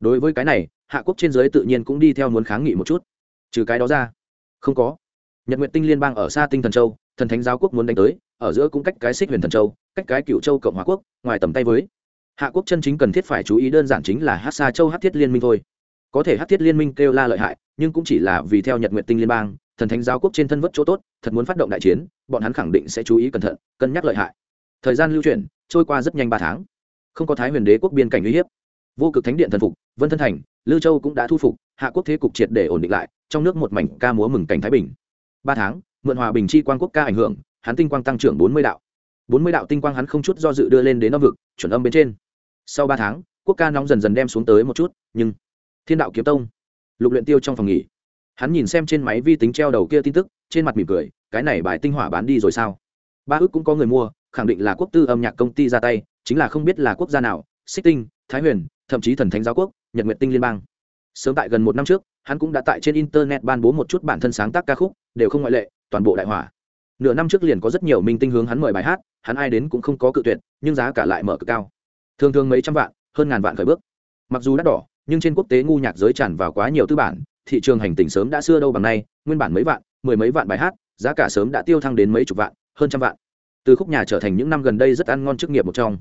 đối với cái này, hạ quốc trên giới tự nhiên cũng đi theo muốn kháng nghị một chút. Trừ cái đó ra, không có. Nhật nguyện tinh liên bang ở xa tinh thần châu, thần thánh giáo quốc muốn đánh tới, ở giữa cũng cách cái xích huyền thần châu, cách cái cựu châu cộng hòa quốc, ngoài tầm tay với. Hạ quốc chân chính cần thiết phải chú ý đơn giản chính là hát xa châu hát thiết liên minh thôi. Có thể hát thiết liên minh kêu la lợi hại, nhưng cũng chỉ là vì theo nhật nguyện tinh liên bang, thần thánh giáo quốc trên thân vất chỗ tốt, thật muốn phát động đại chiến, bọn hắn khẳng định sẽ chú ý cẩn thận, cân nhắc lợi hại. Thời gian lưu chuyển, trôi qua rất nhanh ba tháng. Không có thái huyền đế quốc biên cảnh uy hiếp vô cực thánh điện thần phục, vân thân thành lưu châu cũng đã thu phục, hạ quốc thế cục triệt để ổn định lại, trong nước một mảnh ca múa mừng cảnh thái bình. Ba tháng, mượn hòa bình chi quan quốc ca ảnh hưởng, hắn tinh quang tăng trưởng bốn mươi đạo. Bốn mươi đạo tinh quang hắn không chút do dự đưa lên đến âm vực, chuẩn âm bên trên. Sau ba tháng, quốc ca nóng dần dần đem xuống tới một chút, nhưng thiên đạo kiếm tông, lục luyện tiêu trong phòng nghỉ. Hắn nhìn xem trên máy vi tính treo đầu kia tin tức, trên mặt mỉm cười, cái này bài tinh hỏa bán đi rồi sao? Ba ước cũng có người mua, khẳng định là quốc tư âm nhạc công ty ra tay, chính là không biết là quốc gia nào xích tinh, thái huyền thậm chí thần thánh giáo quốc, nhật nguyện tinh liên bang. Sớm tại gần một năm trước, hắn cũng đã tại trên internet ban bố một chút bản thân sáng tác ca khúc, đều không ngoại lệ, toàn bộ đại hỏa. Nửa năm trước liền có rất nhiều minh tinh hướng hắn mời bài hát, hắn ai đến cũng không có cự tuyệt, nhưng giá cả lại mở cực cao. Thường thường mấy trăm vạn, hơn ngàn vạn khởi bước. Mặc dù đắt đỏ, nhưng trên quốc tế ngu nhạc giới tràn vào quá nhiều tư bản, thị trường hành tình sớm đã xưa đâu bằng nay, nguyên bản mấy vạn, mười mấy vạn bài hát, giá cả sớm đã tiêu thăng đến mấy chục vạn, hơn trăm vạn. Từ khúc nhà trở thành những năm gần đây rất ăn ngon chức nghiệp một trong.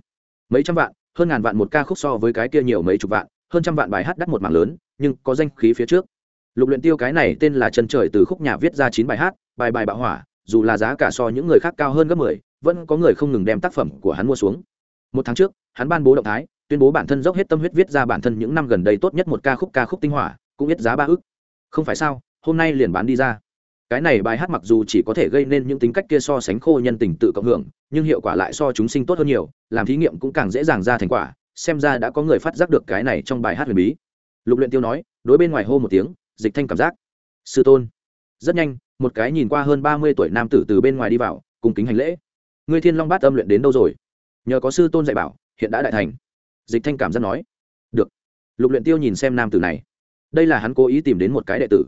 Mấy trăm vạn hơn ngàn vạn một ca khúc so với cái kia nhiều mấy chục vạn, hơn trăm vạn bài hát đắt một mảng lớn, nhưng có danh khí phía trước. Lục luyện tiêu cái này tên là chân trời từ khúc nhà viết ra chín bài hát, bài bài bạo hỏa, dù là giá cả so những người khác cao hơn gấp mười, vẫn có người không ngừng đem tác phẩm của hắn mua xuống. Một tháng trước, hắn ban bố động thái, tuyên bố bản thân dốc hết tâm huyết viết ra bản thân những năm gần đây tốt nhất một ca khúc ca khúc tinh hỏa, cũng biết giá ba ức. Không phải sao, hôm nay liền bán đi ra cái này bài hát mặc dù chỉ có thể gây nên những tính cách kia so sánh khô nhân tình tự cộng hưởng, nhưng hiệu quả lại so chúng sinh tốt hơn nhiều, làm thí nghiệm cũng càng dễ dàng ra thành quả, xem ra đã có người phát giác được cái này trong bài hát huyền bí. Lục luyện tiêu nói, đối bên ngoài hô một tiếng, dịch thanh cảm giác. Sư tôn. Rất nhanh, một cái nhìn qua hơn ba mươi tuổi nam tử từ bên ngoài đi vào, cùng kính hành lễ. Ngươi thiên long bát âm luyện đến đâu rồi? Nhờ có sư tôn dạy bảo, hiện đã đại thành. Dịch thanh cảm giác nói. Được. Lục luyện tiêu nhìn xem nam tử này. Đây là hắn cố ý tìm đến một cái đệ tử.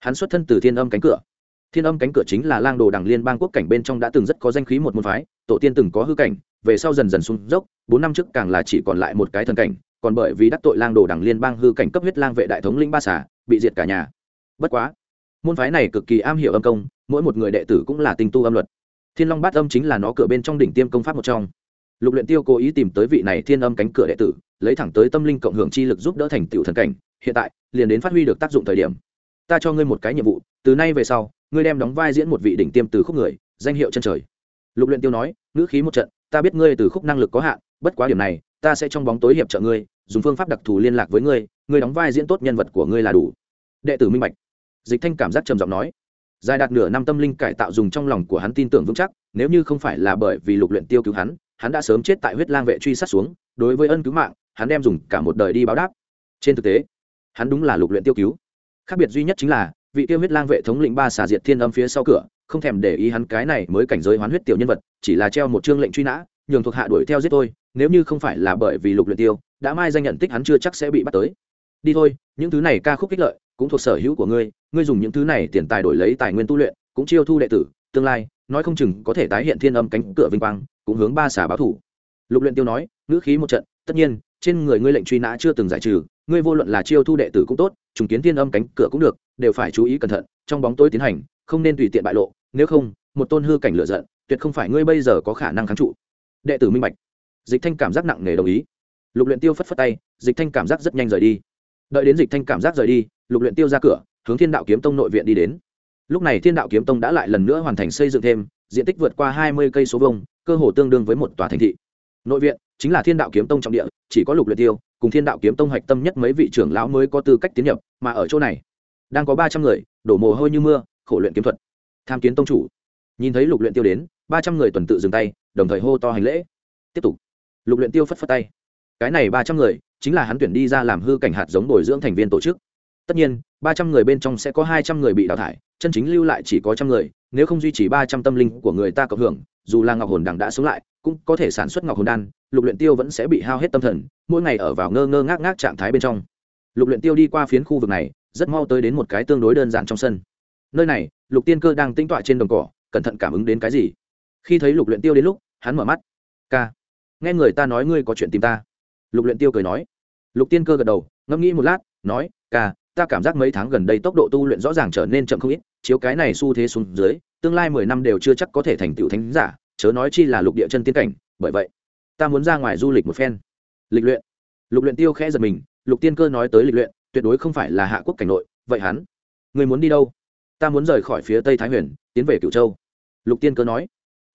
Hắn xuất thân từ thiên âm cánh cửa thiên âm cánh cửa chính là lang đồ đằng liên bang quốc cảnh bên trong đã từng rất có danh khí một môn phái, tổ tiên từng có hư cảnh, về sau dần dần xuống dốc, bốn năm trước càng là chỉ còn lại một cái thần cảnh, còn bởi vì đắc tội lang đồ đằng liên bang hư cảnh cấp huyết lang vệ đại thống linh ba xả bị diệt cả nhà. Bất quá, môn phái này cực kỳ am hiểu âm công, mỗi một người đệ tử cũng là tinh tu âm luật. Thiên long bát âm chính là nó cửa bên trong đỉnh tiêm công pháp một trong. Lục luyện tiêu cố ý tìm tới vị này thiên âm cánh cửa đệ tử, lấy thẳng tới tâm linh cộng hưởng chi lực giúp đỡ thành tiểu thần cảnh, hiện tại, liền đến phát huy được tác dụng thời điểm ta cho ngươi một cái nhiệm vụ, từ nay về sau, ngươi đem đóng vai diễn một vị đỉnh tiêm từ khúc người, danh hiệu chân trời. Lục luyện tiêu nói, ngữ khí một trận, ta biết ngươi từ khúc năng lực có hạn, bất quá điểm này, ta sẽ trong bóng tối hiệp trợ ngươi, dùng phương pháp đặc thù liên lạc với ngươi ngươi đóng vai diễn tốt nhân vật của ngươi là đủ. Đệ tử minh bạch. Dịch thanh cảm giác trầm giọng nói, dài đạt nửa năm tâm linh cải tạo dùng trong lòng của hắn tin tưởng vững chắc, nếu như không phải là bởi vì lục luyện tiêu cứu hắn hắn đã sớm chết tại huyết lang vệ truy sát xuống, đối với ân cứu mạng, hắn đem dùng cả một đời đi báo đáp. Trên thực tế, hắn đúng là lục luyện tiêu cứu khác biệt duy nhất chính là, vị tiêu huyết lang vệ thống lĩnh ba xà diệt thiên âm phía sau cửa, không thèm để ý hắn cái này mới cảnh giới hoán huyết tiểu nhân vật, chỉ là treo một chương lệnh truy nã, nhường thuộc hạ đuổi theo giết tôi, nếu như không phải là bởi vì lục luyện tiêu, đã mai danh nhận tích hắn chưa chắc sẽ bị bắt tới. Đi thôi, những thứ này ca khúc kích lợi, cũng thuộc sở hữu của ngươi ngươi dùng những thứ này tiền tài đổi lấy tài nguyên tu luyện, cũng chiêu thu đệ tử, tương lai, nói không chừng có thể tái hiện thiên âm cánh cửa vinh quang, cũng hướng ba xà báo thủ. Lục luyện tiêu nói, ngữ khí một trận, tất nhiên, trên người ngươi lệnh truy nã chưa từng giải trừ, ngươi vô luận là chiêu thu đệ tử cũng tốt trùng kiến thiên âm cánh cửa cũng được, đều phải chú ý cẩn thận, trong bóng tối tiến hành, không nên tùy tiện bại lộ, nếu không, một tôn hư cảnh lựa giận, tuyệt không phải ngươi bây giờ có khả năng kháng trụ. Đệ tử minh bạch. Dịch thanh cảm giác nặng nề đồng ý. Lục luyện tiêu phất phất tay, dịch thanh cảm giác rất nhanh rời đi. Đợi đến dịch thanh cảm giác rời đi, lục luyện tiêu ra cửa, hướng thiên đạo kiếm tông nội viện đi đến. Lúc này thiên đạo kiếm tông đã lại lần nữa hoàn thành xây dựng thêm, diện tích vượt qua hai mươi cây số vuông, cơ hồ tương đương với một tòa thành thị. Nội viện chính là thiên đạo kiếm tông trọng địa, chỉ có lục luyện tiêu cùng thiên đạo kiếm tông hạch tâm nhất mấy vị trưởng lão mới có tư cách tiến nhập, mà ở chỗ này, đang có ba trăm người, đổ mồ hôi như mưa, khổ luyện kiếm thuật. Tham kiến tông chủ. Nhìn thấy lục luyện tiêu đến, ba trăm người tuần tự dừng tay, đồng thời hô to hành lễ. Tiếp tục. Lục luyện tiêu phất phất tay. Cái này ba trăm người, chính là hắn tuyển đi ra làm hư cảnh hạt giống bồi dưỡng thành viên tổ chức. Tất nhiên, ba trăm người bên trong sẽ có hai trăm người bị đào thải, chân chính lưu lại chỉ có trăm người, nếu không duy trì ba trăm tâm linh của người ta cộng hưởng dù là ngọc hồn đằng đã sống lại, cũng có thể sản xuất ngọc hồn đan, lục luyện tiêu vẫn sẽ bị hao hết tâm thần, mỗi ngày ở vào ngơ ngơ ngác ngác trạng thái bên trong. Lục luyện tiêu đi qua phiến khu vực này, rất mau tới đến một cái tương đối đơn giản trong sân. Nơi này, lục tiên cơ đang tĩnh tọa trên đồng cỏ, cẩn thận cảm ứng đến cái gì? Khi thấy lục luyện tiêu đến lúc, hắn mở mắt. Ca, nghe người ta nói ngươi có chuyện tìm ta. Lục luyện tiêu cười nói. Lục tiên cơ gật đầu, ngẫm nghĩ một lát, nói, ca, ta cảm giác mấy tháng gần đây tốc độ tu luyện rõ ràng trở nên chậm không ít chiếu cái này xu thế xuống dưới, tương lai mười năm đều chưa chắc có thể thành tựu thánh giả, chớ nói chi là lục địa chân tiên cảnh, bởi vậy, ta muốn ra ngoài du lịch một phen. Lịch luyện. Lục luyện tiêu khẽ giật mình, lục tiên cơ nói tới lịch luyện, tuyệt đối không phải là hạ quốc cảnh nội, vậy hắn, người muốn đi đâu? Ta muốn rời khỏi phía tây thái huyền, tiến về cựu châu. Lục tiên cơ nói.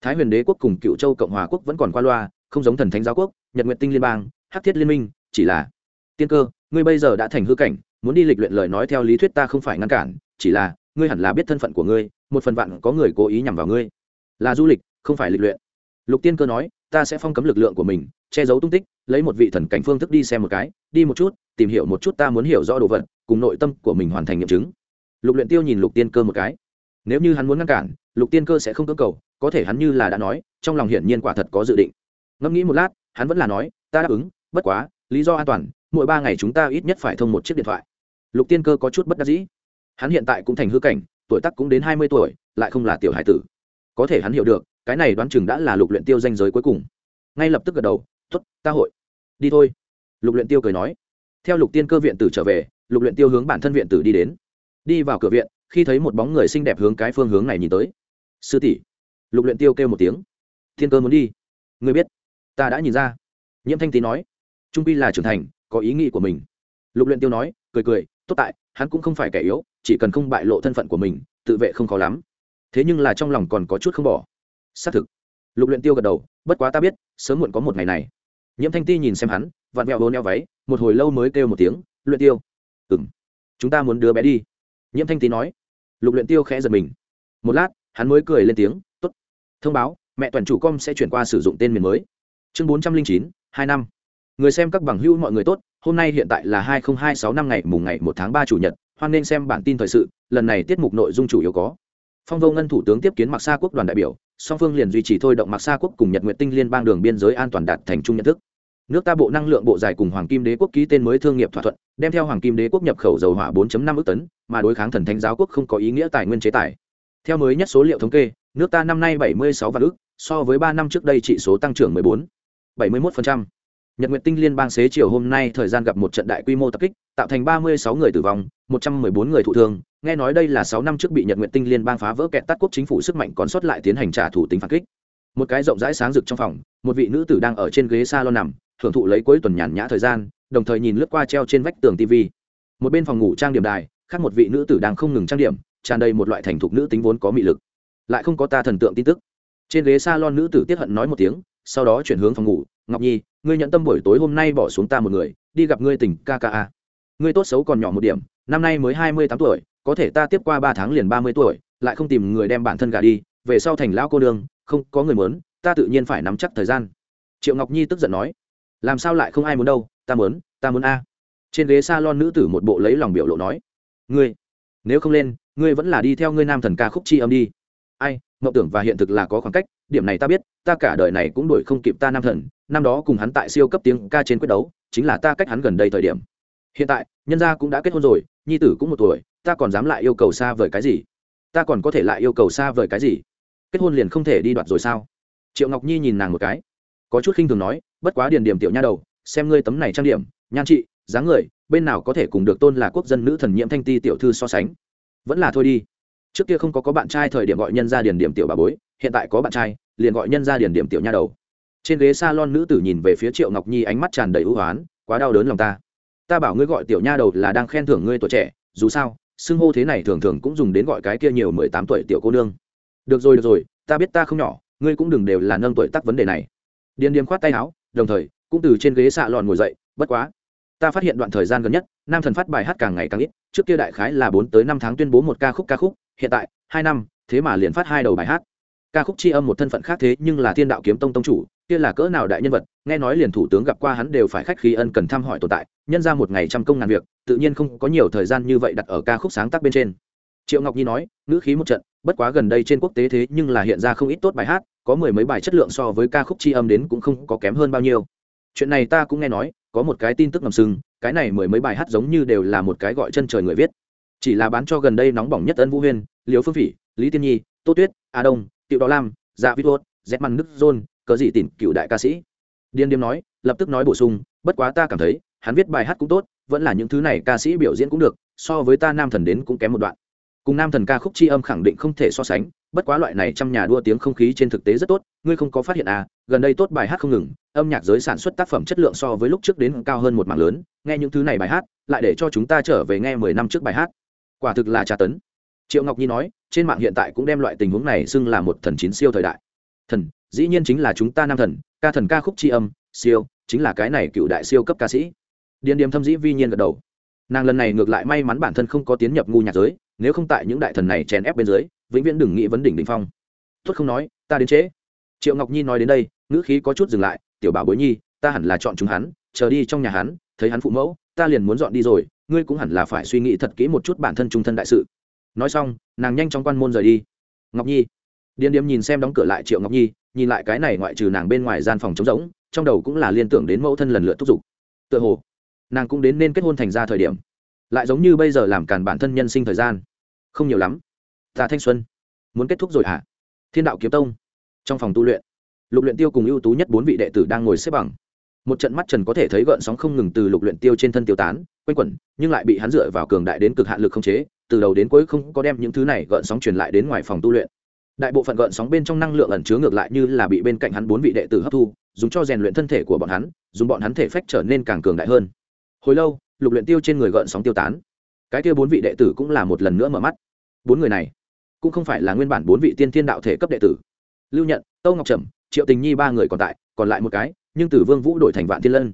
Thái huyền đế quốc cùng cựu châu cộng hòa quốc vẫn còn qua loa, không giống thần thánh giáo quốc, nhật nguyện tinh liên bang, hắc thiết liên minh, chỉ là, tiên cơ, ngươi bây giờ đã thành hư cảnh, muốn đi lịch luyện lời nói theo lý thuyết ta không phải ngăn cản, chỉ là ngươi hẳn là biết thân phận của ngươi, một phần vạn có người cố ý nhằm vào ngươi. Là du lịch, không phải lịch luyện. Lục tiên cơ nói, ta sẽ phong cấm lực lượng của mình, che giấu tung tích, lấy một vị thần cảnh phương thức đi xem một cái, đi một chút, tìm hiểu một chút ta muốn hiểu rõ đồ vật, cùng nội tâm của mình hoàn thành nghiệm chứng. Lục luyện tiêu nhìn lục tiên cơ một cái. Nếu như hắn muốn ngăn cản, lục tiên cơ sẽ không cưỡng cầu, có thể hắn như là đã nói, trong lòng hiển nhiên quả thật có dự định. Ngẫm nghĩ một lát, hắn vẫn là nói, ta đáp ứng, bất quá, lý do an toàn, mỗi ba ngày chúng ta ít nhất phải thông một chiếc điện thoại. Lục tiên cơ có chút bất đắc dĩ hắn hiện tại cũng thành hư cảnh, tuổi tác cũng đến hai mươi tuổi, lại không là tiểu hải tử. Có thể hắn hiểu được, cái này đoán chừng đã là lục luyện tiêu danh giới cuối cùng. Ngay lập tức gật đầu, tốt, ta hội. Đi thôi. Lục luyện tiêu cười nói. Theo lục tiên cơ viện tử trở về, lục luyện tiêu hướng bản thân viện tử đi đến. Đi vào cửa viện, khi thấy một bóng người xinh đẹp hướng cái phương hướng này nhìn tới. Sư tỷ. Lục luyện tiêu kêu một tiếng. Thiên cơ muốn đi. Ngươi biết, ta đã nhìn ra. Nhiễm thanh tý nói. Trung pi là trưởng thành, có ý nghĩ của mình. Lục luyện tiêu nói, cười cười, tốt tại, hắn cũng không phải kẻ yếu chỉ cần không bại lộ thân phận của mình, tự vệ không khó lắm. Thế nhưng là trong lòng còn có chút không bỏ. Xác thực. Lục luyện tiêu gật đầu, bất quá ta biết, sớm muộn có một ngày này. Nhiễm thanh ti nhìn xem hắn, vặn vẹo hôn neo váy, một hồi lâu mới kêu một tiếng, luyện tiêu. Ừm, chúng ta muốn đứa bé đi. Nhiễm thanh ti nói. Lục luyện tiêu khẽ giật mình. Một lát, hắn mới cười lên tiếng, tốt. Thông báo, mẹ toàn chủ com sẽ chuyển qua sử dụng tên miền mới. Chương bốn trăm linh chín, hai năm. Người xem các bằng hữu mọi người tốt, hôm nay hiện tại là hai nghìn hai sáu năm ngày mùng ngày một tháng ba chủ nhật hoan nên xem bản tin thời sự, lần này tiết mục nội dung chủ yếu có. Phong vô ngân thủ tướng tiếp kiến mặc sa quốc đoàn đại biểu, song phương liền duy trì thôi động mặc sa quốc cùng nhật nguyện tinh liên bang đường biên giới an toàn đạt thành chung nhận thức. Nước ta bộ năng lượng bộ dài cùng hoàng kim đế quốc ký tên mới thương nghiệp thỏa thuận, đem theo hoàng kim đế quốc nhập khẩu dầu hỏa 4.5 ước tấn, mà đối kháng thần thánh giáo quốc không có ý nghĩa tài nguyên chế tài. Theo mới nhất số liệu thống kê, nước ta năm nay 76 vạn ước, so với ba năm trước đây trị số tăng trưởng 14 71%. Nhật Nguyệt Tinh Liên bang xế chiều hôm nay thời gian gặp một trận đại quy mô tập kích, tạo thành 36 người tử vong, 114 người thụ thương, nghe nói đây là 6 năm trước bị Nhật Nguyệt Tinh Liên bang phá vỡ kẹt tắt quốc chính phủ sức mạnh còn sót lại tiến hành trả thù tính phản kích. Một cái rộng rãi sáng rực trong phòng, một vị nữ tử đang ở trên ghế salon nằm, thưởng thụ lấy cuối tuần nhàn nhã thời gian, đồng thời nhìn lướt qua treo trên vách tường TV. Một bên phòng ngủ trang điểm đài, khác một vị nữ tử đang không ngừng trang điểm, tràn đầy một loại thành thục nữ tính vốn có mị lực. Lại không có ta thần tượng tin tức. Trên ghế salon nữ tử tiết hận nói một tiếng, sau đó chuyển hướng phòng ngủ, "Ngọc Nhi, ngươi nhận tâm buổi tối hôm nay bỏ xuống ta một người, đi gặp ngươi tỉnh KKA. Ngươi tốt xấu còn nhỏ một điểm, năm nay mới hai mươi tám tuổi, có thể ta tiếp qua ba tháng liền ba mươi tuổi, lại không tìm người đem bản thân gả đi, về sau thành lão cô đường, không có người muốn, ta tự nhiên phải nắm chắc thời gian." Triệu Ngọc Nhi tức giận nói, làm sao lại không ai muốn đâu ta muốn ta muốn a trên ghế s a lon nữ tử một bộ lấy lòng biểu lộ nói ngươi nếu không lên ngươi vẫn là đi theo ngươi nam thần ca khúc chi âm đi ai mộng tưởng và hiện thực là có khoảng cách, điểm này ta biết, ta cả đời này cũng đuổi không kịp ta nam thần, năm đó cùng hắn tại siêu cấp tiếng ca trên quyết đấu, chính là ta cách hắn gần đây thời điểm. Hiện tại, nhân gia cũng đã kết hôn rồi, nhi tử cũng một tuổi, ta còn dám lại yêu cầu xa vời cái gì? Ta còn có thể lại yêu cầu xa vời cái gì? Kết hôn liền không thể đi đoạt rồi sao? Triệu ngọc nhi nhìn nàng một cái, có chút khinh thường nói, bất quá điền điểm tiểu nha đầu, xem ngươi tấm này trang điểm, nhan trị, dáng người, bên nào có thể cùng được tôn là quốc dân nữ thần nhiễm thanh ti tiểu thư so sánh. Vẫn là thôi đi trước kia không có có bạn trai thời điểm gọi nhân ra điền điểm tiểu bà bối, hiện tại có bạn trai, liền gọi nhân ra điền điểm tiểu nha đầu. Trên ghế s a lon nữ tử nhìn về phía triệu ngọc nhi, ánh mắt tràn đầy ưu hoán, quá đau đớn lòng ta. Ta bảo ngươi gọi tiểu nha đầu là đang khen thưởng ngươi tuổi trẻ, dù sao, xưng hô thế này thường thường cũng dùng đến gọi cái kia nhiều mười tám tuổi tiểu cô nương. Được rồi được rồi, ta biết ta không nhỏ, ngươi cũng đừng đều là nâng tuổi tắc vấn đề này. Điền điềm khoát tay áo, đồng thời, cũng từ trên ghế xạ lòn ngồi dậy, bất quá. Ta phát hiện đoạn thời gian gần nhất, nam thần phát bài hát càng ngày càng ít, trước kia đại khái là bốn tới năm tháng tuyên bố một ca khúc ca khúc hiện tại, hai năm, thế mà liền phát hai đầu bài hát. Ca khúc tri âm một thân phận khác thế nhưng là thiên đạo kiếm tông tông chủ, kia là cỡ nào đại nhân vật, nghe nói liền thủ tướng gặp qua hắn đều phải khách khí ân cần thăm hỏi tồn tại, nhân ra một ngày trăm công ngàn việc, tự nhiên không có nhiều thời gian như vậy đặt ở ca khúc sáng tác bên trên. Triệu ngọc nhi nói, ngữ khí một trận, bất quá gần đây trên quốc tế thế nhưng là hiện ra không ít tốt bài hát, có mười mấy bài chất lượng so với ca khúc tri âm đến cũng không có kém hơn bao nhiêu. Chuyện này ta cũng nghe nói, có một cái tin tức ngầm sưng cái này mười mấy bài hát giống như đều là một cái gọi chân trời người viết chỉ là bán cho gần đây nóng bỏng nhất ân vũ huyên liều phương phỉ, lý tiên nhi, tô tuyết, a đông tiệu đỏ lam dạ vít vốt dép măn nước rôn cờ dị tìm cựu đại ca sĩ. Điên điếm nói, lập tức nói bổ sung, bất quá ta cảm thấy, hắn viết bài hát cũng tốt, vẫn là những thứ này ca sĩ biểu diễn cũng được, so với ta nam thần đến cũng kém một đoạn. Cùng nam thần ca khúc c âm khẳng định không thể so sánh, bất quá loại này trong nhà đua tiếng không khí trên thực tế rất tốt, ngươi không có phát hiện à gần đây tốt bài hát không ngừng, âm nhạc giới sản xuất tác phẩm chất lượng so với lúc trước đến cao hơn một mảng lớn, nghe những thứ này bài hát, lại để cho chúng ta trở về nghe mười năm trước bài hát quả thực là tra tấn. Triệu ngọc nhi nói, trên mạng hiện tại cũng đem loại tình huống này xưng là một thần chín siêu thời đại. Thần, dĩ nhiên chính là chúng ta nam thần, ca thần ca khúc tri âm, siêu, chính là cái này cựu đại siêu cấp ca sĩ. Điền điềm thâm dĩ vi nhiên gật đầu. Nàng lần này ngược lại may mắn bản thân không có tiến nhập ngu nhạc giới, nếu không tại những đại thần này chèn ép bên dưới, vĩnh viễn đừng nghĩ vấn đỉnh đình phong. Tuất không nói, ta đến trễ. Triệu ngọc nhi nói đến đây, ngữ khí có chút dừng lại, tiểu bảo bối nhi, ta hẳn là chọn chúng hắn, chờ đi trong nhà hắn, thấy hắn phụ mẫu, ta liền muốn dọn đi rồi ngươi cũng hẳn là phải suy nghĩ thật kỹ một chút bản thân trung thân đại sự. Nói xong, nàng nhanh chóng quan môn rời đi. Ngọc nhi. Điền điếm nhìn xem đóng cửa lại triệu ngọc nhi, nhìn lại cái này ngoại trừ nàng bên ngoài gian phòng trống rỗng, trong đầu cũng là liên tưởng đến mẫu thân lần lượt thúc giục. Tựa hồ, nàng cũng đến nên kết hôn thành ra thời điểm. Lại giống như bây giờ làm càn bản thân nhân sinh thời gian. Không nhiều lắm. Ta thanh xuân, muốn kết thúc rồi hả? À? thiên đạo kiếm tông. Trong phòng tu luyện, lục luyện tiêu cùng ưu tú nhất bốn vị đệ tử đang ngồi xếp bằng. Một trận mắt trần có thể thấy gợn sóng không ngừng từ lục luyện tiêu trên thân tiêu tán quanh quẩn, nhưng lại bị hắn dựa vào cường đại đến cực hạn lực không chế, từ đầu đến cuối không có đem những thứ này gợn sóng truyền lại đến ngoài phòng tu luyện. Đại bộ phận gợn sóng bên trong năng lượng ẩn chứa ngược lại như là bị bên cạnh hắn bốn vị đệ tử hấp thu, dùng cho rèn luyện thân thể của bọn hắn, dùng bọn hắn thể phách trở nên càng cường đại hơn. Hồi lâu, lục luyện tiêu trên người gợn sóng tiêu tán. Cái kia bốn vị đệ tử cũng là một lần nữa mở mắt. Bốn người này, cũng không phải là nguyên bản bốn vị tiên thiên đạo thể cấp đệ tử. Lưu nhận, tâu ngọc trầm, triệu tình nhi ba người còn tại, còn lại một cái, nhưng từ vương vũ đổi thành vạn thiên lân.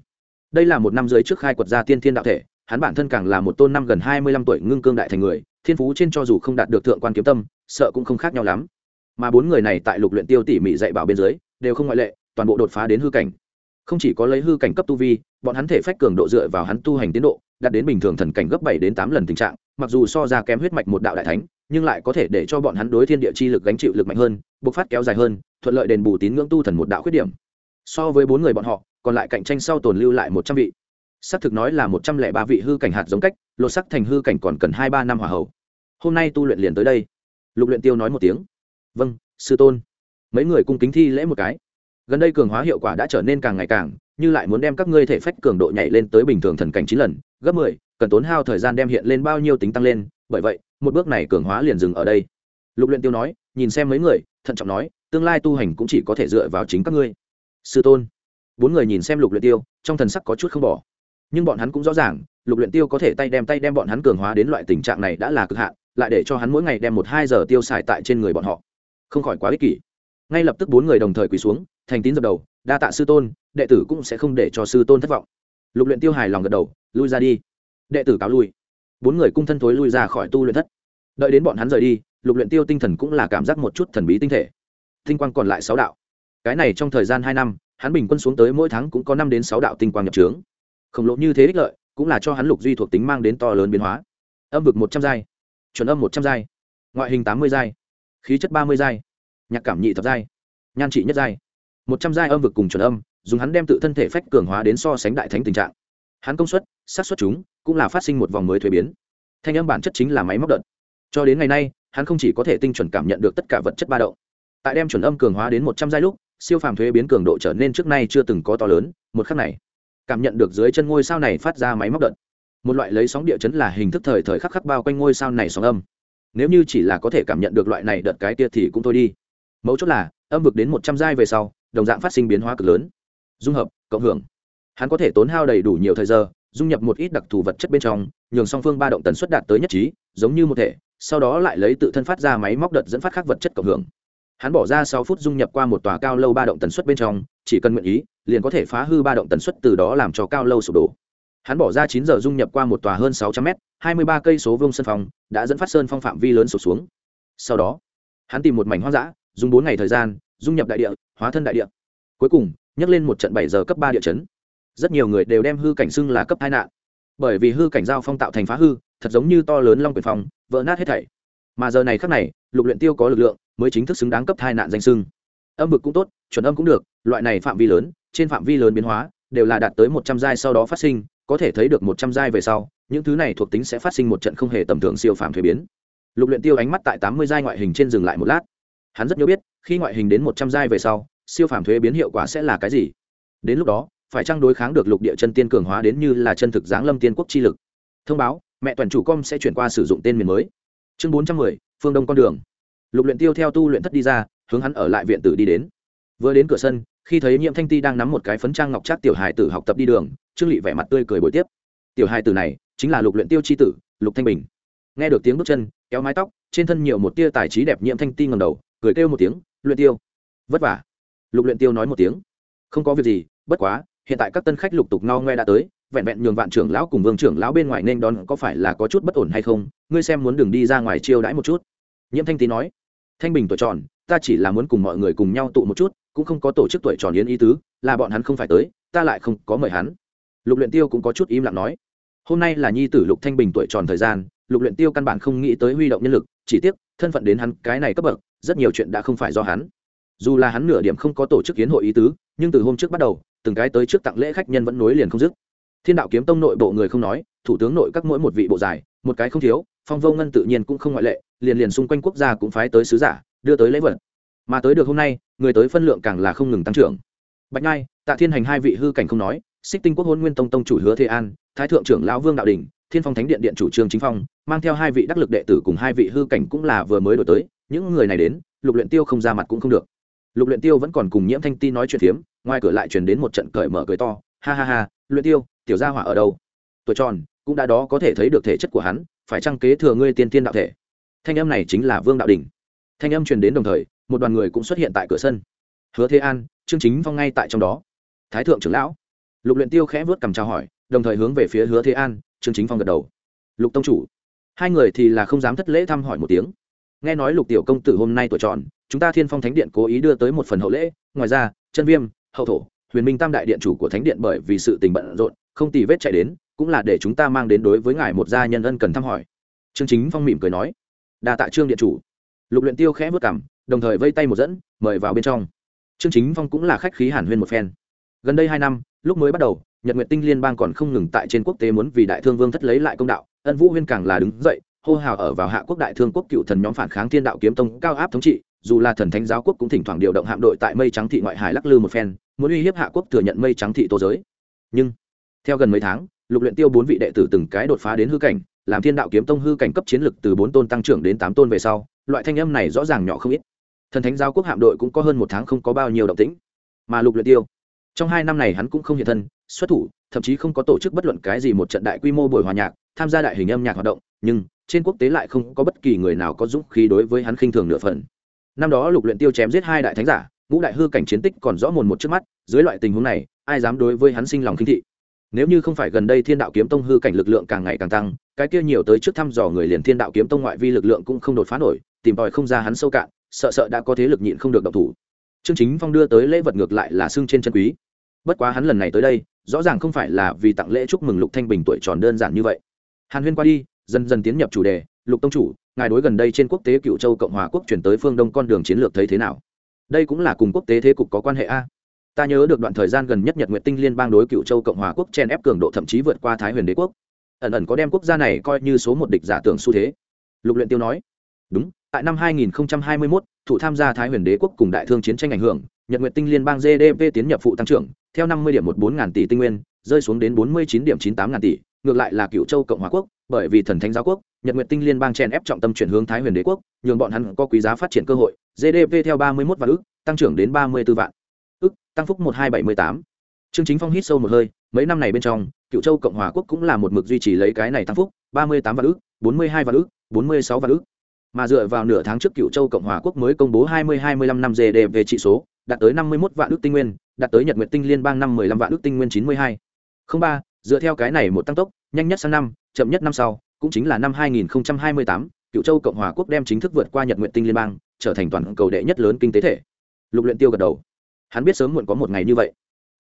Đây là một năm dưới trước khai quật ra tiên thiên đạo thể hắn bản thân càng là một tôn năm gần hai mươi lăm tuổi ngưng cương đại thành người, thiên phú trên cho dù không đạt được thượng quan kiếm tâm, sợ cũng không khác nhau lắm. Mà bốn người này tại lục luyện tiêu tỉ mỉ dạy bảo bên dưới, đều không ngoại lệ, toàn bộ đột phá đến hư cảnh. Không chỉ có lấy hư cảnh cấp tu vi, bọn hắn thể phách cường độ dựa vào hắn tu hành tiến độ, đạt đến bình thường thần cảnh gấp bảy đến tám lần tình trạng, mặc dù so ra kém huyết mạch một đạo đại thánh, nhưng lại có thể để cho bọn hắn đối thiên địa chi lực gánh chịu lực mạnh hơn, bộc phát kéo dài hơn, thuận lợi đền bù tín ngưỡng tu thần một đạo khuyết điểm. So với bốn người bọn họ, còn lại cạnh tranh sau tồn lưu lại một trăm vị xác thực nói là một trăm lẻ ba vị hư cảnh hạt giống cách, lột sắc thành hư cảnh còn cần hai ba năm hỏa hậu hôm nay tu luyện liền tới đây. Lục luyện tiêu nói một tiếng. Vâng sư tôn. Mấy người cung kính thi lễ một cái. Gần đây cường hóa hiệu quả đã trở nên càng ngày càng, như lại muốn đem các ngươi thể phách cường độ nhảy lên tới bình thường thần cảnh chín lần, gấp mười, cần tốn hao thời gian đem hiện lên bao nhiêu tính tăng lên, bởi vậy, một bước này cường hóa liền dừng ở đây. Lục luyện tiêu nói, nhìn xem mấy người, thận trọng nói, tương lai tu hành cũng chỉ có thể dựa vào chính các ngươi. Sư tôn. Bốn người nhìn xem lục luyện tiêu, trong thần sắc có chút không bỏ nhưng bọn hắn cũng rõ ràng, lục luyện tiêu có thể tay đem tay đem bọn hắn cường hóa đến loại tình trạng này đã là cực hạn, lại để cho hắn mỗi ngày đem một hai giờ tiêu xài tại trên người bọn họ. Không khỏi quá ích kỷ. Ngay lập tức bốn người đồng thời quỳ xuống, thành tín dập đầu, đa tạ sư tôn, đệ tử cũng sẽ không để cho sư tôn thất vọng. Lục luyện tiêu hài lòng gật đầu, lui ra đi. Đệ tử cáo lui. Bốn người cung thân thối lui ra khỏi tu luyện thất. Đợi đến bọn hắn rời đi, lục luyện tiêu tinh thần cũng là cảm giác một chút thần bí tinh thể. Tinh quang còn lại sáu đạo. Cái này trong thời gian hai năm, hắn bình quân xuống tới mỗi tháng cũng có năm đến sáu đạo tinh quang nhập trướng khổng lồ như thế ích lợi, cũng là cho hắn lục duy thuộc tính mang đến to lớn biến hóa. Âm vực một trăm giai, chuẩn âm một trăm giai, ngoại hình tám mươi giai, khí chất ba mươi giai, nhạc cảm nhị thập giai, nhan trị nhất giai. Một trăm giai âm vực cùng chuẩn âm, dùng hắn đem tự thân thể phách cường hóa đến so sánh đại thánh tình trạng. Hắn công suất sát xuất chúng, cũng là phát sinh một vòng mới thuế biến. Thanh âm bản chất chính là máy móc đợt. Cho đến ngày nay, hắn không chỉ có thể tinh chuẩn cảm nhận được tất cả vật chất ba động. Tại đem chuẩn âm cường hóa đến một trăm giai lúc, siêu phàm thuế biến cường độ trở nên trước nay chưa từng có to lớn, một khắc này cảm nhận được dưới chân ngôi sao này phát ra máy móc đợt. Một loại lấy sóng địa chấn là hình thức thời thời khắc khắc bao quanh ngôi sao này sóng âm. Nếu như chỉ là có thể cảm nhận được loại này đợt cái kia thì cũng thôi đi. Mấu chốt là, âm vực đến một trăm giai về sau, đồng dạng phát sinh biến hóa cực lớn. Dung hợp, cộng hưởng. Hắn có thể tốn hao đầy đủ nhiều thời giờ, dung nhập một ít đặc thù vật chất bên trong, nhường song phương ba động tần suất đạt tới nhất trí, giống như một thể, sau đó lại lấy tự thân phát ra máy móc đợt dẫn phát các vật chất cộng hưởng hắn bỏ ra sáu phút dung nhập qua một tòa cao lâu ba động tần suất bên trong chỉ cần nguyện ý liền có thể phá hư ba động tần suất từ đó làm cho cao lâu sụp đổ. Hắn bỏ ra chín giờ dung nhập qua một tòa hơn sáu trăm m hai mươi ba cây số vương sân phòng, đã dẫn phát sơn phong phạm vi lớn sụp xuống. Sau đó hắn tìm một mảnh hoang dã dùng bốn ngày thời gian dung nhập đại địa hóa thân đại địa. Cuối cùng nhắc lên một trận bảy giờ cấp ba địa chấn. Rất nhiều người đều đem hư cảnh xưng là cấp hai nạn. Bởi vì hư cảnh giao phong tạo thành phá hư thật giống như to lớn long quyền phòng vỡ nát hết thảy. Mà giờ này khác này lục luyện tiêu có lực lượng, mới chính thức xứng đáng cấp hai nạn danh sưng. Âm vực cũng tốt, chuẩn âm cũng được, loại này phạm vi lớn, trên phạm vi lớn biến hóa, đều là đạt tới một trăm giai sau đó phát sinh, có thể thấy được một trăm giai về sau, những thứ này thuộc tính sẽ phát sinh một trận không hề tầm thường siêu phàm thuế biến. Lục luyện tiêu ánh mắt tại tám mươi giai ngoại hình trên dừng lại một lát. Hắn rất nhớ biết, khi ngoại hình đến một trăm giai về sau, siêu phàm thuế biến hiệu quả sẽ là cái gì? Đến lúc đó, phải chăng đối kháng được lục địa chân tiên cường hóa đến như là chân thực giáng lâm tiên quốc chi lực? Thông báo, mẹ toàn chủ com sẽ chuyển qua sử dụng tên miền mới. Chương bốn trăm mười phương đông con đường. Lục luyện tiêu theo tu luyện thất đi ra, hướng hắn ở lại viện tử đi đến. Vừa đến cửa sân, khi thấy Nhiệm thanh ti đang nắm một cái phấn trang ngọc trác tiểu hài tử học tập đi đường, trương lị vẻ mặt tươi cười bồi tiếp. Tiểu hài tử này, chính là lục luyện tiêu chi tử, lục thanh bình. Nghe được tiếng bước chân, kéo mái tóc, trên thân nhiều một tia tài trí đẹp Nhiệm thanh ti ngẩng đầu, cười kêu một tiếng, luyện tiêu. Vất vả. Lục luyện tiêu nói một tiếng. Không có việc gì, bất quá, hiện tại các tân khách lục tục no ngoe đã tới vẹn vẹn nhường vạn trưởng lão cùng vương trưởng lão bên ngoài nên đón có phải là có chút bất ổn hay không? Ngươi xem muốn đường đi ra ngoài chiêu đãi một chút. Nhiễm thanh tý nói. Thanh bình tuổi tròn, ta chỉ là muốn cùng mọi người cùng nhau tụ một chút, cũng không có tổ chức tuổi tròn yến ý tứ, là bọn hắn không phải tới, ta lại không có mời hắn. Lục luyện tiêu cũng có chút im lặng nói. Hôm nay là nhi tử lục thanh bình tuổi tròn thời gian, lục luyện tiêu căn bản không nghĩ tới huy động nhân lực, chỉ tiếc, thân phận đến hắn cái này cấp bậc, rất nhiều chuyện đã không phải do hắn. Dù là hắn nửa điểm không có tổ chức kiến hội ý tứ, nhưng từ hôm trước bắt đầu, từng cái tới trước tặng lễ khách nhân vẫn nối liền không dứt thiên đạo kiếm tông nội bộ người không nói, thủ tướng nội các mỗi một vị bộ dài một cái không thiếu, phong vô ngân tự nhiên cũng không ngoại lệ, liền liền xung quanh quốc gia cũng phái tới sứ giả, đưa tới lễ vật. Mà tới được hôm nay, người tới phân lượng càng là không ngừng tăng trưởng. Bạch ngai tạ thiên hành hai vị hư cảnh không nói, xích tinh quốc hôn nguyên tông tông chủ hứa thế an, thái thượng trưởng lão vương đạo đình, thiên phong thánh điện điện chủ trương chính phong, mang theo hai vị đắc lực đệ tử cùng hai vị hư cảnh cũng là vừa mới đổi tới, những người này đến, lục luyện tiêu không ra mặt cũng không được. Lục luyện tiêu vẫn còn cùng nhiễm thanh ti nói chuyện phiếm, ngoài cửa lại truyền đến một trận cởi mở cười to ha ha ha, luyện tiêu, tiểu gia hỏa ở đâu? Tuổi tròn, cũng đã đó có thể thấy được thể chất của hắn, phải chăng kế thừa ngươi tiên tiên đạo thể? Thanh âm này chính là vương đạo đình. Thanh âm truyền đến đồng thời, một đoàn người cũng xuất hiện tại cửa sân. Hứa thế an, trương chính phong ngay tại trong đó. Thái thượng trưởng lão. Lục luyện tiêu khẽ vớt cầm chào hỏi, đồng thời hướng về phía hứa thế an, trương chính phong gật đầu. Lục tông chủ. Hai người thì là không dám thất lễ thăm hỏi một tiếng. Nghe nói lục tiểu công tử hôm nay tuổi tròn, chúng ta thiên phong thánh điện cố ý đưa tới một phần hậu lễ, ngoài ra, chân viêm, hậu thổ huyền minh tam đại điện chủ của thánh điện bởi vì sự tình bận rộn, không tì vết chạy đến, cũng là để chúng ta mang đến đối với ngài một gia nhân ân cần thăm hỏi. Trương chính phong mỉm cười nói. Đa tạ trương điện chủ. Lục luyện tiêu khẽ vớt cằm, đồng thời vây tay một dẫn, mời vào bên trong. Trương chính phong cũng là khách khí hàn huyên một phen. Gần đây hai năm, lúc mới bắt đầu, nhật nguyệt tinh liên bang còn không ngừng tại trên quốc tế muốn vì đại thương vương thất lấy lại công đạo, ân vũ huyên càng là đứng dậy, hô hào ở vào hạ quốc đại thương quốc cựu thần nhóm phản kháng thiên đạo kiếm tông cao áp thống trị, dù là thần thánh giáo quốc cũng thỉnh thoảng điều động hạm đội tại mây trắng thị ngoại hải lắc lư một phen muốn uy hiếp hạ quốc thừa nhận mây trắng thị tô giới. Nhưng, theo gần mấy tháng, lục luyện tiêu bốn vị đệ tử từng cái đột phá đến hư cảnh, làm thiên đạo kiếm tông hư cảnh cấp chiến lực từ bốn tôn tăng trưởng đến tám tôn về sau, loại thanh âm này rõ ràng nhỏ không ít. Thần thánh giáo quốc hạm đội cũng có hơn một tháng không có bao nhiêu động tĩnh. Mà lục luyện tiêu, trong hai năm này hắn cũng không hiện thân, xuất thủ, thậm chí không có tổ chức bất luận cái gì một trận đại quy mô buổi hòa nhạc, tham gia đại hình âm nhạc hoạt động, nhưng trên quốc tế lại không có bất kỳ người nào có dũng khí đối với hắn khinh thường nửa phần. Năm đó lục luyện tiêu chém giết hai đại thánh giả ngũ đại hư cảnh chiến tích còn rõ mồn một trước mắt, dưới loại tình huống này, ai dám đối với hắn sinh lòng khinh thị? Nếu như không phải gần đây thiên đạo kiếm tông hư cảnh lực lượng càng ngày càng tăng, cái kia nhiều tới trước thăm dò người liền thiên đạo kiếm tông ngoại vi lực lượng cũng không đột phá nổi, tìm tòi không ra hắn sâu cạn, sợ sợ đã có thế lực nhịn không được động thủ. Chương chính phong đưa tới lễ vật ngược lại là xương trên chân quý. Bất quá hắn lần này tới đây, rõ ràng không phải là vì tặng lễ chúc mừng lục thanh bình tuổi tròn đơn giản như vậy. Hàn huyên qua đi, dần dần tiến nhập chủ đề, lục tông chủ, ngài đối gần đây trên quốc tế cựu châu cộng hòa quốc chuyển tới phương đông con đường chiến lược thấy thế nào? Đây cũng là cùng quốc tế thế cục có quan hệ a. Ta nhớ được đoạn thời gian gần nhất nhật nguyện tinh liên bang đối cựu châu cộng hòa quốc chen ép cường độ thậm chí vượt qua thái huyền đế quốc. Ẩn ẩn có đem quốc gia này coi như số một địch giả tưởng xu thế. Lục luyện tiêu nói đúng tại năm 2021, thủ tham gia thái huyền đế quốc cùng đại thương chiến tranh ảnh hưởng nhật nguyện tinh liên bang gdp tiến nhập phụ tăng trưởng theo 50 điểm một bốn ngàn tỷ tinh nguyên rơi xuống đến 49 điểm 98 ngàn tỷ ngược lại là cựu châu cộng hòa quốc bởi vì thần thánh giáo quốc nhật Nguyệt tinh liên bang chèn ép trọng tâm chuyển hướng thái huyền đế quốc nhường bọn hắn có quý giá phát triển cơ hội gdp theo 31 vạn ức, tăng trưởng đến 34 vạn ức, tăng phúc 1278. Trương Chính Phong hít sâu một hơi, mấy năm này bên trong, Cựu Châu Cộng hòa quốc cũng là một mực duy trì lấy cái này tăng phúc, 38 vạn ức, 42 vạn ức, 46 vạn ức. Mà dựa vào nửa tháng trước Cựu Châu Cộng hòa quốc mới công bố 20-25 năm GDP về trị số, đạt tới 51 vạn ức tinh nguyên, đạt tới Nhật Nguyệt Tinh Liên bang năm 15 vạn ức tinh nguyên 92. 03, dựa theo cái này một tăng tốc, nhanh nhất sang năm, chậm nhất năm sau, cũng chính là năm 2028, Cựu Châu Cộng hòa quốc đem chính thức vượt qua Nhật Nguyệt Tinh Liên bang, trở thành toàn cầu đệ nhất lớn kinh tế thể. Lục Luyện Tiêu gật đầu. Hắn biết sớm muộn có một ngày như vậy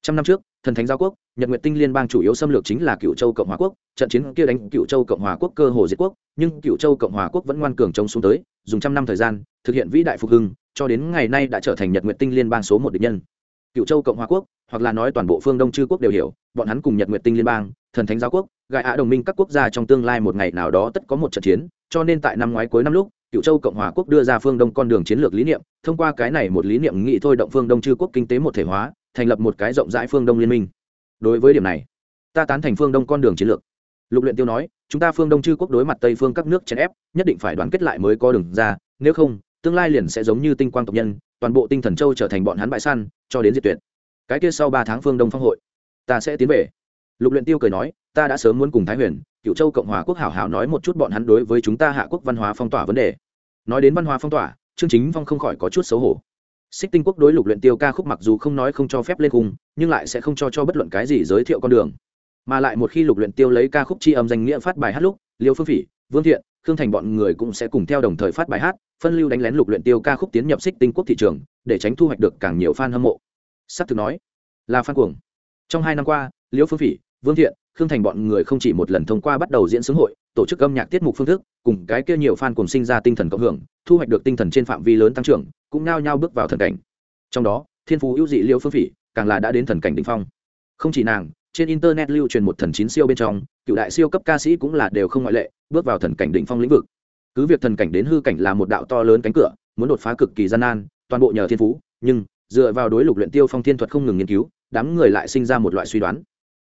trăm năm trước thần thánh giáo quốc nhật nguyệt tinh liên bang chủ yếu xâm lược chính là cựu châu cộng hòa quốc trận chiến kia đánh cựu châu cộng hòa quốc cơ hồ diệt quốc nhưng cựu châu cộng hòa quốc vẫn ngoan cường chống xuống tới dùng trăm năm thời gian thực hiện vĩ đại phục hưng cho đến ngày nay đã trở thành nhật nguyệt tinh liên bang số một địch nhân cựu châu cộng hòa quốc hoặc là nói toàn bộ phương đông chư quốc đều hiểu bọn hắn cùng nhật nguyệt tinh liên bang thần thánh giáo quốc gại ạ đồng minh các quốc gia trong tương lai một ngày nào đó tất có một trận chiến, cho nên tại năm ngoái cuối năm lúc, cựu châu cộng hòa quốc đưa ra phương đông con đường chiến lược lý niệm, thông qua cái này một lý niệm nghị thôi động phương đông chư quốc kinh tế một thể hóa, thành lập một cái rộng rãi phương đông liên minh. Đối với điểm này, ta tán thành phương đông con đường chiến lược. Lục luyện tiêu nói, chúng ta phương đông chư quốc đối mặt tây phương các nước chèn ép, nhất định phải đoàn kết lại mới có đường ra, nếu không, tương lai liền sẽ giống như tinh quang tộc nhân, toàn bộ tinh thần châu trở thành bọn hắn bại săn, cho đến diệt tuyệt. Cái kia sau ba tháng phương đông phong hội, ta sẽ tiến về lục luyện tiêu cười nói, ta đã sớm muốn cùng thái huyền cựu châu cộng hòa quốc hảo hảo nói một chút bọn hắn đối với chúng ta hạ quốc văn hóa phong tỏa vấn đề. Nói đến văn hóa phong tỏa chương chính phong không khỏi có chút xấu hổ. Xích tinh quốc đối lục luyện tiêu ca khúc mặc dù không nói không cho phép lên cùng nhưng lại sẽ không cho cho bất luận cái gì giới thiệu con đường. Mà lại một khi lục luyện tiêu lấy ca khúc chi âm danh nghĩa phát bài hát lúc, liêu phương phỉ, vương thiện, khương thành bọn người cũng sẽ cùng theo đồng thời phát bài hát, phân lưu đánh lén lục luyện tiêu ca khúc tiến nhập xích tinh quốc thị trường, để tránh thu hoạch được càng nhiều fan hâm mộ. Sắp thực nói, là fan cuồng. Trong hai năm qua, liêu phương phỉ vương thiện, khương thành bọn người không chỉ một lần thông qua bắt đầu diễn xướng hội, tổ chức âm nhạc tiết mục phương thức, cùng cái kia nhiều fan cùng sinh ra tinh thần cộng hưởng, thu hoạch được tinh thần trên phạm vi lớn tăng trưởng, cũng nao nhao bước vào thần cảnh. Trong đó, thiên phú ưu dị liêu phương phỉ, càng là đã đến thần cảnh đỉnh phong. Không chỉ nàng, trên internet lưu truyền một thần chín siêu bên trong, cựu đại siêu cấp ca sĩ cũng là đều không ngoại lệ, bước vào thần cảnh đỉnh phong lĩnh vực. Cứ việc thần cảnh đến hư cảnh là một đạo to lớn cánh cửa, muốn đột phá cực kỳ gian nan, toàn bộ nhờ thiên phú, nhưng, dựa vào đối lục luyện tiêu phong thiên thuật không ngừng nghiên cứu, đám người lại sinh ra một loại suy đoán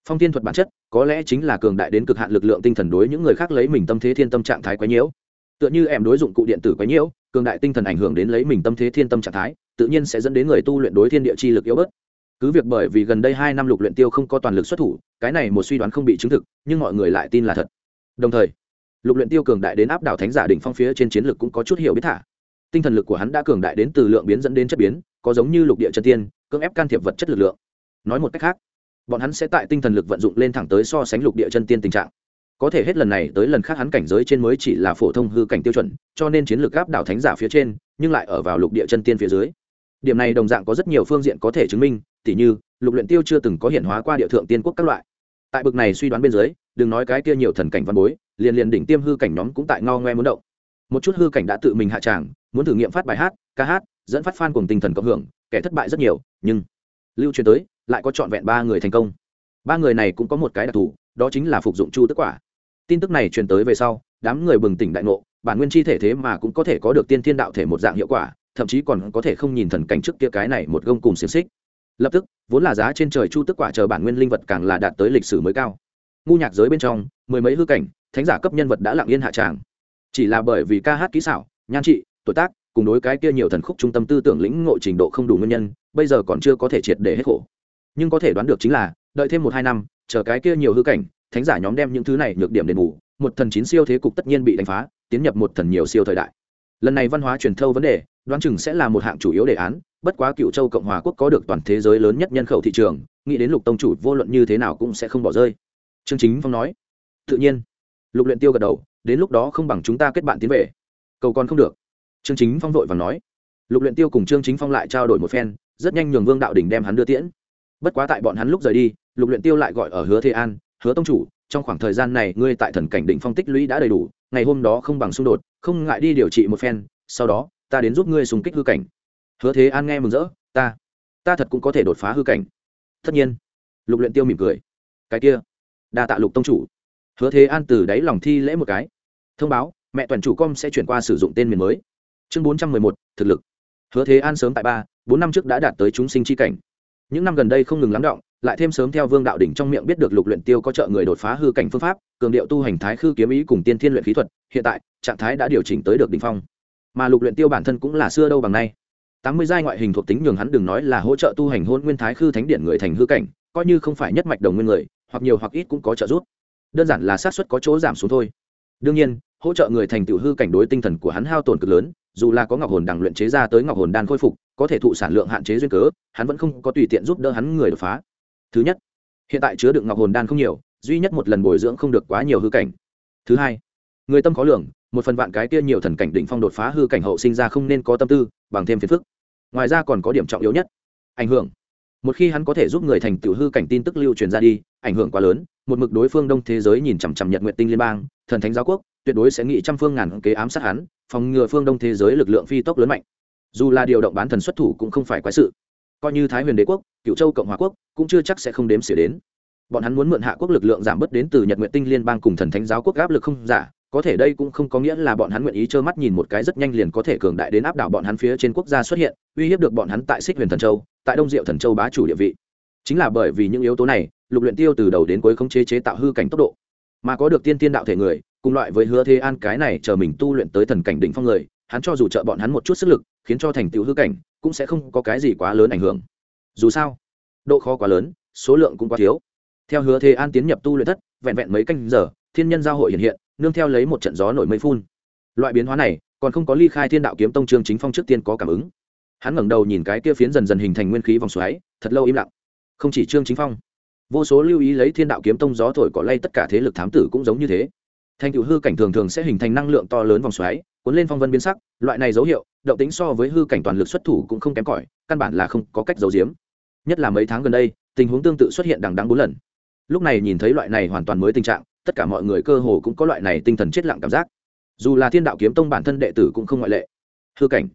phong thiên thuật bản chất, có lẽ chính là cường đại đến cực hạn lực lượng tinh thần đối những người khác lấy mình tâm thế thiên tâm trạng thái quấy nhiễu. Tựa như em đối dụng cụ điện tử quấy nhiễu, cường đại tinh thần ảnh hưởng đến lấy mình tâm thế thiên tâm trạng thái, tự nhiên sẽ dẫn đến người tu luyện đối thiên địa chi lực yếu bớt. Cứ việc bởi vì gần đây hai năm lục luyện tiêu không có toàn lực xuất thủ, cái này một suy đoán không bị chứng thực, nhưng mọi người lại tin là thật. Đồng thời, lục luyện tiêu cường đại đến áp đảo thánh giả đỉnh phong phía trên chiến lực cũng có chút hiểu biết thả. Tinh thần lực của hắn đã cường đại đến từ lượng biến dẫn đến chất biến, có giống như lục địa chân tiên, cưỡng ép can thiệp vật chất lực lượng. Nói một cách khác bọn hắn sẽ tại tinh thần lực vận dụng lên thẳng tới so sánh lục địa chân tiên tình trạng. Có thể hết lần này tới lần khác hắn cảnh giới trên mới chỉ là phổ thông hư cảnh tiêu chuẩn, cho nên chiến lược áp đảo thánh giả phía trên, nhưng lại ở vào lục địa chân tiên phía dưới. Điểm này đồng dạng có rất nhiều phương diện có thể chứng minh, tỉ như, lục luyện tiêu chưa từng có hiện hóa qua địa thượng tiên quốc các loại. Tại bực này suy đoán bên dưới, đừng nói cái kia nhiều thần cảnh văn bối, liền liền đỉnh tiêm hư cảnh nhóm cũng tại ngao ngoe muốn động. Một chút hư cảnh đã tự mình hạ tràng, muốn thử nghiệm phát bài hát, ca hát, dẫn phát fan cùng tinh thần cộng hưởng, kẻ thất bại rất nhiều, nhưng, lưu truyền tới lại có trọn vẹn ba người thành công. Ba người này cũng có một cái đặc thù, đó chính là phục dụng chu tức quả. Tin tức này truyền tới về sau, đám người bừng tỉnh đại ngộ, bản nguyên chi thể thế mà cũng có thể có được tiên thiên đạo thể một dạng hiệu quả, thậm chí còn có thể không nhìn thần cảnh trước kia cái này một gông cùng xiềng xích. Lập tức, vốn là giá trên trời chu tức quả chờ bản nguyên linh vật càng là đạt tới lịch sử mới cao. Ngu nhạc giới bên trong, mười mấy hư cảnh, thánh giả cấp nhân vật đã lặng yên hạ tràng. Chỉ là bởi vì ca hát kỹ xảo, nhan trị, tuổi tác, cùng đối cái kia nhiều thần khúc trung tâm tư tưởng lĩnh ngộ trình độ không đủ nguyên nhân, bây giờ còn chưa có thể triệt để hết khổ nhưng có thể đoán được chính là, đợi thêm một hai năm, chờ cái kia nhiều hư cảnh, thánh giả nhóm đem những thứ này nhược điểm đền bù, một thần chín siêu thế cục tất nhiên bị đánh phá, tiến nhập một thần nhiều siêu thời đại. Lần này văn hóa truyền thâu vấn đề, đoán chừng sẽ là một hạng chủ yếu đề án, bất quá cựu châu cộng hòa quốc có được toàn thế giới lớn nhất nhân khẩu thị trường, nghĩ đến lục tông chủ vô luận như thế nào cũng sẽ không bỏ rơi. Trương chính phong nói, tự nhiên. Lục luyện tiêu gật đầu, đến lúc đó không bằng chúng ta kết bạn tiến về. Cầu còn không được. Trương chính phong vội vàng nói. Lục luyện tiêu cùng trương chính phong lại trao đổi một phen, rất nhanh nhường vương đạo đỉnh đem hắn đưa tiễn bất quá tại bọn hắn lúc rời đi, lục luyện tiêu lại gọi ở hứa thế an, hứa tông chủ, trong khoảng thời gian này ngươi tại thần cảnh định phong tích lũy đã đầy đủ, ngày hôm đó không bằng xung đột, không ngại đi điều trị một phen, sau đó, ta đến giúp ngươi xung kích hư cảnh. Hứa thế an nghe mừng rỡ, ta ta thật cũng có thể đột phá hư cảnh. Tất nhiên, lục luyện tiêu mỉm cười, cái kia, đa tạ lục tông chủ. Hứa thế an từ đáy lòng thi lễ một cái, thông báo, mẹ toàn chủ com sẽ chuyển qua sử dụng tên miền mới. Chương bốn trăm mười một, thực lực. Hứa thế an sớm tại ba, bốn năm trước đã đạt tới chúng sinh chi cảnh những năm gần đây không ngừng lắng động, lại thêm sớm theo vương đạo đỉnh trong miệng biết được lục luyện tiêu có trợ người đột phá hư cảnh phương pháp, cường điệu tu hành thái khư kiếm ý cùng tiên thiên luyện khí thuật, hiện tại, trạng thái đã điều chỉnh tới được đỉnh phong. Mà lục luyện tiêu bản thân cũng là xưa đâu bằng nay. Tám mươi giai ngoại hình thuộc tính nhường hắn đừng nói là hỗ trợ tu hành hôn nguyên thái khư thánh điện người thành hư cảnh, coi như không phải nhất mạch đồng nguyên người, hoặc nhiều hoặc ít cũng có trợ giúp. Đơn giản là sát suất có chỗ giảm xuống thôi. Đương nhiên, hỗ trợ người thành tiểu hư cảnh đối tinh thần của hắn hao tổn cực lớn, dù là có ngọc hồn đằng luyện chế ra tới ngọc hồn đan khôi phục có thể thụ sản lượng hạn chế duyên cớ, hắn vẫn không có tùy tiện giúp đỡ hắn người đột phá. Thứ nhất, hiện tại chứa đựng ngọc hồn đan không nhiều, duy nhất một lần bồi dưỡng không được quá nhiều hư cảnh. Thứ hai, người tâm khó lường, một phần vạn cái kia nhiều thần cảnh định phong đột phá hư cảnh hậu sinh ra không nên có tâm tư, bằng thêm phiền phức. Ngoài ra còn có điểm trọng yếu nhất, ảnh hưởng. Một khi hắn có thể giúp người thành tiểu hư cảnh tin tức lưu truyền ra đi, ảnh hưởng quá lớn, một mực đối phương đông thế giới nhìn chằm chằm nhật nguyện tinh liên bang, thần thánh giáo quốc, tuyệt đối sẽ nghĩ trăm phương ngàn kế ám sát hắn, phòng ngừa phương đông thế giới lực lượng phi tốc lớn mạnh dù là điều động bán thần xuất thủ cũng không phải quái sự. Coi như thái huyền đế quốc cựu châu cộng hòa quốc cũng chưa chắc sẽ không đếm xỉa đến. Bọn hắn muốn mượn hạ quốc lực lượng giảm bớt đến từ nhật nguyện tinh liên bang cùng thần thánh giáo quốc áp lực không giả, có thể đây cũng không có nghĩa là bọn hắn nguyện ý trơ mắt nhìn một cái rất nhanh liền có thể cường đại đến áp đảo bọn hắn phía trên quốc gia xuất hiện, uy hiếp được bọn hắn tại xích huyền thần châu, tại đông diệu thần châu bá chủ địa vị. Chính là bởi vì những yếu tố này, lục luyện tiêu từ đầu đến cuối không chế chế tạo hư cảnh tốc độ. Mà có được tiên tiên đạo thể người, cùng loại với hứa thế an cái này chờ mình tu luyện tới thần cảnh đỉnh phong người hắn cho dù trợ bọn hắn một chút sức lực, khiến cho thành tựu hư cảnh, cũng sẽ không có cái gì quá lớn ảnh hưởng. Dù sao, độ khó quá lớn, số lượng cũng quá thiếu. Theo hứa thế an tiến nhập tu luyện thất, vẹn vẹn mấy canh giờ, thiên nhân giao hội hiện hiện, nương theo lấy một trận gió nổi mây phun. Loại biến hóa này, còn không có ly khai thiên đạo kiếm tông trương chính phong trước tiên có cảm ứng. Hắn ngẩng đầu nhìn cái kia phiến dần dần hình thành nguyên khí vòng xoáy, thật lâu im lặng. Không chỉ trương chính phong, vô số lưu ý lấy thiên đạo kiếm tông gió thổi cỏ lay tất cả thế lực thám tử cũng giống như thế. Thành tựu hư cảnh thường thường sẽ hình thành năng lượng to lớn vòng xoáy cuốn lên phong vân biến sắc, loại này dấu hiệu, động tính so với hư cảnh toàn lực xuất thủ cũng không kém cỏi, căn bản là không có cách giấu giếm. Nhất là mấy tháng gần đây, tình huống tương tự xuất hiện đằng đắng bốn lần. Lúc này nhìn thấy loại này hoàn toàn mới tình trạng, tất cả mọi người cơ hồ cũng có loại này tinh thần chết lặng cảm giác. Dù là thiên đạo kiếm tông bản thân đệ tử cũng không ngoại lệ. Hư cảnh,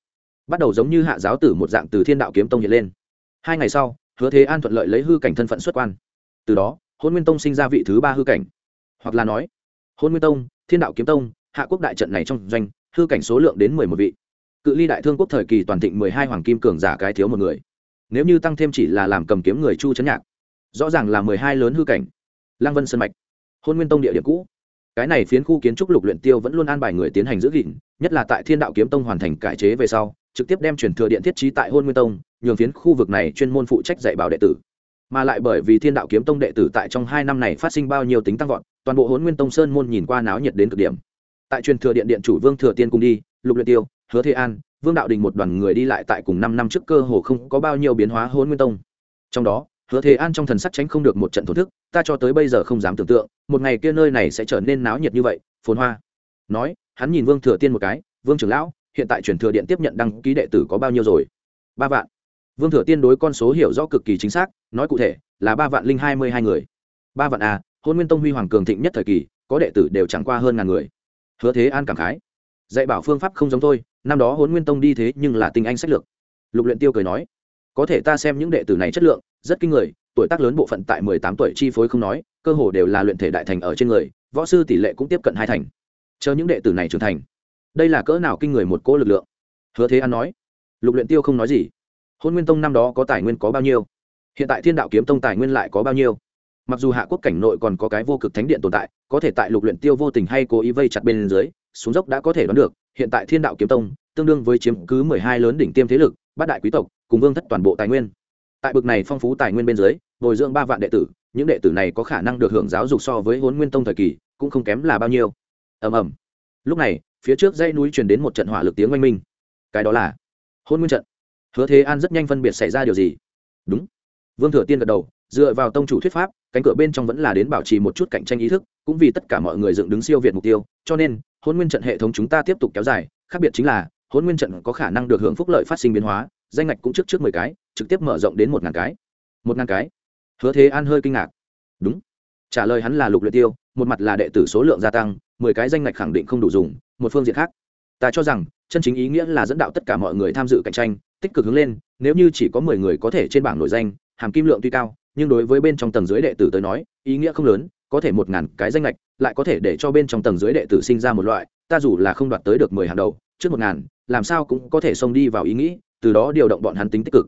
bắt đầu giống như hạ giáo tử một dạng từ thiên đạo kiếm tông hiện lên. Hai ngày sau, hứa thế an thuận lợi lấy hư cảnh thân phận xuất quan. Từ đó, hôn nguyên tông sinh ra vị thứ ba hư cảnh. Hoặc là nói, hôn nguyên tông, thiên đạo kiếm tông, hạ quốc đại trận này trong doanh hư cảnh số lượng đến mười một vị. Cự ly đại thương quốc thời kỳ toàn thịnh mười hai hoàng kim cường giả cái thiếu một người. Nếu như tăng thêm chỉ là làm cầm kiếm người chu trấn nhạc, rõ ràng là mười hai lớn hư cảnh. Lăng vân sân mạch, hôn nguyên tông địa điểm cũ. Cái này phiến khu kiến trúc lục luyện tiêu vẫn luôn an bài người tiến hành giữ gìn, nhất là tại thiên đạo kiếm tông hoàn thành cải chế về sau, trực tiếp đem truyền thừa điện thiết trí tại hôn nguyên tông, nhường phiến khu vực này chuyên môn phụ trách dạy bảo đệ tử. Mà lại bởi vì thiên đạo kiếm tông đệ tử tại trong hai năm này phát sinh bao nhiêu tính tăng vọt, toàn bộ hôn nguyên tông sơn môn nhìn qua náo nhiệt đến cực điểm tại truyền thừa điện điện chủ vương thừa tiên cùng đi, lục luyện tiêu, hứa thế an, vương đạo đình một đoàn người đi lại tại cùng năm năm trước cơ hồ không có bao nhiêu biến hóa hôn nguyên tông. Trong đó, hứa thế an trong thần sắc tránh không được một trận thổ thức, ta cho tới bây giờ không dám tưởng tượng, một ngày kia nơi này sẽ trở nên náo nhiệt như vậy, phồn hoa. Nói, hắn nhìn vương thừa tiên một cái, vương trưởng lão, hiện tại truyền thừa điện tiếp nhận đăng ký đệ tử có bao nhiêu rồi? Ba vạn. Vương thừa tiên đối con số hiểu rõ cực kỳ chính xác, nói cụ thể, là ba vạn linh hai mươi hai người. Ba vạn à, a hôn nguyên tông huy hoàng cường thịnh nhất thời kỳ, có đệ tử đều chẳng qua hơn ngàn người hứa thế an cảm khái. Dạy bảo phương pháp không giống tôi, năm đó huấn nguyên tông đi thế nhưng là tinh anh sách lược. Lục luyện tiêu cười nói, có thể ta xem những đệ tử này chất lượng, rất kinh người, tuổi tác lớn bộ phận tại mười tám tuổi chi phối không nói, cơ hồ đều là luyện thể đại thành ở trên người, võ sư tỷ lệ cũng tiếp cận hai thành. Chờ những đệ tử này trưởng thành, đây là cỡ nào kinh người một cỗ lực lượng? Hứa thế an nói, lục luyện tiêu không nói gì. Hôn nguyên tông năm đó có tài nguyên có bao nhiêu? Hiện tại thiên đạo kiếm tông tài nguyên lại có bao nhiêu? Mặc dù hạ quốc cảnh nội còn có cái vô cực thánh điện tồn tại, có thể tại lục luyện tiêu vô tình hay cố ý vây chặt bên dưới, xuống dốc đã có thể đoán được, hiện tại thiên đạo kiếm tông, tương đương với chiếm cứ mười hai lớn đỉnh tiêm thế lực, bát đại quý tộc, cùng vương thất toàn bộ tài nguyên. Tại bực này phong phú tài nguyên bên dưới, bồi dưỡng ba vạn đệ tử, những đệ tử này có khả năng được hưởng giáo dục so với huấn nguyên tông thời kỳ, cũng không kém là bao nhiêu. Ầm ầm. Lúc này, phía trước dãy núi truyền đến một trận hỏa lực tiếng oanh minh. Cái đó là hôn nguyên trận. Hứa thế an rất nhanh phân biệt xảy ra điều gì? Đúng. Vương thừa tiên gật đầu, dựa vào tông chủ thuyết pháp cánh cửa bên trong vẫn là đến bảo trì một chút cạnh tranh ý thức, cũng vì tất cả mọi người dựng đứng siêu việt mục tiêu, cho nên hôn nguyên trận hệ thống chúng ta tiếp tục kéo dài, khác biệt chính là hôn nguyên trận có khả năng được hưởng phúc lợi phát sinh biến hóa, danh ngạch cũng trước trước mười cái, trực tiếp mở rộng đến một ngàn cái. Một ngàn cái? Hứa thế an hơi kinh ngạc. Đúng. Trả lời hắn là lục luyện tiêu, một mặt là đệ tử số lượng gia tăng, mười cái danh ngạch khẳng định không đủ dùng, một phương diện khác. Ta cho rằng, chân chính ý nghĩa là dẫn đạo tất cả mọi người tham dự cạnh tranh, tích cực hướng lên, nếu như chỉ có mười người có thể trên bảng nổi danh, hàm kim lượng tuy cao nhưng đối với bên trong tầng dưới đệ tử tới nói, ý nghĩa không lớn, có thể một ngàn cái danh lệch lại có thể để cho bên trong tầng dưới đệ tử sinh ra một loại, ta dù là không đoạt tới được mười hàng đầu, trước một ngàn, làm sao cũng có thể xông đi vào ý nghĩ, từ đó điều động bọn hắn tính tích cực.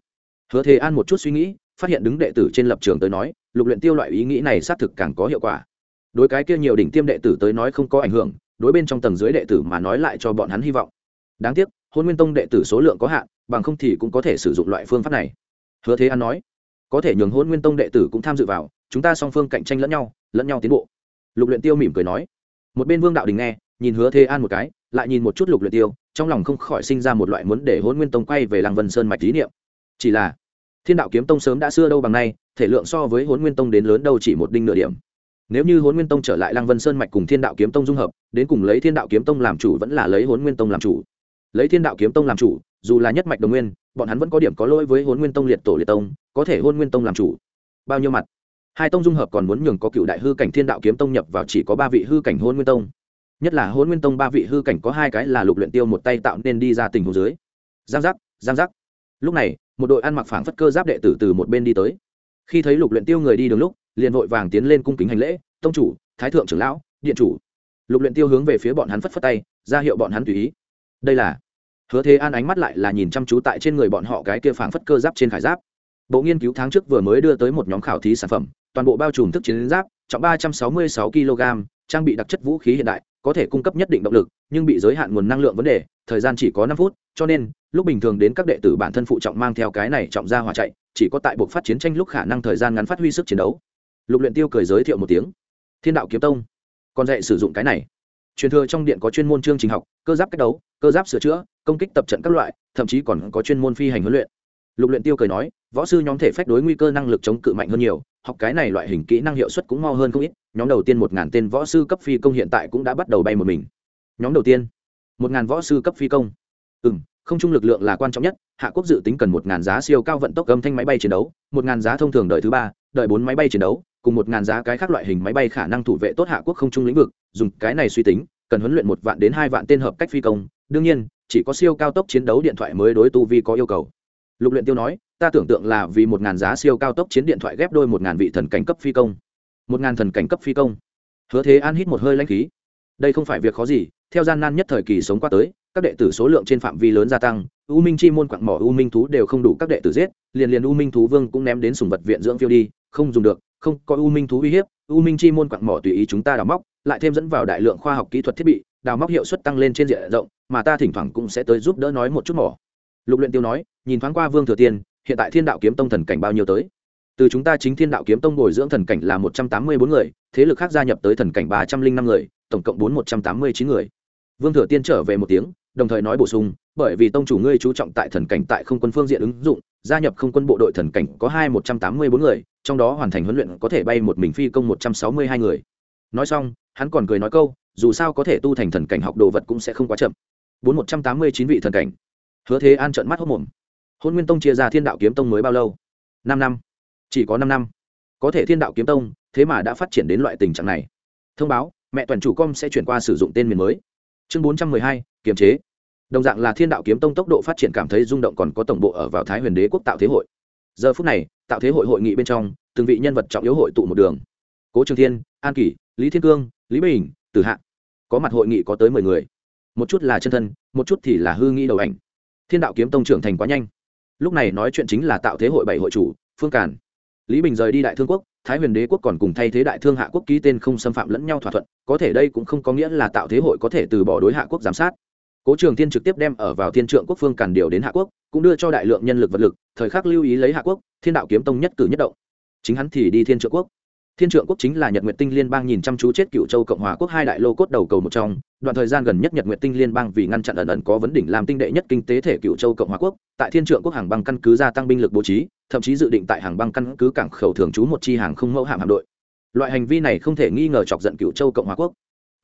Hứa thế an một chút suy nghĩ, phát hiện đứng đệ tử trên lập trường tới nói, lục luyện tiêu loại ý nghĩ này xác thực càng có hiệu quả. Đối cái kia nhiều đỉnh tiêm đệ tử tới nói không có ảnh hưởng, đối bên trong tầng dưới đệ tử mà nói lại cho bọn hắn hy vọng. Đáng tiếc, hôn nguyên tông đệ tử số lượng có hạn, bằng không thì cũng có thể sử dụng loại phương pháp này. Hứa thế an nói có thể nhường hôn nguyên tông đệ tử cũng tham dự vào, chúng ta song phương cạnh tranh lẫn nhau lẫn nhau tiến bộ. Lục luyện tiêu mỉm cười nói. Một bên vương đạo đình nghe, nhìn hứa thế an một cái, lại nhìn một chút lục luyện tiêu, trong lòng không khỏi sinh ra một loại muốn để hôn nguyên tông quay về làng vân sơn mạch lý niệm. Chỉ là, thiên đạo kiếm tông sớm đã xưa đâu bằng nay, thể lượng so với hôn nguyên tông đến lớn đâu chỉ một đinh nửa điểm. Nếu như hôn nguyên tông trở lại lăng vân sơn mạch cùng thiên đạo kiếm tông dung hợp, đến cùng lấy thiên đạo kiếm tông làm chủ vẫn là lấy hôn nguyên tông làm chủ. Lấy thiên đạo kiếm tông làm chủ, dù là nhất mạch đồng nguyên bọn hắn vẫn có điểm có lỗi với hôn nguyên tông liệt tổ liệt tông, có thể hôn nguyên tông làm chủ. Bao nhiêu mặt? Hai tông dung hợp còn muốn nhường có cựu đại hư cảnh thiên đạo kiếm tông nhập vào chỉ có ba vị hư cảnh hôn nguyên tông. Nhất là hôn nguyên tông ba vị hư cảnh có hai cái là lục luyện tiêu một tay tạo nên đi ra tình hồ dưới. Giang giác giang giác. Lúc này, một đội ăn mặc phảng phất cơ giáp đệ tử từ một bên đi tới. Khi thấy lục luyện tiêu người đi đường lúc, liền vội vàng tiến lên cung kính hành lễ, tông chủ, thái thượng trưởng lão, điện chủ. Lục luyện tiêu hướng về phía bọn hắn phất phất tay, ra hiệu bọn hắn tùy ý. Đây là hứa thế an ánh mắt lại là nhìn chăm chú tại trên người bọn họ cái kia phảng phất cơ giáp trên khải giáp. Bộ nghiên cứu tháng trước vừa mới đưa tới một nhóm khảo thí sản phẩm, toàn bộ bao trùm thức chiến giáp, trọng ba trăm sáu mươi sáu kg, trang bị đặc chất vũ khí hiện đại, có thể cung cấp nhất định động lực, nhưng bị giới hạn nguồn năng lượng vấn đề, thời gian chỉ có năm phút, cho nên, lúc bình thường đến các đệ tử bản thân phụ trọng mang theo cái này trọng ra hỏa chạy, chỉ có tại buộc phát chiến tranh lúc khả năng thời gian ngắn phát huy sức chiến đấu. Lục luyện tiêu cười giới thiệu một tiếng. Thiên đạo kiếm tông, còn dạy sử dụng cái này truyền thừa trong điện có chuyên môn chương trình học, cơ giáp cách đấu, cơ giáp sửa chữa, công kích tập trận các loại, thậm chí còn có chuyên môn phi hành huấn luyện. Lục luyện tiêu cười nói, võ sư nhóm thể phách đối nguy cơ năng lực chống cự mạnh hơn nhiều, học cái này loại hình kỹ năng hiệu suất cũng mau hơn không ít, nhóm đầu tiên một ngàn tên võ sư cấp phi công hiện tại cũng đã bắt đầu bay một mình. Nhóm đầu tiên, một ngàn võ sư cấp phi công. Ừ không trung lực lượng là quan trọng nhất, hạ quốc dự tính cần một ngàn giá siêu cao vận tốc âm thanh máy bay chiến đấu, một ngàn giá thông thường đợi thứ ba, đợi bốn máy bay chiến đấu cùng một ngàn giá cái khác loại hình máy bay khả năng thủ vệ tốt hạ quốc không trung lĩnh vực, dùng cái này suy tính, cần huấn luyện một vạn đến hai vạn tên hợp cách phi công. Đương nhiên, chỉ có siêu cao tốc chiến đấu điện thoại mới đối tu vi có yêu cầu. Lục luyện tiêu nói, ta tưởng tượng là vì một ngàn giá siêu cao tốc chiến điện thoại ghép đôi một ngàn vị thần cảnh cấp phi công. Một ngàn thần cảnh cấp phi công. Hứa thế an hít một hơi lãnh khí. Đây không phải việc khó gì, theo gian nan nhất thời kỳ sống qua tới, các đệ tử số lượng trên phạm vi lớn gia tăng, u minh chi môn quặng mỏ u minh thú đều không đủ các đệ tử giết, liền liền u minh thú vương cũng ném đến sùng vật viện dưỡng phiêu đi, không dùng được không có u minh thú uy hiếp, u minh chi môn quặng mỏ tùy ý chúng ta đào móc, lại thêm dẫn vào đại lượng khoa học kỹ thuật thiết bị, đào móc hiệu suất tăng lên trên diện rộng, mà ta thỉnh thoảng cũng sẽ tới giúp đỡ nói một chút mỏ. Lục luyện tiêu nói, nhìn thoáng qua vương thừa tiên, hiện tại thiên đạo kiếm tông thần cảnh bao nhiêu tới? Từ chúng ta chính thiên đạo kiếm tông bồi dưỡng thần cảnh là một trăm tám mươi bốn người, thế lực khác gia nhập tới thần cảnh ba trăm linh năm người, tổng cộng bốn một trăm tám mươi chín người. Vương thừa tiên trở về một tiếng, đồng thời nói bổ sung, bởi vì tông chủ ngươi chú trọng tại thần cảnh tại không quân phương diện ứng dụng gia nhập không quân bộ đội thần cảnh có hai một trăm tám mươi bốn người, trong đó hoàn thành huấn luyện có thể bay một mình phi công một trăm sáu mươi hai người. Nói xong, hắn còn cười nói câu, dù sao có thể tu thành thần cảnh học đồ vật cũng sẽ không quá chậm. Bốn một trăm tám mươi chín vị thần cảnh. Hứa thế an trợn mắt hốc mồm. Hôn nguyên tông chia ra thiên đạo kiếm tông mới bao lâu? Năm năm. Chỉ có năm năm. Có thể thiên đạo kiếm tông, thế mà đã phát triển đến loại tình trạng này. Thông báo, mẹ toàn chủ com sẽ chuyển qua sử dụng tên miền mới. Chương bốn trăm mười hai, kiềm chế đồng dạng là thiên đạo kiếm tông tốc độ phát triển cảm thấy rung động còn có tổng bộ ở vào thái huyền đế quốc tạo thế hội. Giờ phút này, tạo thế hội hội nghị bên trong, từng vị nhân vật trọng yếu hội tụ một đường. Cố trường thiên, an kỷ, lý thiên cương, lý bình, tử hạ có mặt hội nghị có tới mười người. Một chút là chân thân, một chút thì là hư nghĩ đầu ảnh. Thiên đạo kiếm tông trưởng thành quá nhanh. Lúc này nói chuyện chính là tạo thế hội bảy hội chủ, phương càn. Lý bình rời đi đại thương quốc, thái huyền đế quốc còn cùng thay thế đại thương hạ quốc ký tên không xâm phạm lẫn nhau thỏa thuận, có thể đây cũng không có nghĩa là tạo thế hội có thể từ bỏ đối hạ quốc giám sát cố trường thiên trực tiếp đem ở vào thiên trượng quốc phương càn điều đến hạ quốc, cũng đưa cho đại lượng nhân lực vật lực, thời khắc lưu ý lấy hạ quốc, thiên đạo kiếm tông nhất cử nhất động. Chính hắn thì đi thiên trượng quốc. Thiên trượng quốc chính là nhật nguyệt tinh liên bang nhìn chăm chú chết cựu châu cộng hòa quốc hai đại lô cốt đầu cầu một trong, đoạn thời gian gần nhất nhật nguyệt tinh liên bang vì ngăn chặn ẩn ẩn có vấn đỉnh làm tinh đệ nhất kinh tế thể cựu châu cộng hòa quốc, tại thiên trượng quốc hàng băng căn cứ gia tăng binh lực bố trí, thậm chí dự định tại hàng băng căn cứ cảng khẩu thường trú một chi hàng không mẫu hạm hạm đội. Loại hành vi này không thể nghi ngờ chọc giận cựu châu cộng hòa quốc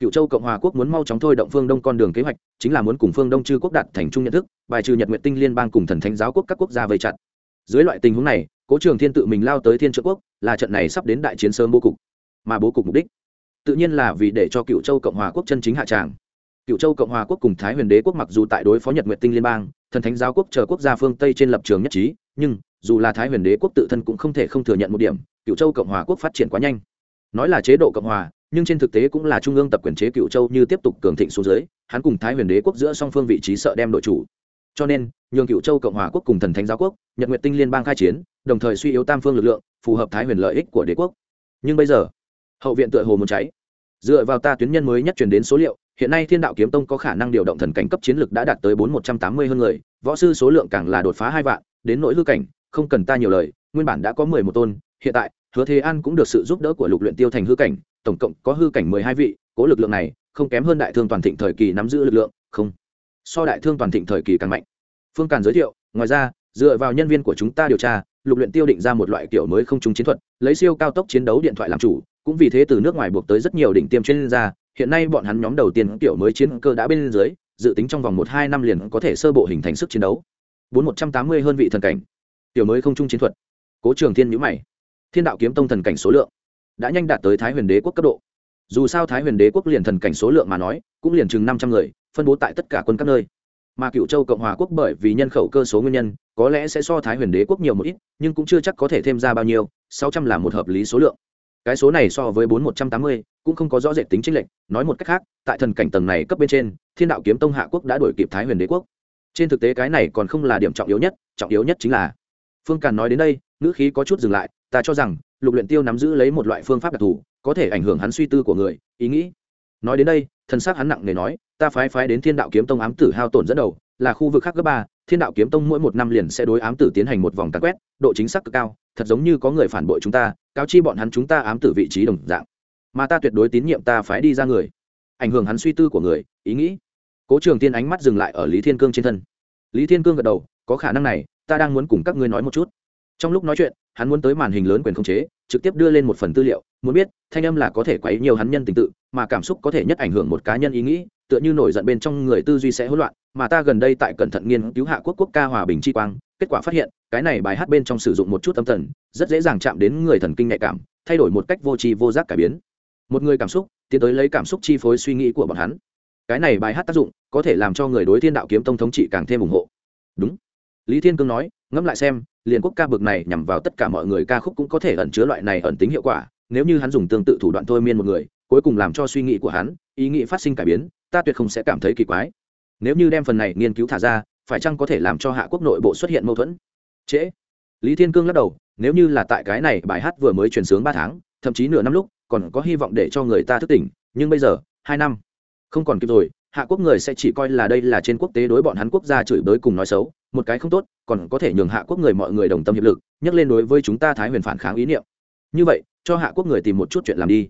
cựu châu cộng hòa quốc muốn mau chóng thôi động phương đông con đường kế hoạch, chính là muốn cùng phương đông chư quốc đạt thành chung nhận thức, bài trừ nhật nguyện tinh liên bang cùng thần thánh giáo quốc các quốc gia vây chặt. Dưới loại tình huống này, cố trường thiên tự mình lao tới thiên trợ quốc, là trận này sắp đến đại chiến sớm bố cục, mà bố cục mục đích, tự nhiên là vì để cho cựu châu cộng hòa quốc chân chính hạ tràng. Cựu châu cộng hòa quốc cùng thái huyền đế quốc mặc dù tại đối phó nhật nguyện tinh liên bang, thần thánh giáo quốc chờ quốc gia phương tây trên lập trường nhất trí, nhưng dù là thái huyền đế quốc tự thân cũng không thể không thừa nhận một điểm cựu châu cộng hòa quốc phát triển quá nhanh. Nói là chế độ cộng hòa nhưng trên thực tế cũng là trung ương tập quyền chế cựu châu như tiếp tục cường thịnh xuống dưới, hắn cùng thái huyền đế quốc giữa song phương vị trí sợ đem đội chủ. Cho nên, nhường cựu châu cộng hòa quốc cùng thần thánh giáo quốc, nhật nguyệt tinh liên bang khai chiến, đồng thời suy yếu tam phương lực lượng, phù hợp thái huyền lợi ích của đế quốc. Nhưng bây giờ, hậu viện tựa hồ muốn cháy. Dựa vào ta tuyến nhân mới nhất truyền đến số liệu, hiện nay thiên đạo kiếm tông có khả năng điều động thần cảnh cấp chiến lực đã đạt tới bốn một trăm tám mươi hơn người, võ sư số lượng càng là đột phá hai vạn, đến nỗi hư cảnh, không cần ta nhiều lời, nguyên bản đã có mười một tôn, hiện tại, hứa thế an cũng được sự giúp đỡ của lục luyện tiêu thành hư cảnh tổng cộng có hư cảnh mười hai vị, cố lực lượng này không kém hơn đại thương toàn thịnh thời kỳ nắm giữ lực lượng, không. So đại thương toàn thịnh thời kỳ càng mạnh. Phương càn giới thiệu, ngoài ra, dựa vào nhân viên của chúng ta điều tra, lục luyện tiêu định ra một loại kiểu mới không trùng chiến thuật, lấy siêu cao tốc chiến đấu điện thoại làm chủ, cũng vì thế từ nước ngoài buộc tới rất nhiều đỉnh tiêm chuyên gia, hiện nay bọn hắn nhóm đầu tiên kiểu mới chiến cơ đã bên dưới, dự tính trong vòng một hai năm liền có thể sơ bộ hình thành sức chiến đấu. Bốn một trăm tám mươi hơn vị thần cảnh tiểu mới không trung chiến thuật. Cố trường thiên nhữ mày. Thiên đạo kiếm tông thần cảnh số lượng đã nhanh đạt tới thái huyền đế quốc cấp độ. Dù sao thái huyền đế quốc liền thần cảnh số lượng mà nói, cũng liền chừng năm trăm người, phân bố tại tất cả quân các nơi. Mà cựu châu cộng hòa quốc bởi vì nhân khẩu cơ số nguyên nhân, có lẽ sẽ so thái huyền đế quốc nhiều một ít, nhưng cũng chưa chắc có thể thêm ra bao nhiêu, sáu trăm là một hợp lý số lượng. Cái số này so với bốn một trăm tám mươi, cũng không có rõ rệt tính chênh lệch, nói một cách khác, tại thần cảnh tầng này cấp bên trên, thiên đạo kiếm tông hạ quốc đã đổi kịp thái huyền đế quốc. Trên thực tế cái này còn không là điểm trọng yếu nhất, trọng yếu nhất chính là, phương càn nói đến đây, ngữ khí có chút dừng lại, ta cho rằng lục luyện tiêu nắm giữ lấy một loại phương pháp đặc thù, có thể ảnh hưởng hắn suy tư của người, ý nghĩ. Nói đến đây, thần sắc hắn nặng nề nói, ta phái phái đến thiên đạo kiếm tông ám tử hao tổn dẫn đầu, là khu vực khác cấp ba, thiên đạo kiếm tông mỗi một năm liền sẽ đối ám tử tiến hành một vòng tàn quét, độ chính xác cực cao, thật giống như có người phản bội chúng ta, cáo chi bọn hắn chúng ta ám tử vị trí đồng dạng. Mà ta tuyệt đối tín nhiệm ta phái đi ra người. Ảnh hưởng hắn suy tư của người, ý nghĩ. Cố trường tiên ánh mắt dừng lại ở lý thiên cương trên thân. Lý thiên cương gật đầu, có khả năng này, ta đang muốn cùng các ngươi nói một chút trong lúc nói chuyện, hắn muốn tới màn hình lớn quyền khống chế, trực tiếp đưa lên một phần tư liệu, muốn biết thanh âm là có thể quấy nhiều hắn nhân tình tự, mà cảm xúc có thể nhất ảnh hưởng một cá nhân ý nghĩ, tựa như nổi giận bên trong người tư duy sẽ hỗn loạn, mà ta gần đây tại cẩn thận nghiên cứu hạ quốc quốc ca hòa bình chi quang, kết quả phát hiện, cái này bài hát bên trong sử dụng một chút âm thần rất dễ dàng chạm đến người thần kinh nhạy cảm, thay đổi một cách vô tri vô giác cải biến. Một người cảm xúc, tiến tới lấy cảm xúc chi phối suy nghĩ của bọn hắn. Cái này bài hát tác dụng, có thể làm cho người đối thiên đạo kiếm tông thống trị càng thêm ủng hộ. Đúng lý thiên cương nói, ngẫm lại xem, liền quốc ca bực này nhằm vào tất cả mọi người ca khúc cũng có thể ẩn chứa loại này ẩn tính hiệu quả. Nếu như hắn dùng tương tự thủ đoạn thôi miên một người, cuối cùng làm cho suy nghĩ của hắn, ý nghĩ phát sinh cải biến, ta tuyệt không sẽ cảm thấy kỳ quái. Nếu như đem phần này nghiên cứu thả ra, phải chăng có thể làm cho hạ quốc nội bộ xuất hiện mâu thuẫn? Trễ. Lý thiên cương lắc đầu, nếu như là tại cái này bài hát vừa mới truyền sướng ba tháng, thậm chí nửa năm lúc, còn có hy vọng để cho người ta thức tỉnh, nhưng bây giờ, hai năm, không còn kịp rồi, hạ quốc người sẽ chỉ coi là đây là trên quốc tế đối bọn hắn quốc gia chửi bới cùng nói xấu một cái không tốt, còn có thể nhường hạ quốc người mọi người đồng tâm hiệp lực, nhắc lên đối với chúng ta thái huyền phản kháng ý niệm. Như vậy, cho hạ quốc người tìm một chút chuyện làm đi.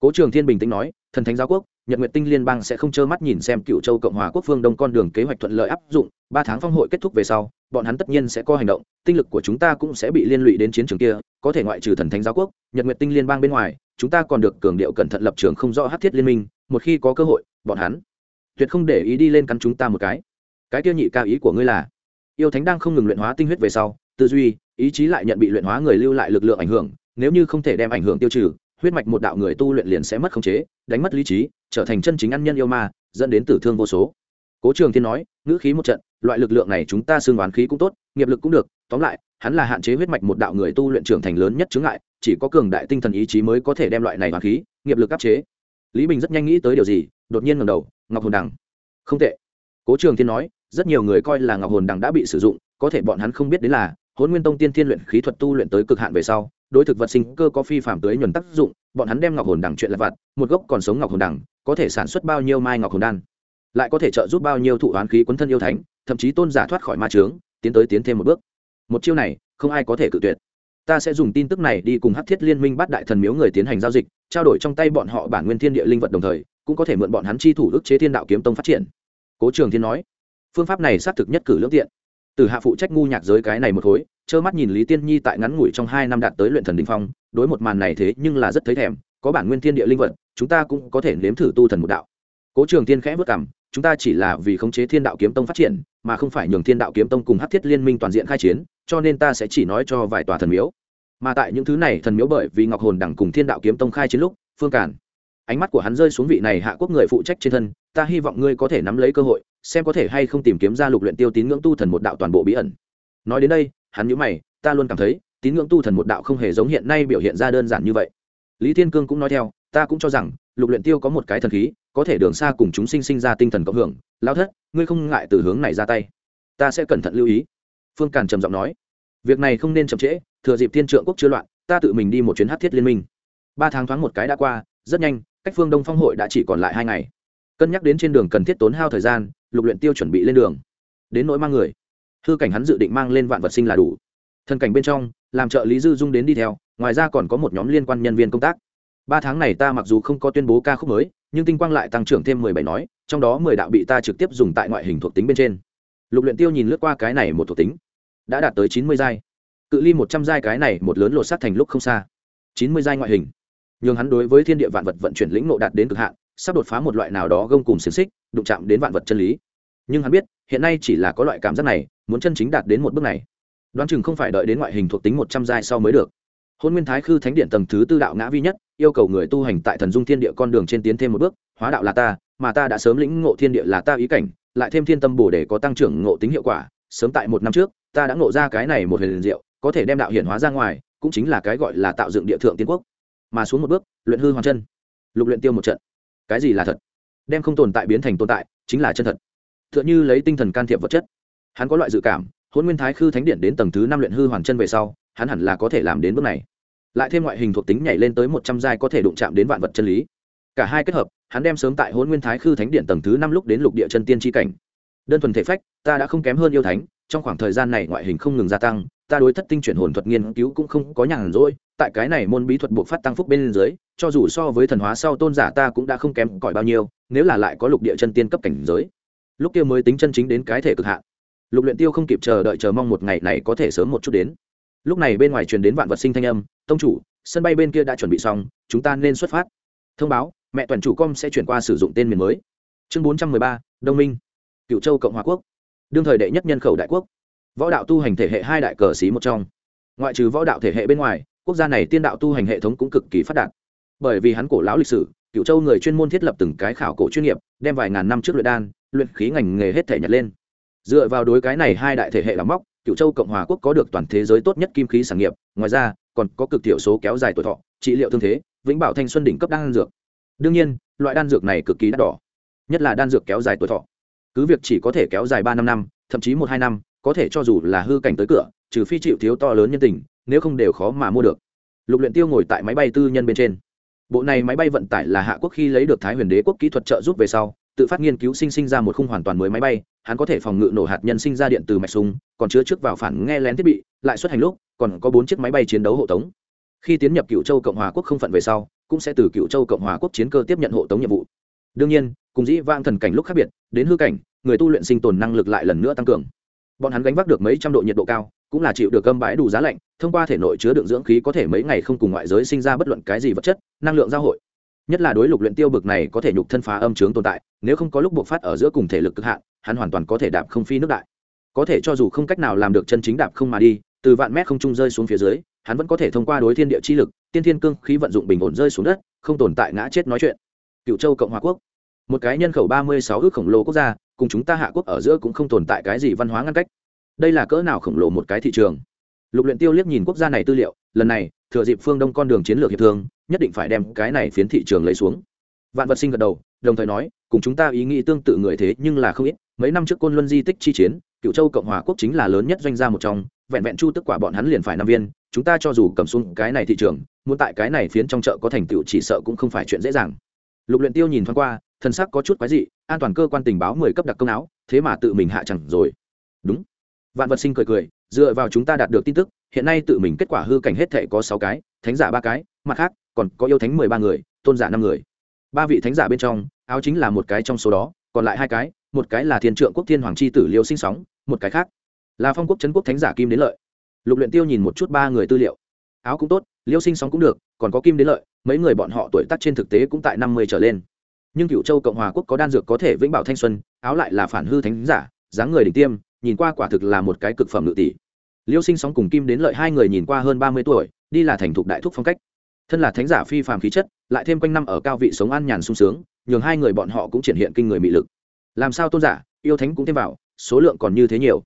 Cố trường thiên bình tĩnh nói, thần thánh giáo quốc, nhật nguyệt tinh liên bang sẽ không trơ mắt nhìn xem cựu châu cộng hòa quốc phương đông con đường kế hoạch thuận lợi áp dụng, ba tháng phong hội kết thúc về sau, bọn hắn tất nhiên sẽ có hành động, tinh lực của chúng ta cũng sẽ bị liên lụy đến chiến trường kia, có thể ngoại trừ thần thánh giáo quốc, nhật nguyệt tinh liên bang bên ngoài, chúng ta còn được cường điệu cẩn thận lập trường không rõ hát thiết liên minh, một khi có cơ hội, bọn hắn tuyệt không để ý đi lên cắn chúng ta một cái. Cái kia nhị ca ý của ngươi là? Yêu thánh đang không ngừng luyện hóa tinh huyết về sau, tư duy, ý chí lại nhận bị luyện hóa người lưu lại lực lượng ảnh hưởng, nếu như không thể đem ảnh hưởng tiêu trừ, huyết mạch một đạo người tu luyện liền sẽ mất khống chế, đánh mất lý trí, trở thành chân chính ăn nhân yêu ma, dẫn đến tử thương vô số. Cố trường thiên nói, ngữ khí một trận, loại lực lượng này chúng ta xương oán khí cũng tốt, nghiệp lực cũng được, tóm lại, hắn là hạn chế huyết mạch một đạo người tu luyện trưởng thành lớn nhất chướng ngại, chỉ có cường đại tinh thần ý chí mới có thể đem loại này oán khí, nghiệp lực áp chế. Lý bình rất nhanh nghĩ tới điều gì, đột nhiên ngầm đầu, ngọc hồn đằng. Không tệ cố trường thiên nói, rất nhiều người coi là ngọc hồn đằng đã bị sử dụng, có thể bọn hắn không biết đến là hôn nguyên tông tiên thiên luyện khí thuật tu luyện tới cực hạn về sau, đối thực vật sinh cơ có phi phạm tới nhuần tác dụng, bọn hắn đem ngọc hồn đằng chuyện lặt vặt, một gốc còn sống ngọc hồn đằng, có thể sản xuất bao nhiêu mai ngọc hồn đan, lại có thể trợ giúp bao nhiêu thụ oán khí quấn thân yêu thánh, thậm chí tôn giả thoát khỏi ma trướng tiến tới tiến thêm một bước. Một chiêu này, không ai có thể cự tuyệt. Ta sẽ dùng tin tức này đi cùng hắc thiết liên minh bắt đại thần miếu người tiến hành giao dịch, trao đổi trong tay bọn họ bản nguyên thiên địa linh vật đồng thời, cũng có thể mượn bọn hắn chi thủ ức chế thiên đạo kiếm tông phát triển cố trường thiên nói, phương pháp này xác thực nhất cử lưỡng tiện. Từ hạ phụ trách ngu nhạc giới cái này một khối, trơ mắt nhìn lý tiên nhi tại ngắn ngủi trong hai năm đạt tới luyện thần đình phong, đối một màn này thế nhưng là rất thấy thèm, có bản nguyên thiên địa linh vật, chúng ta cũng có thể nếm thử tu thần một đạo. Cố trường tiên khẽ vất cảm chúng ta chỉ là vì khống chế thiên đạo kiếm tông phát triển, mà không phải nhường thiên đạo kiếm tông cùng hát thiết liên minh toàn diện khai chiến, cho nên ta sẽ chỉ nói cho vài tòa thần miếu. Mà tại những thứ này thần miếu bởi vì ngọc hồn đẳng cùng thiên đạo kiếm tông khai chiến lúc, phương cản ánh mắt của hắn rơi xuống vị này hạ quốc người phụ trách trên thân, ta hy vọng ngươi có thể nắm lấy cơ hội, xem có thể hay không tìm kiếm ra lục luyện tiêu tín ngưỡng tu thần một đạo toàn bộ bí ẩn. Nói đến đây, hắn nhíu mày, ta luôn cảm thấy, tín ngưỡng tu thần một đạo không hề giống hiện nay biểu hiện ra đơn giản như vậy. Lý thiên cương cũng nói theo, ta cũng cho rằng, lục luyện tiêu có một cái thần khí, có thể đường xa cùng chúng sinh sinh ra tinh thần cộng hưởng. Lao thất, ngươi không ngại từ hướng này ra tay. Ta sẽ cẩn thận lưu ý. Phương càn trầm giọng nói, việc này không nên chậm trễ, thừa dịp thiên trượng quốc chưa loạn, ta tự mình đi một chuyến hát thiết liên minh. Ba tháng thoáng một cái đã qua, rất nhanh cách phương đông phong hội đã chỉ còn lại hai ngày cân nhắc đến trên đường cần thiết tốn hao thời gian lục luyện tiêu chuẩn bị lên đường đến nỗi mang người hư cảnh hắn dự định mang lên vạn vật sinh là đủ thân cảnh bên trong làm trợ lý dư dung đến đi theo ngoài ra còn có một nhóm liên quan nhân viên công tác ba tháng này ta mặc dù không có tuyên bố ca khúc mới nhưng tinh quang lại tăng trưởng thêm mười bảy nói trong đó mười đạo bị ta trực tiếp dùng tại ngoại hình thuộc tính bên trên lục luyện tiêu nhìn lướt qua cái này một thuộc tính đã đạt tới chín mươi giai cự ly một trăm giai cái này một lớn lột sát thành lúc không xa chín mươi giai ngoại hình nhưng hắn đối với thiên địa vạn vật vận chuyển lĩnh nộ đạt đến cực hạn, sắp đột phá một loại nào đó gông cùng xiềng xích, đụng chạm đến vạn vật chân lý. Nhưng hắn biết, hiện nay chỉ là có loại cảm giác này, muốn chân chính đạt đến một bước này. Đoán chừng không phải đợi đến ngoại hình thuộc tính một trăm giai sau mới được. Hôn nguyên thái khư thánh điện tầng thứ tư đạo ngã vi nhất, yêu cầu người tu hành tại thần dung thiên địa con đường trên tiến thêm một bước, hóa đạo là ta, mà ta đã sớm lĩnh ngộ thiên địa là ta ý cảnh, lại thêm thiên tâm bổ để có tăng trưởng ngộ tính hiệu quả, sớm tại một năm trước, ta đã ngộ ra cái này một huyền diệu, có thể đem đạo hiển hóa ra ngoài, cũng chính là cái gọi là tạo dựng địa thượng tiên quốc mà xuống một bước, luyện hư hoàn chân. Lục luyện tiêu một trận. Cái gì là thật? Đem không tồn tại biến thành tồn tại, chính là chân thật. Tựa như lấy tinh thần can thiệp vật chất. Hắn có loại dự cảm, hôn nguyên thái khư thánh điện đến tầng thứ năm luyện hư hoàn chân về sau, hắn hẳn là có thể làm đến bước này. Lại thêm ngoại hình thuộc tính nhảy lên tới một trăm giai có thể đụng chạm đến vạn vật chân lý. Cả hai kết hợp, hắn đem sớm tại hôn nguyên thái khư thánh điện tầng thứ năm lúc đến lục địa chân tiên tri cảnh. Đơn thuần thể phách, ta đã không kém hơn yêu thánh, trong khoảng thời gian này ngoại hình không ngừng gia tăng ta đối thất tinh chuyển hồn thuật nghiên cứu cũng không có nhàn rỗi, tại cái này môn bí thuật buộc phát tăng phúc bên dưới, cho dù so với thần hóa sau tôn giả ta cũng đã không kém cỏi bao nhiêu, nếu là lại có lục địa chân tiên cấp cảnh giới. Lúc kia mới tính chân chính đến cái thể cực hạn. Lục luyện tiêu không kịp chờ đợi chờ mong một ngày này có thể sớm một chút đến. Lúc này bên ngoài truyền đến vạn vật sinh thanh âm, tông chủ, sân bay bên kia đã chuẩn bị xong, chúng ta nên xuất phát. Thông báo, mẹ toàn chủ com sẽ chuyển qua sử dụng tên miền mới. Chương bốn trăm mười ba, đông minh cựu châu cộng hòa quốc. Đương thời đệ nhất nhân khẩu đại quốc võ đạo tu hành thể hệ hai đại cờ xí một trong. Ngoại trừ võ đạo thể hệ bên ngoài, quốc gia này tiên đạo tu hành hệ thống cũng cực kỳ phát đạt. Bởi vì hắn cổ lão lịch sử cựu châu người chuyên môn thiết lập từng cái khảo cổ chuyên nghiệp, đem vài ngàn năm trước luyện đan, luyện khí ngành nghề hết thể nhật lên. Dựa vào đối cái này hai đại thể hệ làm móc cựu châu cộng hòa quốc có được toàn thế giới tốt nhất kim khí sản nghiệp, ngoài ra, còn có cực thiểu số kéo dài tuổi thọ, trị liệu thương thế, vĩnh bảo thanh xuân đỉnh cấp đan dược. Đương nhiên, loại đan dược này cực kỳ đắt đỏ, nhất là đan dược kéo dài tuổi thọ. Cứ việc chỉ có thể kéo dài ba năm năm, thậm chí một hai năm có thể cho dù là hư cảnh tới cửa, trừ phi chịu thiếu to lớn nhân tình, nếu không đều khó mà mua được. Lục luyện tiêu ngồi tại máy bay tư nhân bên trên. Bộ này máy bay vận tải là hạ quốc khi lấy được thái huyền đế quốc kỹ thuật trợ giúp về sau, tự phát nghiên cứu sinh sinh ra một khung hoàn toàn mới máy bay, hắn có thể phòng ngự nổ hạt nhân sinh ra điện từ mạch súng, còn chứa trước vào phản nghe lén thiết bị, lại xuất hành lúc, còn có bốn chiếc máy bay chiến đấu hộ tống. Khi tiến nhập cựu châu cộng hòa quốc không phận về sau, cũng sẽ từ cựu châu cộng hòa quốc chiến cơ tiếp nhận hộ tống nhiệm vụ. Đương nhiên, cùng dĩ vang thần cảnh lúc khác biệt, đến hư cảnh, người tu luyện sinh tồn năng lực lại lần nữa tăng cường bọn hắn gánh vác được mấy trăm độ nhiệt độ cao, cũng là chịu được cơm bãi đủ giá lạnh, thông qua thể nội chứa đựng dưỡng khí có thể mấy ngày không cùng ngoại giới sinh ra bất luận cái gì vật chất, năng lượng giao hội. Nhất là đối lục luyện tiêu bực này có thể nhục thân phá âm trướng tồn tại, nếu không có lúc buộc phát ở giữa cùng thể lực cực hạn, hắn hoàn toàn có thể đạp không phi nước đại. Có thể cho dù không cách nào làm được chân chính đạp không mà đi, từ vạn mét không trung rơi xuống phía dưới, hắn vẫn có thể thông qua đối thiên địa chi lực, tiên thiên cương khí vận dụng bình ổn rơi xuống đất, không tồn tại ngã chết nói chuyện. Cựu châu cộng hòa quốc. Một cái nhân khẩu ba mươi sáu ước khổng lồ quốc gia cùng chúng ta hạ quốc ở giữa cũng không tồn tại cái gì văn hóa ngăn cách. Đây là cỡ nào khổng lồ một cái thị trường? Lục luyện tiêu liếc nhìn quốc gia này tư liệu, lần này, thừa dịp phương đông con đường chiến lược hiệp thương, nhất định phải đem cái này phiến thị trường lấy xuống. Vạn vật sinh gật đầu, đồng thời nói, cùng chúng ta ý nghĩ tương tự người thế nhưng là không ít, mấy năm trước côn luân di tích chi chiến, cựu châu cộng hòa quốc chính là lớn nhất doanh gia một trong, vẹn vẹn chu tức quả bọn hắn liền phải năm viên, chúng ta cho dù cầm xuống cái này thị trường, muốn tại cái này phiến trong chợ có thành tựu chỉ sợ cũng không phải chuyện dễ dàng. Lục luyện tiêu nhìn thoáng qua thân sắc có chút quái dị an toàn cơ quan tình báo mười cấp đặc công áo, thế mà tự mình hạ chẳng rồi. Đúng. Vạn vật sinh cười cười, dựa vào chúng ta đạt được tin tức, hiện nay tự mình kết quả hư cảnh hết thệ có sáu cái, thánh giả ba cái, mặt khác, còn có yêu thánh mười ba người, tôn giả năm người. Ba vị thánh giả bên trong, áo chính là một cái trong số đó, còn lại hai cái, một cái là thiên trượng quốc thiên hoàng c h i tử liêu sinh sóng, một cái khác là phong quốc trấn quốc thánh giả kim đến lợi. Lục luyện tiêu nhìn một chút ba người tư liệu. Áo cũng tốt, liêu sinh sóng cũng được, còn có kim đến lợi, mấy người bọn họ tuổi tác trên thực tế cũng tại năm mươi trở lên nhưng cựu châu cộng hòa quốc có đan dược có thể vĩnh bảo thanh xuân, áo lại là phản hư thánh giả, dáng người đỉnh tiêm, nhìn qua quả thực là một cái cực phẩm ngự tỷ. Liêu sinh sóng cùng kim đến lợi hai người nhìn qua hơn ba mươi tuổi, đi là thành thục đại thúc phong cách. Thân là thánh giả phi phàm khí chất, lại thêm quanh năm ở cao vị sống an nhàn sung sướng, nhường hai người bọn họ cũng triển hiện kinh người mị lực. Làm sao tôn giả, yêu thánh cũng thêm vào, số lượng còn như thế nhiều.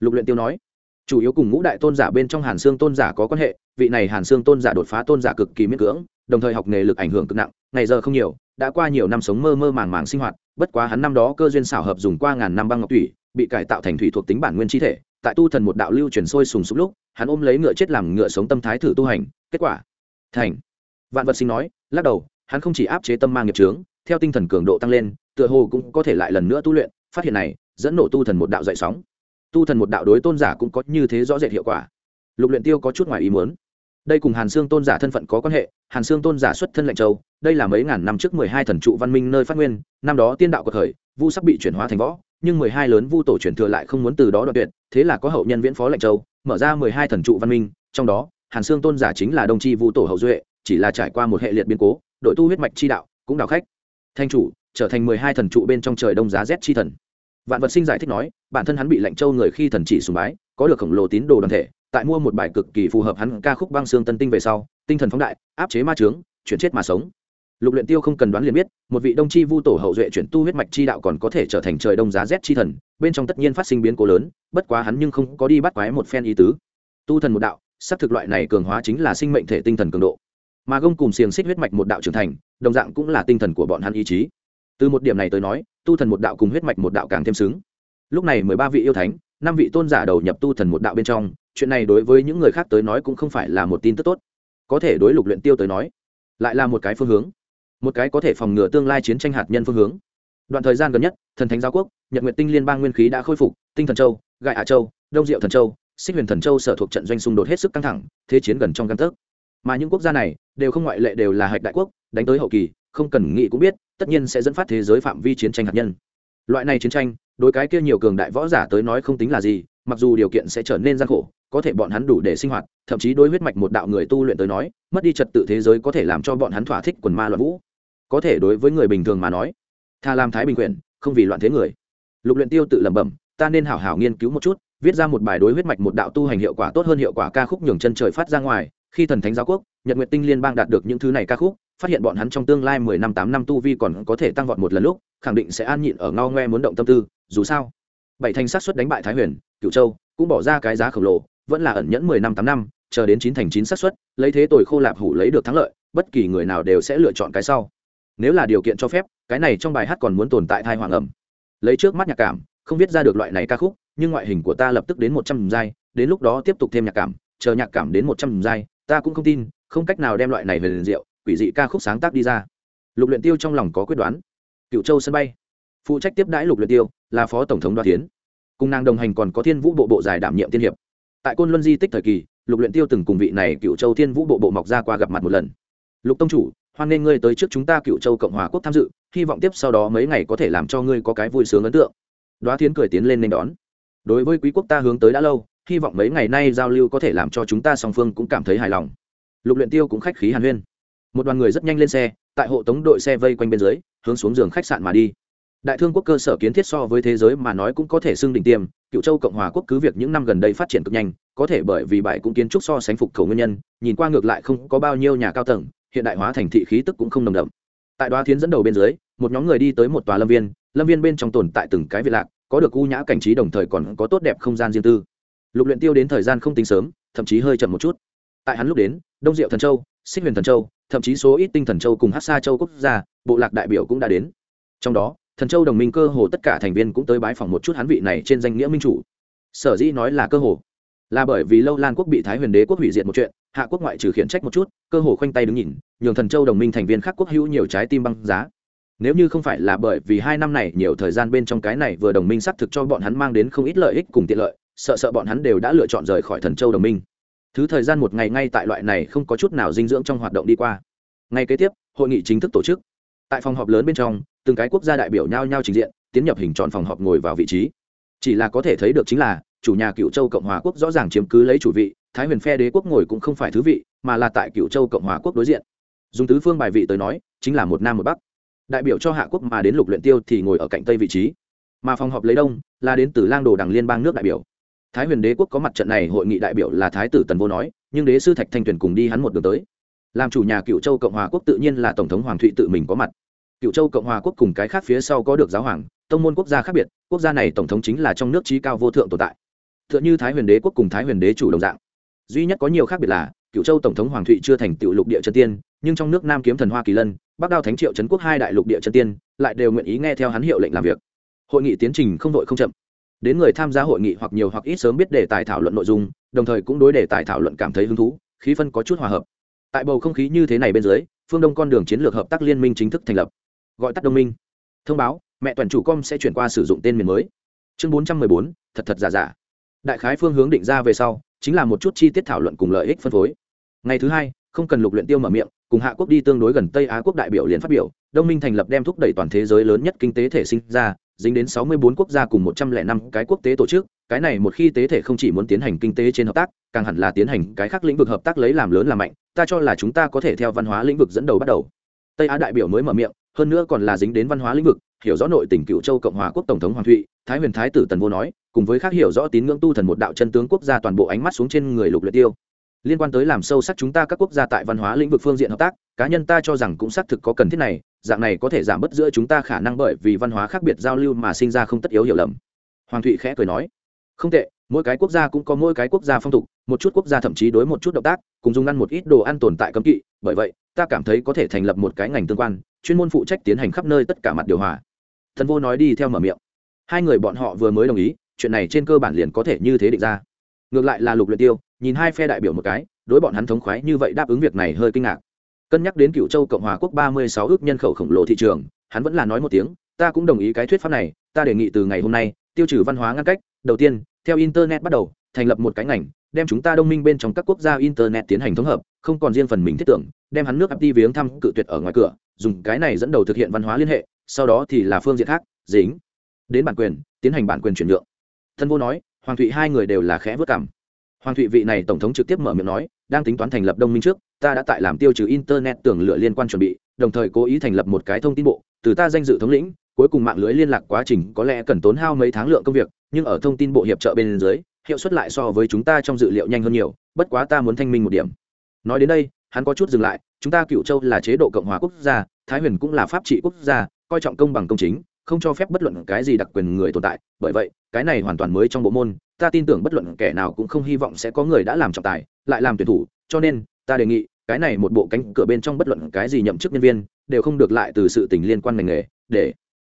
Lục luyện tiêu nói, chủ yếu cùng ngũ đại tôn giả bên trong hàn xương tôn giả có quan hệ vị này hàn xương tôn giả đột phá tôn giả cực kỳ miễn cưỡng, đồng thời học nghề lực ảnh hưởng cực nặng, ngày giờ không nhiều, đã qua nhiều năm sống mơ mơ màng màng sinh hoạt, bất quá hắn năm đó cơ duyên xảo hợp dùng qua ngàn năm băng ngọc thủy, bị cải tạo thành thủy thuộc tính bản nguyên chi thể, tại tu thần một đạo lưu truyền sôi sùng sục lúc, hắn ôm lấy ngựa chết làm ngựa sống tâm thái thử tu hành, kết quả, thành. Vạn vật sinh nói, lắc đầu, hắn không chỉ áp chế tâm mang nghiệp trướng theo tinh thần cường độ tăng lên, tựa hồ cũng có thể lại lần nữa tu luyện, phát hiện này, dẫn nổ tu thần một đạo dậy sóng. Tu thần một đạo đối tôn giả cũng có như thế rõ rệt hiệu quả. Lục luyện tiêu có chút ngoài ý muốn đây cùng hàn xương tôn giả thân phận có quan hệ, hàn xương tôn giả xuất thân lệnh châu, đây là mấy ngàn năm trước mười hai thần trụ văn minh nơi phát nguyên, năm đó tiên đạo của thời, vu sắc bị chuyển hóa thành võ, nhưng mười hai lớn vu tổ truyền thừa lại không muốn từ đó đoạn tuyệt, thế là có hậu nhân viễn phó lệnh châu, mở ra mười hai thần trụ văn minh, trong đó, hàn xương tôn giả chính là đồng Tri vu tổ hậu duệ, chỉ là trải qua một hệ liệt biến cố, đội tu huyết mạch chi đạo, cũng đạo khách. Thanh chủ, trở thành mười hai thần trụ bên trong trời đông giá rét chi thần. Vạn vật sinh giải thích nói, bản thân hắn bị lệnh châu người khi thần chỉ sùng bái, có được khổng lồ tín đồ đoàn thể tại mua một bài cực kỳ phù hợp hắn ca khúc băng xương tân tinh về sau, tinh thần phóng đại, áp chế ma trướng chuyển chết mà sống. Lục luyện tiêu không cần đoán liền biết, một vị đông chi vu tổ hậu duệ chuyển tu huyết mạch chi đạo còn có thể trở thành trời đông giá rét chi thần, bên trong tất nhiên phát sinh biến cố lớn, bất quá hắn nhưng không có đi bắt quái một phen ý tứ. Tu thần một đạo sắp thực loại này cường hóa chính là sinh mệnh thể tinh thần cường độ. Mà gông cùng xiềng xích huyết mạch một đạo trưởng thành, đồng dạng cũng là tinh thần của bọn hắn ý chí. Từ một điểm này tới nói, tu thần một đạo cùng huyết mạch một đạo càng thêm xứng. Lúc này mười ba vị yêu thánh, năm vị tôn giả đầu nhập tu thần một đạo bên trong chuyện này đối với những người khác tới nói cũng không phải là một tin tức tốt. Có thể đối lục luyện tiêu tới nói, lại là một cái phương hướng, một cái có thể phòng ngừa tương lai chiến tranh hạt nhân phương hướng. Đoạn thời gian gần nhất, thần thánh giáo quốc, nhật nguyện tinh liên bang nguyên khí đã khôi phục, tinh thần châu gại hạ châu, đông diệu thần châu, xích huyền thần châu sở thuộc trận doanh xung đột hết sức căng thẳng, thế chiến gần trong căn tấc. Mà những quốc gia này, đều không ngoại lệ đều là hạch đại quốc, đánh tới hậu kỳ, không cần nghĩ cũng biết, tất nhiên sẽ dẫn phát thế giới phạm vi chiến tranh hạt nhân. Loại này chiến tranh, đối cái kia nhiều cường đại võ giả tới nói không tính là gì, mặc dù điều kiện sẽ trở nên gian khổ có thể bọn hắn đủ để sinh hoạt, thậm chí đối huyết mạch một đạo người tu luyện tới nói, mất đi trật tự thế giới có thể làm cho bọn hắn thỏa thích quần ma loạn vũ. Có thể đối với người bình thường mà nói, tha làm thái bình quyền, không vì loạn thế người. Lục luyện tiêu tự lẩm bẩm, ta nên hảo hảo nghiên cứu một chút, viết ra một bài đối huyết mạch một đạo tu hành hiệu quả tốt hơn hiệu quả ca khúc nhường chân trời phát ra ngoài, khi thần thánh giáo quốc, nhật nguyệt tinh liên bang đạt được những thứ này ca khúc, phát hiện bọn hắn trong tương lai mười năm, tám năm tu vi còn có thể tăng vọt một lần lúc, khẳng định sẽ an nhịn ở ngao ngoe muốn động tâm tư, dù sao. Bảy thành sát suất đánh bại thái huyền cựu châu, cũng bỏ ra cái giá khổng lồ vẫn là ẩn nhẫn mười năm, tám năm, chờ đến chín thành chín sát suất, lấy thế tội khô lạp hủ lấy được thắng lợi, bất kỳ người nào đều sẽ lựa chọn cái sau. Nếu là điều kiện cho phép, cái này trong bài hát còn muốn tồn tại thai hoàng ẩm. Lấy trước mắt nhạc cảm, không viết ra được loại này ca khúc, nhưng ngoại hình của ta lập tức đến một trăm giai, đến lúc đó tiếp tục thêm nhạc cảm, chờ nhạc cảm đến một trăm giai, ta cũng không tin, không cách nào đem loại này về liền diệu, quỷ dị ca khúc sáng tác đi ra. Lục luyện tiêu trong lòng có quyết đoán. Cựu châu sân bay. Phụ trách tiếp đãi lục luyện tiêu là phó tổng thống đoàn tiến cùng nàng đồng hành còn có thiên vũ bộ bộ giải đảm nhiệm tiên hiệp tại côn luân di tích thời kỳ, lục luyện tiêu từng cùng vị này cựu châu thiên vũ bộ bộ mọc ra qua gặp mặt một lần. Lục tông chủ, hoan nghênh ngươi tới trước chúng ta cựu châu cộng hòa quốc tham dự, hy vọng tiếp sau đó mấy ngày có thể làm cho ngươi có cái vui sướng ấn tượng. Đoá thiến cười tiến lên nên đón. Đối với quý quốc ta hướng tới đã lâu, hy vọng mấy ngày nay giao lưu có thể làm cho chúng ta song phương cũng cảm thấy hài lòng. Lục luyện tiêu cũng khách khí hàn huyên. Một đoàn người rất nhanh lên xe, tại hộ tống đội xe vây quanh bên dưới, hướng xuống giường khách sạn mà đi đại thương quốc cơ sở kiến thiết so với thế giới mà nói cũng có thể xưng đỉnh tiêm, cựu châu cộng hòa quốc cứ việc những năm gần đây phát triển cực nhanh, có thể bởi vì bài cũng kiến trúc so sánh phục khẩu nguyên nhân, nhìn qua ngược lại không có bao nhiêu nhà cao tầng, hiện đại hóa thành thị khí tức cũng không nồng đậm. Tại đoá thiến dẫn đầu bên dưới, một nhóm người đi tới một tòa lâm viên lâm viên bên trong tồn tại từng cái vị lạc, có được u nhã cảnh trí đồng thời còn có tốt đẹp không gian riêng tư. Lục luyện tiêu đến thời gian không tính sớm, thậm chí hơi chậm một chút. Tại hắn lúc đến, đông diệu thần châu, xích huyền thần châu, thậm chí số ít tinh thần châu cùng hát sa châu quốc gia, bộ lạc đại biểu cũng đã đến. Trong đó thần châu đồng minh cơ hồ tất cả thành viên cũng tới bái phỏng một chút hắn vị này trên danh nghĩa minh chủ. Sở dĩ nói là cơ hồ, là bởi vì lâu lan quốc bị thái huyền đế quốc hủy diệt một chuyện, hạ quốc ngoại trừ khiển trách một chút, cơ hồ khoanh tay đứng nhìn, nhường thần châu đồng minh thành viên khác quốc hữu nhiều trái tim băng giá. Nếu như không phải là bởi vì hai năm này nhiều thời gian bên trong cái này vừa đồng minh xác thực cho bọn hắn mang đến không ít lợi ích cùng tiện lợi, sợ sợ bọn hắn đều đã lựa chọn rời khỏi thần châu đồng minh. Thứ thời gian một ngày ngay tại loại này không có chút nào dinh dưỡng trong hoạt động đi qua. Ngay kế tiếp, hội nghị chính thức tổ chức tại phòng họp lớn bên trong, từng cái quốc gia đại biểu nhau nhau trình diện, tiến nhập hình tròn phòng họp ngồi vào vị trí. Chỉ là có thể thấy được chính là, chủ nhà cựu châu cộng hòa quốc rõ ràng chiếm cứ lấy chủ vị, thái huyền phe đế quốc ngồi cũng không phải thứ vị, mà là tại cựu châu cộng hòa quốc đối diện. Dùng tứ phương bài vị tới nói, chính là một nam một bắc. Đại biểu cho hạ quốc mà đến lục luyện tiêu thì ngồi ở cạnh tây vị trí. Mà phòng họp lấy đông, là đến từ lang đồ đảng liên bang nước đại biểu. Thái huyền đế quốc có mặt trận này, hội nghị đại biểu là thái tử tần vô nói, nhưng đế sư thạch thanh tuyền cùng đi hắn một đường tới làm chủ nhà cựu châu cộng hòa quốc tự nhiên là tổng thống hoàng thụy tự mình có mặt cựu châu cộng hòa quốc cùng cái khác phía sau có được giáo hoàng tông môn quốc gia khác biệt quốc gia này tổng thống chính là trong nước trí cao vô thượng tồn tại t h ư ợ n h ư thái huyền đế quốc cùng thái huyền đế chủ đồng dạng duy nhất có nhiều khác biệt là cựu châu tổng thống hoàng thụy chưa thành tựu lục địa trần tiên nhưng trong nước nam kiếm thần hoa kỳ lân bắc đao thánh triệu trấn quốc hai đại lục địa trần tiên lại đều nguyện ý nghe theo hắn hiệu lệnh làm việc hội nghị tiến trình không đội không chậm đến người tham gia hội nghị hoặc nhiều hoặc ít sớm biết đề tài thảo luận nội dung đồng thời cũng đối đề tài thảo luận cảm thấy hứng thú khí phân có chút hòa hợp tại bầu không khí như thế này bên dưới, phương đông con đường chiến lược hợp tác liên minh chính thức thành lập. Gọi tắt đông minh. Thông báo, mẹ toàn chủ com sẽ chuyển qua sử dụng tên miền mới. Chương bốn trăm mười bốn, thật thật giả giả. Đại khái phương hướng định ra về sau, chính là một chút chi tiết thảo luận cùng lợi ích phân phối. Ngày thứ hai, không cần lục luyện tiêu mở miệng, cùng hạ quốc đi tương đối gần tây á quốc đại biểu liền phát biểu, đông minh thành lập đem thúc đẩy toàn thế giới lớn nhất kinh tế thể sinh ra, dính đến sáu mươi bốn quốc gia cùng một trăm lẻ năm cái quốc tế tổ chức cái này một khi tế thể không chỉ muốn tiến hành kinh tế trên hợp tác, càng hẳn là tiến hành cái khác lĩnh vực hợp tác lấy làm lớn làm mạnh, ta cho là chúng ta có thể theo văn hóa lĩnh vực dẫn đầu bắt đầu. Tây á đại biểu mới mở miệng, hơn nữa còn là dính đến văn hóa lĩnh vực, hiểu rõ nội tỉnh cựu châu cộng hòa quốc tổng thống hoàng thụy, thái huyền thái tử tần vô nói, cùng với khác hiểu rõ tín ngưỡng tu thần một đạo chân tướng quốc gia toàn bộ ánh mắt xuống trên người lục luyện tiêu. Liên quan tới làm sâu sắc chúng ta các quốc gia tại văn hóa lĩnh vực phương diện hợp tác, cá nhân ta cho rằng cũng xác thực có cần thiết này, dạng này có thể giảm bớt giữa chúng ta khả năng bởi vì văn hóa khác biệt giao lưu mà sinh ra không tất yếu hiểu lầm. Hoàng thụy khẽ cười nói không tệ, mỗi cái quốc gia cũng có mỗi cái quốc gia phong tục, một chút quốc gia thậm chí đối một chút động tác, cùng dùng ăn một ít đồ ăn tồn tại cấm kỵ, bởi vậy, ta cảm thấy có thể thành lập một cái ngành tương quan, chuyên môn phụ trách tiến hành khắp nơi tất cả mặt điều hòa. Thần vô nói đi theo mở miệng. Hai người bọn họ vừa mới đồng ý, chuyện này trên cơ bản liền có thể như thế định ra. Ngược lại là lục luyện tiêu, nhìn hai phe đại biểu một cái, đối bọn hắn thống khoái như vậy đáp ứng việc này hơi kinh ngạc. Cân nhắc đến cựu châu cộng hòa quốc ba mươi sáu ước nhân khẩu khổng lồ thị trường, hắn vẫn là nói một tiếng, ta cũng đồng ý cái thuyết pháp này, ta đề nghị từ ngày hôm nay, tiêu trừ văn hóa ngăn cách đầu tiên, theo internet bắt đầu, thành lập một cái ngành, đem chúng ta đồng minh bên trong các quốc gia internet tiến hành thống hợp, không còn riêng phần mình thiết tưởng, đem hắn nước ap đi viếng thăm, cự tuyệt ở ngoài cửa, dùng cái này dẫn đầu thực hiện văn hóa liên hệ, sau đó thì là phương diện khác, dính đến bản quyền, tiến hành bản quyền chuyển nhượng. Thân vô nói, hoàng thụy hai người đều là khẽ vất cảm. Hoàng thụy vị này tổng thống trực tiếp mở miệng nói, đang tính toán thành lập đồng minh trước, ta đã tại làm tiêu trừ internet tưởng lựa liên quan chuẩn bị, đồng thời cố ý thành lập một cái thông tin bộ, từ ta danh dự thống lĩnh, cuối cùng mạng lưới liên lạc quá trình có lẽ cần tốn hao mấy tháng lượng công việc nhưng ở thông tin bộ hiệp trợ bên dưới, hiệu suất lại so với chúng ta trong dự liệu nhanh hơn nhiều, bất quá ta muốn thanh minh một điểm. Nói đến đây, hắn có chút dừng lại, chúng ta cựu châu là chế độ cộng hòa quốc gia, thái huyền cũng là pháp trị quốc gia, coi trọng công bằng công chính, không cho phép bất luận cái gì đặc quyền người tồn tại. Bởi vậy, cái này hoàn toàn mới trong bộ môn, ta tin tưởng bất luận kẻ nào cũng không hy vọng sẽ có người đã làm trọng tài, lại làm tuyển thủ, cho nên, ta đề nghị, cái này một bộ cánh cửa bên trong bất luận cái gì nhậm chức nhân viên, đều không được lại từ sự tình liên quan ngành nghề, để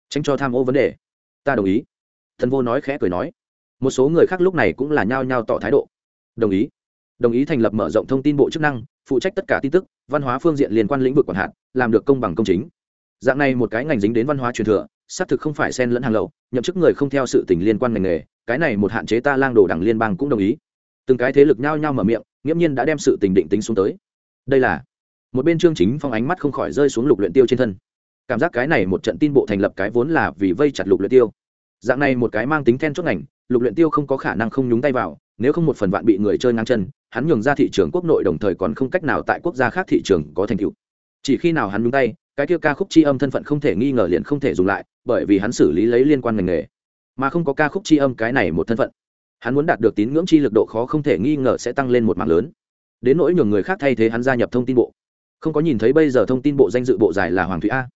tránh cho tham ô vấn đề. Ta đồng ý thần vô nói khẽ cười nói, một số người khác lúc này cũng là nhao nhao tỏ thái độ. Đồng ý. Đồng ý thành lập mở rộng thông tin bộ chức năng, phụ trách tất cả tin tức, văn hóa phương diện liên quan lĩnh vực quản hạt, làm được công bằng công chính. Dạng này một cái ngành dính đến văn hóa truyền thừa, xác thực không phải xen lẫn hàng lậu nhậm chức người không theo sự tình liên quan ngành nghề, cái này một hạn chế ta lang đồ đảng liên bang cũng đồng ý. Từng cái thế lực nhao nhao mở miệng, nghiễm nhiên đã đem sự tình định tính xuống tới. Đây là, một bên chương chính phong ánh mắt không khỏi rơi xuống lục luyện tiêu trên thân. Cảm giác cái này một trận tin bộ thành lập cái vốn là vì vây chặt lục luyện tiêu dạng này một cái mang tính then chốt ngành, lục luyện tiêu không có khả năng không nhúng tay vào, nếu không một phần vạn bị người chơi ngang chân, hắn nhường ra thị trường quốc nội đồng thời còn không cách nào tại quốc gia khác thị trường có thành tựu. Chỉ khi nào hắn nhúng tay, cái kia ca khúc chi âm thân phận không thể nghi ngờ liền không thể dùng lại, bởi vì hắn xử lý lấy liên quan ngành nghề. Mà không có ca khúc chi âm cái này một thân phận, hắn muốn đạt được tín ngưỡng chi lực độ khó không thể nghi ngờ sẽ tăng lên một mạng lớn. Đến nỗi nhường người khác thay thế hắn gia nhập thông tin bộ. Không có nhìn thấy bây giờ thông tin bộ danh dự bộ dài là hoàng thụy a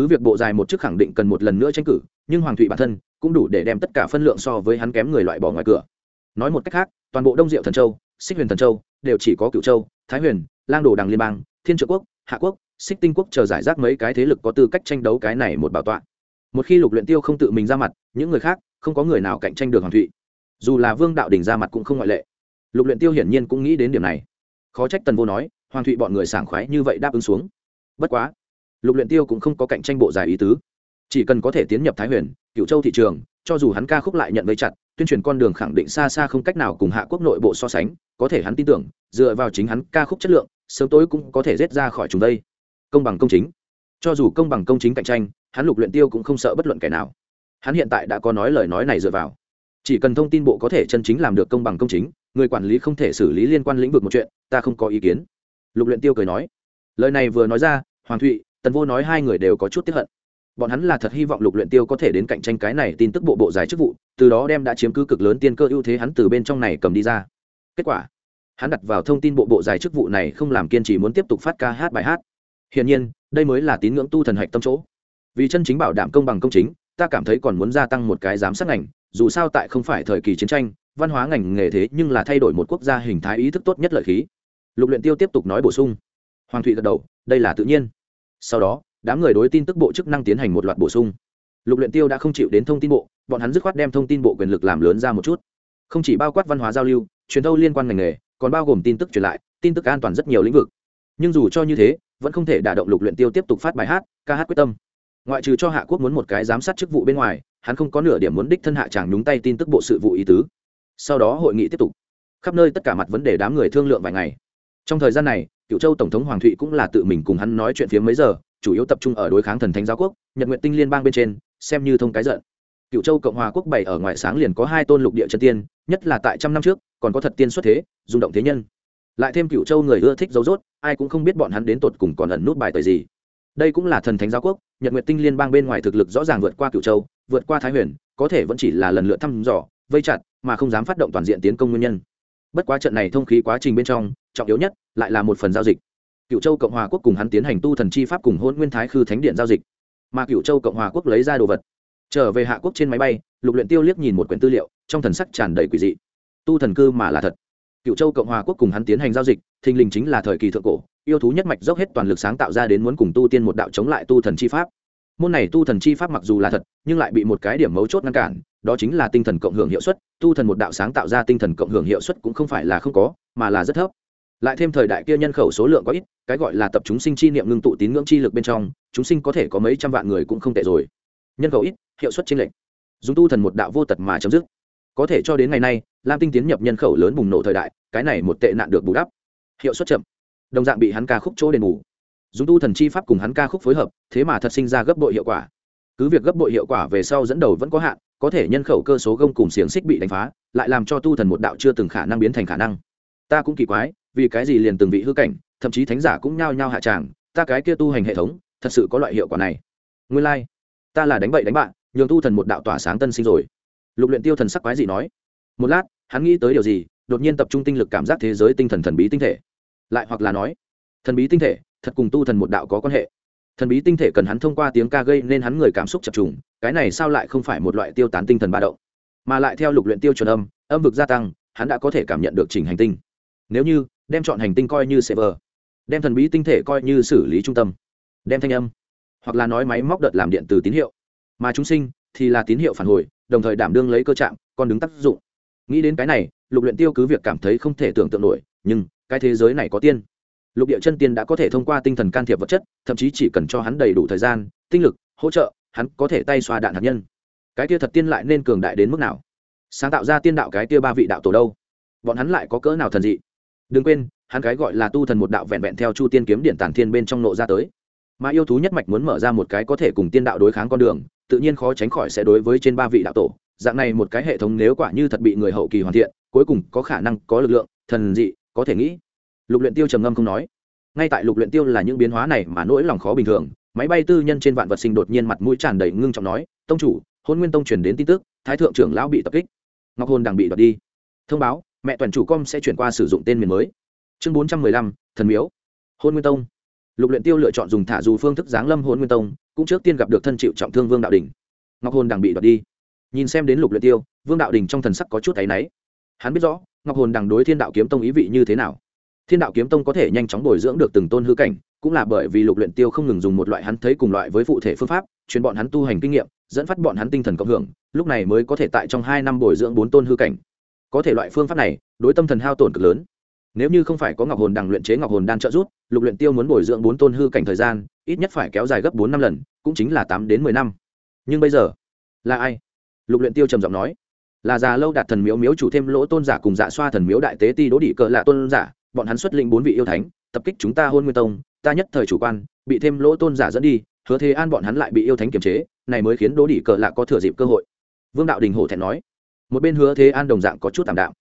cứ việc bộ dài một chức khẳng định cần một lần nữa tranh cử, nhưng hoàng thụy bản thân cũng đủ để đem tất cả phân lượng so với hắn kém người loại bỏ ngoài cửa. Nói một cách khác, toàn bộ đông diệu thần châu, xích huyền thần châu đều chỉ có cựu châu, thái huyền, lang đồ đằng liên bang, thiên trợ quốc, hạ quốc, xích tinh quốc chờ giải rác mấy cái thế lực có tư cách tranh đấu cái này một bảo tọa. Một khi lục luyện tiêu không tự mình ra mặt, những người khác không có người nào cạnh tranh được hoàng thụy. Dù là vương đạo đình ra mặt cũng không ngoại lệ. Lục luyện tiêu hiển nhiên cũng nghĩ đến điểm này. Khó trách tần vô nói, hoàng thụy bọn người sảng khoái như vậy đáp ứng xuống. Bất quá lục luyện tiêu cũng không có cạnh tranh bộ dài ý tứ. Chỉ cần có thể tiến nhập thái huyền cựu châu thị trường, cho dù hắn ca khúc lại nhận vây chặt, tuyên truyền con đường khẳng định xa xa không cách nào cùng hạ quốc nội bộ so sánh, có thể hắn tin tưởng, dựa vào chính hắn ca khúc chất lượng, sớm tối cũng có thể rết ra khỏi chúng đây. Công bằng công chính. Cho dù công bằng công chính cạnh tranh, hắn lục luyện tiêu cũng không sợ bất luận kẻ nào. Hắn hiện tại đã có nói lời nói này dựa vào. Chỉ cần thông tin bộ có thể chân chính làm được công bằng công chính, người quản lý không thể xử lý liên quan lĩnh vực một chuyện, ta không có ý kiến. Lục luyện tiêu cười nói. Lời này vừa nói ra, hoàng thụy tần vô nói hai người đều có chút tiếp hận. Bọn hắn là thật hy vọng lục luyện tiêu có thể đến cạnh tranh cái này tin tức bộ bộ giải chức vụ, từ đó đem đã chiếm cứ cực lớn tiên cơ ưu thế hắn từ bên trong này cầm đi ra. Kết quả, hắn đặt vào thông tin bộ bộ giải chức vụ này không làm kiên trì muốn tiếp tục phát ca hát bài hát. Hiển nhiên, đây mới là tín ngưỡng tu thần hạch tâm chỗ. Vì chân chính bảo đảm công bằng công chính, ta cảm thấy còn muốn gia tăng một cái giám sát ngành, dù sao tại không phải thời kỳ chiến tranh, văn hóa ngành nghề thế nhưng là thay đổi một quốc gia hình thái ý thức tốt nhất lợi khí. Lục luyện tiêu tiếp tục nói bổ sung. Hoàng thụy gật đầu, đây là tự nhiên sau đó, đám người đối tin tức bộ chức năng tiến hành một loạt bổ sung. Lục luyện tiêu đã không chịu đến thông tin bộ, bọn hắn dứt khoát đem thông tin bộ quyền lực làm lớn ra một chút. Không chỉ bao quát văn hóa giao lưu, truyền thông liên quan ngành nghề, còn bao gồm tin tức truyền lại, tin tức an toàn rất nhiều lĩnh vực. Nhưng dù cho như thế, vẫn không thể đả động lục luyện tiêu tiếp tục phát bài hát, ca hát quyết tâm. Ngoại trừ cho hạ quốc muốn một cái giám sát chức vụ bên ngoài, hắn không có nửa điểm muốn đích thân hạ chàng nhúng tay tin tức bộ sự vụ ý tứ. Sau đó hội nghị tiếp tục. Khắp nơi tất cả mặt vấn đề đám người thương lượng vài ngày. Trong thời gian này cựu châu tổng thống hoàng thụy cũng là tự mình cùng hắn nói chuyện phía mấy giờ, chủ yếu tập trung ở đối kháng thần thánh giáo quốc, nhật nguyện tinh liên bang bên trên, xem như thông cái giận. Cựu châu cộng hòa quốc bảy ở ngoài sáng liền có hai tôn lục địa chân tiên, nhất là tại trăm năm trước, còn có thật tiên xuất thế, rung động thế nhân. Lại thêm cựu châu người ưa thích dấu dốt, ai cũng không biết bọn hắn đến tột cùng còn ẩn nút bài tời gì. Đây cũng là thần thánh giáo quốc, nhật nguyện tinh liên bang bên ngoài thực lực rõ ràng vượt qua cựu châu, vượt qua thái huyền, có thể vẫn chỉ là lần lượt thăm dò, vây chặt, mà không dám phát động toàn diện tiến công nguyên nhân. Bất quá trận này thông khí quá trình bên trong trọng yếu nhất, lại là một phần giao dịch. Cựu châu cộng hòa quốc cùng hắn tiến hành tu thần chi pháp cùng hôn nguyên thái khư thánh điện giao dịch. Mà cựu châu cộng hòa quốc lấy ra đồ vật. Trở về hạ quốc trên máy bay, lục luyện tiêu liếc nhìn một quyển tư liệu, trong thần sắc tràn đầy quỷ dị. Tu thần cư mà là thật. Cựu châu cộng hòa quốc cùng hắn tiến hành giao dịch, thình lình chính là thời kỳ thượng cổ, yêu thú nhất mạch dốc hết toàn lực sáng tạo ra đến muốn cùng tu tiên một đạo chống lại tu thần chi pháp. Môn này tu thần chi pháp mặc dù là thật, nhưng lại bị một cái điểm mấu chốt ngăn cản, đó chính là tinh thần cộng hưởng hiệu suất. Tu thần một đạo sáng tạo ra tinh thần cộng hưởng hiệu suất cũng không phải là không có, mà là rất thấp lại thêm thời đại kia nhân khẩu số lượng có ít, cái gọi là tập chúng sinh chi niệm ngưng tụ tín ngưỡng chi lực bên trong, chúng sinh có thể có mấy trăm vạn người cũng không tệ rồi. Nhân khẩu ít, hiệu suất chênh lệch. Dùng tu thần một đạo vô tật mà chấm dứt. Có thể cho đến ngày nay, lam tinh tiến nhập nhân khẩu lớn bùng nổ thời đại, cái này một tệ nạn được bù đắp. Hiệu suất chậm. Đồng dạng bị hắn ca khúc chỗ đền bù. Dùng tu thần chi pháp cùng hắn ca khúc phối hợp, thế mà thật sinh ra gấp bội hiệu quả. Cứ việc gấp bội hiệu quả về sau dẫn đầu vẫn có hạn, có thể nhân khẩu cơ số gông cùng xiềng xích bị đánh phá, lại làm cho tu thần một đạo chưa từng khả năng biến thành khả năng ta cũng kỳ quái, vì cái gì liền từng vị hư cảnh, thậm chí thánh giả cũng nhao nhao hạ tràng, ta cái kia tu hành hệ thống, thật sự có loại hiệu quả này. Nguyên lai、like. ta là đánh bậy đánh bạn nhường tu thần một đạo tỏa sáng tân sinh rồi. Lục luyện tiêu thần sắc quái gì nói. Một lát, hắn nghĩ tới điều gì, đột nhiên tập trung tinh lực cảm giác thế giới tinh thần thần bí tinh thể. Lại hoặc là nói, thần bí tinh thể, thật cùng tu thần một đạo có quan hệ. Thần bí tinh thể cần hắn thông qua tiếng ca gây nên hắn người cảm xúc chập trùng, cái này sao lại không phải một loại tiêu tán tinh thần ba động? Mà lại theo lục luyện tiêu chuẩn âm âm vực gia tăng, hắn đã có thể cảm nhận được trình hành tinh nếu như, đem chọn hành tinh coi như server, đem thần bí tinh thể coi như xử lý trung tâm, đem thanh âm, hoặc là nói máy móc đợt làm điện từ tín hiệu, mà chúng sinh thì là tín hiệu phản hồi, đồng thời đảm đương lấy cơ trạng, còn đứng tác dụng. Nghĩ đến cái này, lục luyện tiêu cứ việc cảm thấy không thể tưởng tượng nổi, nhưng cái thế giới này có tiên. Lục địa chân tiên đã có thể thông qua tinh thần can thiệp vật chất, thậm chí chỉ cần cho hắn đầy đủ thời gian, tinh lực, hỗ trợ, hắn có thể tay xoa đạn hạt nhân. Cái kia thật tiên lại nên cường đại đến mức nào? Sáng tạo ra tiên đạo cái kia ba vị đạo tổ đâu? Bọn hắn lại có cỡ nào thần dị? Đừng quên, hắn cái gọi là tu thần một đạo vẹn vẹn theo chu tiên kiếm điện tản thiên bên trong nộ ra tới. Mà yêu thú nhất mạch muốn mở ra một cái có thể cùng tiên đạo đối kháng con đường, tự nhiên khó tránh khỏi sẽ đối với trên ba vị đạo tổ, dạng này một cái hệ thống nếu quả như thật bị người hậu kỳ hoàn thiện, cuối cùng có khả năng, có lực lượng, thần, dị, có thể nghĩ. Lục luyện tiêu trầm ngâm không nói. Ngay tại lục luyện tiêu là những biến hóa này mà nỗi lòng khó bình thường, máy bay tư nhân trên vạn vật sinh đột nhiên mặt mũi tràn đầy ngưng trọng nói, tông chủ, hôn nguyên tông truyền đến tin tức, thái thượng trưởng lão bị tập kích. Ngọc hồn đang bị đoạt đi. Thông báo mẹ toàn chủ com sẽ chuyển qua sử dụng tên miền mới. Chương bốn trăm mười lăm, thần miếu. Hôn nguyên tông. Lục luyện tiêu lựa chọn dùng thả dù phương thức giáng lâm hôn nguyên tông, cũng trước tiên gặp được thân chịu trọng thương vương đạo đình. Ngọc hồn đang bị đoạt đi. Nhìn xem đến lục luyện tiêu, vương đạo đình trong thần sắc có chút thấy náy. Hắn biết rõ, ngọc hồn đằng đối thiên đạo kiếm tông ý vị như thế nào. Thiên đạo kiếm tông có thể nhanh chóng bồi dưỡng được từng tôn hư cảnh, cũng là bởi vì lục luyện tiêu không ngừng dùng một loại hắn thấy cùng loại với phụ thể phương pháp, truyền bọn hắn tu hành kinh nghiệm, dẫn phát bọn hắn tinh thần cộng hưởng, lúc này mới có thể tại trong hai năm bồi dưỡng bốn tôn hư cảnh có thể loại phương pháp này, đối tâm thần hao tổn cực lớn. Nếu như không phải có ngọc hồn đằng luyện chế ngọc hồn đan trợ giúp, lục luyện tiêu muốn bồi dưỡng bốn tôn hư cảnh thời gian, ít nhất phải kéo dài gấp bốn năm lần, cũng chính là tám đến mười năm. Nhưng bây giờ, là ai? Lục luyện tiêu trầm giọng nói. Là già lâu đạt thần miếu miếu chủ thêm lỗ tôn giả cùng dạ xoa thần miếu đại tế ti đỗ đỉ cờ lạ tôn giả, bọn hắn xuất lĩnh bốn vị yêu thánh, tập kích chúng ta hôn nguyên tông, ta nhất thời chủ quan, bị thêm lỗ tôn giả dẫn đi, hứa thế an bọn hắn lại bị yêu thánh kiềm chế, này mới khiến đỗ đỉ cờ lạ có thừa dịp cơ hội. Vương đạo đình hổ thẹn nói một bên hứa thế an đồng dạng có chút tạm đạo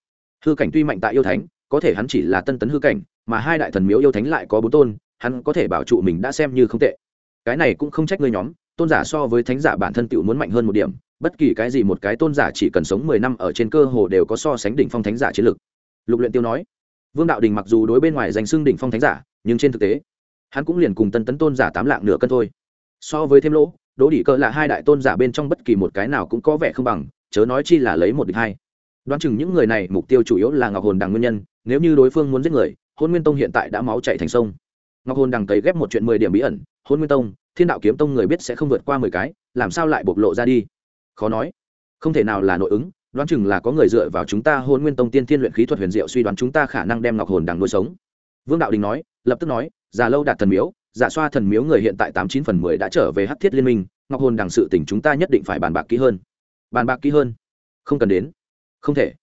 hư cảnh tuy mạnh tại yêu thánh, có thể hắn chỉ là tân tấn hư cảnh, mà hai đại thần miếu yêu thánh lại có bốn tôn, hắn có thể bảo trụ mình đã xem như không tệ. Cái này cũng không trách ngươi nhóm, tôn giả so với thánh giả bản thân tựu muốn mạnh hơn một điểm, bất kỳ cái gì một cái tôn giả chỉ cần sống mười năm ở trên cơ hồ đều có so sánh đỉnh phong thánh giả chiến lực. Lục luyện tiêu nói, vương đạo đình mặc dù đối bên ngoài danh xưng đỉnh phong thánh giả, nhưng trên thực tế, hắn cũng liền cùng tân tấn tôn giả tám lạng nửa cân thôi. So với thêm lỗ, đỗ đỉ cơ là hai đại tôn giả bên trong bất kỳ một cái nào cũng có vẻ không bằng chớ nói chi là lấy một địch hai. Đoán chừng những người này, mục tiêu chủ yếu là ngọc hồn đằng nguyên nhân, nếu như đối phương muốn giết người, hôn nguyên tông hiện tại đã máu chạy thành sông. Ngọc hồn đằng cấy ghép một chuyện mười điểm bí ẩn, hôn nguyên tông, thiên đạo kiếm tông người biết sẽ không vượt qua mười cái, làm sao lại bộc lộ ra đi? Khó nói. Không thể nào là nội ứng, đoán chừng là có người dựa vào chúng ta hôn nguyên tông tiên thiên luyện khí thuật huyền diệu suy đoán chúng ta khả năng đem ngọc hồn đằng nuôi sống. Vương đạo đình nói, lập tức nói, già lâu đạt thần miếu giả xoa thần miếu người hiện tại tám chín phần mười đã trở về hắc thiết liên minh, ngọc hồn đằng sự tỉnh chúng ta nhất định phải bàn bạc kỹ hơn bàn bạc kỹ hơn. Không cần đến. Không thể.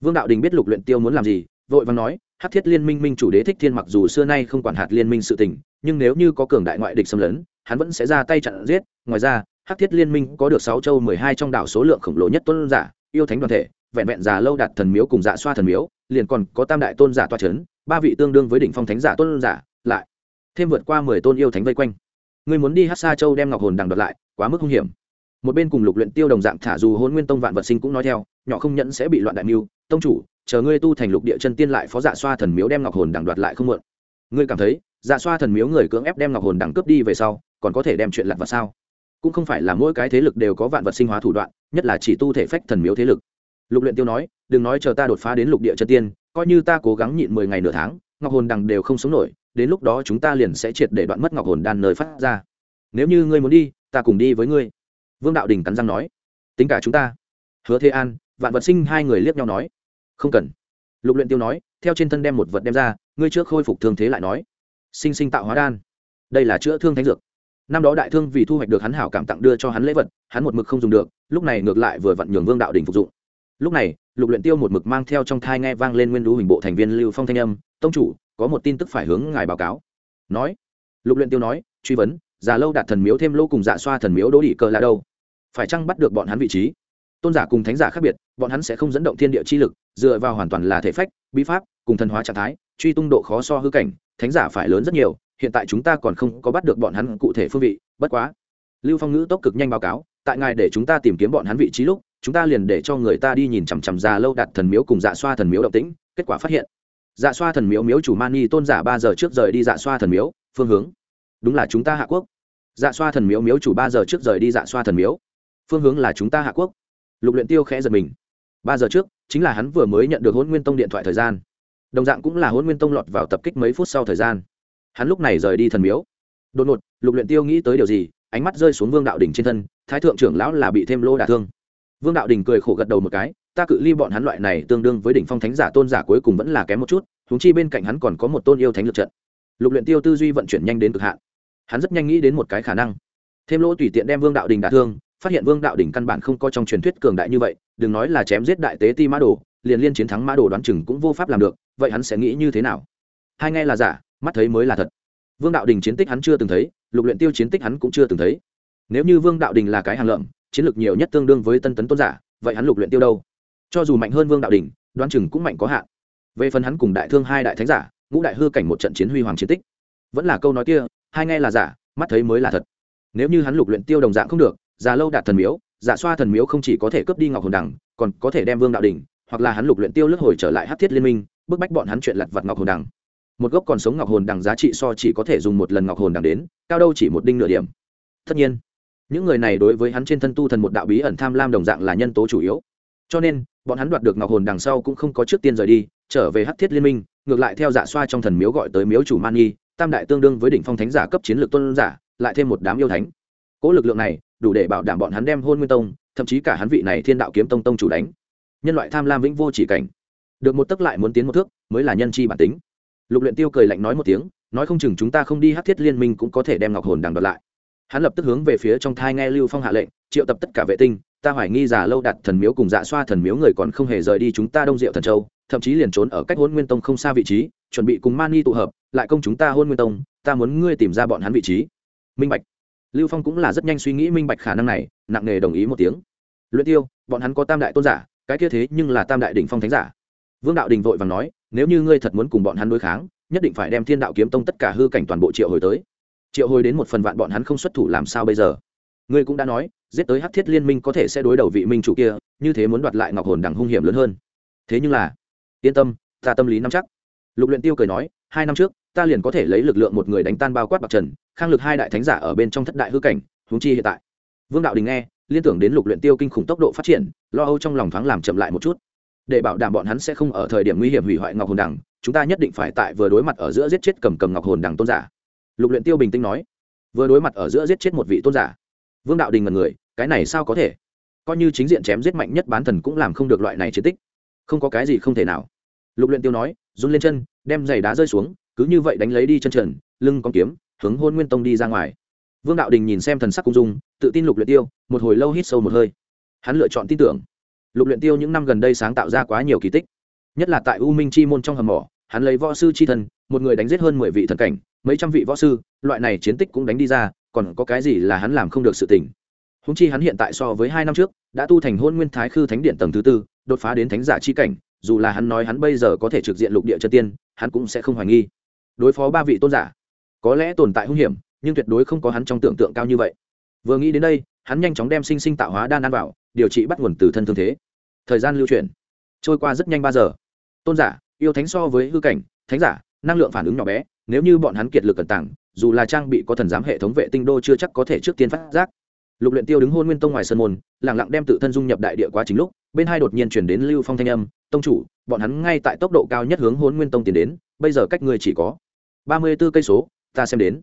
Vương đạo đình biết lục luyện tiêu muốn làm gì vội vàng nói hắc thiết liên minh minh chủ đế thích thiên mặc dù xưa nay không quản hạt liên minh sự tình nhưng nếu như có cường đại ngoại địch xâm lấn hắn vẫn sẽ ra tay chặn giết. Ngoài ra hắc thiết liên minh có được sáu châu mười hai trong đảo số lượng khổng lồ nhất tôn giả yêu thánh đoàn thể vẹn vẹn già lâu đạt thần miếu cùng dạ xoa thần miếu liền còn có tam đại tôn giả toa chấn, ba vị tương đương với đỉnh phong thánh giả tôn giả lại thêm vượt qua mười tôn yêu thánh vây quanh. Ngươi muốn đi hát xa châu đem ngọc hồn đằng đoạt lại quá mức hung hiểm một bên cùng lục luyện tiêu đồng dạng thả dù hôn nguyên tông vạn vật sinh cũng nói theo, nhỏ không nhẫn sẽ bị loạn đại mưu, tông chủ, chờ ngươi tu thành lục địa chân tiên lại phó dạ xoa thần miếu đem ngọc hồn đẳng đoạt lại không muộn. Ngươi cảm thấy dạ xoa thần miếu người cưỡng ép đem ngọc hồn đẳng cướp đi về sau, còn có thể đem chuyện lặt vào sao? Cũng không phải là mỗi cái thế lực đều có vạn vật sinh hóa thủ đoạn, nhất là chỉ tu thể phách thần miếu thế lực. Lục luyện tiêu nói, đừng nói chờ ta đột phá đến lục địa chân tiên, coi như ta cố gắng nhịn mười ngày nửa tháng, ngọc hồn đằng đều không sống nổi, đến lúc đó chúng ta liền sẽ triệt để đoạn mất ngọc hồn đan nơi phát ra. Nếu như ngươi muốn đi, ta cùng đi với ngươi vương đạo đình cắn răng nói, tính cả chúng ta, hứa thế an, vạn vật sinh hai người liếc nhau nói, không cần. Lục luyện tiêu nói, theo trên thân đem một vật đem ra, ngươi trước khôi phục thương thế lại nói, sinh sinh tạo hóa đan, đây là chữa thương thánh dược. Năm đó đại thương vì thu hoạch được hắn hảo cảm tặng đưa cho hắn lễ vật, hắn một mực không dùng được, lúc này ngược lại vừa vặn nhường vương đạo đình phục dụng. Lúc này, lục luyện tiêu một mực mang theo trong thai nghe vang lên nguyên lũ hình bộ thành viên lưu phong thanh âm, tông chủ, có một tin tức phải hướng ngài báo cáo. Nói, lục luyện tiêu nói, truy vấn, già lâu đạt thần miếu thêm lô cùng dạ xoa thần miếu đỗ đỉ cờ là đâu? Phải chăng bắt được bọn hắn vị trí? Tôn giả cùng thánh giả khác biệt, bọn hắn sẽ không dẫn động thiên địa chi lực, dựa vào hoàn toàn là thể phách, bí pháp, cùng thần hóa trạng thái, truy tung độ khó so hư cảnh, thánh giả phải lớn rất nhiều, hiện tại chúng ta còn không có bắt được bọn hắn cụ thể phương vị, bất quá. Lưu phong ngữ tốc cực nhanh báo cáo, tại ngài để chúng ta tìm kiếm bọn hắn vị trí lúc, chúng ta liền để cho người ta đi nhìn chằm chằm ra lâu đặt thần miếu cùng dạ xoa thần miếu động tĩnh, kết quả phát hiện dạ xoa thần miếu miếu chủ mani tôn giả ba giờ trước rời đi dạ xoa thần miếu, phương hướng. Đúng là chúng ta hạ quốc. Dạ xoa thần miếu miếu chủ ba giờ trước rời đi dạ xoa thần miếu phương hướng là chúng ta hạ quốc. Lục luyện tiêu khẽ giật mình. Ba giờ trước, chính là hắn vừa mới nhận được hôn nguyên tông điện thoại thời gian. Đồng dạng cũng là hôn nguyên tông lọt vào tập kích mấy phút sau thời gian. Hắn lúc này rời đi thần miếu. Đột ngột, lục luyện tiêu nghĩ tới điều gì, ánh mắt rơi xuống vương đạo đỉnh trên thân, thái thượng trưởng lão là bị thêm lô đả thương. Vương đạo đình cười khổ gật đầu một cái, ta cự ly bọn hắn loại này tương đương với đỉnh phong thánh giả tôn giả cuối cùng vẫn là kém một chút chúng chi bên cạnh hắn còn có một tôn yêu thánh lực trận. Lục luyện tiêu tư duy vận chuyển nhanh đến cực hạn. Hắn rất nhanh nghĩ đến một cái khả năng. Thêm lỗ tùy tiện đem vương đạo đình đả thương phát hiện vương đạo Đỉnh căn bản không có trong truyền thuyết cường đại như vậy, đừng nói là chém giết đại tế ti mã đồ, liền liên chiến thắng mã đồ đoán chừng cũng vô pháp làm được, vậy hắn sẽ nghĩ như thế nào? Hai nghe là giả, mắt thấy mới là thật. Vương đạo đình chiến tích hắn chưa từng thấy, lục luyện tiêu chiến tích hắn cũng chưa từng thấy. Nếu như vương đạo đình là cái hàng lợm, chiến lược nhiều nhất tương đương với tân tấn tôn giả, vậy hắn lục luyện tiêu đâu? Cho dù mạnh hơn vương đạo đình đoán chừng cũng mạnh có hạn. Về phần hắn cùng đại thương hai đại thánh giả, ngũ đại hư cảnh một trận chiến huy hoàng chiến tích. Vẫn là câu nói kia, hai nghe là giả, mắt thấy mới là thật. Nếu như hắn lục luyện tiêu đồng dạng không được già lâu đạt thần miếu giả xoa thần miếu không chỉ có thể cướp đi ngọc hồn đằng, còn có thể đem vương đạo đình, hoặc là hắn lục luyện tiêu lướt hồi trở lại hắc thiết liên minh, bức bách bọn hắn chuyện lật vật ngọc hồn đằng. Một gốc còn sống ngọc hồn đằng giá trị so chỉ có thể dùng một lần ngọc hồn đằng đến, cao đâu chỉ một đinh nửa điểm. Tất nhiên, những người này đối với hắn trên thân tu thần một đạo bí ẩn tham lam đồng dạng là nhân tố chủ yếu. Cho nên, bọn hắn đoạt được ngọc hồn đằng sau cũng không có trước tiên rời đi, trở về hắc thiết liên minh, ngược lại theo dạ xoa trong thần miếu gọi tới miếu chủ man nghi tam đại tương đương với đỉnh phong thánh giả cấp chiến lược tôn giả, lại thêm một đám yêu thánh. Cỗ lực lượng này đủ để bảo đảm bọn hắn đem hôn nguyên tông, thậm chí cả hắn vị này thiên đạo kiếm tông tông chủ đánh. Nhân loại tham lam vĩnh vô chỉ cảnh. Được một tấc lại muốn tiến một thước, mới là nhân chi bản tính. Lục luyện tiêu cười lạnh nói một tiếng, nói không chừng chúng ta không đi hắc thiết liên minh cũng có thể đem ngọc hồn đằng đoạt lại. Hắn lập tức hướng về phía trong thai nghe lưu phong hạ lệnh, triệu tập tất cả vệ tinh, ta hoài nghi giả lâu đặt thần miếu cùng dạ xoa thần miếu người còn không hề rời đi chúng ta đông diệu thần châu, thậm chí liền trốn ở cách hôn nguyên tông không xa vị trí, chuẩn bị cùng mani tụ hợp, lại công chúng ta hôn nguyên tông, ta muốn ngươi tìm ra bọn hắn vị trí. Minh bạch lưu phong cũng là rất nhanh suy nghĩ minh bạch khả năng này, nặng nề đồng ý một tiếng. Luyện tiêu, bọn hắn có tam đại tôn giả, cái kia thế nhưng là tam đại đỉnh phong thánh giả. Vương đạo đình vội vàng nói, nếu như ngươi thật muốn cùng bọn hắn đối kháng, nhất định phải đem thiên đạo kiếm tông tất cả hư cảnh toàn bộ triệu hồi tới. Triệu hồi đến một phần vạn bọn hắn không xuất thủ làm sao bây giờ? Ngươi cũng đã nói, giết tới hắc thiết liên minh có thể sẽ đối đầu vị minh chủ kia, như thế muốn đoạt lại ngọc hồn đằng hung hiểm lớn hơn. Thế nhưng là, yên tâm, ta tâm lý nắm chắc. Lục luyện tiêu cười nói, hai năm trước, ta liền có thể lấy lực lượng một người đánh tan bao quát bạc trần khang lực hai đại thánh giả ở bên trong thất đại hư cảnh, huống chi hiện tại. Vương đạo đình nghe, liên tưởng đến lục luyện tiêu kinh khủng tốc độ phát triển, lo âu trong lòng thoáng làm chậm lại một chút. Để bảo đảm bọn hắn sẽ không ở thời điểm nguy hiểm hủy hoại ngọc hồn đằng, chúng ta nhất định phải tại vừa đối mặt ở giữa giết chết cầm cầm ngọc hồn đằng tôn giả. Lục luyện tiêu bình tĩnh nói, vừa đối mặt ở giữa giết chết một vị tôn giả. Vương đạo đình ngần người, cái này sao có thể? Coi như chính diện chém giết mạnh nhất bán thần cũng làm không được loại này chiến tích. Không có cái gì không thể nào. Lục luyện tiêu nói, run lên chân, đem giày đá rơi xuống, cứ như vậy đánh lấy đi chân trần, lưng con kiếm hướng hôn nguyên tông đi ra ngoài. Vương đạo đình nhìn xem thần sắc cung dung, tự tin lục luyện tiêu, một hồi lâu hít sâu một hơi. Hắn lựa chọn tin tưởng. Lục luyện tiêu những năm gần đây sáng tạo ra quá nhiều kỳ tích. Nhất là tại u minh chi môn trong hầm mỏ, hắn lấy võ sư chi thần một người đánh giết hơn mười vị thần cảnh, mấy trăm vị võ sư, loại này chiến tích cũng đánh đi ra, còn có cái gì là hắn làm không được sự tình. Húng chi hắn hiện tại so với hai năm trước, đã tu thành hôn nguyên thái khư thánh điện tầng thứ tư, đột phá đến thánh giả chi cảnh, dù là hắn nói hắn bây giờ có thể trực diện lục địa chân tiên, hắn cũng sẽ không hoài nghi. Đối phó ba vị tôn giả có lẽ tồn tại hung hiểm, nhưng tuyệt đối không có hắn trong tưởng tượng cao như vậy. Vừa nghĩ đến đây, hắn nhanh chóng đem sinh sinh tạo hóa đan ăn vào, điều trị bắt nguồn từ thân thương thế. Thời gian lưu chuyển trôi qua rất nhanh ba giờ. Tôn giả, yêu thánh so với hư cảnh, thánh giả, năng lượng phản ứng nhỏ bé, nếu như bọn hắn kiệt lực cẩn tảng dù là trang bị có thần giám hệ thống vệ tinh đô chưa chắc có thể trước tiên phát giác. Lục luyện tiêu đứng hôn nguyên tông ngoài sân môn, lặng lặng đem tự thân dung nhập đại địa quá chính lúc, bên hai đột nhiên truyền đến lưu phong thanh âm, tông chủ, bọn hắn ngay tại tốc độ cao nhất hướng hôn nguyên tông tiến đến, bây giờ cách người chỉ có ba mươi 34 cây số ta xem đến.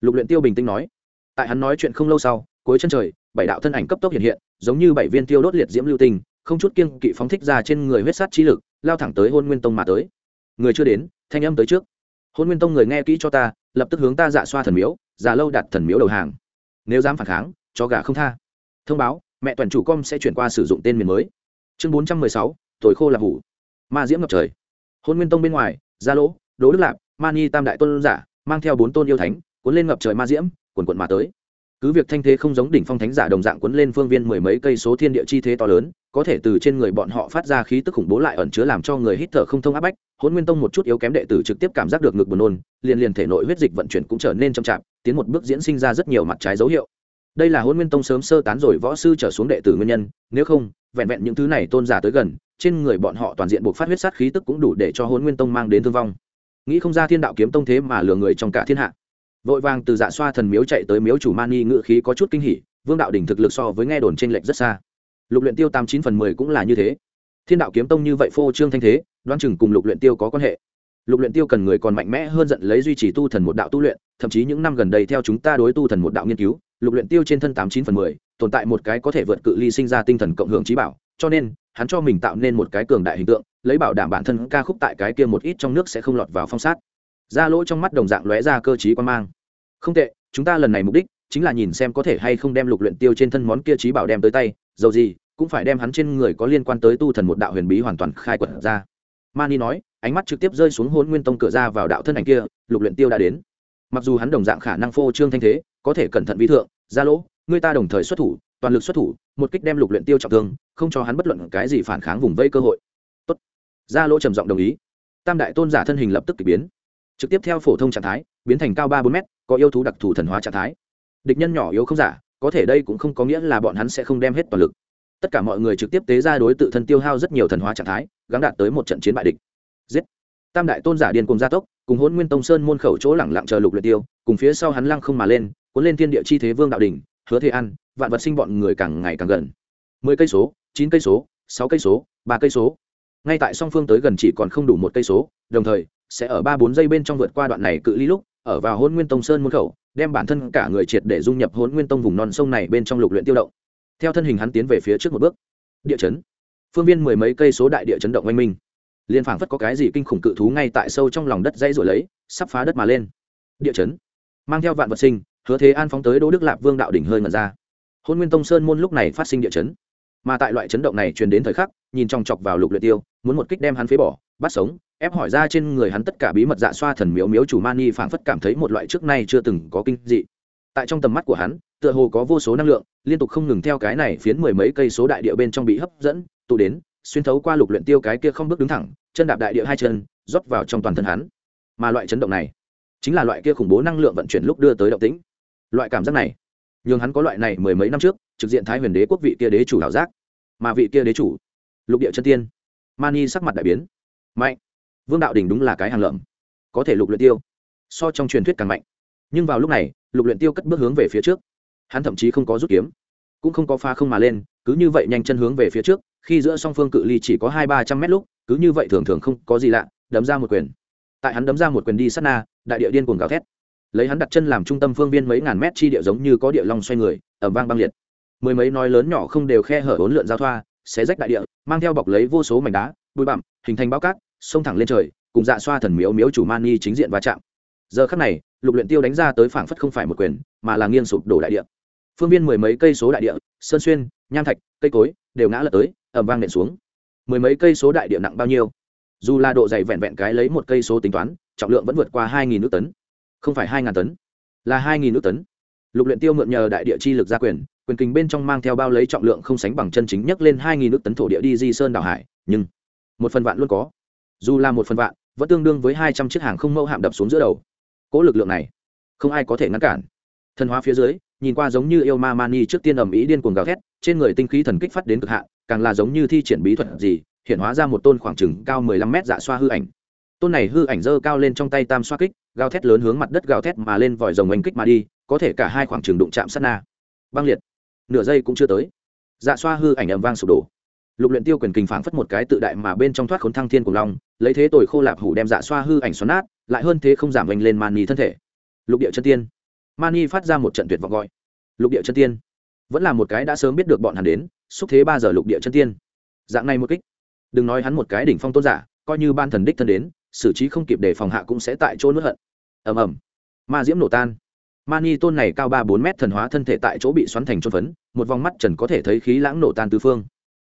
Lục luyện tiêu bình tĩnh nói. Tại hắn nói chuyện không lâu sau, cuối chân trời, bảy đạo thân ảnh cấp tốc hiện hiện, giống như bảy viên tiêu đốt liệt diễm lưu tinh, không chút kiêng kỵ phóng thích ra trên người huyết sát chi lực, lao thẳng tới hôn nguyên tông mà tới. Người chưa đến, thanh âm tới trước. Hôn nguyên tông người nghe kỹ cho ta, lập tức hướng ta dạ xoa thần miếu già lâu đặt thần miếu đầu hàng. Nếu dám phản kháng, cho gà không tha. Thông báo, mẹ toàn chủ com sẽ chuyển qua sử dụng tên miền mới. Chương bốn trăm mười sáu tối khô là hủ. Ma diễm ngập trời. Hôn nguyên tông bên ngoài, gia lỗ, đỗ đức lạp mani tam đại tôn giả mang theo bốn tôn yêu thánh, cuốn lên ngập trời ma diễm quần quận mà tới. Cứ việc thanh thế không giống đỉnh phong thánh giả đồng dạng cuốn lên phương viên mười mấy cây số thiên địa chi thế to lớn, có thể từ trên người bọn họ phát ra khí tức khủng bố lại ẩn chứa làm cho người hít thở không thông áp bách hôn nguyên tông một chút yếu kém đệ tử trực tiếp cảm giác được ngực buồn nôn, liền liền thể nội huyết dịch vận chuyển cũng trở nên chậm chạp, tiến một bước diễn sinh ra rất nhiều mặt trái dấu hiệu. Đây là hôn nguyên tông sớm sơ tán rồi võ sư trở xuống đệ tử nguyên nhân, nếu không, vẹn vẹn những thứ này tôn giả tới gần, trên người bọn họ toàn diện buộc phát huyết sát khí tức cũng đủ để cho hôn nguyên tông mang đến thương vong nghĩ không ra thiên đạo kiếm tông thế mà lừa người trong cả thiên hạ. Vội vàng từ dạ xoa thần miếu chạy tới miếu chủ mani ngự khí có chút kinh hỉ, vương đạo đỉnh thực lực so với nghe đồn trên lệch rất xa. Lục luyện tiêu tám chín phần mười cũng là như thế. Thiên đạo kiếm tông như vậy phô trương thanh thế, đoán chừng cùng lục luyện tiêu có quan hệ. Lục luyện tiêu cần người còn mạnh mẽ hơn giận lấy duy trì tu thần một đạo tu luyện, thậm chí những năm gần đây theo chúng ta đối tu thần một đạo nghiên cứu, lục luyện tiêu trên thân tám chín phần mười, tồn tại một cái có thể vượt cự ly sinh ra tinh thần cộng hưởng trí bảo, cho nên, hắn cho mình tạo nên một cái cường đại hình tượng lấy bảo đảm bản thân ca khúc tại cái kia một ít trong nước sẽ không lọt vào phong sát. Ra lỗ trong mắt đồng dạng lóe ra cơ trí quan mang. Không tệ, chúng ta lần này mục đích chính là nhìn xem có thể hay không đem lục luyện tiêu trên thân món kia trí bảo đem tới tay, dầu gì, cũng phải đem hắn trên người có liên quan tới tu thần một đạo huyền bí hoàn toàn khai quật ra. Mani nói, ánh mắt trực tiếp rơi xuống hôn nguyên tông cửa ra vào đạo thân ảnh kia, lục luyện tiêu đã đến. Mặc dù hắn đồng dạng khả năng phô trương thanh thế, có thể cẩn thận vi thượng gia lỗ, người ta đồng thời xuất thủ, toàn lực xuất thủ, một kích đem lục luyện tiêu trọng thương, không cho hắn bất luận cái gì phản kháng vùng vây cơ hội gia lỗ trầm giọng đồng ý. Tam đại tôn giả thân hình lập tức kỳ biến. Trực tiếp theo phổ thông trạng thái, biến thành cao ba bốn mét, có yêu thú đặc thù thần hóa trạng thái. Địch nhân nhỏ yếu không giả, có thể đây cũng không có nghĩa là bọn hắn sẽ không đem hết toàn lực. Tất cả mọi người trực tiếp tế ra đối tự thân tiêu hao rất nhiều thần hóa trạng thái, gắng đạt tới một trận chiến bại địch. Giết! Tam đại tôn giả điên cùng gia tốc, cùng hôn nguyên tông sơn môn khẩu chỗ lẳng lặng chờ lục luyện tiêu, cùng phía sau hắn lăng không mà lên, cuốn lên thiên địa chi thế vương đạo đỉnh, hứa thế ăn vạn vật sinh bọn người càng ngày càng gần. Mười cây số, chín cây số, sáu cây số, ba cây số ngay tại song phương tới gần chỉ còn không đủ một cây số, đồng thời, sẽ ở ba bốn giây bên trong vượt qua đoạn này cự ly lúc, ở vào hôn nguyên tông sơn môn khẩu, đem bản thân cả người triệt để dung nhập hôn nguyên tông vùng non sông này bên trong lục luyện tiêu động. Theo thân hình hắn tiến về phía trước một bước. Địa chấn. Phương viên mười mấy cây số đại địa chấn động oanh minh. Liên phảng phất có cái gì kinh khủng cự thú ngay tại sâu trong lòng đất dãy rồi lấy, sắp phá đất mà lên. Địa chấn. Mang theo vạn vật sinh, hứa thế an phóng tới đỗ đức lạp vương đạo đỉnh hơi ngẩn ra. Hôn nguyên tông sơn môn lúc này phát sinh địa chấn. Mà tại loại chấn động này truyền đến thời khắc, nhìn trong chọc vào lục luyện tiêu muốn một kích đem hắn phế bỏ, bắt sống, ép hỏi ra trên người hắn tất cả bí mật dạ xoa thần miếu miếu chủ mani phảng phất cảm thấy một loại trước nay chưa từng có kinh dị. Tại trong tầm mắt của hắn, tựa hồ có vô số năng lượng, liên tục không ngừng theo cái này phiến mười mấy cây số đại địa bên trong bị hấp dẫn, tụ đến, xuyên thấu qua lục luyện tiêu cái kia không bước đứng thẳng, chân đạp đại địa hai chân, rót vào trong toàn thân hắn. Mà loại chấn động này, chính là loại kia khủng bố năng lượng vận chuyển lúc đưa tới động tĩnh. Loại cảm giác này nhưng hắn có loại này mười mấy năm trước, trực diện thái huyền đế quốc vị kia đế chủ đảo giác. Mà vị kia đế chủ, lục địa chân tiên mani sắc mặt đại biến. Mạnh. Vương đạo đình đúng là cái hàng lợm. Có thể lục luyện tiêu. So trong truyền thuyết càng mạnh. Nhưng vào lúc này, lục luyện tiêu cất bước hướng về phía trước. Hắn thậm chí không có rút kiếm. Cũng không có pha không mà lên, cứ như vậy nhanh chân hướng về phía trước, khi giữa song phương cự ly chỉ có hai ba trăm mét lúc, cứ như vậy thường thường không có gì lạ, đấm ra một quyền. Tại hắn đấm ra một quyền đi sát na, đại địa điên cuồng gào thét. Lấy hắn đặt chân làm trung tâm phương viên mấy ngàn mét chi địa giống như có địa long xoay người ẩm vang băng liệt. Mười mấy nói lớn nhỏ không đều khe hở hỗn lượn giao thoa xé rách đại địa, mang theo bọc lấy vô số mảnh đá, bụi bặm, hình thành bao cát, xông thẳng lên trời, cùng dạ xoa thần miếu miếu chủ mani chính diện va chạm. Giờ khắc này, lục luyện tiêu đánh ra tới phảng phất không phải một quyền, mà là nghiêng sụp đổ đại địa. Phương viên mười mấy cây số đại địa, sơn xuyên, nham thạch, cây cối, đều ngã lật tới, ầm vang nện xuống. Mười mấy cây số đại địa nặng bao nhiêu? Dù là độ dày vẹn vẹn cái lấy một cây số tính toán, trọng lượng vẫn vượt qua hai nghìn nước tấn không phải hai ngàn tấn, là hai nghìn nước tấn lục luyện tiêu mượn nhờ đại địa chi lực gia quyền quyền kình bên trong mang theo bao lấy trọng lượng không sánh bằng chân chính nhất lên hai nghìn nước tấn thổ địa đi di sơn đảo hải, nhưng một phần vạn luôn có. Dù là một phần vạn, vẫn tương đương với hai trăm chiếc hàng không mẫu hạm đập xuống giữa đầu. Cỗ lực lượng này, không ai có thể ngăn cản. Thần hóa phía dưới, nhìn qua giống như yêu ma mani trước tiên ầm ý điên cuồng gào thét, trên người tinh khí thần kích phát đến cực hạn, càng là giống như thi triển bí thuật gì, hiện hóa ra một tôn khoảng chừng cao mười lăm mét dạ xoa hư ảnh. Tôn này hư ảnh dơ cao lên trong tay tam xoa kích, gào thét lớn hướng mặt đất gào thét mà lên vòi rồng oanh kích mà đi, có thể cả hai khoảng chừng đụng chạm sát na. Băng liệt nửa giây cũng chưa tới. Dạ xoa hư ảnh ầm vang sụp đổ. Lục luyện tiêu quyền kình phảng phất một cái tự đại mà bên trong thoát khốn thăng thiên cùng long, lấy thế tồi khô lạp hủ đem dạ xoa hư ảnh xoắn nát, lại hơn thế không giảm vành lên mani thân thể. Lục địa chân tiên. Mani phát ra một trận tuyệt vọng gọi. Lục địa chân tiên. Vẫn là một cái đã sớm biết được bọn hắn đến, xúc thế ba giờ lục địa chân tiên. Dạng này một kích. Đừng nói hắn một cái đỉnh phong tôn giả, coi như ban thần đích thân đến, xử trí không kịp để phòng hạ cũng sẽ tại chỗ nuốt hận. Ầm ầm. Ma diễm nổ tan mani tôn này cao ba bốn mét thần hóa thân thể tại chỗ bị xoắn thành trôn phấn, một vòng mắt trần có thể thấy khí lãng nổ tan tứ phương.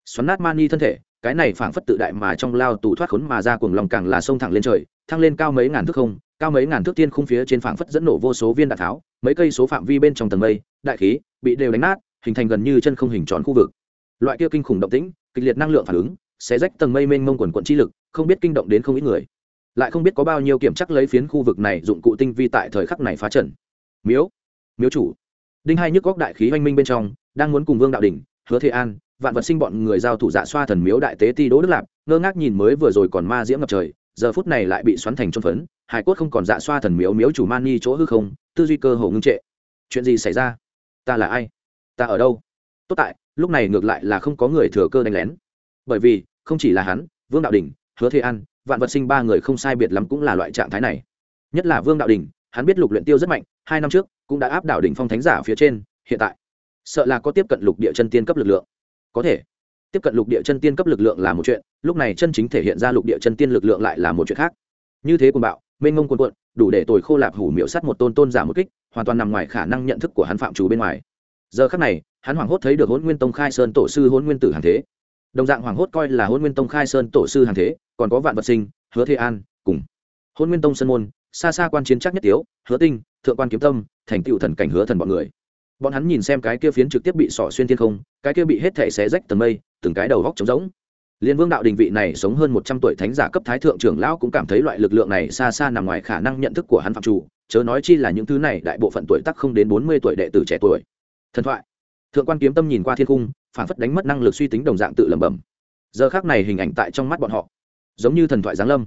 Xoắn nát mani thân thể, cái này phảng phất tự đại mà trong lao tù thoát khốn mà ra cuồng lòng càng là sông thẳng lên trời, thăng lên cao mấy ngàn thước không, cao mấy ngàn thước tiên khung phía trên phảng phất dẫn nổ vô số viên đạn tháo, mấy cây số phạm vi bên trong tầng mây, đại khí bị đều đánh nát, hình thành gần như chân không hình tròn khu vực. Loại kia kinh khủng động tĩnh, kịch liệt năng lượng phản ứng sẽ rách tầng mây mênh mông quần quận chi lực, không biết kinh động đến không ít người. Lại không biết có bao nhiêu kiểm chắc lấy phiến khu vực này dụng cụ tinh vi tại thời khắc này phá trần miếu miếu chủ. Đinh hai nhức góc đại khí oanh minh bên trong, đang muốn cùng vương đạo đình hứa thế an, vạn vật sinh bọn người giao thủ dạ xoa thần miếu đại tế ti đỗ đức lạp, ngơ ngác nhìn mới vừa rồi còn ma diễm ngập trời, giờ phút này lại bị xoắn thành trôn phấn hải cốt không còn dạ xoa thần miếu miếu chủ man ni chỗ hư không, tư duy cơ hồ ngưng trệ. Chuyện gì xảy ra? Ta là ai? Ta ở đâu? Tốt tại, lúc này ngược lại là không có người thừa cơ đánh lén. Bởi vì, không chỉ là hắn, vương đạo đình hứa thế an, vạn vật sinh ba người không sai biệt lắm cũng là loại trạng thái này. Nhất là vương đạo đình hắn biết lục luyện tiêu rất mạnh, hai năm trước cũng đã áp đảo đỉnh phong thánh giả phía trên, hiện tại sợ là có tiếp cận lục địa chân tiên cấp lực lượng. Có thể, tiếp cận lục địa chân tiên cấp lực lượng là một chuyện, lúc này chân chính thể hiện ra lục địa chân tiên lực lượng lại là một chuyện khác. Như thế cuồng bạo, mênh mông cuồn cuộn, đủ để tồi khô lạp hủ miểu sắt một tôn tôn giả một kích, hoàn toàn nằm ngoài khả năng nhận thức của hắn phạm chủ bên ngoài. Giờ khắc này, hắn hoảng hốt thấy được hôn nguyên tông khai sơn tổ sư hôn nguyên tử hàng thế. Đồng dạng hoảng hốt coi là hôn nguyên tông khai sơn tổ sư hàng thế, còn có vạn vật sinh, hứa thế an, cùng hôn nguyên tông sơn môn xa xa quan chiến chắc nhất tiếu, hứa tinh, thượng quan kiếm tâm, thành tựu thần cảnh hứa thần bọn người. Bọn hắn nhìn xem cái kia phiến trực tiếp bị sỏ xuyên thiên không, cái kia bị hết thể xé rách tầng mây, từng cái đầu góc trống rỗng. Liên vương đạo đình vị này sống hơn một trăm tuổi thánh giả cấp thái thượng trưởng lão cũng cảm thấy loại lực lượng này xa xa nằm ngoài khả năng nhận thức của hắn phạm chủ, chớ nói chi là những thứ này đại bộ phận tuổi tác không đến bốn mươi tuổi đệ tử trẻ tuổi. Thần thoại. Thượng quan kiếm tâm nhìn qua thiên cung phản phất đánh mất năng lực suy tính đồng dạng tự lẩm bẩm. Giờ khác này hình ảnh tại trong mắt bọn họ, giống như thần thoại giáng lâm.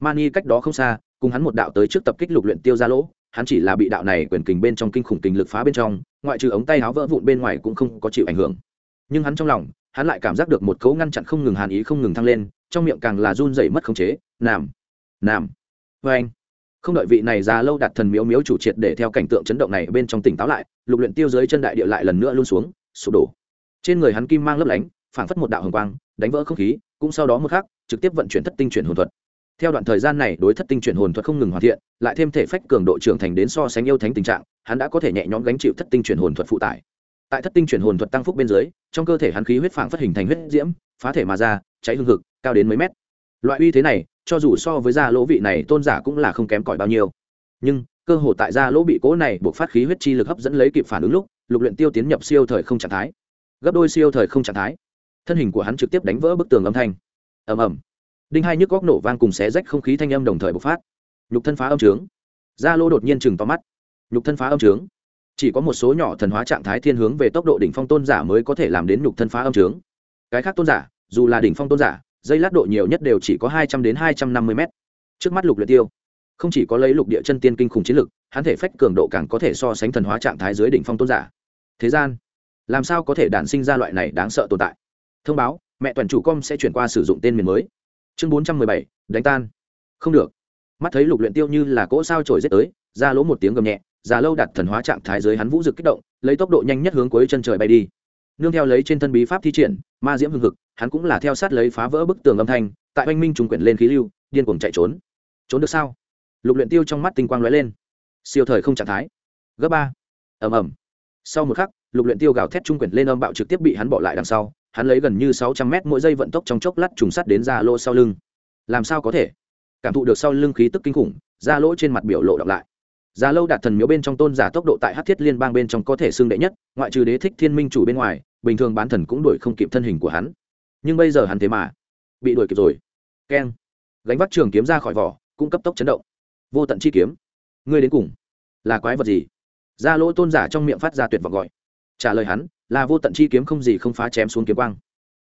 Mani cách đó không xa cùng hắn một đạo tới trước tập kích lục luyện tiêu ra lỗ, hắn chỉ là bị đạo này quyền kình bên trong kinh khủng kình lực phá bên trong, ngoại trừ ống tay áo vỡ vụn bên ngoài cũng không có chịu ảnh hưởng. Nhưng hắn trong lòng, hắn lại cảm giác được một cấu ngăn chặn không ngừng hàn ý không ngừng thăng lên, trong miệng càng là run rẩy mất khống chế nằm nằm vê anh không đợi vị này già lâu đặt thần miếu miếu chủ triệt để theo cảnh tượng chấn động này bên trong tỉnh táo lại, lục luyện tiêu dưới chân đại địa lại lần nữa luôn xuống, sụp đổ. Trên người hắn kim mang lấp lánh, phảng phất một đạo hồng quang, đánh vỡ không khí, cũng sau đó một khắc, trực tiếp vận chuyển thất tinh chuyển hồn thuật theo đoạn thời gian này, đối thất tinh chuyển hồn thuật không ngừng hoàn thiện, lại thêm thể phách cường độ trưởng thành đến so sánh yêu thánh tình trạng, hắn đã có thể nhẹ nhõm gánh chịu thất tinh chuyển hồn thuật phụ tải. Tại thất tinh chuyển hồn thuật tăng phúc bên dưới, trong cơ thể hắn khí huyết phảng phất hình thành huyết diễm, phá thể mà ra, cháy hương thực cao đến mấy mét. Loại uy thế này, cho dù so với gia lỗ vị này, tôn giả cũng là không kém cỏi bao nhiêu. Nhưng, cơ hồ tại gia lỗ bị cố này buộc phát khí huyết chi lực hấp dẫn lấy kịp phản ứng lúc, lục luyện tiêu tiến nhập siêu thời không trạng thái. Gấp đôi siêu thời không trạng thái. Thân hình của hắn trực tiếp đánh vỡ bức tường âm thanh. Ầm ầm đinh hai nhức góc nổ vang cùng xé rách không khí thanh âm đồng thời bộc phát. Nhục thân phá âm trướng. Gia lô đột nhiên chừng to mắt. Nhục thân phá âm trướng. Chỉ có một số nhỏ thần hóa trạng thái thiên hướng về tốc độ đỉnh phong tôn giả mới có thể làm đến nhục thân phá âm trướng. Cái khác tôn giả, dù là đỉnh phong tôn giả, dây lát độ nhiều nhất đều chỉ có hai trăm đến hai trăm năm mươi mét. Trước mắt lục luyện tiêu, không chỉ có lấy lục địa chân tiên kinh khủng chiến lực, hắn thể phách cường độ càng có thể so sánh thần hóa trạng thái dưới đỉnh phong tôn giả. Thế gian, làm sao có thể đản sinh ra loại này đáng sợ tồn tại? Thông báo, mẹ toàn chủ com sẽ chuyển qua sử dụng tên miền mới chương bốn trăm mười bảy, đánh tan. Không được. Mắt thấy lục luyện tiêu như là cỗ sao trổi giết tới, ra lỗ một tiếng gầm nhẹ, già lâu đặt thần hóa trạng thái dưới hắn vũ dực kích động, lấy tốc độ nhanh nhất hướng cuối chân trời bay đi. Nương theo lấy trên thân bí pháp thi triển, ma diễm hưng hực, hắn cũng là theo sát lấy phá vỡ bức tường âm thanh, tại oanh minh trùng quyển lên khí lưu, điên cuồng chạy trốn. Trốn được sao? Lục luyện tiêu trong mắt tinh quang lóe lên. Siêu thời không trạng thái. Gấp ba. Ầm ầm. Sau một khắc, lục luyện tiêu gào thét trung quyển lên âm bạo trực tiếp bị hắn bỏ lại đằng sau hắn lấy gần như sáu trăm mét mỗi giây vận tốc trong chốc lát trùng sắt đến ra lỗ sau lưng làm sao có thể cảm thụ được sau lưng khí tức kinh khủng ra lỗ trên mặt biểu lộ đọc lại Già lâu đạt thần miếu bên trong tôn giả tốc độ tại Hắc Thiết Liên bang bên trong có thể xưng đệ nhất, ngoại trừ Đế Thích Thiên Minh chủ bên ngoài, bình thường bán thần cũng đuổi không kịp thân hình của hắn. Nhưng bây giờ hắn thế mà bị đuổi kịp rồi. Keng. Gánh vác trường kiếm ra khỏi vỏ, cũng cấp tốc chấn động. Vô tận chi kiếm, ngươi đến cùng là quái vật gì? Gia lỗ tôn giả trong miệng phát ra tuyệt vọng gọi. Trả lời hắn, là vô tận chi kiếm không gì không phá chém xuống kiếm quang.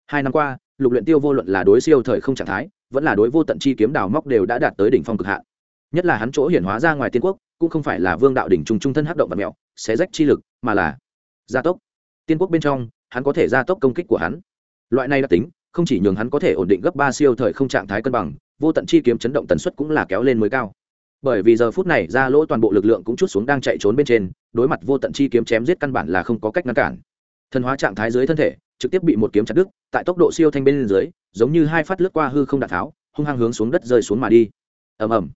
Hai năm qua, lục luyện tiêu vô luận là đối siêu thời không trạng thái, vẫn là đối vô tận chi kiếm đào móc đều đã đạt tới đỉnh phong cực hạn. Nhất là hắn chỗ hiển hóa ra ngoài tiên quốc, cũng không phải là vương đạo đỉnh trung trung thân hấp động vật mèo xé rách chi lực mà là gia tốc tiên quốc bên trong hắn có thể gia tốc công kích của hắn loại này đặc tính không chỉ nhường hắn có thể ổn định gấp ba siêu thời không trạng thái cân bằng vô tận chi kiếm chấn động tần suất cũng là kéo lên mới cao bởi vì giờ phút này ra lỗ toàn bộ lực lượng cũng chút xuống đang chạy trốn bên trên đối mặt vô tận chi kiếm chém giết căn bản là không có cách ngăn cản thần hóa trạng thái dưới thân thể, trực tiếp bị một kiếm chặt đứt, tại tốc độ siêu thanh bên dưới, giống như hai phát lướt qua hư không đạn pháo, hung hăng hướng xuống đất rơi xuống mà đi. Ầm ầm.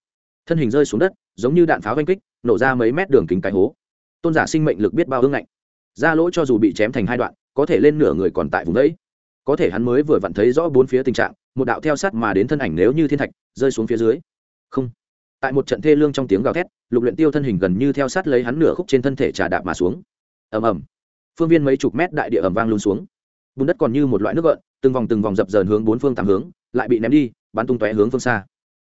Thân hình rơi xuống đất, giống như đạn pháo oanh kích, nổ ra mấy mét đường kính cái hố. Tôn giả sinh mệnh lực biết bao hương ngạnh. Ra lỗ cho dù bị chém thành hai đoạn, có thể lên nửa người còn tại vùng đấy. Có thể hắn mới vừa vặn thấy rõ bốn phía tình trạng, một đạo theo sát mà đến thân ảnh nếu như thiên thạch, rơi xuống phía dưới. Không. Tại một trận thê lương trong tiếng gào thét, lục luyện tiêu thân hình gần như theo sát lấy hắn nửa khúc trên thân thể trà đạp mà xuống. Ầm ầm phương viên mấy chục mét đại địa ẩm vang luôn xuống. Bùn đất còn như một loại nước gợn, từng vòng từng vòng dập dờn hướng bốn phương tám hướng, lại bị ném đi, bắn tung tóe hướng phương xa.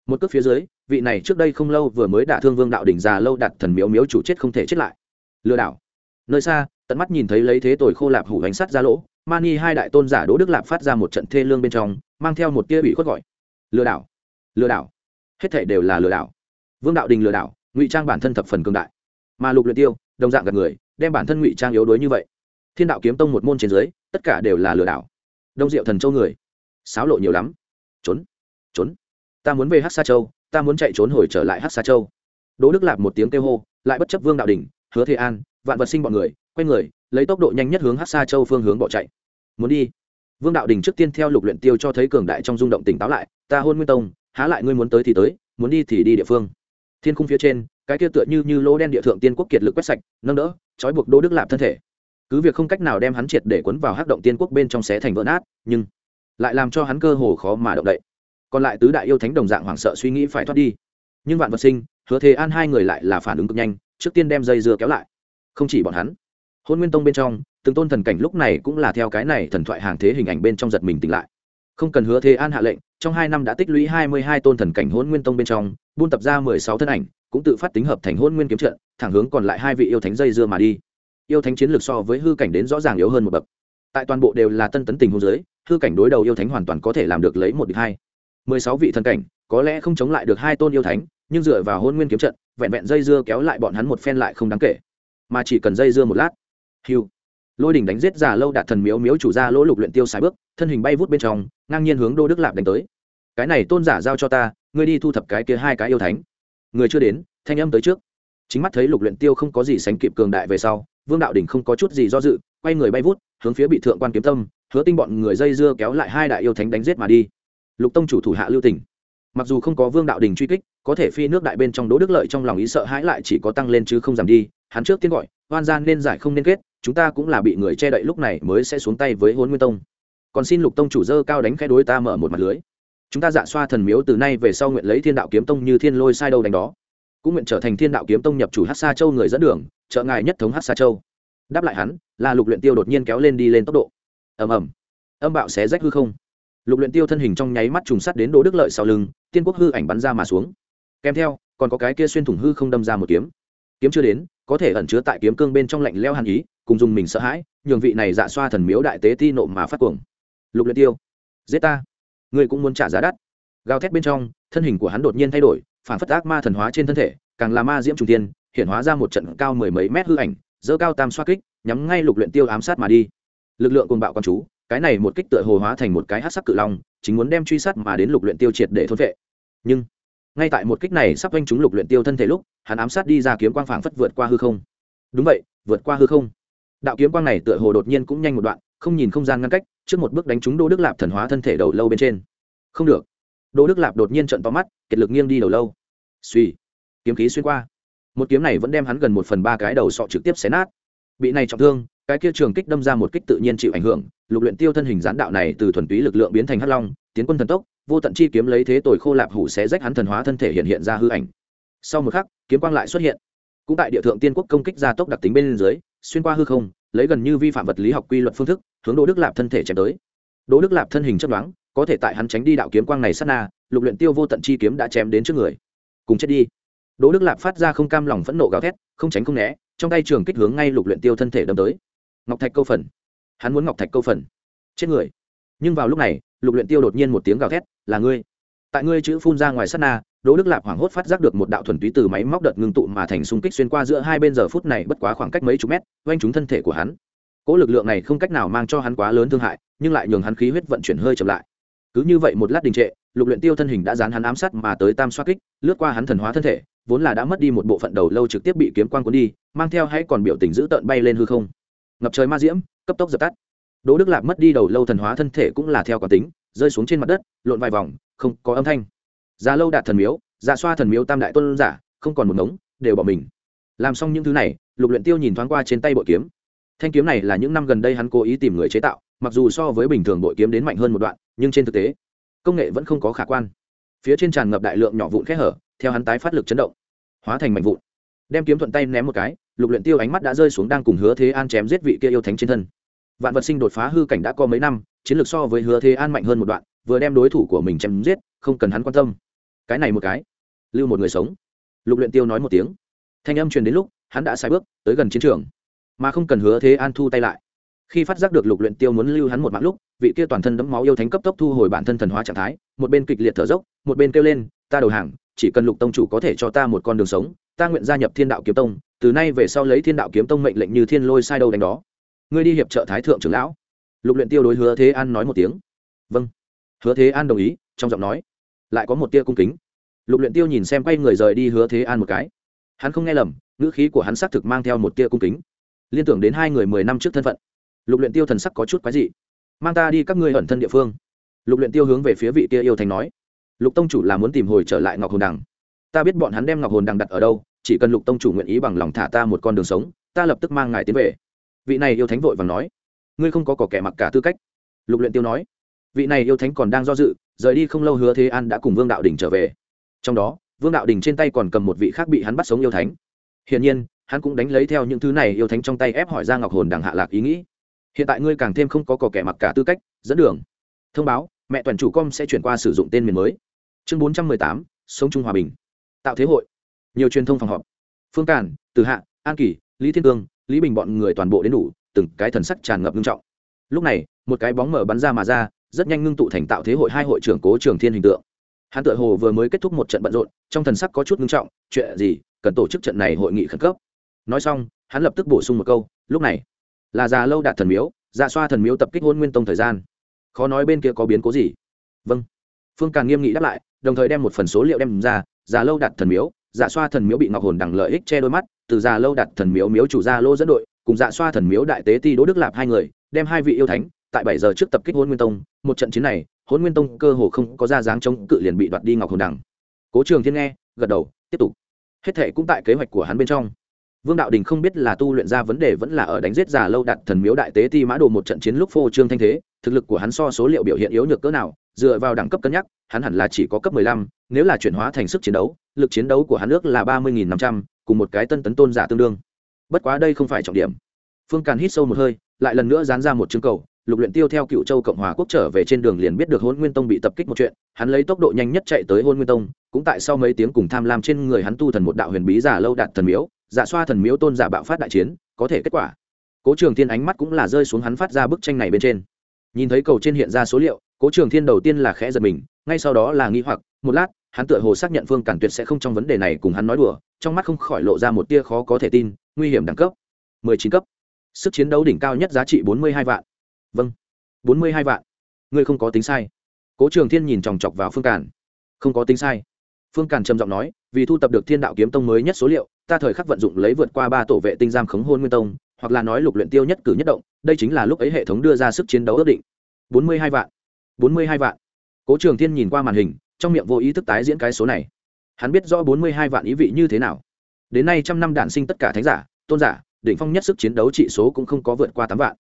Một cước phía dưới, vị này trước đây không lâu vừa mới đả thương vương đạo đỉnh già lâu đặt thần miếu miếu chủ chết không thể chết lại. Lừa đảo. Nơi xa, tận mắt nhìn thấy lấy thế tồi khô lạp hủ bánh sắt ra lỗ, mani hai đại tôn giả đỗ đức lạp phát ra một trận thê lương bên trong, mang theo một tia bị khuất gọi. Lừa đảo. Lừa đảo. Hết thể đều là lừa đảo. Vương đạo đình lừa đảo, ngụy trang bản thân thập phần cường đại. Mà lục luyện tiêu, đồng dạng gặp người, đem bản thân ngụy trang yếu đuối như vậy thiên đạo kiếm tông một môn trên dưới, tất cả đều là lừa đảo. Đông diệu thần châu người sáo lộ nhiều lắm. Trốn trốn. Ta muốn về hát xa châu, ta muốn chạy trốn hồi trở lại hát xa châu. Đỗ đức lạp một tiếng kêu hô, lại bất chấp vương đạo đình, hứa thế an, vạn vật sinh bọn người, quay người, lấy tốc độ nhanh nhất hướng hát xa châu phương hướng bỏ chạy. Muốn đi. Vương đạo đình trước tiên theo lục luyện tiêu cho thấy cường đại trong rung động tỉnh táo lại, ta hôn nguyên tông, há lại ngươi muốn tới thì tới, muốn đi thì đi địa phương. Thiên khung phía trên, cái kia tựa như như lỗ đen địa thượng tiên quốc kiệt lực quét sạch, nâng đỡ, trói buộc đỗ đức lạp thân thể cứ việc không cách nào đem hắn triệt để quấn vào hắc động tiên quốc bên trong xé thành vỡ nát, nhưng lại làm cho hắn cơ hồ khó mà động đậy. Còn lại tứ đại yêu thánh đồng dạng hoảng sợ suy nghĩ phải thoát đi. Nhưng vạn vật sinh, hứa thế an hai người lại là phản ứng cực nhanh, trước tiên đem dây dưa kéo lại. Không chỉ bọn hắn, hôn nguyên tông bên trong, từng tôn thần cảnh lúc này cũng là theo cái này thần thoại hàng thế hình ảnh bên trong giật mình tỉnh lại. Không cần hứa thế an hạ lệnh, trong hai năm đã tích lũy hai mươi hai tôn thần cảnh hôn nguyên tông bên trong, buôn tập ra mười sáu thân ảnh, cũng tự phát tính hợp thành hôn nguyên kiếm trận, thẳng hướng còn lại hai vị yêu thánh dây dưa mà đi yêu thánh chiến lược so với hư cảnh đến rõ ràng yếu hơn một bậc. Tại toàn bộ đều là tân tấn tình hôn giới hư cảnh đối đầu yêu thánh hoàn toàn có thể làm được lấy một địch hai. Mười sáu vị thần cảnh, có lẽ không chống lại được hai tôn yêu thánh, nhưng dựa vào hôn nguyên kiếm trận, vẹn vẹn dây dưa kéo lại bọn hắn một phen lại không đáng kể. Mà chỉ cần dây dưa một lát, hiu, lôi đỉnh đánh giết già lâu đạt thần miếu miếu chủ ra lỗ lục luyện tiêu xài bước, thân hình bay vút bên trong, ngang nhiên hướng đô đức lạp đánh tới. Cái này tôn giả giao cho ta, ngươi đi thu thập cái kia hai cái yêu thánh. Người chưa đến, thanh âm tới trước. Chính mắt thấy lục luyện tiêu không có gì sánh kịp cường đại về sau vương đạo Đình không có chút gì do dự, quay người bay vút, hướng phía bị thượng quan kiếm tâm, hứa tinh bọn người dây dưa kéo lại hai đại yêu thánh đánh giết mà đi. Lục tông chủ thủ hạ lưu tỉnh mặc dù không có vương đạo đình truy kích, có thể phi nước đại bên trong đỗ đức lợi trong lòng ý sợ hãi lại chỉ có tăng lên chứ không giảm đi, hắn trước tiên gọi hoan gian nên giải không nên kết, chúng ta cũng là bị người che đậy lúc này mới sẽ xuống tay với hôn nguyên tông. Còn xin lục tông chủ dơ cao đánh khai đối ta mở một mặt lưới. Chúng ta dạ xoa thần miếu từ nay về sau nguyện lấy thiên đạo kiếm tông như thiên lôi sai đâu đánh đó cũng nguyện trở thành thiên đạo kiếm tông nhập chủ hát xa châu người dẫn đường, trợ ngài nhất thống hát xa châu. Đáp lại hắn là lục luyện tiêu đột nhiên kéo lên đi lên tốc độ. Ầm ầm. Âm bạo xé rách hư không. Lục luyện tiêu thân hình trong nháy mắt trùng sát đến đỗ đức lợi sau lưng, tiên quốc hư ảnh bắn ra mà xuống. Kèm theo, còn có cái kia xuyên thủng hư không đâm ra một kiếm. Kiếm chưa đến, có thể ẩn chứa tại kiếm cương bên trong lạnh leo hàn ý, cùng dùng mình sợ hãi, nhường vị này dạ xoa thần miếu đại tế ti nộ mà phát cuồng. Lục luyện tiêu, giết ta. Ngươi cũng muốn trả giá đắt. Gào thét bên trong, thân hình của hắn đột nhiên thay đổi phản phất ác ma thần hóa trên thân thể, càng là ma diễm trùng tiên hiện hóa ra một trận cao mười mấy mét hư ảnh dơ cao tam xoa kích, nhắm ngay lục luyện tiêu ám sát mà đi. Lực lượng cuồng bạo quan chú, cái này một kích tựa hồ hóa thành một cái hắc sắc cự long, chính muốn đem truy sát mà đến lục luyện tiêu triệt để thôn vệ. Nhưng, ngay tại một kích này sắp quanh chúng lục luyện tiêu thân thể lúc, hắn ám sát đi ra kiếm quang phảng phất vượt qua hư không. Đúng vậy, vượt qua hư không. Đạo kiếm quang này tựa hồ đột nhiên cũng nhanh một đoạn, không nhìn không gian ngăn cách, trước một bước đánh trúng đô đức lạp thần hóa thân thể đầu lâu bên trên. Không được đỗ đức lạp đột nhiên trận to mắt, kiệt lực nghiêng đi đầu lâu. Suy kiếm khí xuyên qua. Một kiếm này vẫn đem hắn gần một phần ba cái đầu sọ trực tiếp xé nát. Bị này trọng thương, cái kia trường kích đâm ra một kích tự nhiên chịu ảnh hưởng, lục luyện tiêu thân hình gián đạo này từ thuần túy lực lượng biến thành hắc long, tiến quân thần tốc, vô tận chi kiếm lấy thế tồi khô lạp hủ xé rách hắn thần hóa thân thể hiện hiện ra hư ảnh. Sau một khắc, kiếm quang lại xuất hiện. Cũng tại địa thượng tiên quốc công kích ra tốc đặc tính bên dưới, xuyên qua hư không, lấy gần như vi phạm vật lý học quy luật phương thức, hướng đỗ đức lạp thân thể chém tới. Đỗ đức lạp thân hình chấp đoán có thể tại hắn tránh đi đạo kiếm quang này sát na, lục luyện tiêu vô tận chi kiếm đã chém đến trước người. Cùng chết đi. Đỗ đức lạp phát ra không cam lòng phẫn nộ gào thét, không tránh không né, trong tay trường kích hướng ngay lục luyện tiêu thân thể đâm tới. Ngọc thạch câu phần. Hắn muốn ngọc thạch câu phần. Chết người. Nhưng vào lúc này, lục luyện tiêu đột nhiên một tiếng gào thét, là ngươi. Tại ngươi chữ phun ra ngoài sát na, đỗ đức lạp hoảng hốt phát giác được một đạo thuần túy từ máy móc đợt ngưng tụ mà thành xung kích xuyên qua giữa hai bên giờ phút này bất quá khoảng cách mấy chục mét quanh chúng thân thể của hắn. Cỗ lực lượng này không cách nào mang cho hắn quá lớn thương hại, nhưng lại nhường hắn khí huyết vận chuyển hơi chậm lại cứ như vậy một lát đình trệ, lục luyện tiêu thân hình đã dán hắn ám sát mà tới tam xoa kích, lướt qua hắn thần hóa thân thể, vốn là đã mất đi một bộ phận đầu lâu trực tiếp bị kiếm quang cuốn đi, mang theo hay còn biểu tình giữ tợn bay lên hư không. Ngập trời ma diễm, cấp tốc dập tắt. Đỗ đức lạp mất đi đầu lâu thần hóa thân thể cũng là theo quán tính, rơi xuống trên mặt đất, lộn vài vòng, không có âm thanh. Già lâu đạt thần miếu, già xoa thần miếu tam đại tôn giả, không còn một ngống, đều bỏ mình. Làm xong những thứ này, lục luyện tiêu nhìn thoáng qua trên tay bội kiếm. Thanh kiếm này là những năm gần đây hắn cố ý tìm người chế tạo, mặc dù so với bình thường bội kiếm đến mạnh hơn một đoạn nhưng trên thực tế, công nghệ vẫn không có khả quan. Phía trên tràn ngập đại lượng nhỏ vụn khẽ hở, theo hắn tái phát lực chấn động, hóa thành mảnh vụn. Đem kiếm thuận tay ném một cái, lục luyện tiêu ánh mắt đã rơi xuống đang cùng hứa thế an chém giết vị kia yêu thánh trên thân. Vạn vật sinh đột phá hư cảnh đã có mấy năm, chiến lược so với hứa thế an mạnh hơn một đoạn, vừa đem đối thủ của mình chém giết, không cần hắn quan tâm. Cái này một cái, lưu một người sống. Lục luyện tiêu nói một tiếng. Thanh âm truyền đến lúc, hắn đã sai bước, tới gần chiến trường. Mà không cần hứa thế an thu tay lại khi phát giác được lục luyện tiêu muốn lưu hắn một mạng lúc, vị kia toàn thân đẫm máu yêu thánh cấp tốc thu hồi bản thân thần hóa trạng thái, một bên kịch liệt thở dốc, một bên kêu lên, ta đầu hàng, chỉ cần lục tông chủ có thể cho ta một con đường sống, ta nguyện gia nhập thiên đạo kiếm tông, từ nay về sau lấy thiên đạo kiếm tông mệnh lệnh như thiên lôi sai đâu đánh đó. Ngươi đi hiệp trợ thái thượng trưởng lão. Lục luyện tiêu đối hứa thế an nói một tiếng. Vâng. Hứa thế an đồng ý, trong giọng nói lại có một tia cung kính. Lục luyện tiêu nhìn xem quay người rời đi hứa thế an một cái. Hắn không nghe lầm, ngữ khí của hắn xác thực mang theo một tia cung kính. Liên tưởng đến hai người mười năm trước thân phận lục luyện tiêu thần sắc có chút quái dị. Mang ta đi các ngươi ẩn thân địa phương. Lục luyện tiêu hướng về phía vị kia yêu thành nói. Lục tông chủ là muốn tìm hồi trở lại ngọc hồn đằng. Ta biết bọn hắn đem ngọc hồn đằng đặt ở đâu, chỉ cần lục tông chủ nguyện ý bằng lòng thả ta một con đường sống, ta lập tức mang ngài tiến về. Vị này yêu thánh vội vàng nói. Ngươi không có cỏ kẻ mặc cả tư cách. Lục luyện tiêu nói. Vị này yêu thánh còn đang do dự, rời đi không lâu hứa thế an đã cùng vương đạo đình trở về. Trong đó, vương đạo đình trên tay còn cầm một vị khác bị hắn bắt sống yêu thánh. Hiển nhiên, hắn cũng đánh lấy theo những thứ này yêu thánh trong tay ép hỏi ra ngọc hồn đằng hạ lạc ý nghĩ hiện tại ngươi càng thêm không có cỏ kẻ mặc cả tư cách, dẫn đường. Thông báo, mẹ toàn chủ com sẽ chuyển qua sử dụng tên miền mới. Chương bốn trăm mười tám, sống chung hòa bình. Tạo thế hội. Nhiều truyền thông phòng họp. Phương càn, từ hạ, an kỳ, lý thiên cương, lý bình bọn người toàn bộ đến đủ, từng cái thần sắc tràn ngập nghiêm trọng. Lúc này, một cái bóng mở bắn ra mà ra, rất nhanh ngưng tụ thành tạo thế hội hai hội trưởng cố trường thiên hình tượng. Hắn tự hồ vừa mới kết thúc một trận bận rộn, trong thần sắc có chút nghiêm trọng, chuyện gì cần tổ chức trận này hội nghị khẩn cấp. Nói xong, hắn lập tức bổ sung một câu, lúc này là già lâu đạt thần miếu dạ xoa thần miếu tập kích hôn nguyên tông thời gian. Khó nói bên kia có biến cố gì. Vâng. Phương càng nghiêm nghị đáp lại, đồng thời đem một phần số liệu đem ra, già lâu đạt thần miếu dạ xoa thần miếu bị ngọc hồn đằng lợi ích che đôi mắt, từ già lâu đạt thần miếu miếu chủ gia lô dẫn đội, cùng dạ xoa thần miếu đại tế ti đỗ đức lạp hai người, đem hai vị yêu thánh, tại bảy giờ trước tập kích hôn nguyên tông, một trận chiến này hôn nguyên tông cơ hồ không có ra dáng chống cự liền bị đoạt đi ngọc hồn đằng. Cố trường thiên nghe, gật đầu, tiếp tục. Hết thệ cũng tại kế hoạch của hắn bên trong vương đạo đình không biết là tu luyện ra vấn đề vẫn là ở đánh giết già lâu đặt thần miếu đại tế ti mã đồ một trận chiến lúc phô trương thanh thế, thực lực của hắn so số liệu biểu hiện yếu nhược cỡ nào, dựa vào đẳng cấp cân nhắc, hắn hẳn là chỉ có cấp mười lăm, nếu là chuyển hóa thành sức chiến đấu, lực chiến đấu của hắn ước là ba mươi nghìn năm trăm, cùng một cái tân tấn tôn giả tương đương. Bất quá đây không phải trọng điểm. Phương càn hít sâu một hơi, lại lần nữa dán ra một chương cầu, lục luyện tiêu theo cựu châu cộng hòa quốc trở về trên đường liền biết được hôn nguyên tông bị tập kích một chuyện, hắn lấy tốc độ nhanh nhất chạy tới hôn nguyên tông, cũng tại sau mấy tiếng cùng tham lam trên người hắn tu thần một đạo huyền bí giả lâu đạt thần miếu giả xoa thần miếu tôn giả bạo phát đại chiến, có thể kết quả. Cố trường thiên ánh mắt cũng là rơi xuống hắn phát ra bức tranh này bên trên. Nhìn thấy cầu trên hiện ra số liệu, cố trường thiên đầu tiên là khẽ giật mình, ngay sau đó là nghi hoặc, một lát, hắn tựa hồ xác nhận phương cản tuyệt sẽ không trong vấn đề này cùng hắn nói đùa, trong mắt không khỏi lộ ra một tia khó có thể tin, nguy hiểm đẳng cấp. Mười chín cấp. Sức chiến đấu đỉnh cao nhất giá trị bốn mươi hai vạn. Vâng. bốn mươi hai vạn. Ngươi không có tính sai. Cố trường thiên nhìn chòng chọc vào phương cản. Không có tính sai. Phương cản trầm giọng nói, vì thu tập được thiên đạo kiếm tông mới nhất số liệu ta thời khắc vận dụng lấy vượt qua ba tổ vệ tinh giam khống hôn nguyên tông, hoặc là nói lục luyện tiêu nhất cử nhất động, đây chính là lúc ấy hệ thống đưa ra sức chiến đấu ước định. Bốn mươi hai vạn. Bốn mươi hai vạn. Cố trường thiên nhìn qua màn hình, trong miệng vô ý thức tái diễn cái số này. Hắn biết rõ bốn mươi hai vạn ý vị như thế nào. Đến nay trăm năm đản sinh tất cả thánh giả, tôn giả, đỉnh phong nhất sức chiến đấu trị số cũng không có vượt qua tám vạn.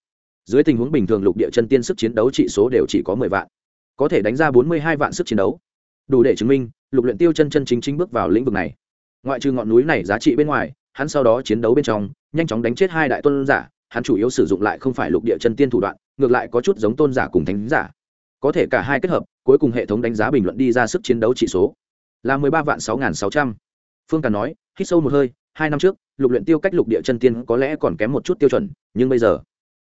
Dưới tình huống bình thường lục địa chân tiên sức chiến đấu trị số đều chỉ có mười vạn. Có thể đánh ra bốn mươi hai vạn sức chiến đấu. Đủ để chứng minh, lục luyện tiêu chân chân chính chính bước vào lĩnh vực này ngoại trừ ngọn núi này giá trị bên ngoài, hắn sau đó chiến đấu bên trong, nhanh chóng đánh chết hai đại tôn giả, hắn chủ yếu sử dụng lại không phải lục địa chân tiên thủ đoạn, ngược lại có chút giống tôn giả cùng thánh giả. Có thể cả hai kết hợp, cuối cùng hệ thống đánh giá bình luận đi ra sức chiến đấu trị số là mười ba vạn sáu nghìn sáu trăm. Phương càn nói, hít sâu một hơi, hai năm trước, lục luyện tiêu cách lục địa chân tiên có lẽ còn kém một chút tiêu chuẩn, nhưng bây giờ,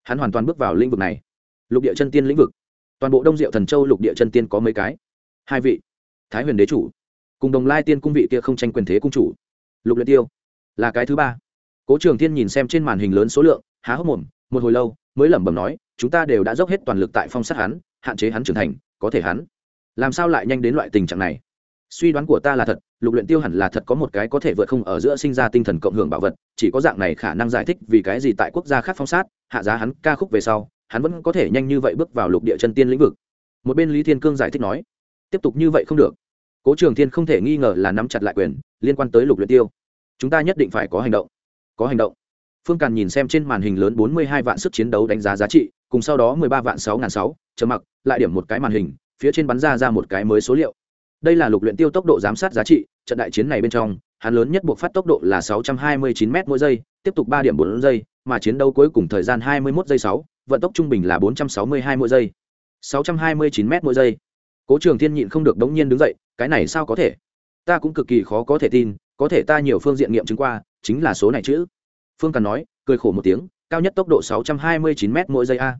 hắn hoàn toàn bước vào lĩnh vực này. Lục địa chân tiên lĩnh vực. Toàn bộ đông diệu thần châu lục địa chân tiên có mấy cái? Hai vị. Thái huyền đế chủ cùng đồng lai tiên cung vị kia không tranh quyền thế cung chủ. Lục luyện tiêu, là cái thứ ba. Cố trường thiên nhìn xem trên màn hình lớn số lượng, há hốc mồm, một hồi lâu, mới lẩm bẩm nói, chúng ta đều đã dốc hết toàn lực tại phong sát hắn, hạn chế hắn trưởng thành, có thể hắn làm sao lại nhanh đến loại tình trạng này? Suy đoán của ta là thật, lục luyện tiêu hẳn là thật có một cái có thể vượt không ở giữa sinh ra tinh thần cộng hưởng bảo vật, chỉ có dạng này khả năng giải thích vì cái gì tại quốc gia khác phong sát, hạ giá hắn ca khúc về sau, hắn vẫn có thể nhanh như vậy bước vào lục địa chân tiên lĩnh vực. Một bên lý thiên cương giải thích nói, tiếp tục như vậy không được cố trường thiên không thể nghi ngờ là nắm chặt lại quyền, liên quan tới lục luyện tiêu. Chúng ta nhất định phải có hành động. Có hành động. Phương càn nhìn xem trên màn hình lớn bốn mươi hai vạn sức chiến đấu đánh giá giá trị, cùng sau đó mười ba vạn sáu n g h n sáu, chờ mặc, lại điểm một cái màn hình, phía trên bắn ra ra một cái mới số liệu. Đây là lục luyện tiêu tốc độ giám sát giá trị, trận đại chiến này bên trong, hắn lớn nhất buộc phát tốc độ là sáu trăm hai mươi chín m mỗi giây, tiếp tục ba điểm bốn giây, mà chiến đấu cuối cùng thời gian hai mươi 21 giây sáu, vận tốc trung bình là bốn trăm sáu mươi hai mỗi giây. sáu trăm hai mươi chín m mỗi giây. Cố trường thiên nhịn không được đống nhiên đứng dậy cái này sao có thể? Ta cũng cực kỳ khó có thể tin, có thể ta nhiều phương diện nghiệm chứng qua, chính là số này chữ. Phương cần nói, cười khổ một tiếng, cao nhất tốc độ 629 m mỗi giây a.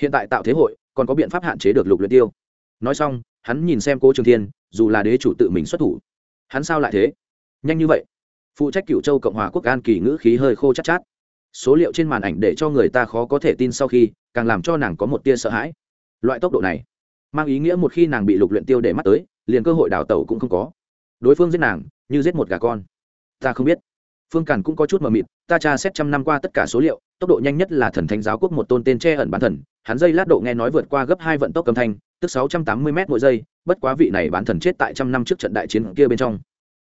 Hiện tại tạo thế hội, còn có biện pháp hạn chế được lục luyện tiêu. Nói xong, hắn nhìn xem cố trường thiên, dù là đế chủ tự mình xuất thủ. Hắn sao lại thế? Nhanh như vậy. Phụ trách cựu châu cộng hòa quốc an kỳ ngữ khí hơi khô chát chát. Số liệu trên màn ảnh để cho người ta khó có thể tin sau khi, càng làm cho nàng có một tia sợ hãi. Loại tốc độ này, mang ý nghĩa một khi nàng bị lục luyện tiêu để mắt tới liền cơ hội đào tẩu cũng không có. Đối phương giết nàng, như giết một gà con. Ta không biết. Phương càn cũng có chút mờ mịt, ta tra xét trăm năm qua tất cả số liệu, tốc độ nhanh nhất là thần thánh giáo quốc một tôn tên che ẩn bán thần, hắn dây lát độ nghe nói vượt qua gấp hai vận tốc âm thanh, tức sáu trăm tám mươi m mỗi giây, bất quá vị này bán thần chết tại trăm năm trước trận đại chiến kia bên trong.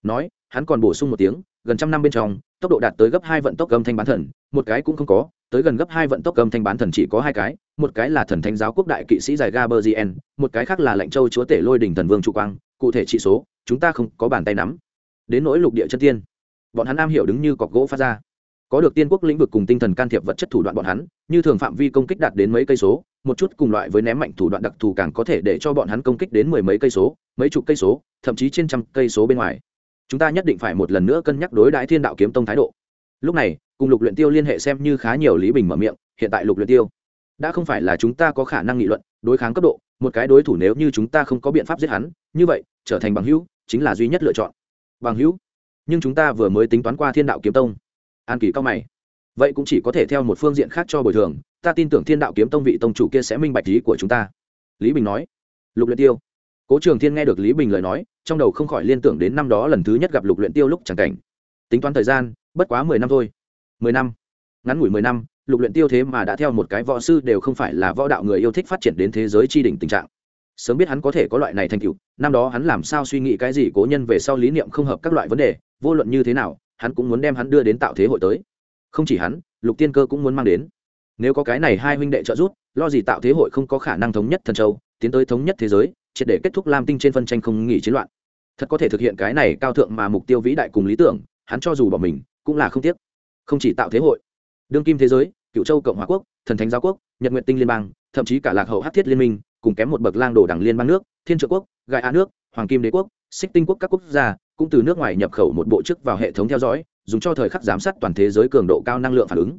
Nói, hắn còn bổ sung một tiếng, gần trăm năm bên trong, tốc độ đạt tới gấp hai vận tốc âm thanh bán thần, một cái cũng không có, tới gần gấp hai vận tốc âm thanh bán thần chỉ có hai cái một cái là thần thánh giáo quốc đại kỵ sĩ giải gaberzien một cái khác là lệnh châu chúa tể lôi đình thần vương trụ quang, cụ thể trị số, chúng ta không có bàn tay nắm. Đến nỗi lục địa chân tiên, bọn hắn am hiểu đứng như cọc gỗ phát ra. Có được tiên quốc lĩnh vực cùng tinh thần can thiệp vật chất thủ đoạn bọn hắn, như thường phạm vi công kích đạt đến mấy cây số, một chút cùng loại với ném mạnh thủ đoạn đặc thù càng có thể để cho bọn hắn công kích đến mười mấy cây số, mấy chục cây số, thậm chí trên trăm cây số bên ngoài. Chúng ta nhất định phải một lần nữa cân nhắc đối đãi thiên đạo kiếm tông thái độ. Lúc này, cùng lục luyện tiêu liên hệ xem như khá nhiều lý bình mở miệng, hiện tại lục luyện tiêu đã không phải là chúng ta có khả năng nghị luận, đối kháng cấp độ, một cái đối thủ nếu như chúng ta không có biện pháp giết hắn, như vậy, trở thành bằng hữu, chính là duy nhất lựa chọn. Bằng hữu? Nhưng chúng ta vừa mới tính toán qua thiên đạo kiếm tông. An kỳ cao mày. Vậy cũng chỉ có thể theo một phương diện khác cho bồi thường, ta tin tưởng thiên đạo kiếm tông vị tông chủ kia sẽ minh bạch lý của chúng ta. Lý bình nói. Lục luyện tiêu. Cố trường thiên nghe được lý bình lời nói, trong đầu không khỏi liên tưởng đến năm đó lần thứ nhất gặp lục luyện tiêu lúc chẳng cảnh. Tính toán thời gian, bất quá mười năm thôi. Mười năm. Ngắn ngủi mười năm lục luyện tiêu thế mà đã theo một cái võ sư đều không phải là võ đạo người yêu thích phát triển đến thế giới chi đỉnh tình trạng. Sớm biết hắn có thể có loại này thành tựu, năm đó hắn làm sao suy nghĩ cái gì cố nhân về sau lý niệm không hợp các loại vấn đề, vô luận như thế nào, hắn cũng muốn đem hắn đưa đến tạo thế hội tới. Không chỉ hắn, lục tiên cơ cũng muốn mang đến. Nếu có cái này hai huynh đệ trợ giúp, lo gì tạo thế hội không có khả năng thống nhất thần châu, tiến tới thống nhất thế giới, triệt để kết thúc lam tinh trên phân tranh không nghỉ chiến loạn. Thật có thể thực hiện cái này cao thượng mà mục tiêu vĩ đại cùng lý tưởng, hắn cho dù bỏ mình, cũng là không tiếc. Không chỉ tạo thế hội đương kim thế giới, cựu châu cộng hòa quốc, thần thánh giáo quốc, nhật nguyện tinh liên bang, thậm chí cả lạc hậu hát thiết liên minh, cùng kém một bậc lang Đổ đảng liên bang nước, thiên trợ quốc, gai a nước, hoàng kim đế quốc, xích tinh quốc các quốc gia, cũng từ nước ngoài nhập khẩu một bộ chức vào hệ thống theo dõi, dùng cho thời khắc giám sát toàn thế giới cường độ cao năng lượng phản ứng.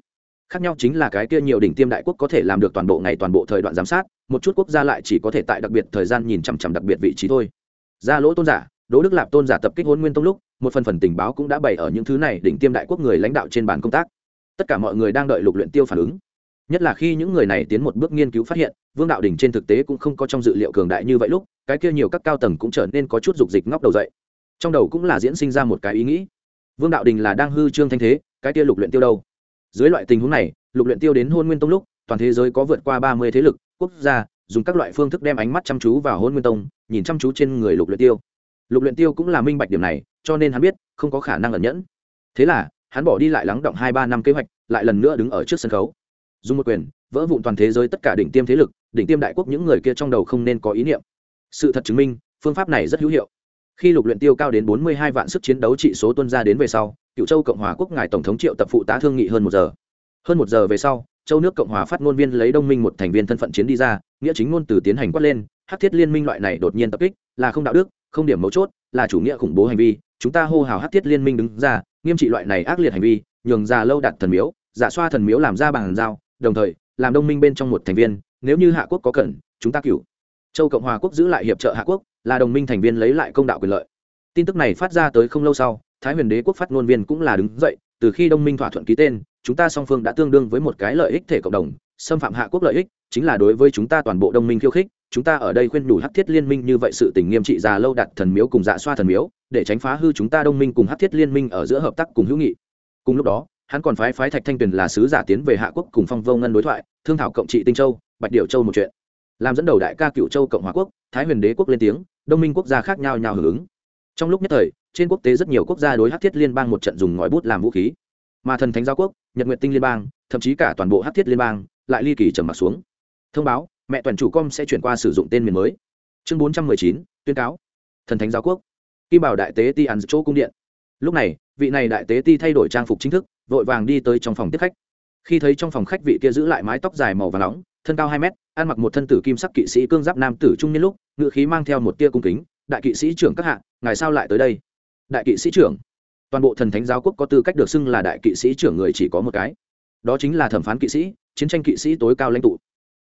Khác nhau chính là cái kia nhiều đỉnh tiêm đại quốc có thể làm được toàn bộ ngày toàn bộ thời đoạn giám sát, một chút quốc gia lại chỉ có thể tại đặc biệt thời gian nhìn chằm chằm đặc biệt vị trí thôi. Ra lỗ tôn giả, đỗ đức lạp tôn giả tập kích hôn nguyên tông lúc, một phần phần tình báo cũng đã bày ở những thứ này đỉnh tiêm đại quốc người lãnh đạo trên bàn công tác tất cả mọi người đang đợi lục luyện tiêu phản ứng. Nhất là khi những người này tiến một bước nghiên cứu phát hiện, vương đạo đỉnh trên thực tế cũng không có trong dự liệu cường đại như vậy lúc, cái kia nhiều các cao tầng cũng trở nên có chút dục dịch ngóc đầu dậy. Trong đầu cũng là diễn sinh ra một cái ý nghĩ. Vương đạo đình là đang hư trương thanh thế, cái kia lục luyện tiêu đâu? Dưới loại tình huống này, lục luyện tiêu đến hôn nguyên tông lúc, toàn thế giới có vượt qua ba mươi thế lực, quốc gia, dùng các loại phương thức đem ánh mắt chăm chú vào hôn nguyên tông, nhìn chăm chú trên người lục luyện tiêu. Lục luyện tiêu cũng là minh bạch điểm này, cho nên hắn biết, không có khả năng ẩn nhẫn. Thế là hắn bỏ đi lại lắng động hai ba năm kế hoạch, lại lần nữa đứng ở trước sân khấu. Dùng một quyền, vỡ vụn toàn thế giới tất cả đỉnh tiêm thế lực, đỉnh tiêm đại quốc những người kia trong đầu không nên có ý niệm. Sự thật chứng minh, phương pháp này rất hữu hiệu. Khi lục luyện tiêu cao đến bốn mươi hai vạn sức chiến đấu trị số tuân ra đến về sau, cựu châu cộng hòa quốc ngài tổng thống triệu tập phụ tá thương nghị hơn một giờ. Hơn một giờ về sau, châu nước cộng hòa phát ngôn viên lấy đông minh một thành viên thân phận chiến đi ra, nghĩa chính ngôn từ tiến hành quát lên, hắc thiết liên minh loại này đột nhiên tập kích, là không đạo đức, không điểm mấu chốt, là chủ nghĩa khủng bố hành vi, chúng ta hô hào hắc thiết liên minh đứng ra nghiêm trị loại này ác liệt hành vi, nhường già lâu đặt thần miếu, giả xoa thần miếu làm ra bằng dao, đồng thời, làm đồng minh bên trong một thành viên, nếu như hạ quốc có cần chúng ta cửu. Châu cộng hòa quốc giữ lại hiệp trợ hạ quốc, là đồng minh thành viên lấy lại công đạo quyền lợi. Tin tức này phát ra tới không lâu sau, thái huyền đế quốc phát ngôn viên cũng là đứng dậy, từ khi đồng minh thỏa thuận ký tên, chúng ta song phương đã tương đương với một cái lợi ích thể cộng đồng, xâm phạm hạ quốc lợi ích, chính là đối với chúng ta toàn bộ đồng minh khiêu khích chúng ta ở đây khuyên đủ hắc thiết liên minh như vậy sự tình nghiêm trị già lâu đặt thần miếu cùng dạ xoa thần miếu, để tránh phá hư chúng ta đông minh cùng hắc thiết liên minh ở giữa hợp tác cùng hữu nghị. Cùng lúc đó, hắn còn phái phái thạch thanh tuyền là sứ giả tiến về hạ quốc cùng phong vô ngân đối thoại, thương thảo cộng trị tinh châu, bạch điệu châu một chuyện. Làm dẫn đầu đại ca cựu châu cộng hòa quốc, thái huyền đế quốc lên tiếng, đông minh quốc gia khác nhau nhau hưởng ứng. Trong lúc nhất thời, trên quốc tế rất nhiều quốc gia đối hắc thiết liên bang một trận dùng ngòi bút làm vũ khí. Mà thần thánh giáo quốc, nhật nguyện tinh liên bang, thậm chí cả toàn bộ hắc thiết liên bang, lại ly kỳ trầm mặt xuống. Thông báo mẹ toàn chủ com sẽ chuyển qua sử dụng tên miền mới. Chương bốn trăm mười chín, tuyên cáo. Thần thánh giáo quốc. Kim bảo đại tế ti ăn chỗ cung điện. Lúc này, vị này đại tế ti thay đổi trang phục chính thức, vội vàng đi tới trong phòng tiếp khách. Khi thấy trong phòng khách vị kia giữ lại mái tóc dài màu và nóng, thân cao hai mét, ăn mặc một thân tử kim sắc kỵ sĩ cương giáp nam tử trung niên lúc ngự khí mang theo một tia cung kính, đại kỵ sĩ trưởng các hạ, ngài sao lại tới đây? Đại kỵ sĩ trưởng. Toàn bộ thần thánh giáo quốc có tư cách được xưng là đại kỵ sĩ trưởng người chỉ có một cái. Đó chính là thẩm phán kỵ sĩ, chiến tranh kỵ sĩ tối cao lãnh tụ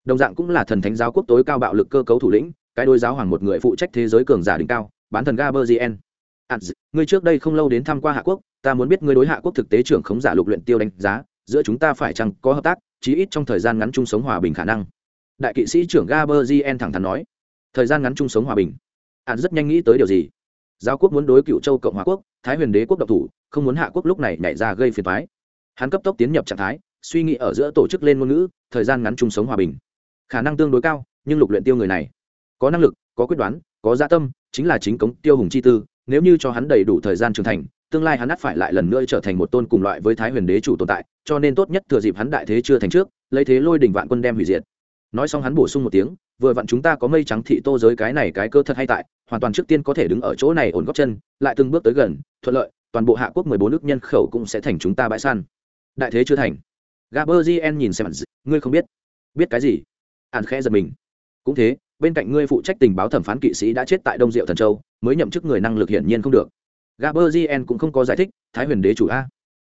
đồng dạng cũng là thần thánh giáo quốc tối cao bạo lực cơ cấu thủ lĩnh cái đôi giáo hoàng một người phụ trách thế giới cường giả đỉnh cao bán thần gaberzien Ants, ngươi trước đây không lâu đến thăm qua hạ quốc ta muốn biết ngươi đối hạ quốc thực tế trưởng khống giả lục luyện tiêu đánh giá giữa chúng ta phải chăng có hợp tác chí ít trong thời gian ngắn chung sống hòa bình khả năng. Đại kỵ sĩ trưởng gaberzien thẳng thắn nói. Thời gian ngắn chung sống hòa bình. Ạn rất nhanh nghĩ tới điều gì? Giáo quốc muốn đối cựu châu cộng hòa quốc thái huyền đế quốc độc thủ không muốn hạ quốc lúc này nhảy ra gây phiền toái. Hắn cấp tốc tiến nhập trạng thái suy nghĩ ở giữa tổ chức lên ngôn ngữ thời gian ngắn chung sống hòa bình khả năng tương đối cao, nhưng lục luyện tiêu người này có năng lực, có quyết đoán, có dạ tâm, chính là chính cống tiêu hùng chi tư, nếu như cho hắn đầy đủ thời gian trưởng thành, tương lai hắn ắt phải lại lần nữa trở thành một tôn cùng loại với thái huyền đế chủ tồn tại, cho nên tốt nhất thừa dịp hắn đại thế chưa thành trước, lấy thế lôi đỉnh vạn quân đem hủy diệt. Nói xong hắn bổ sung một tiếng, vừa vặn chúng ta có mây trắng thị tô giới cái này cái cơ thật hay tại, hoàn toàn trước tiên có thể đứng ở chỗ này ổn góc chân, lại từng bước tới gần, thuận lợi, toàn bộ hạ quốc mười bốn nước nhân khẩu cũng sẽ thành chúng ta bãi săn đại thế chưa thành. Gaberzien nhìn xem, ngươi không biết. Biết cái gì? Ạn khẽ giật mình. Cũng thế, bên cạnh ngươi phụ trách tình báo thẩm phán kỵ sĩ đã chết tại đông diệu thần châu, mới nhậm chức người năng lực hiển nhiên không được. Gaberzien cũng không có giải thích, thái huyền đế chủ a.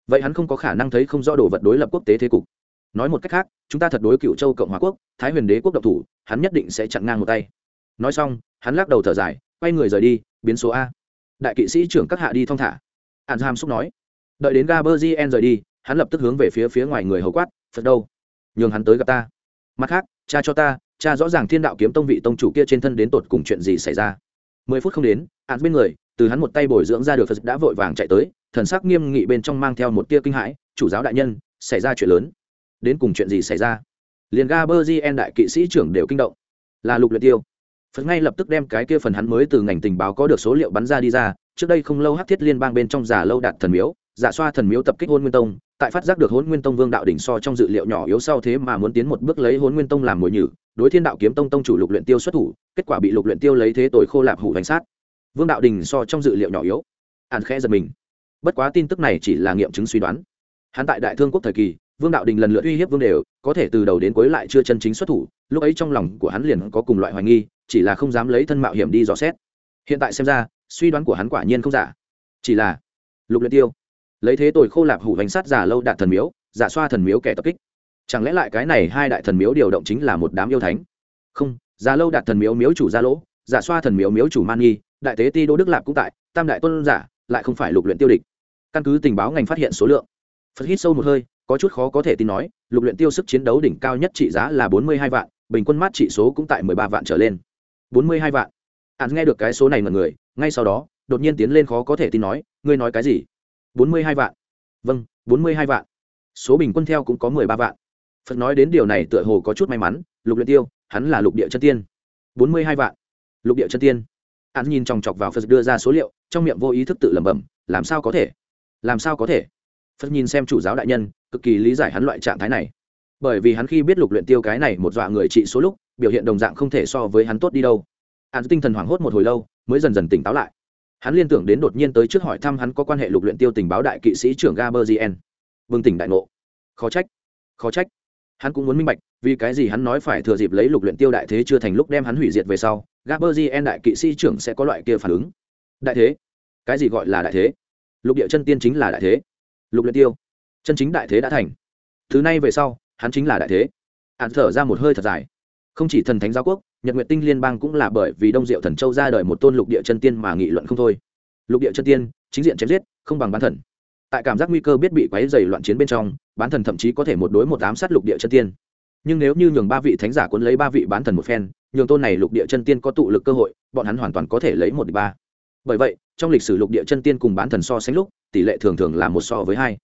Vậy hắn không có khả năng thấy không rõ đồ vật đối lập quốc tế thế cục. Nói một cách khác, chúng ta thật đối cựu châu cộng hòa quốc, thái huyền đế quốc độc thủ, hắn nhất định sẽ chặn ngang một tay. Nói xong, hắn lắc đầu thở dài, quay người rời đi, biến số a. Đại kỵ sĩ trưởng các hạ đi thong thả. Hạn ham xúc nói. Đợi đến gaberzien rời đi, hắn lập tức hướng về phía phía ngoài người hầu quát, phật đâu? Nhường hắn tới gặp ta mặt khác, cha cho ta, cha rõ ràng thiên đạo kiếm tông vị tông chủ kia trên thân đến tột cùng chuyện gì xảy ra. Mười phút không đến hạn bên người, từ hắn một tay bồi dưỡng ra được phật đã vội vàng chạy tới, thần sắc nghiêm nghị bên trong mang theo một tia kinh hãi, chủ giáo đại nhân, xảy ra chuyện lớn. Đến cùng chuyện gì xảy ra? Liền ga bơ gien đại kỵ sĩ trưởng đều kinh động. Là lục luyện tiêu. Phật ngay lập tức đem cái kia phần hắn mới từ ngành tình báo có được số liệu bắn ra đi ra, trước đây không lâu hắc thiết liên bang bên trong giả lâu đạt thần miếu giả xoa thần miếu tập kích hôn nguyên tông, tại phát giác được hôn nguyên tông vương đạo đỉnh so trong dự liệu nhỏ yếu sau thế mà muốn tiến một bước lấy hôn nguyên tông làm mồi nhử, đối thiên đạo kiếm tông tông chủ lục luyện tiêu xuất thủ, kết quả bị lục luyện tiêu lấy thế tội khô lạp hủ đánh sát. Vương đạo đình so trong dự liệu nhỏ yếu. Hàn khẽ giật mình. Bất quá tin tức này chỉ là nghiệm chứng suy đoán. Hắn tại đại thương quốc thời kỳ, vương đạo đình lần lượt uy hiếp vương đều, có thể từ đầu đến cuối lại chưa chân chính xuất thủ, lúc ấy trong lòng của hắn liền có cùng loại hoài nghi, chỉ là không dám lấy thân mạo hiểm đi dò xét. Hiện tại xem ra, suy đoán của hắn quả nhiên không giả. Chỉ là, lục luyện tiêu lấy thế tội khô lạp hủ hành sát giả lâu đạt thần miếu, giả xoa thần miếu kẻ tập kích. Chẳng lẽ lại cái này hai đại thần miếu điều động chính là một đám yêu thánh? Không, giả lâu đạt thần miếu miếu chủ gia lỗ, giả xoa thần miếu miếu chủ man nghi đại tế ti đô đức lạp cũng tại, tam đại tôn giả lại không phải lục luyện tiêu địch. Căn cứ tình báo ngành phát hiện số lượng. Phật hít sâu một hơi, có chút khó có thể tin nói, lục luyện tiêu sức chiến đấu đỉnh cao nhất trị giá là bốn mươi hai vạn, bình quân mát trị số cũng tại mười ba vạn trở lên. bốn mươi hai vạn. Hắn nghe được cái số này mọi người, ngay sau đó, đột nhiên tiến lên khó có thể tin nói, ngươi nói cái gì? Bốn mươi hai vạn. Vâng bốn mươi hai vạn. Số bình quân theo cũng có mười ba vạn. Phật nói đến điều này tựa hồ có chút may mắn, lục luyện tiêu, hắn là lục địa chân tiên. bốn mươi hai vạn. Lục địa chân tiên. Hắn nhìn chòng chọc vào phật đưa ra số liệu, trong miệng vô ý thức tự lẩm bẩm, làm sao có thể? Làm sao có thể? Phật nhìn xem chủ giáo đại nhân, cực kỳ lý giải hắn loại trạng thái này. Bởi vì hắn khi biết lục luyện tiêu cái này một dọa người trị số lúc, biểu hiện đồng dạng không thể so với hắn tốt đi đâu. Hắn tinh thần hoảng hốt một hồi lâu, mới dần dần tỉnh táo lại hắn liên tưởng đến đột nhiên tới trước hỏi thăm hắn có quan hệ lục luyện tiêu tình báo đại kỵ sĩ trưởng gaberzien vương tỉnh đại ngộ. Khó trách. Khó trách. Hắn cũng muốn minh bạch, vì cái gì hắn nói phải thừa dịp lấy lục luyện tiêu đại thế chưa thành lúc đem hắn hủy diệt về sau gaberzien đại kỵ sĩ trưởng sẽ có loại kia phản ứng. Đại thế? Cái gì gọi là đại thế? Lục địa chân tiên chính là đại thế. Lục luyện tiêu. Chân chính đại thế đã thành. Thứ nay về sau, hắn chính là đại thế. Hắn thở ra một hơi thật dài. Không chỉ thần thánh giáo quốc nhật nguyệt tinh liên bang cũng là bởi vì đông diệu thần châu ra đời một tôn lục địa chân tiên mà nghị luận không thôi. Lục địa chân tiên, chính diện chém giết, không bằng bán thần. Tại cảm giác nguy cơ biết bị quấy dày loạn chiến bên trong, bán thần thậm chí có thể một đối một ám sát lục địa chân tiên. Nhưng nếu như nhường ba vị thánh giả cuốn lấy ba vị bán thần một phen, nhường tôn này lục địa chân tiên có tụ lực cơ hội, bọn hắn hoàn toàn có thể lấy một đ ba. Bởi vậy, trong lịch sử lục địa chân tiên cùng bán thần so sánh lúc, tỷ lệ thường thường là một so với hai.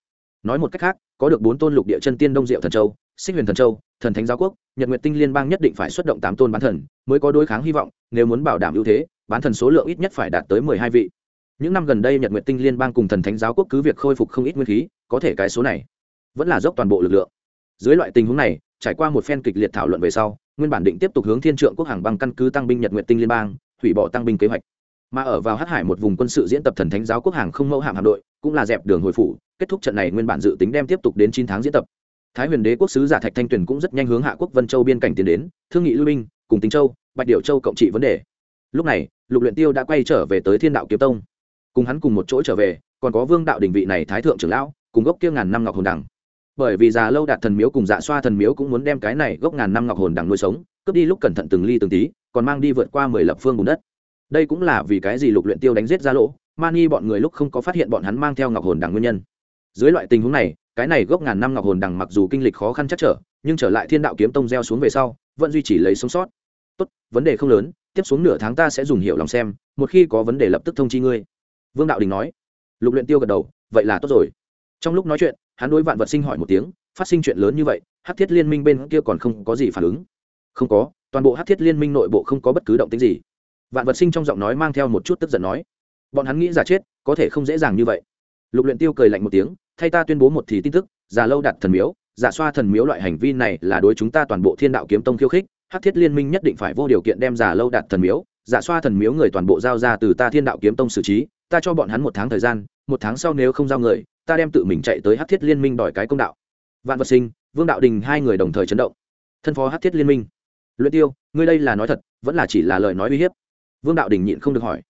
Nói một cách khác, có được bốn tôn lục địa chân tiên đông diệu thần châu, xích huyền thần châu thần thánh giáo quốc, nhật nguyệt tinh liên bang nhất định phải xuất động tám tôn bán thần, mới có đối kháng hy vọng, nếu muốn bảo đảm ưu thế, bán thần số lượng ít nhất phải đạt tới mười hai vị. Những năm gần đây nhật nguyệt tinh liên bang cùng thần thánh giáo quốc cứ việc khôi phục không ít nguyên khí, có thể cái số này vẫn là dốc toàn bộ lực lượng. Dưới loại tình huống này, trải qua một phen kịch liệt thảo luận về sau, nguyên bản định tiếp tục hướng thiên trượng quốc hàng bằng căn cứ tăng binh nhật nguyệt tinh liên bang, hủy bỏ tăng binh kế hoạch. Mà ở vào hát hải một vùng quân sự diễn tập thần thánh giáo quốc hàng không mẫu hạm hạm đội, cũng là dẹp đường hồi phủ, kết thúc trận này nguyên bản dự tính đem tiếp tục đến chín tháng diễn tập thái huyền đế quốc sứ giả thạch thanh tuyền cũng rất nhanh hướng hạ quốc vân châu biên cảnh tiến đến, thương nghị lưu Minh cùng tính châu, bạch điệu châu cộng trị vấn đề. Lúc này, lục luyện tiêu đã quay trở về tới thiên đạo kiếm tông. Cùng hắn cùng một chỗ trở về, còn có vương đạo đình vị này thái thượng trưởng lão, cùng gốc kia ngàn năm ngọc hồn đằng. Bởi vì già lâu đạt thần miếu cùng dạ xoa thần miếu cũng muốn đem cái này gốc ngàn năm ngọc hồn đằng nuôi sống, cướp đi lúc cẩn thận từng ly từng tí, còn mang đi vượt qua mười lập phương bùn đất. Đây cũng là vì cái gì lục luyện tiêu đánh giết ra lỗ mani bọn người lúc không có phát hiện bọn hắn mang theo ngọc hồn đằng nguyên nhân. Dưới loại tình huống này cái này gốc ngàn năm ngọc hồn đằng mặc dù kinh lịch khó khăn chắc trở, nhưng trở lại thiên đạo kiếm tông gieo xuống về sau, vẫn duy trì lấy sống sót. Tốt, vấn đề không lớn, tiếp xuống nửa tháng ta sẽ dùng hiệu lòng xem, một khi có vấn đề lập tức thông chi ngươi. Vương đạo đình nói. Lục luyện tiêu gật đầu, vậy là tốt rồi. Trong lúc nói chuyện, hắn đối vạn vật sinh hỏi một tiếng, phát sinh chuyện lớn như vậy, hắc thiết liên minh bên kia còn không có gì phản ứng. Không có, toàn bộ hắc thiết liên minh nội bộ không có bất cứ động tĩnh gì. Vạn vật sinh trong giọng nói mang theo một chút tức giận nói. Bọn hắn nghĩ giả chết, có thể không dễ dàng như vậy. Lục luyện tiêu cười lạnh một tiếng thay ta tuyên bố một thì tin tức già lâu đặt thần miếu, giả xoa thần miếu loại hành vi này là đối chúng ta toàn bộ thiên đạo kiếm tông khiêu khích, hắc thiết liên minh nhất định phải vô điều kiện đem giả lâu đặt thần miếu, giả xoa thần miếu người toàn bộ giao ra từ ta thiên đạo kiếm tông xử trí, ta cho bọn hắn một tháng thời gian, một tháng sau nếu không giao người, ta đem tự mình chạy tới hắc thiết liên minh đòi cái công đạo. Vạn vật sinh, vương đạo đình hai người đồng thời chấn động. Thân phó hắc thiết liên minh. Luyện tiêu, ngươi đây là nói thật, vẫn là chỉ là lời nói uy hiếp? Vương đạo đình nhịn không được hỏi.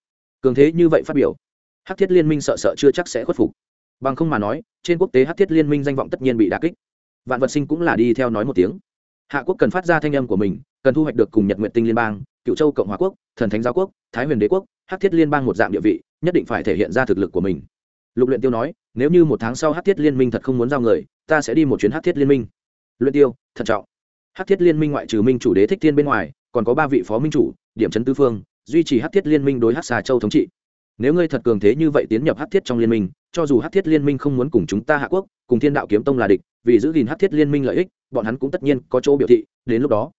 Cường thế như vậy phát biểu. Hắc thiết liên minh sợ sợ chưa chắc sẽ khuất phục bằng không mà nói, trên quốc tế Hát thiết liên minh danh vọng tất nhiên bị đả kích. Vạn vật sinh cũng là đi theo nói một tiếng. Hạ quốc cần phát ra thanh âm của mình, cần thu hoạch được cùng nhật nguyện tinh liên bang, cựu châu cộng hòa quốc, thần thánh giáo quốc, thái huyền đế quốc, Hát thiết liên bang một dạng địa vị, nhất định phải thể hiện ra thực lực của mình. Lục luyện tiêu nói, nếu như một tháng sau Hát thiết liên minh thật không muốn giao người, ta sẽ đi một chuyến Hát thiết liên minh. Luyện tiêu, thận trọng. Hát thiết liên minh ngoại trừ minh chủ đế thích thiên bên ngoài, còn có ba vị phó minh chủ, điểm chấn tứ phương, duy trì Hát thiết liên minh đối Hát xà châu thống trị. Nếu ngươi thật cường thế như vậy tiến nhập Hát thiết trong liên minh cho dù hắc thiết liên minh không muốn cùng chúng ta hạ quốc, cùng thiên đạo kiếm tông là địch, vì giữ gìn hắc thiết liên minh lợi ích, bọn hắn cũng tất nhiên có chỗ biểu thị, đến lúc đó,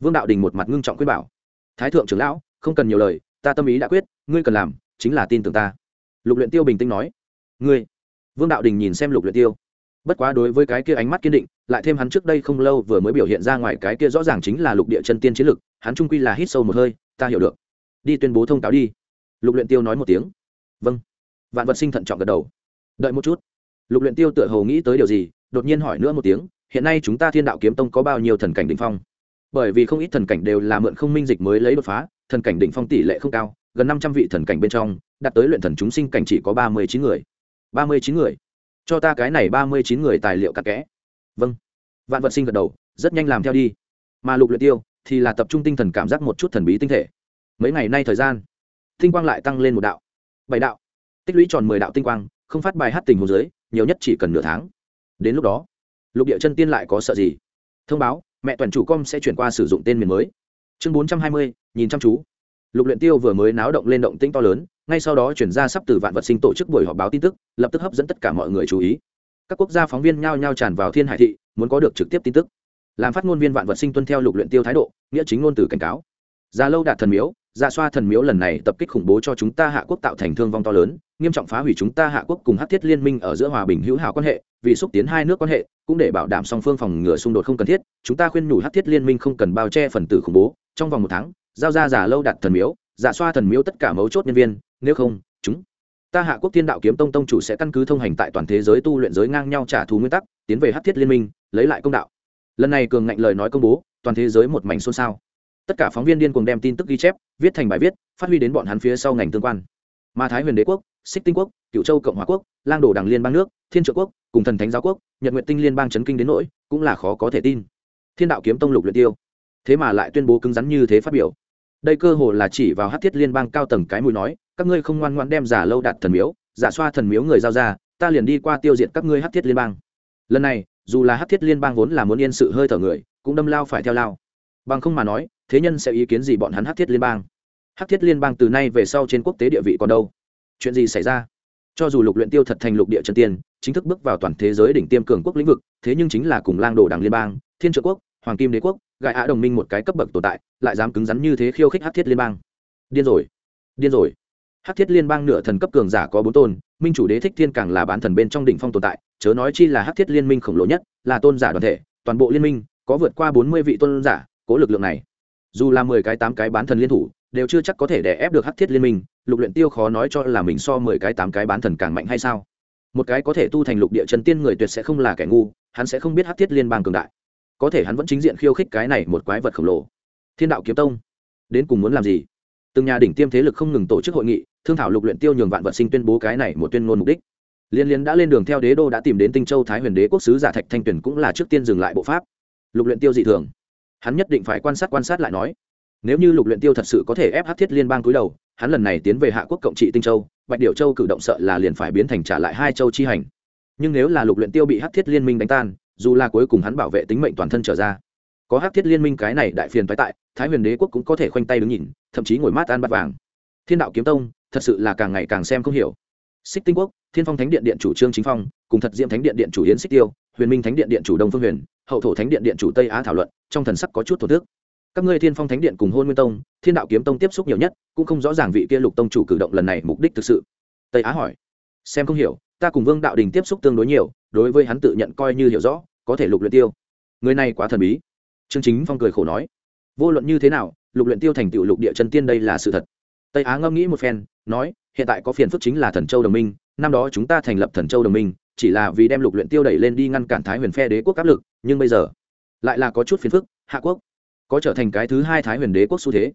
vương đạo đình một mặt ngưng trọng quyết bảo. Thái thượng trưởng lão, không cần nhiều lời, ta tâm ý đã quyết, ngươi cần làm chính là tin tưởng ta. Lục luyện tiêu bình tĩnh nói. Ngươi. Vương đạo đình nhìn xem lục luyện tiêu. Bất quá đối với cái kia ánh mắt kiên định, lại thêm hắn trước đây không lâu vừa mới biểu hiện ra ngoài cái kia rõ ràng chính là lục địa chân tiên chiến lực, hắn trung quy là hít sâu một hơi, ta hiểu được. Đi tuyên bố thông cáo đi. Lục luyện tiêu nói một tiếng. Vâng. Vạn vật sinh thận trọng gật đầu đợi một chút. Lục luyện tiêu tựa hồ nghĩ tới điều gì, đột nhiên hỏi nữa một tiếng, hiện nay chúng ta thiên đạo kiếm tông có bao nhiêu thần cảnh đỉnh phong? Bởi vì không ít thần cảnh đều là mượn không minh dịch mới lấy đột phá, thần cảnh đỉnh phong tỷ lệ không cao, gần năm trăm vị thần cảnh bên trong, đạt tới luyện thần chúng sinh cảnh chỉ có ba mươi chín người. Ba mươi chín người. Cho ta cái này ba mươi chín người tài liệu cặn kẽ. Vâng. Vạn vật sinh gật đầu, rất nhanh làm theo đi. Mà lục luyện tiêu thì là tập trung tinh thần cảm giác một chút thần bí tinh thể. Mấy ngày nay thời gian, tinh quang lại tăng lên một đạo, bảy đạo. Tích lũy tròn mười đạo tinh quang không phát bài hát tình hồ dưới nhiều nhất chỉ cần nửa tháng. Đến lúc đó, lục địa chân tiên lại có sợ gì? Thông báo, mẹ toàn chủ com sẽ chuyển qua sử dụng tên miền mới. Chương bốn trăm hai mươi, nhìn chăm chú. Lục luyện tiêu vừa mới náo động lên động tĩnh to lớn, ngay sau đó chuyển ra sắp từ vạn vật sinh tổ chức buổi họp báo tin tức, lập tức hấp dẫn tất cả mọi người chú ý. Các quốc gia phóng viên nhao nhao tràn vào thiên hải thị, muốn có được trực tiếp tin tức. Làm phát ngôn viên vạn vật sinh tuân theo lục luyện tiêu thái độ, nghĩa chính ngôn từ cảnh cáo. Gia lâu đạt thần miếu, gia xoa thần miếu lần này tập kích khủng bố cho chúng ta hạ quốc tạo thành thương vong to lớn nghiêm trọng phá hủy chúng ta hạ quốc cùng hát thiết liên minh ở giữa hòa bình hữu hảo quan hệ, vì xúc tiến hai nước quan hệ, cũng để bảo đảm song phương phòng ngừa xung đột không cần thiết. Chúng ta khuyên nhủ hát thiết liên minh không cần bao che phần tử khủng bố. Trong vòng một tháng, giao ra giả lâu đạt thần miếu, giả xoa thần miếu tất cả mấu chốt nhân viên. Nếu không, chúng ta hạ quốc thiên đạo kiếm tông tông chủ sẽ căn cứ thông hành tại toàn thế giới tu luyện giới ngang nhau trả thù nguyên tắc, tiến về hát thiết liên minh, lấy lại công đạo. Lần này cường ngạnh lời nói công bố, toàn thế giới một mảnh xôn xao. Tất cả phóng viên điên cuồng đem tin tức ghi chép, viết thành bài viết, phát huy đến bọn hắn phía sau ngành tương quan mà thái huyền đế quốc, xích tinh quốc cựu châu cộng hòa quốc, lang đồ đảng liên bang nước, thiên trợ quốc, cùng thần thánh giáo quốc, nhật nguyện tinh liên bang chấn kinh đến nỗi cũng là khó có thể tin. Thiên đạo kiếm tông lục luyện tiêu. Thế mà lại tuyên bố cứng rắn như thế phát biểu. Đây cơ hồ là chỉ vào hát thiết liên bang cao tầng cái mũi nói, các ngươi không ngoan ngoãn đem giả lâu đạt thần miếu, giả xoa thần miếu người giao ra, ta liền đi qua tiêu diệt các ngươi hát thiết liên bang. Lần này, dù là hát thiết liên bang vốn là muốn yên sự hơi thở người, cũng đâm lao phải theo lao. Bằng không mà nói, thế nhân sẽ ý kiến gì bọn hắn hát thiết liên bang? Hắc thiết liên bang từ nay về sau trên quốc tế địa vị còn đâu? Chuyện gì xảy ra? Cho dù lục luyện tiêu thật thành lục địa chân tiên, chính thức bước vào toàn thế giới đỉnh tiêm cường quốc lĩnh vực, thế nhưng chính là cùng lang đồ đảng liên bang, thiên trợ quốc, hoàng kim đế quốc gài ạ đồng minh một cái cấp bậc tồn tại, lại dám cứng rắn như thế khiêu khích hắc thiết liên bang. Điên rồi điên rồi. Hắc thiết liên bang nửa thần cấp cường giả có bốn tôn, minh chủ đế thích thiên càng là bán thần bên trong đỉnh phong tồn tại, chớ nói chi là hắc thiết liên minh khổng lồ nhất, là tôn giả đoàn thể, toàn bộ liên minh, có vượt qua bốn mươi vị tôn giả, cố lực lượng này. Dù là mười cái tám cái bán thần liên thủ đều chưa chắc có thể đè ép được hắc thiết liên minh, lục luyện tiêu khó nói cho là mình so mười cái tám cái bán thần càng mạnh hay sao? Một cái có thể tu thành lục địa chân tiên người tuyệt sẽ không là kẻ ngu, hắn sẽ không biết hắc thiết liên bang cường đại. Có thể hắn vẫn chính diện khiêu khích cái này một quái vật khổng lồ. Thiên đạo kiếm tông, đến cùng muốn làm gì? Từng nhà đỉnh tiêm thế lực không ngừng tổ chức hội nghị, thương thảo lục luyện tiêu nhường vạn vật sinh tuyên bố cái này một tuyên ngôn mục đích. Liên liên đã lên đường theo đế đô đã tìm đến tinh châu thái huyền đế quốc sứ giả thạch thanh tuyển cũng là trước tiên dừng lại bộ pháp. Lục luyện tiêu dị thường. Hắn nhất định phải quan sát quan sát lại nói nếu như lục luyện tiêu thật sự có thể ép hắc thiết liên bang cúi đầu, hắn lần này tiến về hạ quốc cộng trị tinh châu, bạch điểu châu cử động sợ là liền phải biến thành trả lại hai châu chi hành. Nhưng nếu là lục luyện tiêu bị hắc thiết liên minh đánh tan, dù là cuối cùng hắn bảo vệ tính mệnh toàn thân trở ra, có hắc thiết liên minh cái này đại phiền tái tại, thái huyền đế quốc cũng có thể khoanh tay đứng nhìn, thậm chí ngồi mát ăn bát vàng. Thiên đạo kiếm tông, thật sự là càng ngày càng xem không hiểu. Xích tinh quốc, thiên phong thánh điện điện chủ trương chính phong, cùng thật diệm thánh điện điện chủ yến xích tiêu, huyền minh thánh điện điện chủ đông phương huyền, hậu thổ thánh điện điện chủ tây á thảo luận, trong thần sắc có chút thổ thức các ngươi thiên phong thánh điện cùng hôn nguyên tông, thiên đạo kiếm tông tiếp xúc nhiều nhất, cũng không rõ ràng vị kia lục tông chủ cử động lần này mục đích thực sự. Tây á hỏi, xem không hiểu, ta cùng vương đạo đình tiếp xúc tương đối nhiều, đối với hắn tự nhận coi như hiểu rõ, có thể lục luyện tiêu. Người này quá thần bí. Trương chính phong cười khổ nói, vô luận như thế nào, lục luyện tiêu thành tựu lục địa chân tiên đây là sự thật. Tây á ngâm nghĩ một phen, nói, hiện tại có phiền phức chính là thần châu đồng minh, năm đó chúng ta thành lập thần châu đồng minh, chỉ là vì đem lục luyện tiêu đẩy lên đi ngăn cản thái huyền phe đế quốc áp lực, nhưng bây giờ lại là có chút phiền phức, hạ quốc có trở thành cái thứ hai thái huyền đế quốc xu thế.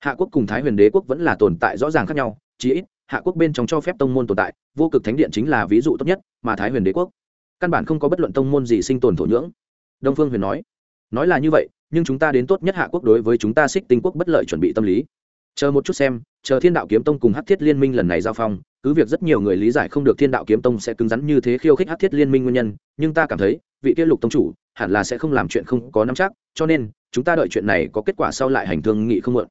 Hạ quốc cùng thái huyền đế quốc vẫn là tồn tại rõ ràng khác nhau, chí ít, hạ quốc bên trong cho phép tông môn tồn tại, vô cực thánh điện chính là ví dụ tốt nhất, mà thái huyền đế quốc, căn bản không có bất luận tông môn gì sinh tồn thổ nhưỡng. Đông phương huyền nói nói là như vậy, nhưng chúng ta đến tốt nhất hạ quốc đối với chúng ta xích tinh quốc bất lợi chuẩn bị tâm lý. Chờ một chút xem, chờ thiên đạo kiếm tông cùng hát thiết liên minh lần này giao phong, cứ việc rất nhiều người lý giải không được thiên đạo kiếm tông sẽ cứng rắn như thế khiêu khích hát thiết liên minh nguyên nhân, nhưng ta cảm thấy, vị kia lục tông chủ hẳn là sẽ không làm chuyện không có nắm chắc, cho nên chúng ta đợi chuyện này có kết quả sau lại hành thương nghị không muộn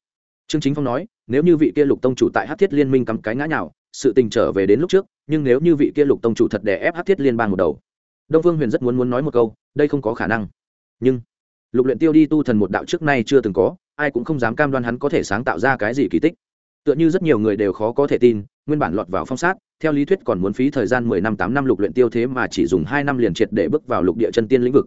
trương chính phong nói, nếu như vị kia lục tông chủ tại hát thiết liên minh cắm cái ngã nào sự tình trở về đến lúc trước, nhưng nếu như vị kia lục tông chủ thật đè ép hát thiết liên bang một đầu. Đông vương huyền rất muốn muốn nói một câu, đây không có khả năng. Nhưng, lục luyện tiêu đi tu thần một đạo trước nay chưa từng có, ai cũng không dám cam đoan hắn có thể sáng tạo ra cái gì kỳ tích. Tựa như rất nhiều người đều khó có thể tin, nguyên bản lọt vào phong sát, theo lý thuyết còn muốn phí thời gian mười năm, tám năm lục luyện tiêu thế mà chỉ dùng hai năm liền triệt để bước vào lục địa chân tiên lĩnh vực.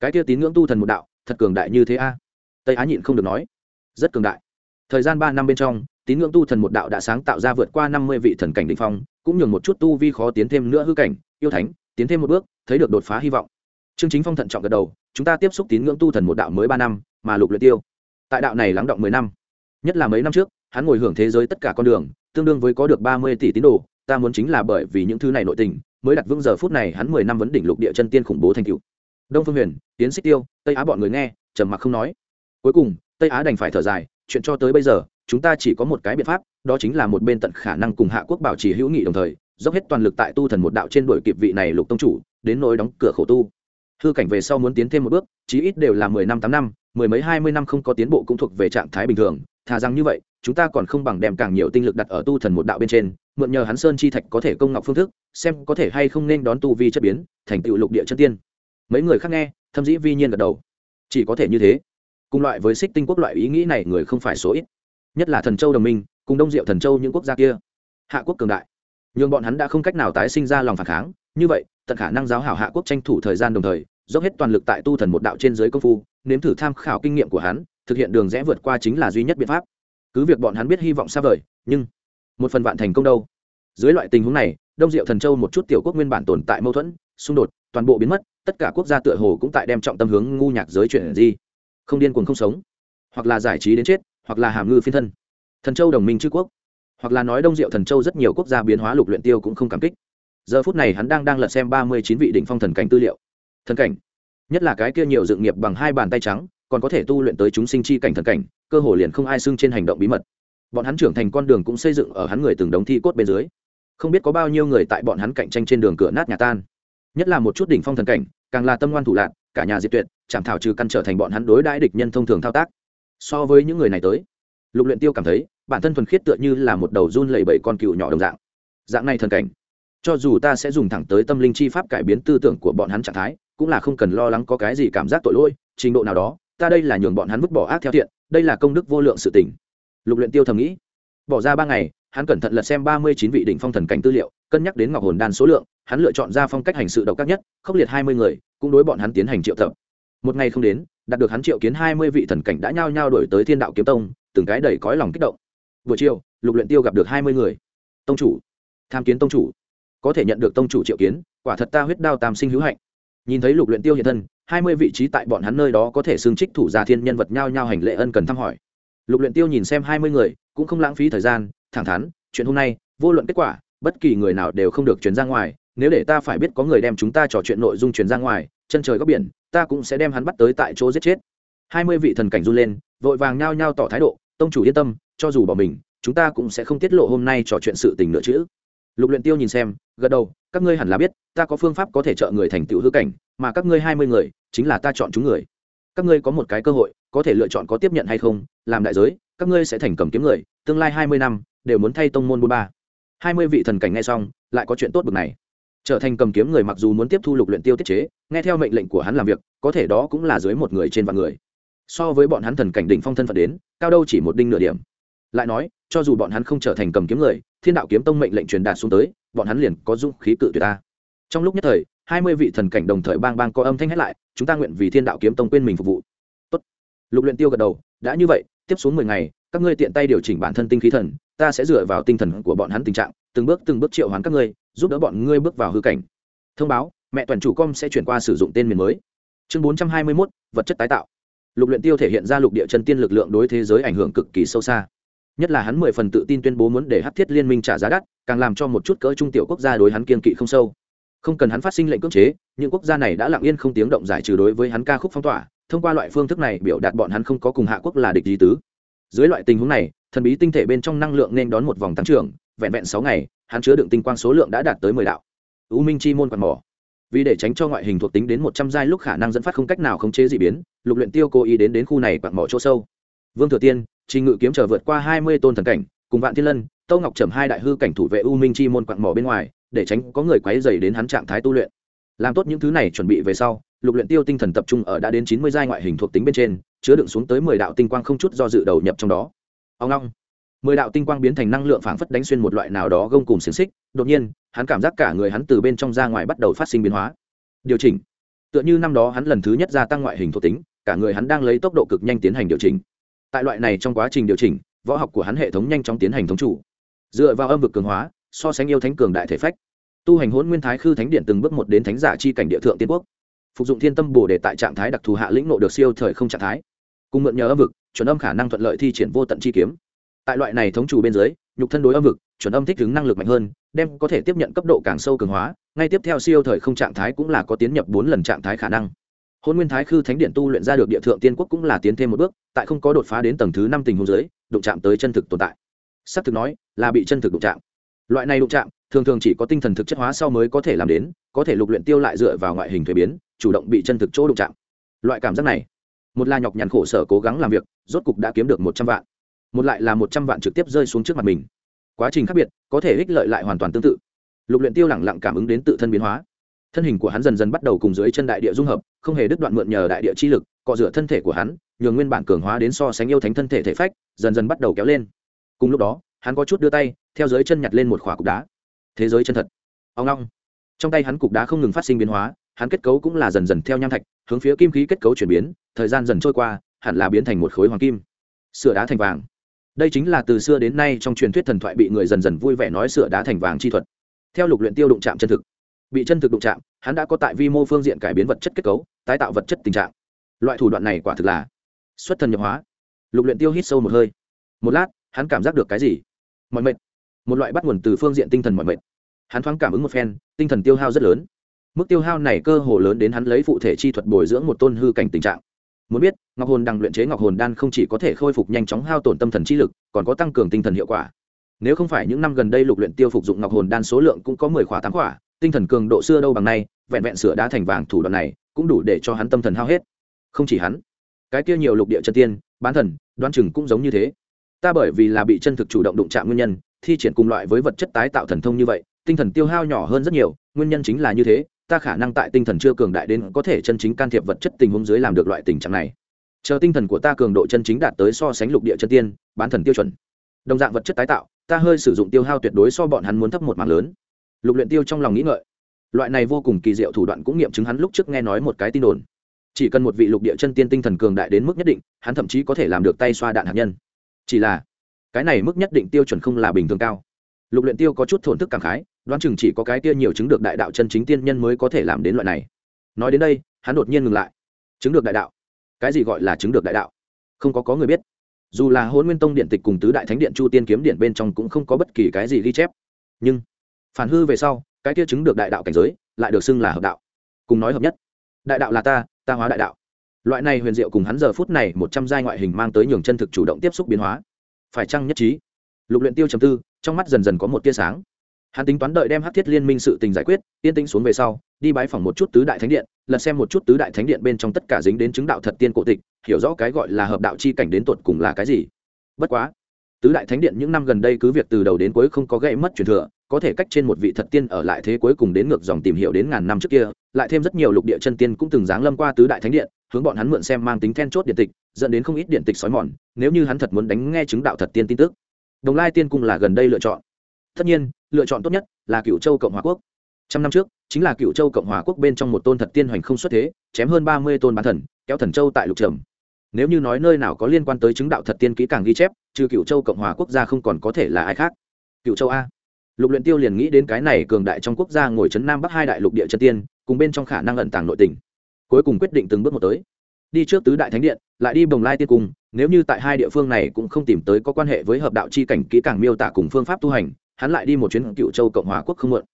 Cái kia tín ngưỡng tu thần một đạo thật cường đại như thế a? Tây á nhịn không được nói. Rất cường đại. Thời gian ba năm bên trong, tín ngưỡng tu thần một đạo đã sáng tạo ra vượt qua năm mươi vị thần cảnh đỉnh phong, cũng nhường một chút tu vi khó tiến thêm nữa hư cảnh, yêu thánh, tiến thêm một bước, thấy được đột phá hy vọng. Trương chính phong thận trọng gật đầu, chúng ta tiếp xúc tín ngưỡng tu thần một đạo mới ba năm, mà lục luyện tiêu. Tại đạo này lắng động mười năm, nhất là mấy năm trước, hắn ngồi hưởng thế giới tất cả con đường, tương đương với có được ba mươi tỷ tín đồ, ta muốn chính là bởi vì những thứ này nội tình, mới đặt vững giờ phút này hắn mười năm vấn đỉnh lục địa chân tiên khủng bố thành cựu đông phương huyền tiến xích tiêu tây á bọn người nghe trầm mặc không nói cuối cùng tây á đành phải thở dài chuyện cho tới bây giờ chúng ta chỉ có một cái biện pháp đó chính là một bên tận khả năng cùng hạ quốc bảo trì hữu nghị đồng thời dốc hết toàn lực tại tu thần một đạo trên đuổi kịp vị này lục tông chủ đến nỗi đóng cửa khổ tu hư cảnh về sau muốn tiến thêm một bước chí ít đều là mười năm tám năm mười mấy hai mươi năm không có tiến bộ cũng thuộc về trạng thái bình thường thà rằng như vậy chúng ta còn không bằng đem càng nhiều tinh lực đặt ở tu thần một đạo bên trên mượn nhờ hắn sơn chi thạch có thể công ngọc phương thức xem có thể hay không nên đón tu vi chất biến thành tựu lục địa chân tiên mấy người khác nghe, thâm dĩ vi nhiên gật đầu. Chỉ có thể như thế. Cùng loại với xích tinh quốc loại ý nghĩ này người không phải số ít. Nhất là thần châu đồng minh, cùng đông diệu thần châu những quốc gia kia. Hạ quốc cường đại. Nhưng bọn hắn đã không cách nào tái sinh ra lòng phản kháng. Như vậy, tận khả năng giáo hảo hạ quốc tranh thủ thời gian đồng thời, dốc hết toàn lực tại tu thần một đạo trên giới công phu, nếm thử tham khảo kinh nghiệm của hắn, thực hiện đường rẽ vượt qua chính là duy nhất biện pháp. Cứ việc bọn hắn biết hy vọng xa vời, nhưng một phần vạn thành công đâu? Dưới loại tình huống này, đông diệu thần châu một chút tiểu quốc nguyên bản tồn tại mâu thuẫn, xung đột, toàn bộ biến mất tất cả quốc gia tựa hồ cũng tại đem trọng tâm hướng ngu nhạc giới chuyển gì không điên cuồng không sống. Hoặc là giải trí đến chết, hoặc là hàm ngư phiên thân. Thần châu đồng minh chư quốc. Hoặc là nói đông diệu thần châu rất nhiều quốc gia biến hóa lục luyện tiêu cũng không cảm kích. Giờ phút này hắn đang đang lật xem ba mươi chín vị đỉnh phong thần cảnh tư liệu. Thần cảnh. Nhất là cái kia nhiều dựng nghiệp bằng hai bàn tay trắng, còn có thể tu luyện tới chúng sinh chi cảnh thần cảnh, cơ hồ liền không ai xưng trên hành động bí mật. Bọn hắn trưởng thành con đường cũng xây dựng ở hắn người từng đống thi cốt bên dưới. Không biết có bao nhiêu người tại bọn hắn cạnh tranh trên đường cửa nát nhà tan. Nhất là một chút đỉnh phong thần cảnh càng là tâm ngoan thủ lạc, cả nhà diệt tuyệt, chảm thảo trừ căn trở thành bọn hắn đối đãi địch nhân thông thường thao tác. So với những người này tới, lục luyện tiêu cảm thấy, bản thân thuần khiết tựa như là một đầu run lẩy bẩy con cừu nhỏ đồng dạng. Dạng này thần cảnh, cho dù ta sẽ dùng thẳng tới tâm linh chi pháp cải biến tư tưởng của bọn hắn trạng thái, cũng là không cần lo lắng có cái gì cảm giác tội lỗi, trình độ nào đó, ta đây là nhường bọn hắn vứt bỏ ác theo thiện, đây là công đức vô lượng sự tình. lục luyện tiêu thầm nghĩ. Bỏ ra ba ngày, hắn cẩn thận lật xem ba mươi chín vị đỉnh phong thần cảnh tư liệu, cân nhắc đến ngọc hồn đan số lượng hắn lựa chọn ra phong cách hành sự độc ác nhất, khốc liệt hai mươi người, cũng đối bọn hắn tiến hành triệu tập. Một ngày không đến, đạt được hắn triệu kiến hai mươi vị thần cảnh đã nhao nhao đổi tới thiên đạo kiếm tông, từng cái đầy cõi lòng kích động. Buổi chiều, lục luyện tiêu gặp được hai mươi người. Tông chủ, tham kiến tông chủ, có thể nhận được tông chủ triệu kiến, quả thật ta huyết đao tam sinh hữu hạnh. Nhìn thấy lục luyện tiêu hiện thân, hai mươi vị trí tại bọn hắn nơi đó có thể xưng trích thủ gia thiên nhân vật nhao nhao hành lễ ân cần thăm hỏi. Lục luyện tiêu nhìn xem hai mươi người, cũng không lãng phí thời gian, thẳng thắn, chuyện hôm nay, vô luận kết quả, bất kỳ người nào đều không được truyền ra ngoài nếu để ta phải biết có người đem chúng ta trò chuyện nội dung truyền ra ngoài, chân trời góc biển, ta cũng sẽ đem hắn bắt tới tại chỗ giết chết. Hai mươi vị thần cảnh run lên, vội vàng nhao nhao tỏ thái độ, tông chủ yên tâm, cho dù bỏ mình, chúng ta cũng sẽ không tiết lộ hôm nay trò chuyện sự tình nữa chứ. Lục luyện tiêu nhìn xem, gật đầu, các ngươi hẳn là biết, ta có phương pháp có thể trợ người thành tựu hư cảnh, mà các ngươi hai mươi người, chính là ta chọn chúng người. Các ngươi có một cái cơ hội, có thể lựa chọn có tiếp nhận hay không, làm đại giới, các ngươi sẽ thành cầm kiếm người, tương lai hai mươi năm, đều muốn thay tông môn bốn ba. Hai mươi vị thần cảnh nghe xong, lại có chuyện tốt bực này trở thành cầm kiếm người mặc dù muốn tiếp thu lục luyện tiêu tiết chế, nghe theo mệnh lệnh của hắn làm việc, có thể đó cũng là dưới một người trên vạn người. So với bọn hắn thần cảnh đỉnh phong thân phận đến, cao đâu chỉ một đinh nửa điểm. Lại nói, cho dù bọn hắn không trở thành cầm kiếm người, thiên đạo kiếm tông mệnh lệnh truyền đạt xuống tới, bọn hắn liền có dũng khí cự tuyệt ta. Trong lúc nhất thời, hai mươi vị thần cảnh đồng thời bang bang có âm thanh hét lại, chúng ta nguyện vì thiên đạo kiếm tông quên mình phục vụ. Tốt. lục luyện tiêu gật đầu, đã như vậy, tiếp xuống mười ngày, các ngươi tiện tay điều chỉnh bản thân tinh khí thần ta sẽ dựa vào tinh thần của bọn hắn tình trạng từng bước từng bước triệu hoán các ngươi giúp đỡ bọn ngươi bước vào hư cảnh. Thông báo mẹ toàn chủ com sẽ chuyển qua sử dụng tên miền mới. Chương bốn trăm hai mươi 421, vật chất tái tạo. Lục luyện tiêu thể hiện ra lục địa chân tiên lực lượng đối thế giới ảnh hưởng cực kỳ sâu xa. Nhất là hắn mười phần tự tin tuyên bố muốn để hắc thiết liên minh trả giá đắt càng làm cho một chút cỡ trung tiểu quốc gia đối hắn kiên kỵ không sâu. Không cần hắn phát sinh lệnh cưỡng chế những quốc gia này đã lặng yên không tiếng động giải trừ đối với hắn ca khúc phong tỏa thông qua loại phương thức này biểu đạt bọn hắn không có cùng hạ quốc là địch lý tứ. Dưới loại tình huống này thần bí tinh thể bên trong năng lượng nên đón một vòng tăng trưởng, vẹn vẹn sáu ngày, hắn chứa đựng tinh quang số lượng đã đạt tới mười đạo. U minh chi môn quạt mỏ. Vì để tránh cho ngoại hình thuộc tính đến một trăm giai lúc khả năng dẫn phát không cách nào khống chế d ị biến, lục luyện tiêu cố ý đến đến khu này quạt mỏ chỗ sâu. Vương thừa tiên, trình ngự kiếm trở vượt qua hai mươi tôn thần cảnh, cùng vạn thiên lân, tâu ngọc trầm hai đại hư cảnh thủ vệ u minh chi môn quạt mỏ bên ngoài, để tránh có người quấy dày đến hắn trạng thái tu luyện. Làm tốt những thứ này chuẩn bị về sau, lục luyện tiêu tinh thần tập trung ở đã đến chín mươi giai ngoại hình thuộc tính bên trên, chứa đựng xuống tới mười đạo tinh quang không chút do dự đầu nhập trong đó ông long. Mười đạo tinh quang biến thành năng lượng phảng phất đánh xuyên một loại nào đó gông cùng xiềng xích, đột nhiên, hắn cảm giác cả người hắn từ bên trong ra ngoài bắt đầu phát sinh biến hóa. Điều chỉnh. Tựa như năm đó hắn lần thứ nhất gia tăng ngoại hình thuộc tính, cả người hắn đang lấy tốc độ cực nhanh tiến hành điều chỉnh. Tại loại này trong quá trình điều chỉnh, võ học của hắn hệ thống nhanh chóng tiến hành thống chủ. Dựa vào âm vực cường hóa, so sánh yêu thánh cường đại thể phách, tu hành hôn nguyên thái khư thánh điện từng bước một đến thánh giả chi cảnh địa thượng tiên quốc. Phục dụng thiên tâm bồ để tại trạng thái đặc thù hạ lĩnh nộ được siêu thời không trạng thái. Cùng mượn nhờ âm vực chuẩn âm khả năng thuận lợi thi triển vô tận chi kiếm. Tại loại này thống chủ bên dưới, nhục thân đối âm vực, chuẩn âm thích ứng năng lực mạnh hơn, đem có thể tiếp nhận cấp độ càng sâu cường hóa, ngay tiếp theo siêu thời không trạng thái cũng là có tiến nhập bốn lần trạng thái khả năng. Hôn nguyên thái khư thánh điện tu luyện ra được địa thượng tiên quốc cũng là tiến thêm một bước, tại không có đột phá đến tầng thứ năm tình huống giới đụng chạm tới chân thực tồn tại. S ắ c thực nói, là bị chân thực đụng chạm. Loại này đụng chạm, thường thường chỉ có tinh thần thực chất hóa sau mới có thể làm đến, có thể lục luyện tiêu lại dựa vào ngoại hình thuế biến, chủ động bị chân thực chỗ đụng chạm. Loại cảm giác này một là nhọc nhằn khổ sở cố gắng làm việc, rốt cục đã kiếm được một trăm vạn. Một lại là một trăm vạn trực tiếp rơi xuống trước mặt mình. Quá trình khác biệt, có thể ích lợi lại hoàn toàn tương tự. Lục luyện tiêu lẳng lặng cảm ứng đến tự thân biến hóa. Thân hình của hắn dần dần bắt đầu cùng dưới chân đại địa dung hợp, không hề đứt đoạn mượn nhờ đại địa chi lực, cọ rửa thân thể của hắn, nhường nguyên bản cường hóa đến so sánh yêu thánh thân thể thể phách, dần dần bắt đầu kéo lên. Cùng lúc đó, hắn có chút đưa tay, theo dưới chân nhặt lên một khỏa cục đá. Thế giới chân thật. Ông long trong tay hắn cục đá không ngừng phát sinh biến hóa hắn kết cấu cũng là dần dần theo nham thạch, hướng phía kim khí kết cấu chuyển biến, thời gian dần trôi qua, hẳn là biến thành một khối hoàng kim. Sửa đá thành vàng. Đây chính là từ xưa đến nay trong truyền thuyết thần thoại bị người dần dần vui vẻ nói sửa đá thành vàng chi thuật. Theo lục luyện tiêu đụng chạm chân thực. Bị chân thực đụng chạm, hắn đã có tại vi mô phương diện cải biến vật chất kết cấu, tái tạo vật chất tình trạng. Loại thủ đoạn này quả thực là xuất thần nhập hóa. Lục luyện tiêu hít sâu một hơi. Một lát, hắn cảm giác được cái gì? Mọi mệt. Một loại bắt nguồn từ phương diện tinh thần mọi mệt. Hắn thoáng cảm ứng một phen, tinh thần tiêu hao rất lớn mức tiêu hao này cơ hồ lớn đến hắn lấy phụ thể chi thuật bồi dưỡng một tôn hư cảnh tình trạng. Muốn biết, ngọc hồn đằng luyện chế ngọc hồn đan không chỉ có thể khôi phục nhanh chóng hao tổn tâm thần chi lực, còn có tăng cường tinh thần hiệu quả. Nếu không phải những năm gần đây lục luyện tiêu phục dụng ngọc hồn đan số lượng cũng có mười khỏa tám khỏa, tinh thần cường độ xưa đâu bằng nay, vẹn vẹn sửa đá thành vàng thủ đoạn này, cũng đủ để cho hắn tâm thần hao hết. Không chỉ hắn, cái kia nhiều lục địa chân tiên, bán thần đoan chừng cũng giống như thế. Ta bởi vì là bị chân thực chủ động đụng chạm nguyên nhân, thi triển cùng loại với vật chất tái tạo thần thông như vậy, tinh thần tiêu hao nhỏ hơn rất nhiều, nguyên nhân chính là như thế ta khả năng tại tinh thần chưa cường đại đến có thể chân chính can thiệp vật chất tình huống dưới làm được loại tình trạng này. Chờ tinh thần của ta cường độ chân chính đạt tới so sánh lục địa chân tiên, bán thần tiêu chuẩn. Đồng dạng vật chất tái tạo, ta hơi sử dụng tiêu hao tuyệt đối so bọn hắn muốn thấp một mảng lớn. Lục luyện tiêu trong lòng nghĩ ngợi. Loại này vô cùng kỳ diệu thủ đoạn cũng nghiệm chứng hắn lúc trước nghe nói một cái tin đồn. Chỉ cần một vị lục địa chân tiên tinh thần cường đại đến mức nhất định, hắn thậm chí có thể làm được tay xoa đạn hạt nhân. Chỉ là, cái này mức nhất định tiêu chuẩn không là bình thường cao. Lục luyện tiêu có chút thổn thức cảm khái đoán chừng chỉ có cái kia nhiều chứng được đại đạo chân chính tiên nhân mới có thể làm đến loại này. Nói đến đây, hắn đột nhiên ngừng lại. Chứng được đại đạo? Cái gì gọi là chứng được đại đạo? Không có có người biết. Dù là hôn nguyên tông điện tịch cùng tứ đại thánh điện chu tiên kiếm điện bên trong cũng không có bất kỳ cái gì ghi chép. Nhưng, phản hư về sau, cái kia chứng được đại đạo cảnh giới lại được xưng là hợp đạo. Cùng nói hợp nhất. Đại đạo là ta ta hóa đại đạo. Loại này huyền diệu cùng hắn giờ phút này một trăm giai ngoại hình mang tới nhường chân thực chủ động tiếp xúc biến hóa. Phải chăng nhất trí? Lục luyện tiêu chấm tư, trong mắt dần dần có một tia sáng hắn tính toán đợi đem hát thiết liên minh sự tình giải quyết, yên tĩnh xuống về sau, đi bái phỏng một chút tứ đại thánh điện, lật xem một chút tứ đại thánh điện bên trong tất cả dính đến chứng đạo thật tiên cổ tịch, hiểu rõ cái gọi là hợp đạo chi cảnh đến tột cùng là cái gì. Bất quá, tứ đại thánh điện những năm gần đây cứ việc từ đầu đến cuối không có gây mất truyền thừa, có thể cách trên một vị thật tiên ở lại thế cuối cùng đến ngược dòng tìm hiểu đến ngàn năm trước kia, lại thêm rất nhiều lục địa chân tiên cũng từng giáng lâm qua tứ đại thánh điện, hướng bọn hắn mượn xem mang tính then chốt điện tịch, dẫn đến không ít điện tịch xói mòn, nếu như hắn thật muốn đánh nghe chứng đạo thật tiên tin tức. Đồng lai tiên cung là gần đây lựa chọn tất nhiên, lựa chọn tốt nhất là cựu châu cộng hòa quốc. Trăm năm trước, chính là cựu châu cộng hòa quốc bên trong một tôn thật tiên hoành không xuất thế, chém hơn ba mươi tôn bán thần, kéo thần châu tại lục trầm. Nếu như nói nơi nào có liên quan tới chứng đạo thật tiên kỹ càng ghi chép, trừ cựu châu cộng hòa quốc gia không còn có thể là ai khác. Cựu châu a. Lục luyện tiêu liền nghĩ đến cái này cường đại trong quốc gia ngồi chấn nam bắc hai đại lục địa chân tiên, cùng bên trong khả năng ẩn tàng nội tình. Cuối cùng quyết định từng bước một tới. Đi trước tứ đại thánh điện, lại đi bồng lai tiên cung, nếu như tại hai địa phương này cũng không tìm tới có quan hệ với hợp đạo chi cảnh kỹ càng miêu tả cùng phương pháp tu hành hắn lại đi một chuyến cựu châu cộng hòa quốc không mượn.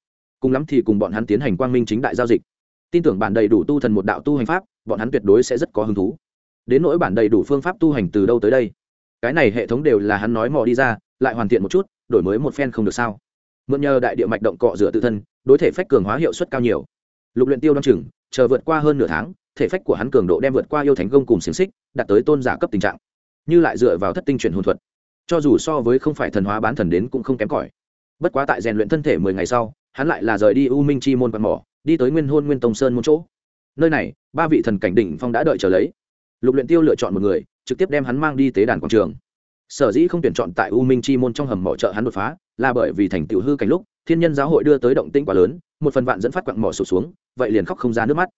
Cùng lắm thì cùng bọn hắn tiến hành quang minh chính đại giao dịch. Tin tưởng bản đầy đủ tu thần một đạo tu hành pháp, bọn hắn tuyệt đối sẽ rất có hứng thú. Đến nỗi bản đầy đủ phương pháp tu hành từ đâu tới đây? Cái này hệ thống đều là hắn nói mò đi ra, lại hoàn thiện một chút, đổi mới một phen không được sao? Mượn nhờ đại địa mạch động cọ rửa tự thân, đối thể phách cường hóa hiệu suất cao nhiều. Lục luyện tiêu đ o chừng, chờ vượt qua hơn nửa tháng, thể phách của hắn cường độ đem vượt qua yêu thánh công cùng xiềng xích, đạt tới tôn giả cấp tình trạng. Như lại dựa vào thất tinh chuyển hồn thuật. Cho dù so với không phải thần hóa bán thần đến cũng không kém cỏi bất quá tại rèn luyện thân thể mười ngày sau, hắn lại là rời đi u minh chi môn quạt mỏ, đi tới nguyên hôn nguyên tông sơn một chỗ. Nơi này, ba vị thần cảnh đỉnh phong đã đợi chờ lấy. Lục luyện tiêu lựa chọn một người, trực tiếp đem hắn mang đi tế đàn quảng trường. Sở dĩ không tuyển chọn tại u minh chi môn trong hầm mỏ trợ hắn đột phá, là bởi vì thành tựu hư cảnh lúc, thiên nhân giáo hội đưa tới động tĩnh quá lớn, một phần vạn dẫn phát quặng mỏ sụt xuống, vậy liền khóc không ra nước mắt.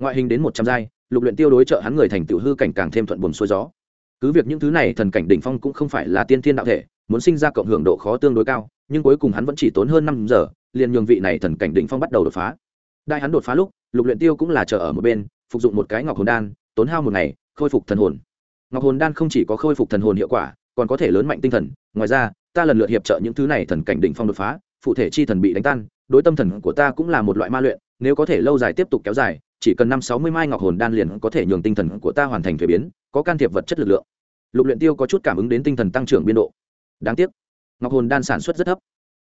Ngoại hình đến một trăm giai, lục luyện tiêu đối trợ hắn người thành tựu hư cảnh càng thêm thuận buồn xuôi gió. Cứ việc những thứ này thần cảnh đỉnh phong cũng không phải là tiên thiên đạo thể, muốn sinh ra cộng hưởng độ khó tương đối cao nhưng cuối cùng hắn vẫn chỉ tốn hơn năm giờ, liền nhường vị này thần cảnh đỉnh phong bắt đầu đột phá. Đại hắn đột phá lúc, lục luyện tiêu cũng là chờ ở một bên, phục dụng một cái ngọc hồn đan, tốn hao một ngày, khôi phục thần hồn. Ngọc hồn đan không chỉ có khôi phục thần hồn hiệu quả, còn có thể lớn mạnh tinh thần. Ngoài ra, ta lần lượt hiệp trợ những thứ này thần cảnh đỉnh phong đột phá, phụ thể chi thần bị đánh tan, đối tâm thần của ta cũng là một loại ma luyện, nếu có thể lâu dài tiếp tục kéo dài, chỉ cần năm sáu mươi mai ngọc hồn đan liền có thể nhường tinh thần của ta hoàn thành thuế biến, có can thiệp vật chất lực lượng. Lục luyện tiêu có chút cảm ứng đến tinh thần tăng trưởng biên độ. Đáng tiếc ngọc hồn đan sản xuất rất thấp.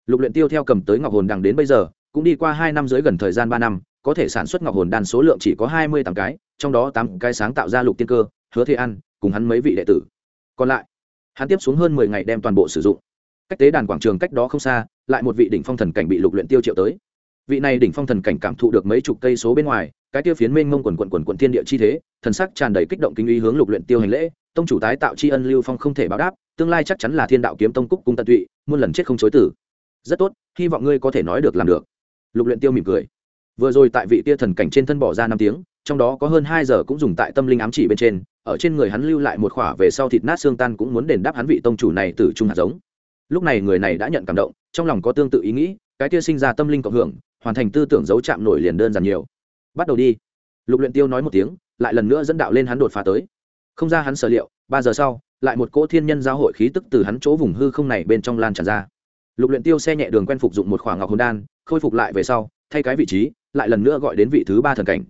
Lục luyện tiêu theo cầm tới ngọc hồn đằng đến bây giờ, cũng đi qua hai năm dưới gần thời gian ba năm, có thể sản xuất ngọc hồn đan số lượng chỉ có hai mươi tám cái, trong đó tám cái sáng tạo ra lục tiên cơ, hứa thế ăn cùng hắn mấy vị đệ tử. Còn lại, hắn tiếp xuống hơn mười ngày đem toàn bộ sử dụng. Cách tế đàn quảng trường cách đó không xa, lại một vị đỉnh phong thần cảnh bị lục luyện tiêu triệu tới. Vị này đỉnh phong thần cảnh cảm thụ được mấy chục cây số bên ngoài, cái tiêu phiến mênh mông quần quần quần quần thiên địa chi thế, thần sắc tràn đầy kích động kinh uy hướng lục luyện tiêu hành lễ, tông chủ tái tạo tri ân lưu phong không thể báo đáp, tương lai chắc chắn là thiên đạo kiếm tông cúc cung tận tụy muôn lần chết không chối tử. Rất tốt, hy vọng ngươi có thể nói được làm được. Lục luyện tiêu mỉm cười. Vừa rồi tại vị tia thần cảnh trên thân bỏ ra năm tiếng, trong đó có hơn hai giờ cũng dùng tại tâm linh ám chỉ bên trên, ở trên người hắn lưu lại một khỏa về sau thịt nát xương tan cũng muốn đền đáp hắn vị tông chủ này từ trung hạt giống. Lúc này người này đã nhận cảm động, trong lòng có tương tự ý nghĩ, cái tia sinh ra tâm linh cộng hưởng, hoàn thành tư tưởng dấu chạm nổi liền đơn giản nhiều. Bắt đầu đi. Lục luyện tiêu nói một tiếng, lại lần nữa dẫn đạo lên hắn đột phá tới. Không ra hắn sở liệu ba giờ sau, lại một cỗ thiên nhân giao hội khí tức từ hắn chỗ vùng hư không này bên trong lan tràn ra. Lục luyện tiêu xe nhẹ đường quen phục dụng một khoảng ngọc hồn đan, khôi phục lại về sau, thay cái vị trí, lại lần nữa gọi đến vị thứ ba thần cảnh.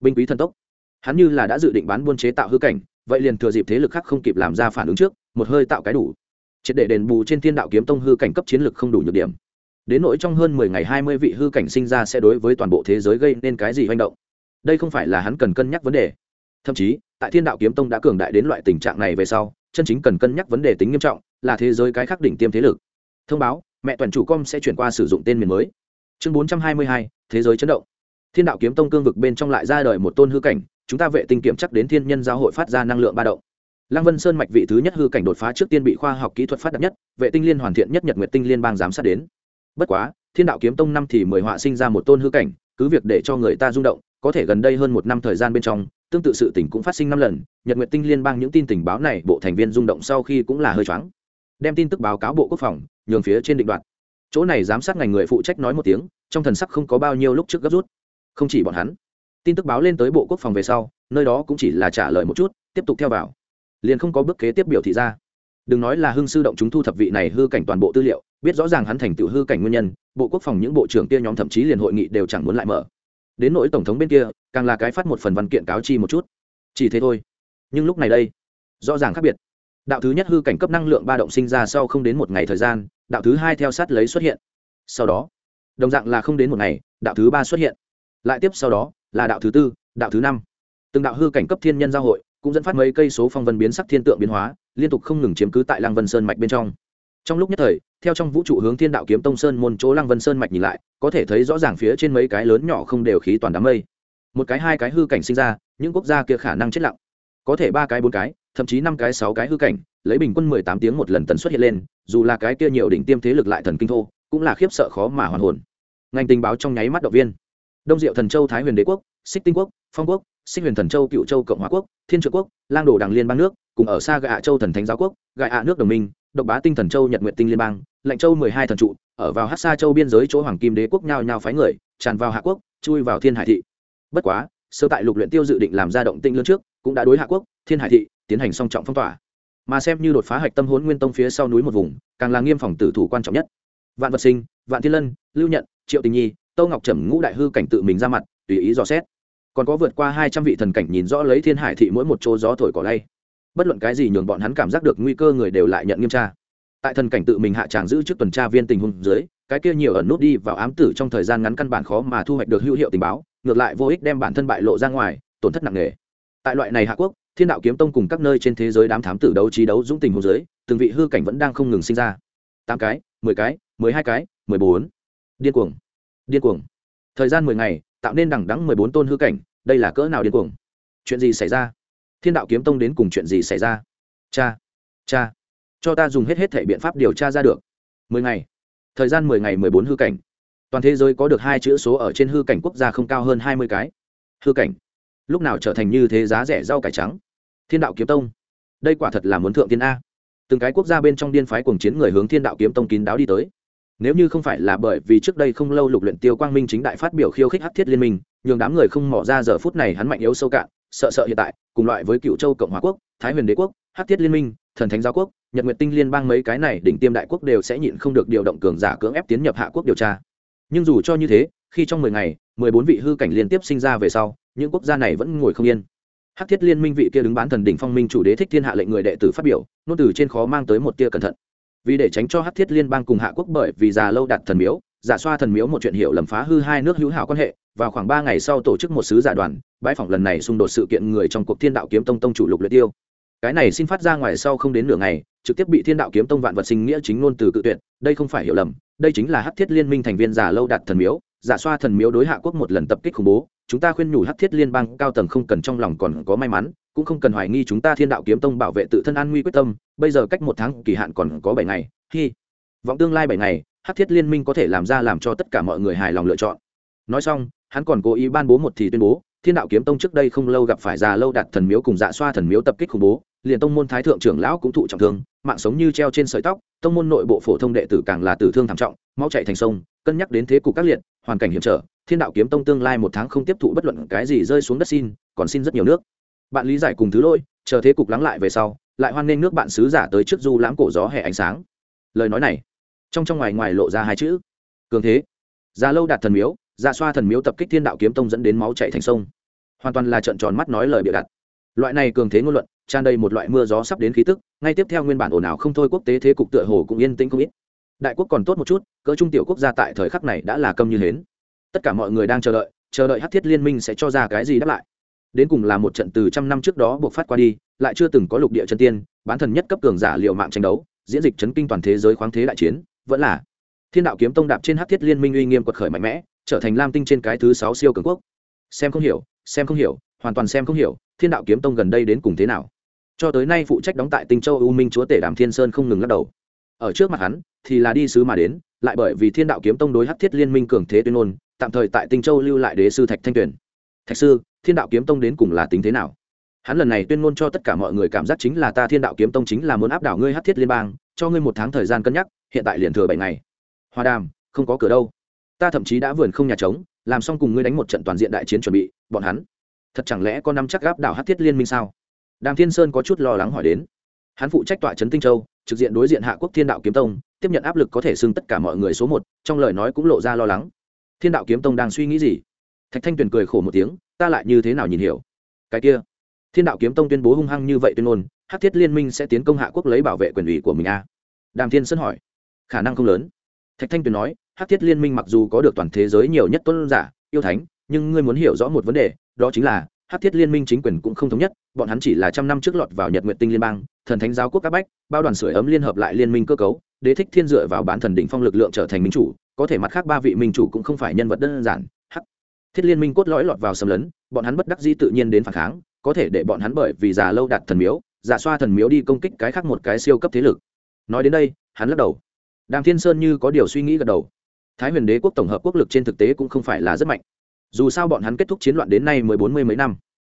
Binh quý thần tốc. Hắn như là đã dự định bán buôn chế tạo hư cảnh, vậy liền thừa dịp thế lực khác không kịp làm ra phản ứng trước, một hơi tạo cái đủ. Triệt để đền bù trên thiên đạo kiếm tông hư cảnh cấp chiến lực không đủ nhược điểm. Đến nỗi trong hơn mười ngày hai mươi vị hư cảnh sinh ra sẽ đối với toàn bộ thế giới gây nên cái gì hành động. Đây không phải là hắn cần cân nhắc vấn đề. Thậm chí tại thiên đạo kiếm tông đã cường đại đến loại tình trạng này về sau, chân chính cần cân nhắc vấn đề tính nghiêm trọng là thế giới cái khắc đỉnh tiêm thế lực. Thông báo, mẹ toàn chủ com sẽ chuyển qua sử dụng tên miền mới. Chương bốn trăm hai mươi hai, thế giới chấn động. Thiên đạo kiếm tông cương vực bên trong lại ra đời một tôn hư cảnh, chúng ta vệ tinh kiểm chắc đến thiên nhân giáo hội phát ra năng lượng ba động. Lăng vân sơn mạch vị thứ nhất hư cảnh đột phá trước tiên bị khoa học kỹ thuật phát đạt nhất, vệ tinh liên hoàn thiện nhất nhật nguyệt tinh liên bang giám sát đến. Bất quá, thiên đạo kiếm tông năm thì mười họa sinh ra một tôn hư cảnh, cứ việc để cho người ta rung động, có thể gần đây hơn một năm thời gian bên trong tương tự sự tình cũng phát sinh năm lần, nhật nguyệt tinh liên bang những tin tình báo này, bộ thành viên rung động sau khi cũng là hơi choáng. Đem tin tức báo cáo bộ quốc phòng, nhường phía trên định đoạt. Chỗ này giám sát ngành người phụ trách nói một tiếng, trong thần sắc không có bao nhiêu lúc trước gấp rút. Không chỉ bọn hắn. Tin tức báo lên tới bộ quốc phòng về sau, nơi đó cũng chỉ là trả lời một chút, tiếp tục theo vào. Liền không có bước kế tiếp biểu thị ra. Đừng nói là hưng sư động chúng thu thập vị này hư cảnh toàn bộ tư liệu, biết rõ ràng hắn thành tựu hư cảnh nguyên nhân, bộ quốc phòng những bộ trưởng kia nhóm thậm chí liền hội nghị đều chẳng muốn lại mở đến nỗi tổng thống bên kia, càng là cái phát một phần văn kiện cáo chi một chút. Chỉ thế thôi. Nhưng lúc này đây, rõ ràng khác biệt. Đạo thứ nhất hư cảnh cấp năng lượng ba động sinh ra sau không đến một ngày thời gian, đạo thứ hai theo sát lấy xuất hiện. Sau đó, đồng dạng là không đến một ngày, đạo thứ ba xuất hiện. Lại tiếp sau đó, là đạo thứ tư, đạo thứ năm. Từng đạo hư cảnh cấp thiên nhân giao hội, cũng dẫn phát mấy cây số phong vân biến sắc thiên tượng biến hóa, liên tục không ngừng chiếm cứ tại lăng vân sơn mạch bên trong trong lúc nhất thời, theo trong vũ trụ hướng thiên đạo kiếm tông sơn môn chỗ lăng vân sơn mạch nhìn lại, có thể thấy rõ ràng phía trên mấy cái lớn nhỏ không đều khí toàn đám mây. Một cái, hai cái hư cảnh sinh ra, những quốc gia kia khả năng chết lặng. Có thể ba cái, bốn cái, thậm chí năm cái, sáu cái hư cảnh, lấy bình quân mười tám tiếng một lần tần suất hiện lên, dù là cái kia nhiều đỉnh tiêm thế lực lại thần kinh thô, cũng là khiếp sợ khó mà hoàn hồn. Ngành tình báo trong nháy mắt động viên. Đông diệu thần châu, thái huyền đế quốc, xích tinh quốc, phong quốc, xích huyền thần châu, cựu châu cộng hòa quốc, thiên trợ quốc, lang đồ đảng liên bang nước, cùng ở xa gạ châu thần thánh giáo quốc gạ ạ nước đồng minh độc bá tinh thần châu nhật nguyện tinh liên bang, lệnh châu mười hai thần trụ, ở vào hát xa châu biên giới chỗ hoàng kim đế quốc nhao nhao phái người, tràn vào hạ quốc, chui vào thiên hải thị. Bất quá, sơ tại lục luyện tiêu dự định làm ra động tinh lớn trước, cũng đã đối hạ quốc, thiên hải thị, tiến hành song trọng phong tỏa. Mà xem như đột phá hạch tâm hốn nguyên tông phía sau núi một vùng, càng là nghiêm phòng tử thủ quan trọng nhất. Vạn vật sinh, vạn thiên lân, lưu nhận, triệu tình nhi, tâu ngọc trầm ngũ đại hư cảnh tự mình ra mặt, tùy ý dò xét. Còn có vượt qua hai trăm vị thần cảnh nhìn rõ lấy thiên hải thị mỗi một chỗ gió thổi cỏ lay bất luận cái gì nhường bọn hắn cảm giác được nguy cơ người đều lại nhận nghiêm tra. Tại thần cảnh tự mình hạ tràng giữ trước tuần tra viên tình huống dưới, cái kia nhiều ẩn nút đi vào ám tử trong thời gian ngắn căn bản khó mà thu hoạch được hữu hiệu tình báo, ngược lại vô ích đem bản thân bại lộ ra ngoài, tổn thất nặng nề. Tại loại này hạ quốc, thiên đạo kiếm tông cùng các nơi trên thế giới đám thám tử đấu trí đấu dũng tình hồ dưới, từng vị hư cảnh vẫn đang không ngừng sinh ra. Tám cái, mười cái, mười hai cái, mười bốn. Điên cuồng. Điên cuồng. Thời gian mười ngày, tạo nên đẳng đắng mười bốn tôn hư cảnh, đây là cỡ nào điên cuồng? Chuyện gì xảy ra? Thiên đạo kiếm tông đến cùng chuyện gì xảy ra? Cha cha, cho ta dùng hết hết thể biện pháp điều tra ra được. Mười ngày. Thời gian mười ngày mười bốn hư cảnh. Toàn thế giới có được hai chữ số ở trên hư cảnh quốc gia không cao hơn hai mươi cái. Hư cảnh. Lúc nào trở thành như thế giá rẻ rau cải trắng? Thiên đạo kiếm tông. Đây quả thật là muốn thượng tiên a. Từng cái quốc gia bên trong điên phái cuồng chiến người hướng thiên đạo kiếm tông kín đáo đi tới. Nếu như không phải là bởi vì trước đây không lâu lục luyện tiêu quang minh chính đại phát biểu khiêu khích hắc thiết liên minh nhường đám người không mò ra giờ phút này hắn mạnh yếu sâu cạn, sợ sợ hiện tại, cùng loại với cựu châu cộng hòa quốc, thái huyền đế quốc, hắc thiết liên minh, thần thánh giáo quốc, nhật nguyệt tinh liên bang mấy cái này đỉnh tiêm đại quốc đều sẽ nhịn không được điều động cường giả cưỡng ép tiến nhập hạ quốc điều tra. Nhưng dù cho như thế, khi trong mười ngày, mười bốn vị hư cảnh liên tiếp sinh ra về sau, những quốc gia này vẫn ngồi không yên. Hắc thiết liên minh vị kia đứng bán thần đỉnh phong minh chủ đế thích thiên hạ lệnh người đệ tử phát biểu, nôn từ trên khó mang tới một tia cẩn thận. Vì để tránh cho hắc thiết liên bang cùng hạ quốc bởi vì già lâu đặt thần miếu giả xoa thần miếu một chuyện hiệu lầm phá hư hai nước hữu hảo quan hệ, vào khoảng ba ngày sau tổ chức một sứ giả đoàn, bãi phỏng lần này xung đột sự kiện người trong cuộc thiên đạo kiếm tông tông chủ lục luyện tiêu. Cái này xin phát ra ngoài sau không đến nửa ngày, trực tiếp bị thiên đạo kiếm tông vạn vật sinh nghĩa chính ngôn từ cự tuyệt, đây không phải hiểu lầm, đây chính là hắc thiết liên minh thành viên giả lâu đạt thần miếu, giả xoa thần miếu đối hạ quốc một lần tập kích khủng bố, chúng ta khuyên nhủ hắc thiết liên bang cao tầng không cần trong lòng còn có may mắn, cũng không cần hoài nghi chúng ta thiên đạo kiếm tông bảo vệ tự thân an nguy quyết tâm, bây giờ cách một tháng kỳ hạn còn có bảy ngày hy vọng tương lai bảy ngày hắc thiết liên minh có thể làm ra làm cho tất cả mọi người hài lòng lựa chọn. Nói xong, hắn còn cố ý ban bố một thì tuyên bố, thiên đạo kiếm tông trước đây không lâu gặp phải già lâu đặt thần miếu cùng dạ xoa thần miếu tập kích khủng bố, liền tông môn thái thượng trưởng lão cũng thụ trọng thương, mạng sống như treo trên sợi tóc, tông môn nội bộ phổ thông đệ tử càng là tử thương thảm trọng, mau chạy thành sông, cân nhắc đến thế cục các liệt, hoàn cảnh hiểm trở, thiên đạo kiếm tông tương lai một tháng không tiếp thụ bất luận cái gì rơi xuống đất xin, còn xin rất nhiều nước. Bạn lý giải cùng thứ lỗi, chờ thế cục lắng lại về sau, lại hoan nghênh nước bạn sứ giả tới trước du lãm cổ gió hè ánh sáng. Lời nói này trong trong ngoài ngoài lộ ra hai chữ. Cường thế. Già lâu đạt thần miếu dạ xoa thần miếu tập kích thiên đạo kiếm tông dẫn đến máu chạy thành sông. Hoàn toàn là trận tròn mắt nói lời bịa đặt. Loại này cường thế ngôn luận, tràn đầy một loại mưa gió sắp đến khí tức, ngay tiếp theo nguyên bản ồn ào không thôi quốc tế thế cục tựa hồ cũng yên tĩnh không ít. Đại quốc còn tốt một chút, cỡ trung tiểu quốc gia tại thời khắc này đã là câm như hến. Tất cả mọi người đang chờ đợi chờ đợi hát thiết liên minh sẽ cho ra cái gì đáp lại. Đến cùng là một trận từ trăm năm trước đó buộc phát qua đi, lại chưa từng có lục địa chân tiên, bán thần nhất cấp cường giả liệu mạng tranh đấu, diễn dịch chấn kinh toàn thế giới khoáng thế đại chiến vẫn là thiên đạo kiếm tông đạp trên hát thiết liên minh uy nghiêm quật khởi mạnh mẽ, trở thành lam tinh trên cái thứ sáu siêu cường quốc. Xem không hiểu, xem không hiểu, hoàn toàn xem không hiểu, thiên đạo kiếm tông gần đây đến cùng thế nào. Cho tới nay phụ trách đóng tại tinh châu u minh chúa tể đàm thiên sơn không ngừng lắc đầu. Ở trước mặt hắn, thì là đi sứ mà đến, lại bởi vì thiên đạo kiếm tông đối hát thiết liên minh cường thế tuyên ngôn, tạm thời tại tinh châu lưu lại đế sư thạch thanh tuyền. Thạch sư, thiên đạo kiếm tông đến cùng là tính thế nào? Hắn lần này tuyên ngôn cho tất cả mọi người cảm giác chính là ta thiên đạo kiếm tông chính là muốn áp đảo ngươi hát thiết liên bang, cho ngươi một tháng thời gian cân nhắc, hiện tại liền thừa bảy ngày. Hoa đàm, không có cửa đâu. Ta thậm chí đã vườn không nhà trống, làm xong cùng ngươi đánh một trận toàn diện đại chiến chuẩn bị, bọn hắn. Thật chẳng lẽ có năm chắc gáp đảo hát thiết liên minh sao? Đàm thiên sơn có chút lo lắng hỏi đến. Hắn phụ trách tọa trấn tinh châu, trực diện đối diện hạ quốc thiên đạo kiếm tông, tiếp nhận áp lực có thể xưng tất cả mọi người số một, trong lời nói cũng lộ ra lo lắng. Thiên đạo kiếm tông đang suy nghĩ gì? Thạch thanh tuyền cười khổ một tiếng, ta lại như thế nào nhìn hiểu? Cái kia thiên đạo kiếm tông tuyên bố hung hăng như vậy tuyên ngôn hát thiết liên minh sẽ tiến công hạ quốc lấy bảo vệ quyền ủy của mình a à? đàm thiên sơn hỏi. Khả năng không lớn. Thạch thanh tuyền nói hát thiết liên minh mặc dù có được toàn thế giới nhiều nhất tuân giả, yêu thánh, nhưng ngươi muốn hiểu rõ một vấn đề, đó chính là hát thiết liên minh chính quyền cũng không thống nhất, bọn hắn chỉ là trăm năm trước lọt vào nhật nguyện tinh liên bang, thần thánh giáo quốc các bách, bao đoàn sửa ấm liên hợp lại liên minh cơ cấu, đế thích thiên dựa vào bán thần đỉnh phong lực lượng trở thành minh chủ, có thể mặt khác ba vị minh chủ cũng không phải nhân vật đơn giản. Hắc thiết liên minh cốt lõi lọt vào xâm lấn, bọn hắn bất đắc dĩ tự nhiên đến phản kháng có thể để bọn hắn bởi vì già lâu đạt thần miếu giả xoa thần miếu đi công kích cái khác một cái siêu cấp thế lực. Nói đến đây, hắn lắc đầu. Đàm thiên sơn như có điều suy nghĩ gật đầu. Thái huyền đế quốc tổng hợp quốc lực trên thực tế cũng không phải là rất mạnh. Dù sao bọn hắn kết thúc chiến loạn đến nay mười bốn mươi mấy năm.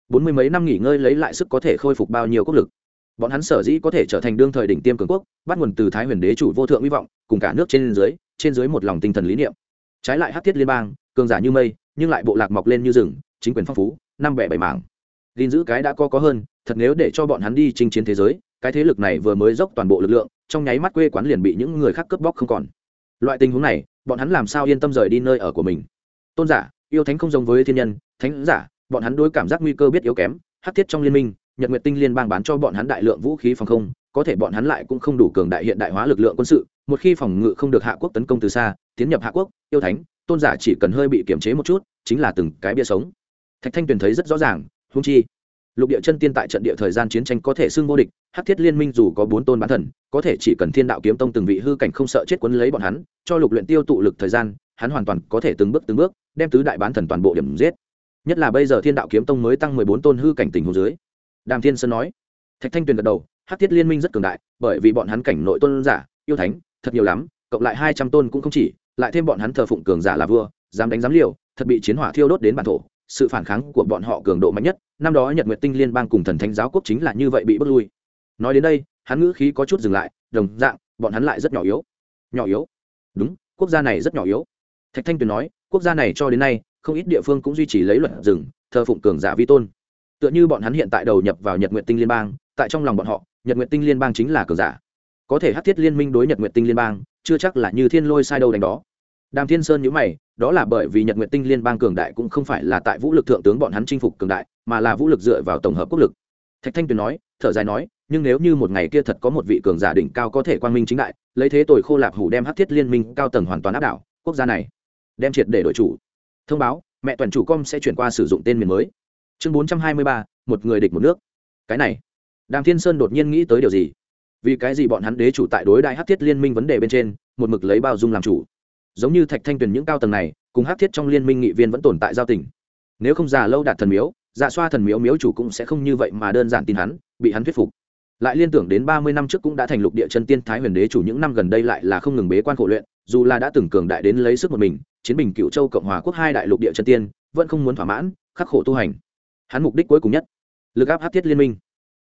Bốn mươi mấy năm nghỉ ngơi lấy lại sức có thể khôi phục bao nhiêu quốc lực. Bọn hắn sở dĩ có thể trở thành đương thời đỉnh tiêm cường quốc, bắt nguồn từ thái huyền đế chủ vô thượng hy vọng, cùng cả nước trên dưới trên dưới một lòng tinh thần lý niệm. Trái lại hát thiết liên bang, cường giả như mây, nhưng lại bộ lạc mọc lên như rừng, chính quyền phong phú, năm bẻ bảy mảng gìn giữ cái đã co có hơn, thật nếu để cho bọn hắn đi chinh chiến thế giới, cái thế lực này vừa mới dốc toàn bộ lực lượng, trong nháy mắt quê quán liền bị những người khác cướp bóc không còn. Loại tình huống này, bọn hắn làm sao yên tâm rời đi nơi ở của mình? Tôn giả, yêu thánh không giống với thiên nhân, thánh giả, bọn hắn đối cảm giác nguy cơ biết yếu kém hát thiết trong liên minh, nhật nguyệt tinh liên bang bán cho bọn hắn đại lượng vũ khí phòng không, có thể bọn hắn lại cũng không đủ cường đại hiện đại hóa lực lượng quân sự, một khi phòng ngự không được hạ quốc tấn công từ xa, tiến nhập hạ quốc, yêu thánh, tôn giả chỉ cần hơi bị kiềm chế một chút, chính là từng cái bia sống. Thạch thanh tuyền thấy rất rõ ràng húng chi, lục địa chân tiên tại trận địa thời gian chiến tranh có thể xưng vô địch, hắc thiết liên minh dù có bốn tôn bán thần, có thể chỉ cần thiên đạo kiếm tông từng vị hư cảnh không sợ chết quấn lấy bọn hắn, cho lục luyện tiêu tụ lực thời gian, hắn hoàn toàn có thể từng bước từng bước, đem tứ đại bán thần toàn bộ điểm giết. Nhất là bây giờ thiên đạo kiếm tông mới tăng mười bốn tôn hư cảnh tình hồ dưới. Đàm thiên sơn nói, thạch thanh tuyền gật đầu, hắc thiết liên minh rất cường đại, bởi vì bọn hắn cảnh nội tôn giả, yêu thánh, thật nhiều lắm, cộng lại hai trăm tôn cũng không chỉ, lại thêm bọn hắn thờ phụng cường giả là vua, dám đánh dám liều, thật bị chiến hỏa thiêu đốt đến bản thổ sự phản kháng của bọn họ cường độ mạnh nhất. Năm đó nhật nguyệt tinh liên bang cùng thần thánh giáo quốc chính là như vậy bị bước lui. Nói đến đây, hắn ngữ khí có chút dừng lại, đồng dạng, bọn hắn lại rất nhỏ yếu. Nhỏ yếu? Đúng, quốc gia này rất nhỏ yếu. Thạch thanh tuyền nói, quốc gia này cho đến nay, không ít địa phương cũng duy trì lấy luật rừng, thờ phụng cường giả vi tôn. Tựa như bọn hắn hiện tại đầu nhập vào nhật nguyện tinh liên bang, tại trong lòng bọn họ, nhật nguyện tinh liên bang chính là cường giả. Có thể hát thiết liên minh đối nhật nguyện tinh liên bang, chưa chắc là như thiên lôi sai đâu đánh đó đàm thiên sơn nhíu mày, đó là bởi vì nhật Nguyệt tinh liên bang cường đại cũng không phải là tại vũ lực thượng tướng bọn hắn chinh phục cường đại, mà là vũ lực dựa vào tổng hợp quốc lực. Thạch thanh tuyền nói, thở dài nói, nhưng nếu như một ngày kia thật có một vị cường giả đỉnh cao có thể quang minh chính đại, lấy thế tội khô lạp hủ đem Hắc thiết liên minh cao tầng hoàn toàn áp đảo, quốc gia này đem triệt để đổi chủ. Thông báo, mẹ toàn chủ com sẽ chuyển qua sử dụng tên miền mới. Chương bốn trăm hai mươi ba, một người địch một nước. Cái này, đàm thiên sơn đột nhiên nghĩ tới điều gì? Vì cái gì bọn hắn đế chủ tại đối đại Hắc thiết liên minh vấn đề bên trên, một mực lấy bao dung làm chủ? Giống như thạch thanh tuyền những cao tầng này, cùng hát thiết trong liên minh nghị viên vẫn tồn tại giao tình. Nếu không già lâu đạt thần miếu dạ xoa thần miếu miếu chủ cũng sẽ không như vậy mà đơn giản tin hắn, bị hắn thuyết phục. Lại liên tưởng đến ba mươi năm trước cũng đã thành lục địa chân tiên thái huyền đế chủ những năm gần đây lại là không ngừng bế quan khổ luyện, dù là đã từng cường đại đến lấy sức một mình, chiến bình cựu châu cộng hòa quốc hai đại lục địa chân tiên, vẫn không muốn thỏa mãn, khắc khổ tu hành. Hắn mục đích cuối cùng nhất, lực áp hát thiết liên minh.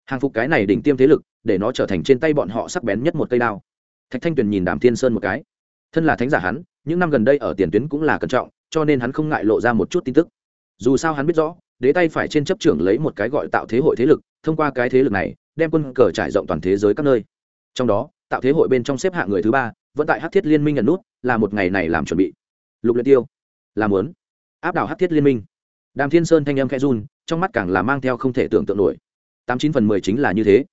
Hàng phục cái này đỉnh tiêm thế lực, để nó trở thành trên tay bọn họ sắc bén nhất một cây đao. Thạch thanh tuyền nhìn đàm thiên sơn một cái thân là thánh giả hắn, những năm gần đây ở tiền tuyến cũng là cẩn trọng, cho nên hắn không ngại lộ ra một chút tin tức. Dù sao hắn biết rõ, đế tay phải trên chấp trưởng lấy một cái gọi tạo thế hội thế lực, thông qua cái thế lực này, đem quân cờ trải rộng toàn thế giới các nơi. Trong đó, tạo thế hội bên trong xếp hạng người thứ ba, vẫn tại hát thiết liên minh nhận nút, là một ngày này làm chuẩn bị. Lục luyện tiêu làm muốn áp đảo hát thiết liên minh. Đàm thiên sơn thanh âm khẽ run, trong mắt càng là mang theo không thể tưởng tượng nổi. Tám chín phần mười chính là như thế.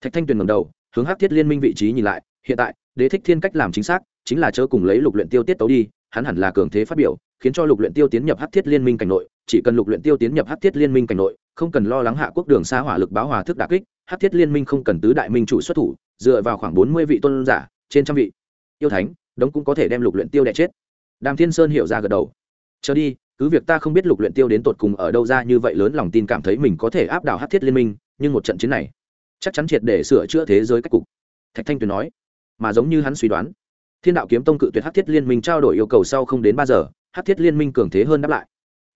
Thạch thanh tuyền ngẩng đầu, hướng hát thiết liên minh vị trí nhìn lại, hiện tại đế thích thiên cách làm chính xác, chính là chớ cùng lấy lục luyện tiêu tiết tấu đi, hắn hẳn là cường thế phát biểu, khiến cho lục luyện tiêu tiến nhập hát thiết liên minh cảnh nội, chỉ cần lục luyện tiêu tiến nhập hát thiết liên minh cảnh nội, không cần lo lắng hạ quốc đường xa hỏa lực báo hòa thức đả kích hát thiết liên minh không cần tứ đại minh chủ xuất thủ, dựa vào khoảng bốn mươi vị tôn giả, trên trăm vị. Yêu thánh, đống cũng có thể đem lục luyện tiêu đè chết. Đàm thiên sơn hiểu ra gật đầu. Chờ đi, cứ việc ta không biết lục luyện tiêu đến tột cùng ở đâu ra như vậy lớn lòng tin cảm thấy mình có thể áp đảo hắc thiết liên minh, nhưng một trận chiến này, chắc chắn triệt để sửa chữa thế giới cách cục. Thạch thanh tuyền nói mà giống như hắn suy đoán. Thiên đạo kiếm tông cự tuyệt Hát thiết liên minh trao đổi yêu cầu sau không đến ba giờ Hát thiết liên minh cường thế hơn đáp lại.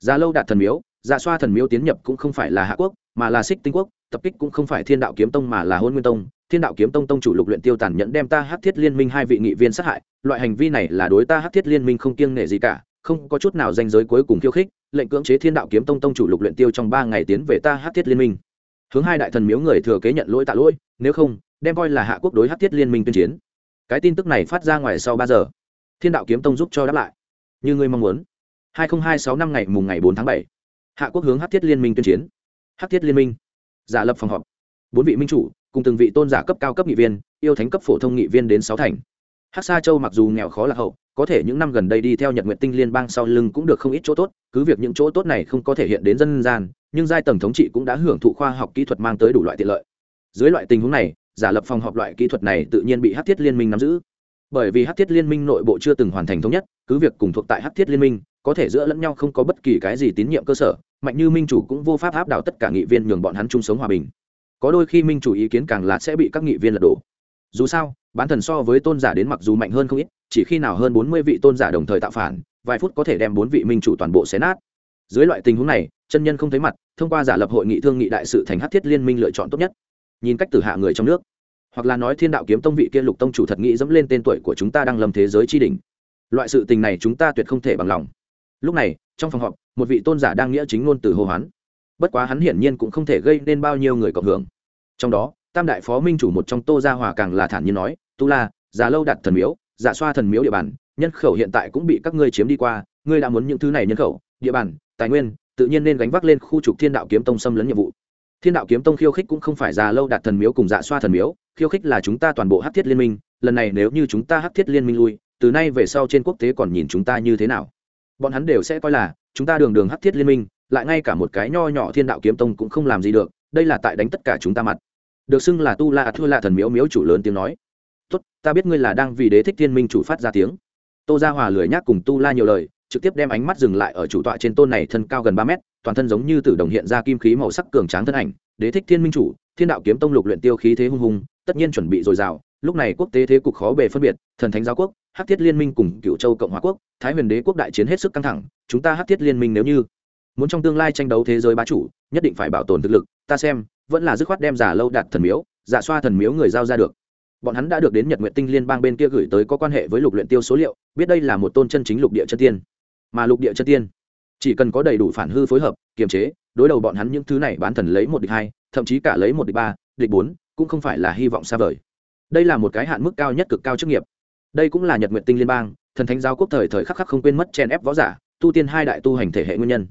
Gia lâu đạt thần miếu dạ xoa thần miếu tiến nhập cũng không phải là hạ quốc, mà là xích tinh quốc, tập kích cũng không phải thiên đạo kiếm tông mà là hôn nguyên tông. Thiên đạo kiếm tông tông chủ lục luyện tiêu tàn nhẫn đem ta Hát thiết liên minh hai vị nghị viên sát hại, loại hành vi này là đối ta Hát thiết liên minh không kiêng nể gì cả, không có chút nào danh giới cuối cùng khiêu khích, lệnh cưỡng chế thiên đạo kiếm tông tông chủ lục luyện tiêu trong ba ngày tiến về ta Hát thiết liên minh. Hướng hai đại thần miếu người thừa kế nhận lỗi tạ lỗi, nếu không, đem coi là hạ quốc đối Hát thiết liên minh tuyên chiến cái tin tức này phát ra ngoài sau ba giờ. Thiên đạo kiếm tông giúp cho đáp lại. Như ngươi mong muốn. 2026 năm ngày mùng ngày 4 tháng 7. hạ quốc hướng hắc thiết liên minh tuyên chiến. Hắc thiết liên minh. Giả lập phòng họp. Bốn vị minh chủ, cùng từng vị tôn giả cấp cao cấp nghị viên, yêu thánh cấp phổ thông nghị viên đến sáu thành. Hắc sa châu mặc dù nghèo khó lạc hậu, có thể những năm gần đây đi theo nhật nguyện tinh liên bang sau lưng cũng được không ít chỗ tốt, cứ việc những chỗ tốt này không có thể hiện đến dân gian, nhưng giai tầng thống trị cũng đã hưởng thụ khoa học kỹ thuật mang tới đủ loại tiện lợi. Dưới loại tình huống này giả lập phòng họp loại kỹ thuật này tự nhiên bị hát thiết liên minh nắm giữ. Bởi vì hát thiết liên minh nội bộ chưa từng hoàn thành thống nhất, cứ việc cùng thuộc tại hát thiết liên minh, có thể giữa lẫn nhau không có bất kỳ cái gì tín nhiệm cơ sở, mạnh như minh chủ cũng vô pháp áp đảo tất cả nghị viên nhường bọn hắn chung sống hòa bình. Có đôi khi minh chủ ý kiến càng là sẽ bị các nghị viên lật đổ. Dù sao, bán thần so với tôn giả đến mặc dù mạnh hơn không ít, chỉ khi nào hơn bốn mươi vị tôn giả đồng thời tạo phản, vài phút có thể đem bốn vị minh chủ toàn bộ xé nát. Dưới loại tình huống này, chân nhân không thấy mặt, thông qua giả lập hội nghị thương nghị đại sự thành hát thiết liên minh lựa chọn tốt nhất nhìn cách tử hạ người trong nước. Hoặc là nói thiên đạo kiếm tông vị kia lục tông chủ thật nghĩ dẫm lên tên tuổi của chúng ta đang lâm thế giới tri đình loại sự tình này chúng ta tuyệt không thể bằng lòng. Lúc này, trong phòng họp, một vị tôn giả đang nghĩa chính ngôn từ hô hoán. Bất quá hắn hiển nhiên cũng không thể gây nên bao nhiêu người cộng hưởng. Trong đó, tam đại phó minh chủ một trong tô gia hòa càng là thản nhiên nói, tu la, già lâu đặt thần miếu giả xoa thần miếu địa bàn, nhân khẩu hiện tại cũng bị các ngươi chiếm đi qua, ngươi đã muốn những thứ này nhân khẩu, địa bàn, tài nguyên, tự nhiên nên gánh vác lên khu trục thiên đạo kiếm tông xâm lấn nhiệm vụ thiên đạo kiếm tông khiêu khích cũng không phải già lâu đạt thần miếu cùng dạ xoa thần miếu, khiêu khích là chúng ta toàn bộ hắc thiết liên minh, lần này nếu như chúng ta hắc thiết liên minh lui, từ nay về sau trên quốc tế còn nhìn chúng ta như thế nào. Bọn hắn đều sẽ coi là, chúng ta đường đường hắc thiết liên minh, lại ngay cả một cái nho nhỏ thiên đạo kiếm tông cũng không làm gì được, đây là tại đánh tất cả chúng ta mặt. Được xưng là tu la thua la thần miếu miếu chủ lớn tiếng nói. Tốt, ta biết ngươi là đang vì đế thích thiên minh chủ phát ra tiếng. Tô gia hòa lười nhác cùng tu la nhiều lời, trực tiếp đem ánh mắt dừng lại ở chủ tọa trên tôn này thân cao gần ba mét toàn thân giống như tử đồng hiện ra kim khí màu sắc cường tráng thân ảnh, đế thích thiên minh chủ, thiên đạo kiếm tông lục luyện tiêu khí thế hung hùng tất nhiên chuẩn bị dồi dào, lúc này quốc tế thế cục khó bề phân biệt, thần thánh giáo quốc, hắc thiết liên minh cùng cựu châu cộng hòa quốc, thái huyền đế quốc đại chiến hết sức căng thẳng, chúng ta hắc thiết liên minh nếu như muốn trong tương lai tranh đấu thế giới bá chủ, nhất định phải bảo tồn thực lực, ta xem, vẫn là dứt khoát đem giả lâu đạt thần miếu, giả xoa thần miếu người giao ra được. Bọn hắn đã được đến nhật nguyện tinh liên bang bên kia gửi tới có quan hệ với lục luyện tiêu số liệu, biết đây là một tôn chân chính lục địa chân tiên. Mà lục địa chân tiên chỉ cần có đầy đủ phản hư phối hợp, kiềm chế, đối đầu bọn hắn những thứ này bán thần lấy một địch hai, thậm chí cả lấy một địch ba, địch bốn, cũng không phải là hy vọng xa vời. Đây là một cái hạn mức cao nhất cực cao chức nghiệp. Đây cũng là nhật nguyện tinh liên bang, thần thánh giáo quốc thời thời khắc khắc không quên mất chen ép võ giả, tu tiên hai đại tu hành thể hệ nguyên nhân.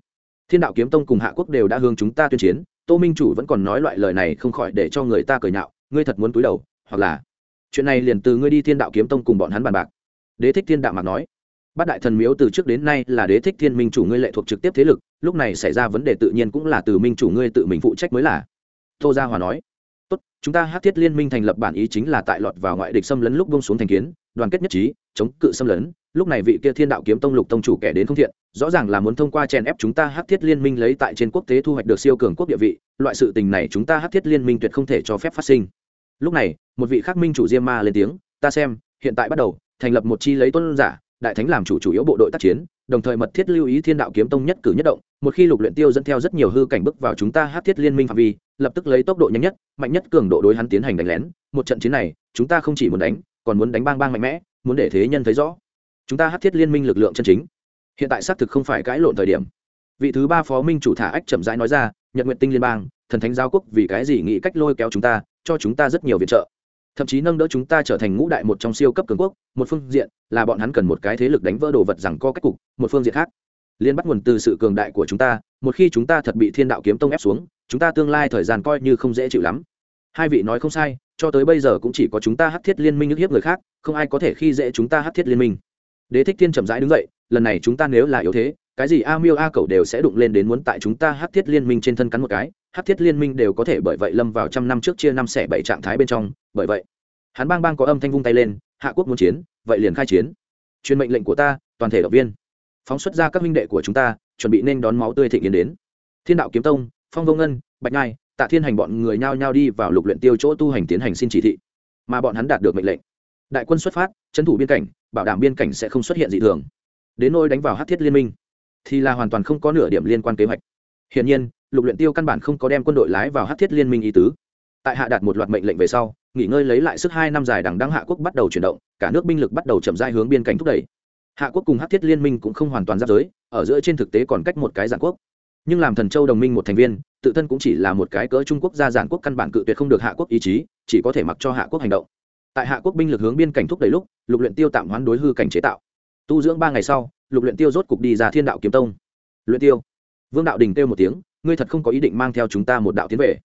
Thiên đạo kiếm tông cùng hạ quốc đều đã hướng chúng ta tuyên chiến, tô minh chủ vẫn còn nói loại lời này không khỏi để cho người ta cười nhạo, ngươi thật muốn cúi đầu, hoặc là, chuyện này liền từ ngươi đi thiên đạo kiếm tông cùng bọn hắn bàn bạc. Đế thích thiên đạo mạc nói bát đại thần miếu từ trước đến nay là đế thích thiên minh chủ ngươi lệ thuộc trực tiếp thế lực, lúc này xảy ra vấn đề tự nhiên cũng là từ minh chủ ngươi tự mình phụ trách mới là. Tô gia hòa nói, tốt, chúng ta hát thiết liên minh thành lập bản ý chính là tại lọt vào ngoại địch xâm lấn lúc bông xuống thành kiến, đoàn kết nhất trí, chống cự xâm lấn. Lúc này vị kia thiên đạo kiếm tông lục tông chủ kẻ đến không thiện, rõ ràng là muốn thông qua chèn ép chúng ta hát thiết liên minh lấy tại trên quốc tế thu hoạch được siêu cường quốc địa vị, loại sự tình này chúng ta hát thiết liên minh tuyệt không thể cho phép phát sinh. Lúc này, một vị khắc minh chủ diêm ma lên tiếng, ta xem, hiện tại bắt đầu, thành lập một chi lấy tuân giả đại thánh làm chủ chủ yếu bộ đội tác chiến, đồng thời mật thiết lưu ý thiên đạo kiếm tông nhất cử nhất động, một khi lục luyện tiêu dẫn theo rất nhiều hư cảnh bước vào chúng ta hát thiết liên minh phạm vi, lập tức lấy tốc độ nhanh nhất, mạnh nhất cường độ đối hắn tiến hành đánh lén. Một trận chiến này, chúng ta không chỉ muốn đánh, còn muốn đánh bang bang mạnh mẽ, muốn để thế nhân thấy rõ. Chúng ta hát thiết liên minh lực lượng chân chính. Hiện tại xác thực không phải cãi lộn thời điểm. Vị thứ ba phó minh chủ thả ách chậm rãi nói ra, nhật nguyện tinh liên bang, thần thánh giao quốc vì cái gì nghĩ cách lôi kéo chúng ta, cho chúng ta rất nhiều viện trợ thậm chí nâng đỡ chúng ta trở thành ngũ đại một trong siêu cấp cường quốc, một phương diện là bọn hắn cần một cái thế lực đánh vỡ đồ vật rằng co cách cục, một phương diện khác, liên bắt nguồn từ sự cường đại của chúng ta, một khi chúng ta thật bị thiên đạo kiếm tông ép xuống, chúng ta tương lai thời gian coi như không dễ chịu lắm. Hai vị nói không sai, cho tới bây giờ cũng chỉ có chúng ta hắc thiết liên minh ức hiếp người khác, không ai có thể khi dễ chúng ta hắc thiết liên minh. Đế thích thiên chậm rãi đứng dậy, lần này chúng ta nếu là yếu thế cái gì a miêu a cậu đều sẽ đụng lên đến muốn tại chúng ta Hát thiết liên minh trên thân cắn một cái, Hát thiết liên minh đều có thể bởi vậy lâm vào trăm năm trước chia năm xẻ bảy trạng thái bên trong, bởi vậy, hắn bang bang có âm thanh vung tay lên, hạ quốc muốn chiến, vậy liền khai chiến. Truyền mệnh lệnh của ta, toàn thể động viên. Phóng xuất ra các minh đệ của chúng ta, chuẩn bị nên đón máu tươi thịnh yến đến. Thiên đạo kiếm tông, phong vô ngân, bạch ngai tạ thiên hành bọn người nhao nhao đi vào lục luyện tiêu chỗ tu hành tiến hành xin chỉ thị. Mà bọn hắn đạt được mệnh lệnh. Đại quân xuất phát, trấn thủ biên cảnh, bảo đảm biên cảnh sẽ không xuất hiện dị thường. Đến nơi đánh vào Hát thiết liên minh thì là hoàn toàn không có nửa điểm liên quan kế hoạch. Hiển nhiên, lục luyện tiêu căn bản không có đem quân đội lái vào hắc thiết liên minh ý tứ. Tại hạ đạt một loạt mệnh lệnh về sau, nghỉ ngơi lấy lại sức hai năm dài đằng đăng hạ quốc bắt đầu chuyển động, cả nước binh lực bắt đầu chậm rãi hướng biên cảnh thúc đẩy. Hạ quốc cùng hắc thiết liên minh cũng không hoàn toàn giáp giới, ở giữa trên thực tế còn cách một cái giản quốc. Nhưng làm thần châu đồng minh một thành viên, tự thân cũng chỉ là một cái cỡ trung quốc gia giản quốc căn bản cự tuyệt không được hạ quốc ý chí, chỉ có thể mặc cho hạ quốc hành động. Tại hạ quốc binh lực hướng biên cảnh thúc đẩy lúc, lục luyện tiêu tạm hoán đối hư cảnh chế tạo tu dưỡng ba ngày sau, lục luyện tiêu rốt cục đi ra thiên đạo kiếm tông. Luyện tiêu. Vương đạo đình kêu một tiếng, ngươi thật không có ý định mang theo chúng ta một đạo tiến về.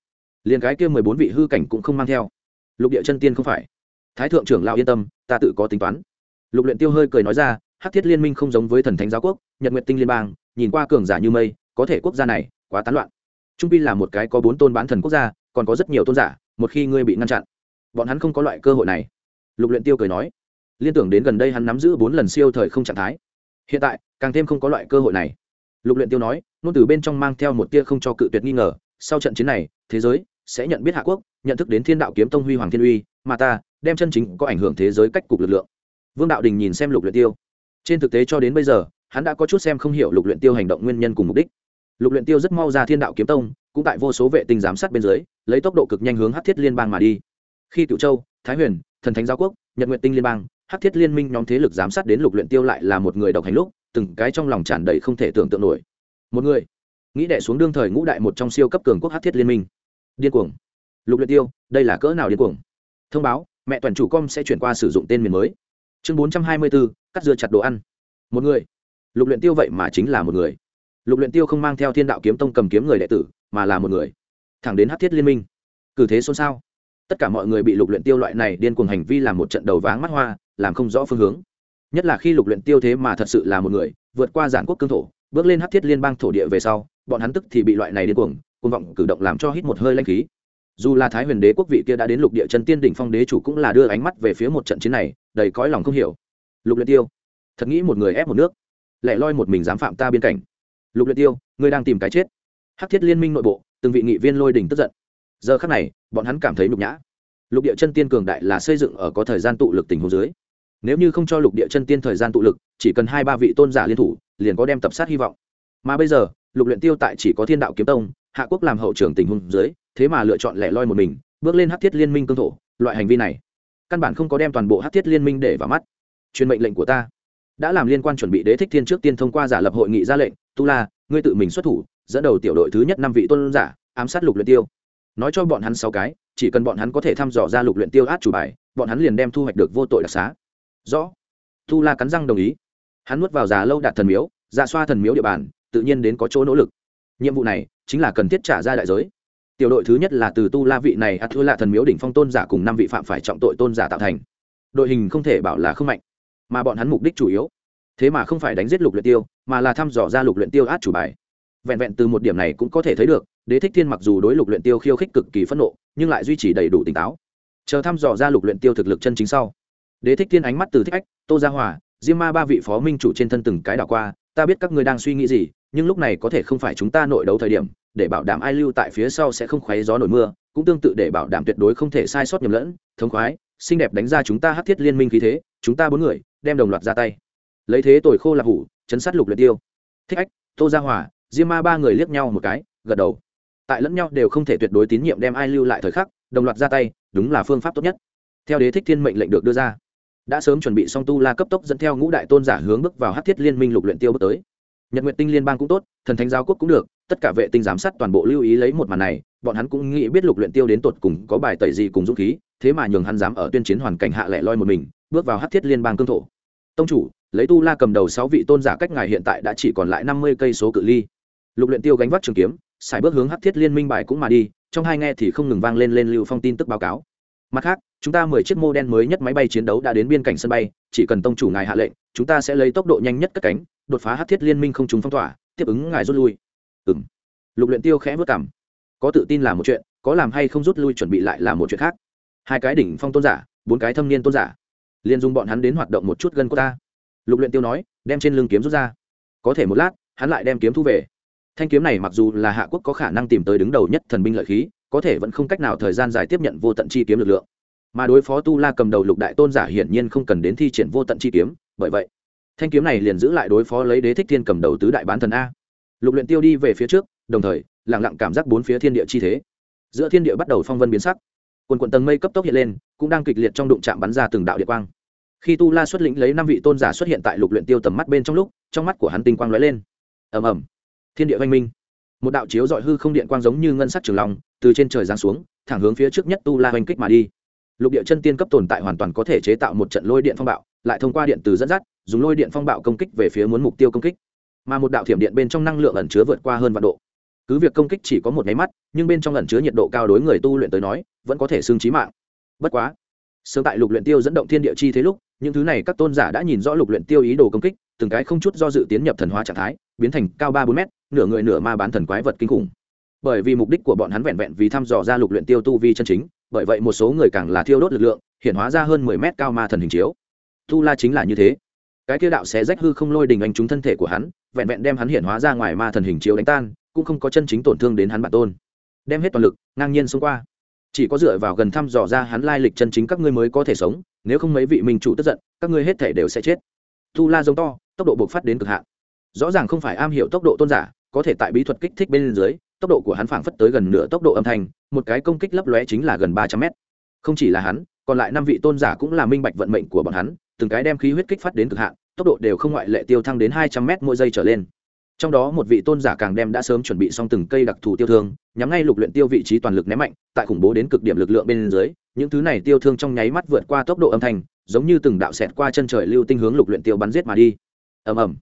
Liền cái kia mười bốn vị hư cảnh cũng không mang theo. Lục địa chân tiên không phải. Thái thượng trưởng lão yên tâm, ta tự có tính toán. Lục luyện tiêu hơi cười nói ra, hắc thiết liên minh không giống với thần thánh giáo quốc, nhật nguyệt tinh liên bang, nhìn qua cường giả như mây, có thể quốc gia này quá tán loạn. Trung pi là một cái có bốn tôn bán thần quốc gia, còn có rất nhiều tôn giả, một khi ngươi bị ngăn chặn, bọn hắn không có loại cơ hội này. Lục luyện tiêu cười nói liên tưởng đến gần đây hắn nắm giữ bốn lần siêu thời không trạng thái. Hiện tại, càng thêm không có loại cơ hội này. Lục luyện tiêu nói nôn từ bên trong mang theo một tia không cho cự tuyệt nghi ngờ, sau trận chiến này, thế giới sẽ nhận biết hạ quốc, nhận thức đến thiên đạo kiếm tông huy hoàng thiên uy, mà ta đem chân chính có ảnh hưởng thế giới cách cục lực lượng. Vương đạo đình nhìn xem lục luyện tiêu. Trên thực tế cho đến bây giờ, hắn đã có chút xem không hiểu lục luyện tiêu hành động nguyên nhân cùng mục đích. Lục luyện tiêu rất mau ra thiên đạo kiếm tông, cũng tại vô số vệ tinh giám sát bên dưới, lấy tốc độ cực nhanh hướng hắc thiết liên bang mà đi. Khi cựu châu, thái huyền, thần thánh giáo quốc, nhật nguyện tinh liên bang hắc thiết liên minh nhóm thế lực giám sát đến lục luyện tiêu lại là một người độc hành lúc, từng cái trong lòng tràn đầy không thể tưởng tượng nổi. Một người, nghĩ đệ xuống đương thời ngũ đại một trong siêu cấp cường quốc hắc thiết liên minh. Điên cuồng. Lục luyện tiêu, đây là cỡ nào điên cuồng? Thông báo, mẹ toàn chủ com sẽ chuyển qua sử dụng tên miền mới. Chương bốn trăm hai mươi bốn cắt dưa chặt đồ ăn. Một người, lục luyện tiêu vậy mà chính là một người. Lục luyện tiêu không mang theo thiên đạo kiếm tông cầm kiếm người đệ tử, mà là một người. Thẳng đến hắc thiết liên minh. Cử thế xôn xao tất cả mọi người bị lục luyện tiêu loại này điên cuồng hành vi làm một trận đầu váng mắt hoa, làm không rõ phương hướng. Nhất là khi lục luyện tiêu thế mà thật sự là một người, vượt qua giản quốc cương thổ, bước lên hắc thiết liên bang thổ địa về sau, bọn hắn tức thì bị loại này điên cuồng cuồng vọng cử động làm cho hít một hơi lanh khí. Dù là thái huyền đế quốc vị kia đã đến lục địa chân tiên đỉnh phong đế chủ cũng là đưa ánh mắt về phía một trận chiến này, đầy cõi lòng không hiểu. Lục luyện tiêu, thật nghĩ một người ép một nước, lẻ loi một mình dám phạm ta biên cảnh. Lục luyện tiêu, ngươi đang tìm cái chết. Hắc thiết liên minh nội bộ, từng vị nghị viên lôi đỉnh tức giận giờ khắc này, bọn hắn cảm thấy nhục nhã. Lục địa chân tiên cường đại là xây dựng ở có thời gian tụ lực tình huống dưới. Nếu như không cho lục địa chân tiên thời gian tụ lực, chỉ cần hai ba vị tôn giả liên thủ, liền có đem tập sát hy vọng. Mà bây giờ, lục luyện tiêu tại chỉ có thiên đạo kiếm tông, hạ quốc làm hậu trưởng tình huống dưới, thế mà lựa chọn lẻ loi một mình, bước lên hắc thiết liên minh cương thổ, loại hành vi này, căn bản không có đem toàn bộ hắc thiết liên minh để vào mắt. Truyền mệnh lệnh của ta. Đã làm liên quan chuẩn bị đế thích thiên trước tiên thông qua giả lập hội nghị ra lệnh, tu la, ngươi tự mình xuất thủ, dẫn đầu tiểu đội thứ nhất năm vị tôn giả, ám sát lục luyện tiêu nói cho bọn hắn sáu cái, chỉ cần bọn hắn có thể thăm dò ra lục luyện tiêu át chủ bài, bọn hắn liền đem thu hoạch được vô tội đặc xá. Rõ. Tu la cắn răng đồng ý. Hắn nuốt vào già lâu đạt thần miếu dạ xoa thần miếu địa bàn, tự nhiên đến có chỗ nỗ lực. Nhiệm vụ này chính là cần thiết trả ra đại giới. Tiểu đội thứ nhất là từ tu la vị này ắt thua lạ thần miếu đỉnh phong tôn giả cùng năm vị phạm phải trọng tội tôn giả tạo thành. Đội hình không thể bảo là không mạnh, mà bọn hắn mục đích chủ yếu. Thế mà không phải đánh giết lục luyện tiêu, mà là thăm dò ra lục luyện tiêu át chủ bài. Vẹn vẹn từ một điểm này cũng có thể thấy được đế thích thiên mặc dù đối lục luyện tiêu khiêu khích cực kỳ phẫn nộ, nhưng lại duy trì đầy đủ tỉnh táo. Chờ thăm dò ra lục luyện tiêu thực lực chân chính sau, đế thích thiên ánh mắt từ thích ách, tô gia hòa, diêm ma ba vị phó minh chủ trên thân từng cái đảo qua, ta biết các ngươi đang suy nghĩ gì, nhưng lúc này có thể không phải chúng ta nội đấu thời điểm, để bảo đảm ai lưu tại phía sau sẽ không khoáy gió nổi mưa, cũng tương tự để bảo đảm tuyệt đối không thể sai sót nhầm lẫn, thống khoái, xinh đẹp đánh ra chúng ta hắc thiết liên minh khí thế, chúng ta bốn người, đem đồng loạt ra tay. Lấy thế tuổi khô là hủ, chấn sát lục luyện tiêu. Thích ách, tô gia hòa, diêm ma ba người liếc nhau một cái, gật đầu tại lẫn nhau đều không thể tuyệt đối tín nhiệm đem ai lưu lại thời khắc, đồng loạt ra tay, đúng là phương pháp tốt nhất. Theo đế thích thiên mệnh lệnh được đưa ra, đã sớm chuẩn bị xong tu la cấp tốc dẫn theo ngũ đại tôn giả hướng bước vào hát thiết liên minh lục luyện tiêu bước tới. Nhật nguyện tinh liên bang cũng tốt, thần thánh giáo quốc cũng được, tất cả vệ tinh giám sát toàn bộ lưu ý lấy một màn này, bọn hắn cũng nghĩ biết lục luyện tiêu đến tột cùng có bài tẩy gì cùng dũng khí, thế mà nhường hắn dám ở tuyên chiến hoàn cảnh hạ lẻ loi một mình, bước vào hát thiết liên bang cương thổ. Tông chủ, lấy tu la cầm đầu sáu vị tôn giả cách ngài hiện tại đã chỉ còn lại năm mươi cây số cự ly. Lục luyện tiêu gánh vác trường kiếm xài bước hướng hắc thiết liên minh bài cũng mà đi, trong hai nghe thì không ngừng vang lên lên lưu phong tin tức báo cáo. Mặt khác, chúng ta mười chiếc mô đen mới nhất máy bay chiến đấu đã đến biên cảnh sân bay, chỉ cần tông chủ ngài hạ lệnh, chúng ta sẽ lấy tốc độ nhanh nhất cất cánh, đột phá hắc thiết liên minh không trùng phong tỏa, tiếp ứng ngài rút lui. Ừ m lục luyện tiêu khẽ vất cảm có tự tin là một chuyện, có làm hay không rút lui chuẩn bị lại là một chuyện khác. Hai cái đỉnh phong tôn giả, bốn cái thâm niên tôn giả. Liền dùng bọn hắn đến hoạt động một chút gần của ta lục luyện tiêu nói, đem trên lưng kiếm rút ra. Có thể một lát, hắn lại đem kiếm thu về thanh kiếm này mặc dù là hạ quốc có khả năng tìm tới đứng đầu nhất thần binh lợi khí, có thể vẫn không cách nào thời gian dài tiếp nhận vô tận chi kiếm lực lượng. Mà đối phó tu la cầm đầu lục đại tôn giả hiển nhiên không cần đến thi triển vô tận chi kiếm, bởi vậy, thanh kiếm này liền giữ lại đối phó lấy đế thích thiên cầm đầu tứ đại bán thần a. Lục luyện tiêu đi về phía trước, đồng thời, lặng lặng cảm giác bốn phía thiên địa chi thế. Giữa thiên địa bắt đầu phong vân biến sắc. Quần quần tầng mây cấp tốc hiện lên, cũng đang kịch liệt trong đụng chạm bắn ra từng đạo địa quang. Khi tu la xuất lĩnh lấy năm vị tôn giả xuất hiện tại lục luyện tiêu tầm mắt bên trong lúc, trong mắt của hắn tinh quang lóe lên. Ầm ầm thiên địa văn minh. Một đạo chiếu dọi hư không điện quang giống như ngân sắc trường long, từ trên trời giáng xuống, thẳng hướng phía trước nhất tu la hoành kích mà đi. Lục địa chân tiên cấp tồn tại hoàn toàn có thể chế tạo một trận lôi điện phong bạo, lại thông qua điện từ dẫn dắt, dùng lôi điện phong bạo công kích về phía muốn mục tiêu công kích. Mà một đạo thiểm điện bên trong năng lượng ẩn chứa vượt qua hơn vạn độ. Cứ việc công kích chỉ có một nháy mắt, nhưng bên trong ẩn chứa nhiệt độ cao đối người tu luyện tới nói, vẫn có thể xương trí mạng. Bất quá, sớm tại lục luyện tiêu dẫn động thiên địa chi thế lúc, những thứ này các tôn giả đã nhìn rõ lục luyện tiêu ý đồ công kích, từng cái không chút do dự tiến nhập thần hóa trạng thái, biến thành cao ba bốn mét nửa người nửa ma bán thần quái vật kinh khủng. Bởi vì mục đích của bọn hắn vẹn vẹn vì thăm dò ra lục luyện tiêu tu vi chân chính, bởi vậy một số người càng là thiêu đốt lực lượng, hiện hóa ra hơn mười mét cao ma thần hình chiếu. Tu la chính là như thế. Cái kia đạo xé rách hư không lôi đình anh trúng thân thể của hắn, vẹn vẹn đem hắn hiện hóa ra ngoài ma thần hình chiếu đánh tan, cũng không có chân chính tổn thương đến hắn bản tôn. Đem hết toàn lực, ngang nhiên xông qua. Chỉ có dựa vào gần thăm dò ra hắn lai lịch chân chính các ngươi mới có thể sống, nếu không mấy vị minh chủ tức giận, các ngươi hết thể đều sẽ chết. Tu la giống to, tốc độ bộc phát đến cực hạn. Rõ ràng không phải am hiểu tốc độ tôn giả có thể tại bí thuật kích thích bên dưới, tốc độ của hắn phảng phất tới gần nửa tốc độ âm thanh, một cái công kích lấp lóe chính là gần ba trăm mét. Không chỉ là hắn, còn lại năm vị tôn giả cũng là minh bạch vận mệnh của bọn hắn, từng cái đem khí huyết kích phát đến cực hạn, tốc độ đều không ngoại lệ tiêu thăng đến hai trăm mét mỗi giây trở lên. Trong đó một vị tôn giả càng đem đã sớm chuẩn bị xong từng cây đặc thù tiêu thương, nhắm ngay lục luyện tiêu vị trí toàn lực ném mạnh, tại khủng bố đến cực điểm lực lượng bên dưới, những thứ này tiêu thương trong nháy mắt vượt qua tốc độ âm thanh, giống như từng đạo xẹt qua chân trời lưu tinh hướng lục luyện tiêu bắn giết mà đi. Ầm ầm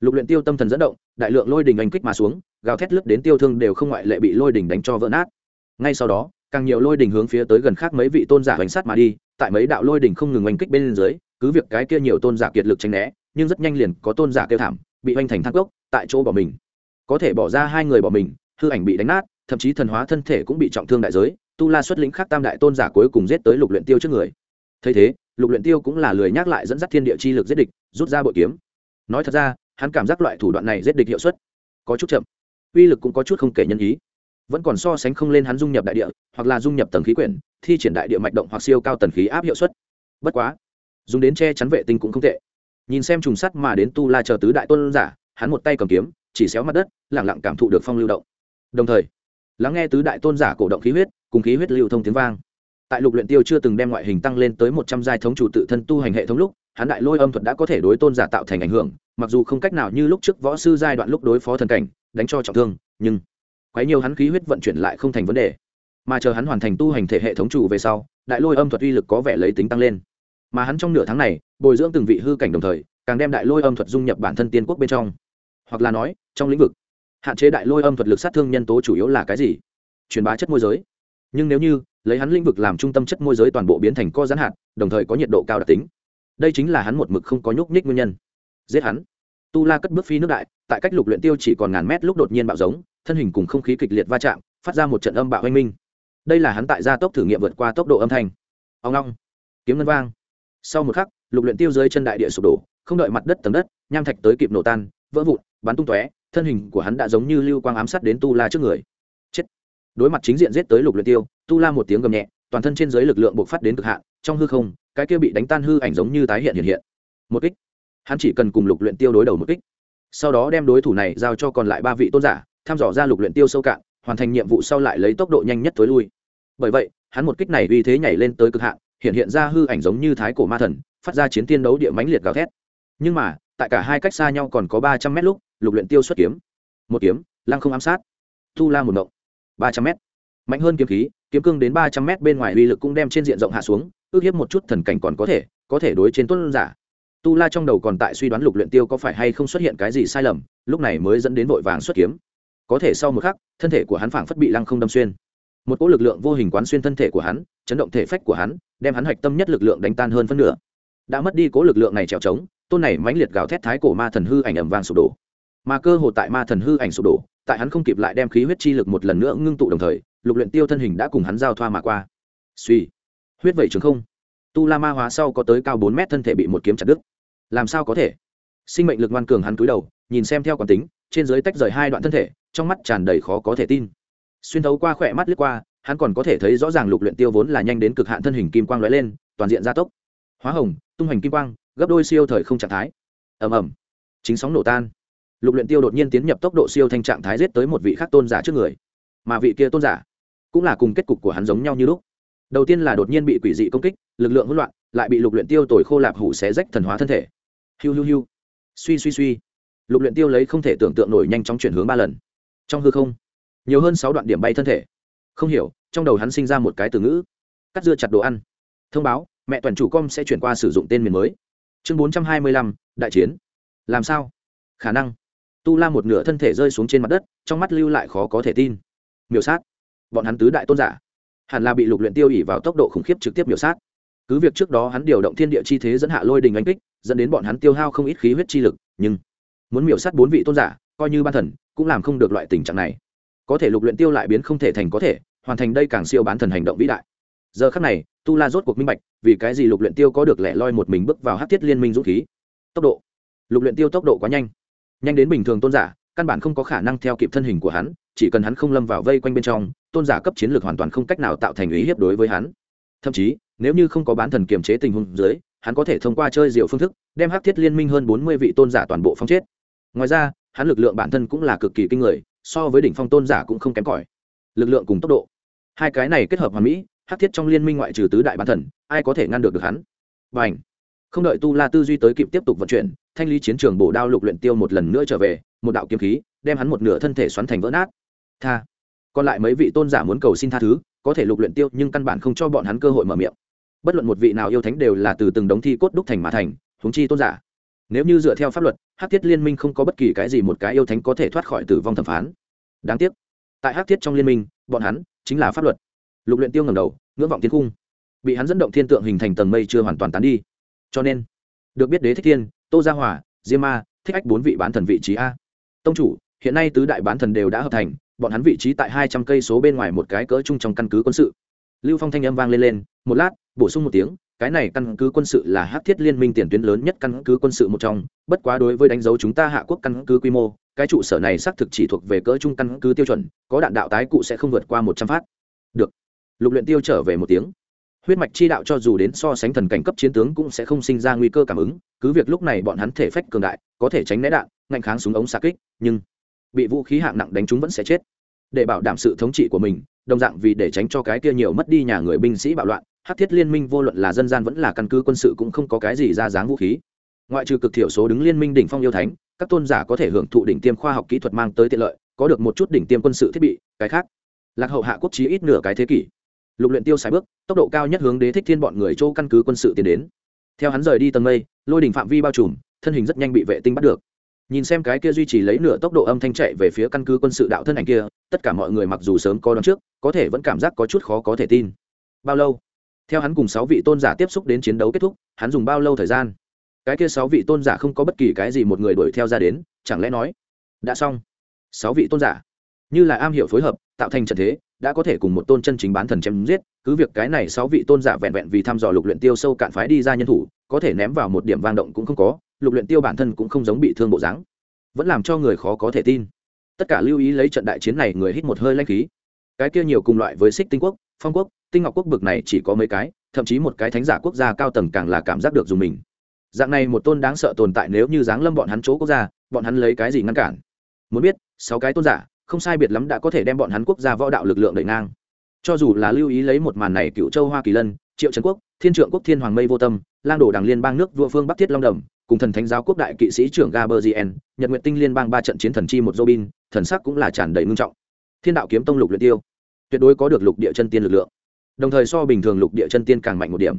lục luyện tiêu tâm thần dẫn động, đại lượng lôi đỉnh anh kích mà xuống, gào thét lướt đến tiêu thương đều không ngoại lệ bị lôi đỉnh đánh cho vỡ nát. Ngay sau đó, càng nhiều lôi đỉnh hướng phía tới gần khác mấy vị tôn giả hành sát mà đi, tại mấy đạo lôi đỉnh không ngừng oanh kích bên dưới, cứ việc cái kia nhiều tôn giả kiệt lực tránh né, nhưng rất nhanh liền có tôn giả kêu thảm, bị oanh thành thang cốc, tại chỗ bỏ mình. Có thể bỏ ra hai người bỏ mình, hư ảnh bị đánh nát, thậm chí thần hóa thân thể cũng bị trọng thương đại giới, tu la xuất lĩnh khác tam đại tôn giả cuối cùng giết tới lục luyện tiêu trước người. Thấy thế, lục luyện tiêu cũng là lười nhắc lại dẫn dắt thiên địa chi lực giết địch, rút ra bội kiếm. Nói thật ra hắn cảm giác loại thủ đoạn này giết địch hiệu suất có chút chậm, uy lực cũng có chút không kể nhân ý. Vẫn còn so sánh không lên hắn dung nhập đại địa, hoặc là dung nhập tầng khí quyển, thi triển đại địa mạch động hoặc siêu cao tầng khí áp hiệu suất. Bất quá, dùng đến che chắn vệ tinh cũng không tệ. Nhìn xem trùng sắt mà đến tu la chờ tứ đại tôn giả, hắn một tay cầm kiếm, chỉ xéo mặt đất lẳng lặng cảm thụ được phong lưu động. Đồng thời, lắng nghe tứ đại tôn giả cổ động khí huyết, cùng khí huyết lưu thông tiếng vang. Tại lục luyện tiêu chưa từng đem ngoại hình tăng lên tới một trăm giai thống chủ tự thân tu hành hệ thống lúc hắn đại lôi âm thuật đã có thể đối tôn giả tạo thành ảnh hưởng, mặc dù không cách nào như lúc trước võ sư giai đoạn lúc đối phó thần cảnh, đánh cho trọng thương, nhưng quấy nhiều hắn khí huyết vận chuyển lại không thành vấn đề. Mà chờ hắn hoàn thành tu hành thể hệ thống chủ về sau, đại lôi âm thuật uy lực có vẻ lấy tính tăng lên. Mà hắn trong nửa tháng này, bồi dưỡng từng vị hư cảnh đồng thời, càng đem đại lôi âm thuật dung nhập bản thân tiên quốc bên trong. Hoặc là nói, trong lĩnh vực, hạn chế đại lôi âm thuật lực sát thương nhân tố chủ yếu là cái gì? Truyền bá chất môi giới. Nhưng nếu như, lấy hắn lĩnh vực làm trung tâm chất môi giới toàn bộ biến thành co giãn hạt, đồng thời có nhiệt độ cao đặc tính đây chính là hắn một mực không có nhúc nhích nguyên nhân. Giết hắn. Tu la cất bước phi nước đại, tại cách lục luyện tiêu chỉ còn ngàn mét lúc đột nhiên bạo giống, thân hình cùng không khí kịch liệt va chạm, phát ra một trận âm bạo oanh minh. Đây là hắn tại gia tốc thử nghiệm vượt qua tốc độ âm thanh. Ông long. Kiếm ngân vang. Sau một khắc, lục luyện tiêu dưới chân đại địa sụp đổ, không đợi mặt đất tầng đất, nham thạch tới kịp nổ tan, vỡ vụn, bắn tung tóe, thân hình của hắn đã giống như lưu quang ám sát đến tu la trước người. Chết. Đối mặt chính diện giết tới lục luyện tiêu, tu la một tiếng gầm nhẹ toàn thân trên dưới lực lượng bộc phát đến cực hạn, trong hư không, cái kia bị đánh tan hư ảnh giống như tái hiện hiện hiện. Một kích. Hắn chỉ cần cùng lục luyện tiêu đối đầu một kích. Sau đó đem đối thủ này giao cho còn lại ba vị tôn giả, tham dò ra lục luyện tiêu sâu cạn, hoàn thành nhiệm vụ sau lại lấy tốc độ nhanh nhất tối lui. Bởi vậy, hắn một kích này uy thế nhảy lên tới cực hạn, hiện hiện ra hư ảnh giống như thái cổ ma thần, phát ra chiến tiên đấu địa mãnh liệt gào thét. Nhưng mà, tại cả hai cách xa nhau còn có ba trăm mét lúc, lục luyện tiêu xuất kiếm. Một kiếm, lăng không ám sát. Thu la một động. Ba trăm mét mạnh hơn kiếm khí, kiếm cương đến ba trăm mét bên ngoài uy lực cũng đem trên diện rộng hạ xuống, ước hiếp một chút thần cảnh còn có thể có thể đối trên tuân giả. Tu la trong đầu còn tại suy đoán lục luyện tiêu có phải hay không xuất hiện cái gì sai lầm, lúc này mới dẫn đến vội vàng xuất kiếm. Có thể sau một khắc, thân thể của hắn phảng phất bị lăng không đâm xuyên. Một cỗ lực lượng vô hình quán xuyên thân thể của hắn, chấn động thể phách của hắn, đem hắn hạch tâm nhất lực lượng đánh tan hơn phân nửa. Đã mất đi cỗ lực lượng này trèo trống, tôn này mãnh liệt gào thét thái cổ ma thần hư ảnh ầm vang sụp đổ. Mà cơ hồ tại ma thần hư ảnh sụp đổ, tại hắn không kịp lại đem khí huyết chi lực một lần nữa ngưng tụ đồng thời lục luyện tiêu thân hình đã cùng hắn giao thoa mà qua. Suy. Huyết vẩy trường không. Tu la ma hóa sau có tới cao bốn mét thân thể bị một kiếm chặt đứt. Làm sao có thể? Sinh mệnh lực ngoan cường hắn cúi đầu, nhìn xem theo quán tính, trên dưới tách rời hai đoạn thân thể, trong mắt tràn đầy khó có thể tin. Xuyên thấu qua khỏe mắt lướt qua, hắn còn có thể thấy rõ ràng lục luyện tiêu vốn là nhanh đến cực hạn thân hình kim quang lóe lên, toàn diện gia tốc. Hóa hồng, tung hành kim quang, gấp đôi siêu thời không trạng thái. Ầm ầm. Chính sóng nổ tan. Lục luyện tiêu đột nhiên tiến nhập tốc độ siêu thanh trạng thái giết tới một vị khác tôn giả trước người. Mà vị kia tôn giả cũng là cùng kết cục của hắn giống nhau như lúc. Đầu tiên là đột nhiên bị quỷ dị công kích, lực lượng hỗn loạn, lại bị lục luyện tiêu tồi khô lạp hủ xé rách thần hóa thân thể. Hiu hiu hiu. Suy suy suy. Lục luyện tiêu lấy không thể tưởng tượng nổi nhanh chóng chuyển hướng ba lần. Trong hư không, nhiều hơn sáu đoạn điểm bay thân thể. Không hiểu, trong đầu hắn sinh ra một cái từ ngữ. Cắt dưa chặt đồ ăn. Thông báo, mẹ toàn chủ com sẽ chuyển qua sử dụng tên miền mới. Chương bốn trăm hai mươi lăm, đại chiến. Làm sao? Khả năng. Tu la một nửa thân thể rơi xuống trên mặt đất, trong mắt lưu lại khó có thể tin. Miểu sát bọn hắn tứ đại tôn giả. Hẳn là bị lục luyện tiêu ỉ vào tốc độ khủng khiếp trực tiếp miểu sát. Cứ việc trước đó hắn điều động thiên địa chi thế dẫn hạ lôi đình đánh kích, dẫn đến bọn hắn tiêu hao không ít khí huyết chi lực, nhưng muốn miểu sát bốn vị tôn giả, coi như ban thần, cũng làm không được loại tình trạng này. Có thể lục luyện tiêu lại biến không thể thành có thể, hoàn thành đây càng siêu bán thần hành động vĩ đại. Giờ khắc này, tu la rốt cuộc minh bạch, vì cái gì lục luyện tiêu có được lẻ loi một mình bước vào hắc thiết liên minh dũng khí. Tốc độ. Lục luyện tiêu tốc độ quá nhanh. Nhanh đến bình thường tôn giả, căn bản không có khả năng theo kịp thân hình của hắn, chỉ cần hắn không lâm vào vây quanh bên trong tôn giả cấp chiến lược hoàn toàn không cách nào tạo thành ý hiếp đối với hắn. Thậm chí, nếu như không có bán thần kiềm chế tình huống dưới, hắn có thể thông qua chơi diệu phương thức, đem hắc thiết liên minh hơn bốn mươi vị tôn giả toàn bộ phong chết. Ngoài ra, hắn lực lượng bản thân cũng là cực kỳ kinh người, so với đỉnh phong tôn giả cũng không kém cỏi. Lực lượng cùng tốc độ. Hai cái này kết hợp hoàn mỹ, hắc thiết trong liên minh ngoại trừ tứ đại bán thần, ai có thể ngăn được được hắn? Và ảnh không đợi tu la tư duy tới kịp tiếp tục vận chuyển, thanh lý chiến trường bổ đao lục luyện tiêu một lần nữa trở về, một đạo kiếm khí, đem hắn một nửa thân thể xoắn thành vỡ nát. Tha! Còn lại mấy vị tôn giả muốn cầu xin tha thứ, có thể lục luyện tiêu, nhưng căn bản không cho bọn hắn cơ hội mở miệng. Bất luận một vị nào yêu thánh đều là từ từng đống thi cốt đúc thành mà thành, huống chi tôn giả. Nếu như dựa theo pháp luật, hắc thiết liên minh không có bất kỳ cái gì một cái yêu thánh có thể thoát khỏi tử vong thẩm phán. Đáng tiếc, tại hắc thiết trong liên minh, bọn hắn chính là pháp luật. Lục luyện tiêu ngẩng đầu, ngưỡng vọng thiên cung. Bị hắn dẫn động thiên tượng hình thành tầng mây chưa hoàn toàn tán đi. Cho nên, được biết đế thích thiên, tô gia hòa, diêm ma, thích ách bốn vị bán thần vị trí a. Tông chủ, hiện nay tứ đại bán thần đều đã hợp thành bọn hắn vị trí tại hai trăm cây số bên ngoài một cái cỡ chung trong căn cứ quân sự. Lưu phong thanh âm vang lên lên, một lát, bổ sung một tiếng, cái này căn cứ quân sự là hắc thiết liên minh tiền tuyến lớn nhất căn cứ quân sự một trong, bất quá đối với đánh dấu chúng ta hạ quốc căn cứ quy mô, cái trụ sở này xác thực chỉ thuộc về cỡ trung căn cứ tiêu chuẩn, có đạn đạo tái cụ sẽ không vượt qua một trăm phát. Được. Lục luyện tiêu trở về một tiếng. Huyết mạch chi đạo cho dù đến so sánh thần cảnh cấp chiến tướng cũng sẽ không sinh ra nguy cơ cảm ứng, cứ việc lúc này bọn hắn thể phách cường đại, có thể tránh né đạn ngạnh kháng súng ống xạ kích, nhưng bị vũ khí hạng nặng đánh chúng vẫn sẽ chết. Để bảo đảm sự thống trị của mình, đồng dạng vì để tránh cho cái kia nhiều mất đi nhà người binh sĩ bạo loạn, hắc thiết liên minh vô luận là dân gian vẫn là căn cứ quân sự cũng không có cái gì ra dáng vũ khí. Ngoại trừ cực thiểu số đứng liên minh đỉnh phong yêu thánh, các tôn giả có thể hưởng thụ đỉnh tiêm khoa học kỹ thuật mang tới tiện lợi, có được một chút đỉnh tiêm quân sự thiết bị, cái khác. Lạc hậu hạ quốc chí ít nửa cái thế kỷ. Lục luyện tiêu xài bước, tốc độ cao nhất hướng đế thích thiên bọn người châu căn cứ quân sự tiến đến. Theo hắn rời đi tầng mây, lôi đỉnh phạm vi bao trùm, thân hình rất nhanh bị vệ tinh bắt được nhìn xem cái kia duy trì lấy nửa tốc độ âm thanh chạy về phía căn cứ quân sự đạo thân ảnh kia, tất cả mọi người mặc dù sớm có đón trước, có thể vẫn cảm giác có chút khó có thể tin. Bao lâu? Theo hắn cùng sáu vị tôn giả tiếp xúc đến chiến đấu kết thúc, hắn dùng bao lâu thời gian? Cái kia sáu vị tôn giả không có bất kỳ cái gì một người đuổi theo ra đến, chẳng lẽ nói, đã xong? Sáu vị tôn giả, như là am hiểu phối hợp, tạo thành trận thế, đã có thể cùng một tôn chân chính bán thần chém giết, cứ việc cái này sáu vị tôn giả vẹn vẹn vì thăm dò lục luyện tiêu sâu cạn phái đi ra nhân thủ, có thể ném vào một điểm vang động cũng không có lục luyện tiêu bản thân cũng không giống bị thương bộ dáng, vẫn làm cho người khó có thể tin. Tất cả lưu ý lấy trận đại chiến này người hít một hơi lanh khí. Cái kia nhiều cùng loại với xích tinh quốc, phong quốc, tinh ngọc quốc bực này chỉ có mấy cái, thậm chí một cái thánh giả quốc gia cao tầng càng là cảm giác được dùng mình. Dạng này một tôn đáng sợ tồn tại nếu như giáng lâm bọn hắn chỗ quốc gia, bọn hắn lấy cái gì ngăn cản? Muốn biết, sáu cái tôn giả, không sai biệt lắm đã có thể đem bọn hắn quốc gia võ đạo lực lượng đẩy ngang. Cho dù là lưu ý lấy một màn này cựu châu hoa kỳ lân, triệu trần quốc, thiên trượng quốc, thiên hoàng mây vô tâm, lang đổ đảng liên bang nước vua phương bắc thiết long đầm cùng thần thánh giáo quốc đại kỵ sĩ trưởng gaberzien nhật Nguyệt tinh liên bang ba trận chiến thần chi một robin, thần sắc cũng là tràn đầy ngưng trọng. Thiên đạo kiếm tông lục luyện tiêu, tuyệt đối có được lục địa chân tiên lực lượng. Đồng thời so bình thường lục địa chân tiên càng mạnh một điểm.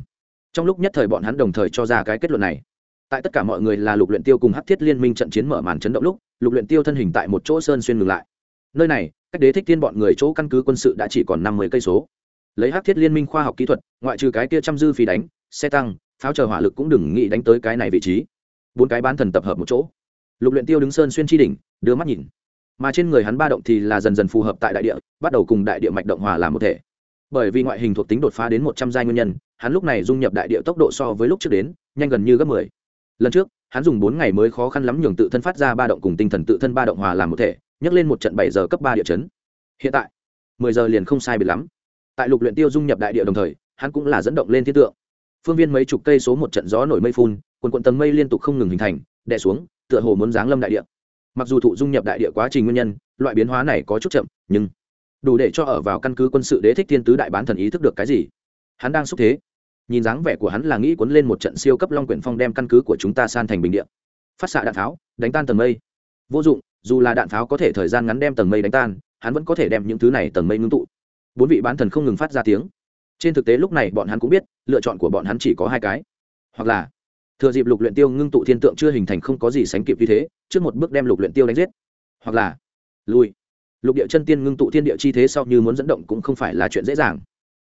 Trong lúc nhất thời bọn hắn đồng thời cho ra cái kết luận này. Tại tất cả mọi người là lục luyện tiêu cùng hắc thiết liên minh trận chiến mở màn chấn động lúc, lục luyện tiêu thân hình tại một chỗ sơn xuyên ngừng lại. Nơi này, cách đế thích tiên bọn người chỗ căn cứ quân sự đã chỉ còn năm mươi cây số. Lấy hắc thiết liên minh khoa học kỹ thuật, ngoại trừ cái kia trăm dư phi đánh, xe tăng, pháo chờ hỏa lực cũng đừng nghĩ đánh tới cái này vị trí bốn cái bán thần tập hợp một chỗ. Lục luyện tiêu đứng sơn xuyên chi đỉnh, đưa mắt nhìn. Mà trên người hắn ba động thì là dần dần phù hợp tại đại địa, bắt đầu cùng đại địa mạch động hòa làm một thể. Bởi vì ngoại hình thuộc tính đột phá đến một trăm giai nguyên nhân, hắn lúc này dung nhập đại địa tốc độ so với lúc trước đến, nhanh gần như gấp mười. Lần trước, hắn dùng bốn ngày mới khó khăn lắm nhường tự thân phát ra ba động cùng tinh thần tự thân ba động hòa làm một thể, nhấc lên một trận bảy giờ cấp ba địa chấn. Hiện tại, mười giờ liền không sai biệt lắm. Tại lục luyện tiêu dung nhập đại địa đồng thời, hắn cũng là dẫn động lên thiên tượng. Phương viên mấy chục cây số một trận gió nổi mây phun quần quần tầng mây liên tục không ngừng hình thành, đè xuống, tựa hồ muốn giáng lâm đại địa. Mặc dù thụ dung nhập đại địa quá trình nguyên nhân, loại biến hóa này có chút chậm, nhưng đủ để cho ở vào căn cứ quân sự đế thích thiên tứ đại bán thần ý thức được cái gì? Hắn đang xúc thế. Nhìn dáng vẻ của hắn là nghĩ cuốn lên một trận siêu cấp long quyển phong đem căn cứ của chúng ta san thành bình địa. Phát xạ đạn pháo đánh tan tầng mây. Vô dụng, dù là đạn pháo có thể thời gian ngắn đem tầng mây đánh tan, hắn vẫn có thể đem những thứ này tầng mây ngưng tụ. Bốn vị bán thần không ngừng phát ra tiếng. Trên thực tế lúc này bọn hắn cũng biết, lựa chọn của bọn hắn chỉ có hai cái. Hoặc là thừa dịp lục luyện tiêu ngưng tụ thiên tượng chưa hình thành không có gì sánh kịp như thế, trước một bước đem lục luyện tiêu đánh giết. Hoặc là, lui. Lục địa chân tiên ngưng tụ thiên địa chi thế sau như muốn dẫn động cũng không phải là chuyện dễ dàng.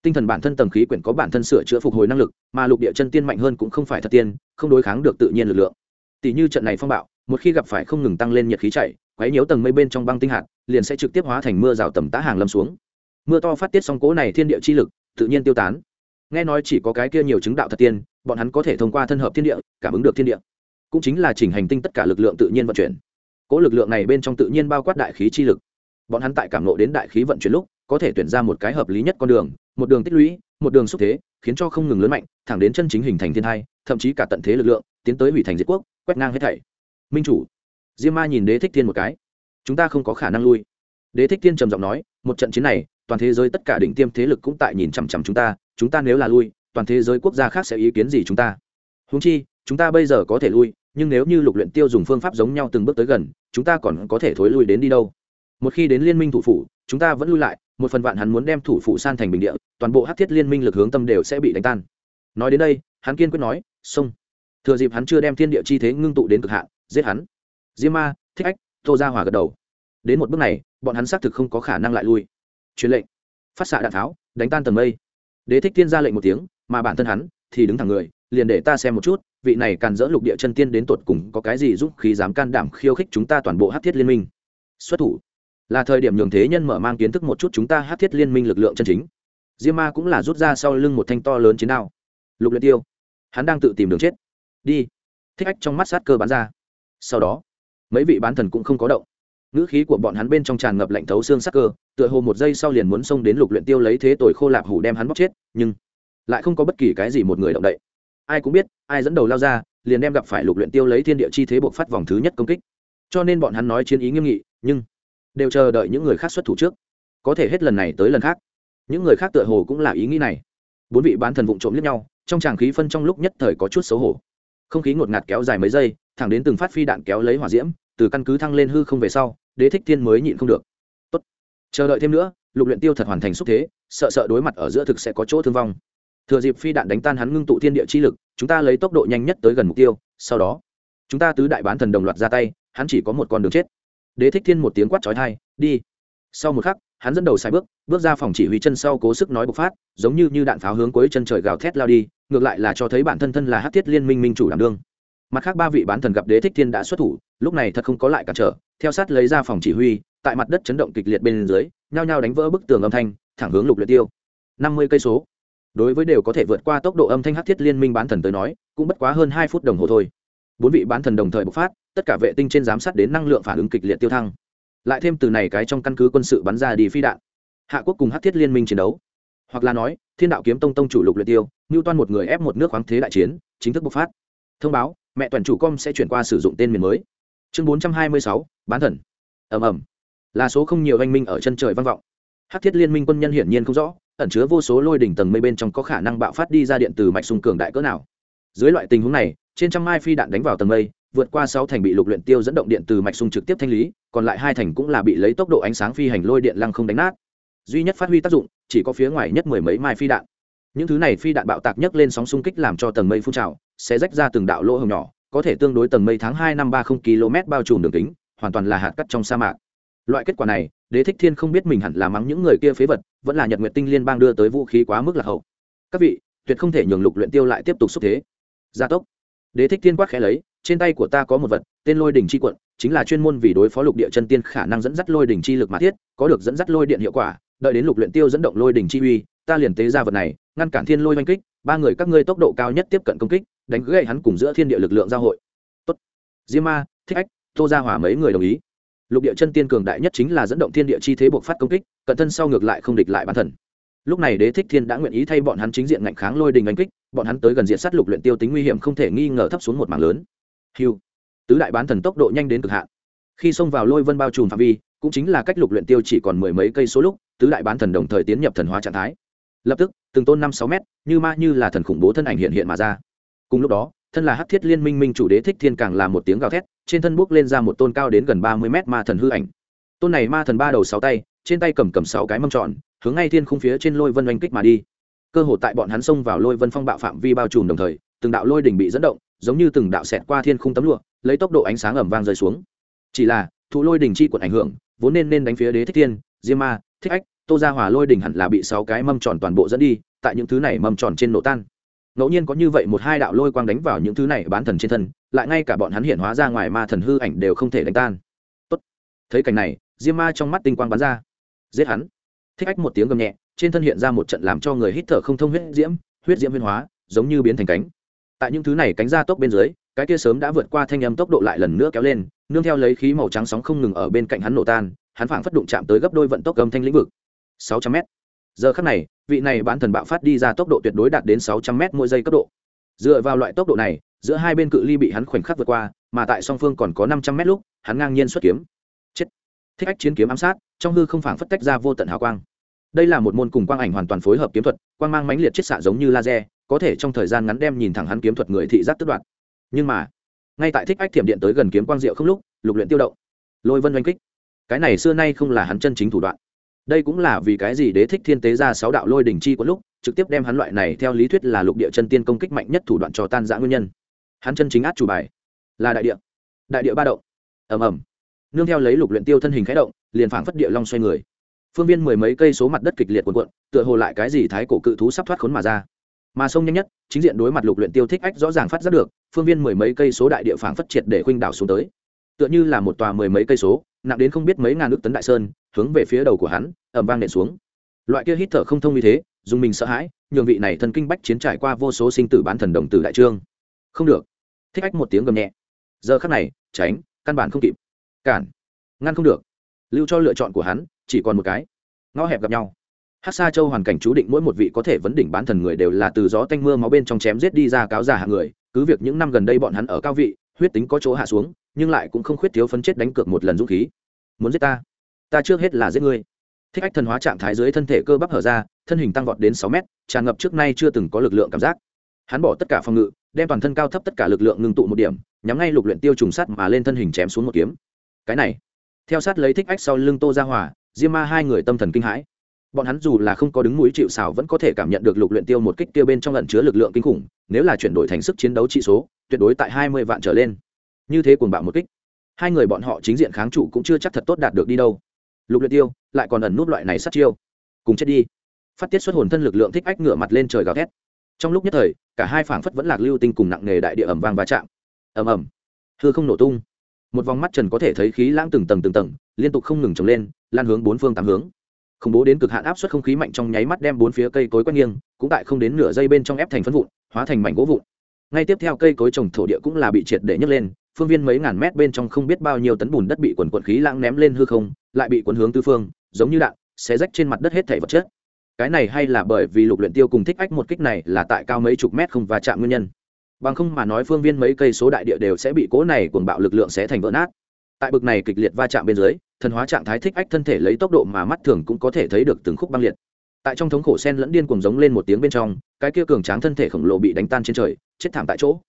Tinh thần bản thân tầng khí quyển có bản thân sửa chữa phục hồi năng lực, mà lục địa chân tiên mạnh hơn cũng không phải thật tiên, không đối kháng được tự nhiên lực lượng. Tỷ như trận này phong bạo, một khi gặp phải không ngừng tăng lên nhiệt khí chảy quấy nhiễu tầng mây bên trong băng tinh hạt, liền sẽ trực tiếp hóa thành mưa rào tầm tá hàng lâm xuống. Mưa to phát tiết xong cố này thiên địa chi lực, tự nhiên tiêu tán nghe nói chỉ có cái kia nhiều chứng đạo thật tiên, bọn hắn có thể thông qua thân hợp thiên địa, cảm ứng được thiên địa. Cũng chính là chỉnh hành tinh tất cả lực lượng tự nhiên vận chuyển. Cỗ lực lượng này bên trong tự nhiên bao quát đại khí chi lực. Bọn hắn tại cảm nộ đến đại khí vận chuyển lúc, có thể tuyển ra một cái hợp lý nhất con đường, một đường tích lũy, một đường xúc thế, khiến cho không ngừng lớn mạnh, thẳng đến chân chính hình thành thiên thai, thậm chí cả tận thế lực lượng, tiến tới hủy thành diệt quốc, quét ngang hết thảy. Minh chủ, diêm ma nhìn đế thích thiên một cái. Chúng ta không có khả năng lui. Đế thích thiên trầm giọng nói, một trận chiến này, toàn thế giới tất cả đỉnh tiêm thế lực cũng tại nhìn chằm chằm chúng ta chúng ta nếu là lui, toàn thế giới quốc gia khác sẽ ý kiến gì chúng ta? Húng chi, chúng ta bây giờ có thể lui, nhưng nếu như lục luyện tiêu dùng phương pháp giống nhau từng bước tới gần, chúng ta còn có thể thối lui đến đi đâu? Một khi đến liên minh thủ phủ, chúng ta vẫn lui lại, một phần vạn hắn muốn đem thủ phủ san thành bình địa, toàn bộ hắc thiết liên minh lực hướng tâm đều sẽ bị đánh tan. Nói đến đây, hắn kiên quyết nói, xông. Thừa dịp hắn chưa đem thiên địa chi thế ngưng tụ đến cực hạn, giết hắn. Diêm ma, thích ách, tô ra hòa gật đầu. Đến một bước này, bọn hắn xác thực không có khả năng lại lui. Truyền lệnh. Phát xạ đạn tháo, đánh tan tầng mây đế thích thiên ra lệnh một tiếng, mà bản thân hắn thì đứng thẳng người, liền để ta xem một chút, vị này càn dỡ lục địa chân tiên đến tột cùng có cái gì giúp khí dám can đảm khiêu khích chúng ta toàn bộ hát thiết liên minh. Xuất thủ. Là thời điểm nhường thế nhân mở mang kiến thức một chút chúng ta hát thiết liên minh lực lượng chân chính. Diêm ma cũng là rút ra sau lưng một thanh to lớn chiến đao. Lục luyện tiêu. Hắn đang tự tìm đường chết. Đi. Thích ách trong mắt sát cơ bắn ra. Sau đó, mấy vị bán thần cũng không có động ngữ khí của bọn hắn bên trong tràn ngập lạnh thấu xương sắc cơ, tựa hồ một giây sau liền muốn xông đến lục luyện tiêu lấy thế tuổi khô lạp hủ đem hắn bóc chết, nhưng lại không có bất kỳ cái gì một người động đậy. Ai cũng biết, ai dẫn đầu lao ra, liền đem gặp phải lục luyện tiêu lấy thiên địa chi thế buộc phát vòng thứ nhất công kích. Cho nên bọn hắn nói chiến ý nghiêm nghị, nhưng đều chờ đợi những người khác xuất thủ trước. Có thể hết lần này tới lần khác, những người khác tựa hồ cũng là ý nghĩ này. Bốn vị bán thần vụng trộm lẫn nhau, trong tràng khí phân trong lúc nhất thời có chút xấu hổ. Không khí ngột ngạt kéo dài mấy giây, thẳng đến từng phát phi đạn kéo lấy hỏa diễm từ căn cứ thăng lên hư không về sau, đế thích thiên mới nhịn không được. Tốt. chờ đợi thêm nữa, lục luyện tiêu thật hoàn thành xúc thế, sợ sợ đối mặt ở giữa thực sẽ có chỗ thương vong. Thừa dịp phi đạn đánh tan hắn ngưng tụ thiên địa chi lực, chúng ta lấy tốc độ nhanh nhất tới gần mục tiêu, sau đó, chúng ta tứ đại bán thần đồng loạt ra tay, hắn chỉ có một con đường chết. Đế thích thiên một tiếng quát chói tai, đi. Sau một khắc, hắn dẫn đầu sai bước bước ra phòng chỉ huy chân sau cố sức nói bộc phát, giống như như đạn pháo hướng cuối chân trời gào thét lao đi, ngược lại là cho thấy bản thân thân là hắc thiết liên minh minh chủ đảm đương. Mặt khác ba vị bán thần gặp đế thích thiên đã xuất thủ lúc này thật không có lại cản trở, theo sát lấy ra phòng chỉ huy, tại mặt đất chấn động kịch liệt bên dưới, nhao nhao đánh vỡ bức tường âm thanh, thẳng hướng lục luyện tiêu. Năm mươi cây số. Đối với đều có thể vượt qua tốc độ âm thanh hắc thiết liên minh bán thần tới nói, cũng bất quá hơn hai phút đồng hồ thôi. Bốn vị bán thần đồng thời bộc phát, tất cả vệ tinh trên giám sát đến năng lượng phản ứng kịch liệt tiêu thăng. Lại thêm từ này cái trong căn cứ quân sự bắn ra đi phi đạn. Hạ quốc cùng hắc thiết liên minh chiến đấu. Hoặc là nói, thiên đạo kiếm tông tông chủ lục luyện tiêu lưu toan một người ép một nước khoáng thế đại chiến, chính thức bộc phát. Thông báo, mẹ toàn chủ com sẽ chuyển qua sử dụng tên miền mới chương bốn trăm hai mươi sáu, bán thần. Ầm ầm. Là số không nhiều anh minh ở chân trời vang vọng. Hắc thiết liên minh quân nhân hiển nhiên không rõ, ẩn chứa vô số lôi đỉnh tầng mây bên trong có khả năng bạo phát đi ra điện từ mạch sung cường đại cỡ nào. Dưới loại tình huống này, trên trăm mai phi đạn đánh vào tầng mây, vượt qua sáu thành bị lục luyện tiêu dẫn động điện từ mạch sung trực tiếp thanh lý, còn lại hai thành cũng là bị lấy tốc độ ánh sáng phi hành lôi điện lăng không đánh nát. Duy nhất phát huy tác dụng, chỉ có phía ngoài nhất mười mấy mai phi đạn. Những thứ này phi đạn bạo tạc nhấc lên sóng xung kích làm cho tầng mây phun trào sẽ rách ra từng đạo lỗ hồng nhỏ có thể tương đối tầng mây tháng hai năm ba không km bao trùm đường kính, hoàn toàn là hạt cắt trong sa mạc. Loại kết quả này, đế thích thiên không biết mình hẳn là mắng những người kia phế vật, vẫn là nhật nguyệt tinh liên bang đưa tới vũ khí quá mức là hậu. Các vị, tuyệt không thể nhường lục luyện tiêu lại tiếp tục xúc thế. Gia tốc. Đế thích thiên quát khẽ lấy, trên tay của ta có một vật, tên lôi đỉnh chi quận, chính là chuyên môn vì đối phó lục địa chân tiên khả năng dẫn dắt lôi đỉnh chi lực mà thiết, có được dẫn dắt lôi điện hiệu quả, đợi đến lục luyện tiêu dẫn động lôi đỉnh chi uy, ta liền tế ra vật này, ngăn cản thiên lôi oanh kích, ba người các ngươi tốc độ cao nhất tiếp cận công kích đánh gãy hắn cùng giữa thiên địa lực lượng giao hội. Tốt. Diêm ma, thích ách, tô gia hỏa mấy người đồng ý. Lục địa chân tiên cường đại nhất chính là dẫn động thiên địa chi thế buộc phát công kích, cận thân sau ngược lại không địch lại bản thần lúc này đế thích thiên đã nguyện ý thay bọn hắn chính diện ngạnh kháng lôi đình đánh kích, bọn hắn tới gần diện sát lục luyện tiêu tính nguy hiểm không thể nghi ngờ thấp xuống một mảng lớn. Hiu tứ đại bán thần tốc độ nhanh đến cực hạn. Khi xông vào lôi vân bao trùm phạm vi, cũng chính là cách lục luyện tiêu chỉ còn mười mấy cây số lúc, tứ đại bán thần đồng thời tiến nhập thần hóa trạng thái. Lập tức, từng tôn năm sáu mét, như ma như là thần khủng bố thân ảnh hiện hiện mà ra cùng lúc đó, thân là hắc thiết liên minh minh chủ đế thích thiên càng là một tiếng gào thét, trên thân bước lên ra một tôn cao đến gần ba mươi mét ma thần hư ảnh. Tôn này ma thần ba đầu sáu tay, trên tay cầm cầm sáu cái mâm tròn, hướng ngay thiên khung phía trên lôi vân oanh kích mà đi. Cơ hội tại bọn hắn xông vào lôi vân phong bạo phạm vi bao trùm đồng thời, từng đạo lôi đỉnh bị dẫn động, giống như từng đạo xẹt qua thiên khung tấm lụa, lấy tốc độ ánh sáng ẩm vang rơi xuống. Chỉ là, thụ lôi đỉnh chi quận ảnh hưởng, vốn nên nên đánh phía đế thích thiên, diêm ma, thích ách, tô gia hòa lôi đỉnh hẳn là bị sáu cái mâm tròn toàn bộ dẫn đi, tại những thứ này mâm tròn trên nổ tan ngẫu nhiên có như vậy một hai đạo lôi quang đánh vào những thứ này bán thần trên thân, lại ngay cả bọn hắn hiện hóa ra ngoài ma thần hư ảnh đều không thể đánh tan. Tốt. thấy cảnh này, diêm ma trong mắt tinh quang bắn ra. Giết hắn. Thích ách một tiếng gầm nhẹ, trên thân hiện ra một trận làm cho người hít thở không thông huyết diễm huyết diễm huyên hóa, giống như biến thành cánh. Tại những thứ này cánh ra tốc bên dưới, cái kia sớm đã vượt qua thanh âm tốc độ lại lần nữa kéo lên, nương theo lấy khí màu trắng sóng không ngừng ở bên cạnh hắn nổ tan, hắn phảng phất đụng chạm tới gấp đôi vận tốc gầm thanh lĩnh vực. Sáu trăm m giờ khắc này vị này bán thần bạo phát đi ra tốc độ tuyệt đối đạt đến sáu trăm m mỗi giây cấp độ. Dựa vào loại tốc độ này, giữa hai bên cự ly bị hắn khoảnh khắc vượt qua, mà tại song phương còn có năm trăm m lúc, hắn ngang nhiên xuất kiếm. Chết. Thích ách chiến kiếm ám sát, trong hư không phảng phất tách ra vô tận hào quang. Đây là một môn cùng quang ảnh hoàn toàn phối hợp kiếm thuật, quang mang mãnh liệt chiết xạ giống như laser, có thể trong thời gian ngắn đem nhìn thẳng hắn kiếm thuật người thị giác tức đoạt. Nhưng mà, ngay tại thích ách thiểm điện tới gần kiếm quang diệu không lúc, lục luyện tiêu động. Lôi vân oanh kích. Cái này xưa nay không là hắn chân chính thủ đoạn đây cũng là vì cái gì đế thích thiên tế ra sáu đạo lôi đỉnh chi có lúc, trực tiếp đem hắn loại này theo lý thuyết là lục địa chân tiên công kích mạnh nhất thủ đoạn cho tan giã nguyên nhân. Hắn chân chính át chủ bài, là đại địa đại địa ba động. Ầm ầm. Nương theo lấy lục luyện tiêu thân hình khẽ động, liền phảng phất địa long xoay người. Phương viên mười mấy cây số mặt đất kịch liệt cuộn cuộn, tựa hồ lại cái gì thái cổ cự thú sắp thoát khốn mà ra. Mà sông nhanh nhất, chính diện đối mặt lục luyện tiêu thích ách rõ ràng phát giác được, phương viên mười mấy cây số đại địa phảng phất triệt để khuynh đảo xuống tới. Tựa như là một tòa mười mấy cây số nặng đến không biết mấy ngàn ước tấn đại sơn, hướng về phía đầu của hắn ẩm vang nện xuống. Loại kia hít thở không thông như thế, dùng mình sợ hãi, nhường vị này thần kinh bách chiến trải qua vô số sinh tử bán thần đồng tử đại trương. Không được. Thích ách một tiếng gầm nhẹ. Giờ khắc này, tránh, căn bản không kịp. Cản. Ngăn không được. Lưu cho lựa chọn của hắn, chỉ còn một cái. Ngõ hẹp gặp nhau. Hát xa châu hoàn cảnh chú định mỗi một vị có thể vấn đỉnh bán thần người đều là từ gió tanh mưa máu bên trong chém giết đi ra cáo giả hạng người, cứ việc những năm gần đây bọn hắn ở cao vị, huyết tính có chỗ hạ xuống nhưng lại cũng không khuyết thiếu phấn chết đánh cược một lần dũng khí. Muốn giết ta? Ta trước hết là giết ngươi. Thích ách thần hóa trạng thái dưới thân thể cơ bắp hở ra, thân hình tăng vọt đến sáu mét, tràn ngập trước nay chưa từng có lực lượng cảm giác. Hắn bỏ tất cả phòng ngự, đem toàn thân cao thấp tất cả lực lượng ngưng tụ một điểm, nhắm ngay lục luyện tiêu trùng sát mà lên thân hình chém xuống một kiếm. Cái này, theo sát lấy thích ách sau lưng tô ra hỏa diêm ma hai người tâm thần kinh hãi. Bọn hắn dù là không có đứng mũi chịu xào vẫn có thể cảm nhận được lục luyện tiêu một kích tiêu bên trong lẩn chứa lực lượng kinh khủng, nếu là chuyển đổi thành sức chiến đấu trị số, tuyệt đối tại hai mươi vạn trở lên như thế cuồng bạo một kích. Hai người bọn họ chính diện kháng trụ cũng chưa chắc thật tốt đạt được đi đâu. Lục luyện tiêu, lại còn ẩn nút loại này sát chiêu. Cùng chết đi. Phát tiết xuất hồn thân lực lượng thích ách ngửa mặt lên trời gào thét. Trong lúc nhất thời, cả hai phảng phất vẫn lạc lưu tinh cùng nặng nghề đại địa ẩm vang va chạm. Ầm ầm. Hư không nổ tung. Một vòng mắt trần có thể thấy khí lãng từng tầng từng tầng, liên tục không ngừng trồng lên, lan hướng bốn phương tám hướng. Khủng bố đến cực hạn áp suất không khí mạnh trong nháy mắt đem bốn phía cây cối quét nghiêng, cũng tại không đến nửa giây bên trong ép thành phân vụn, hóa thành mảnh gỗ vụn. Ngay tiếp theo cây cối trồng thổ địa cũng là bị triệt để nhấc lên phương viên mấy ngàn mét bên trong không biết bao nhiêu tấn bùn đất bị quần quần khí lãng ném lên hư không, lại bị quần hướng tư phương, giống như đạn, xé rách trên mặt đất hết thể vật chất. Cái này hay là bởi vì lục luyện tiêu cùng thích ách một kích này là tại cao mấy chục mét không va chạm nguyên nhân. Bằng không mà nói phương viên mấy cây số đại địa đều sẽ bị cố này cuồng bạo lực lượng xé thành vỡ nát. Tại bực này kịch liệt va chạm bên dưới, thần hóa trạng thái thích ách thân thể lấy tốc độ mà mắt thường cũng có thể thấy được từng khúc băng liệt. Tại trong thống khổ sen lẫn điên cuồng giống lên một tiếng bên trong, cái kia cường tráng thân thể khổng lồ bị đánh tan trên trời, chết thảm tại chỗ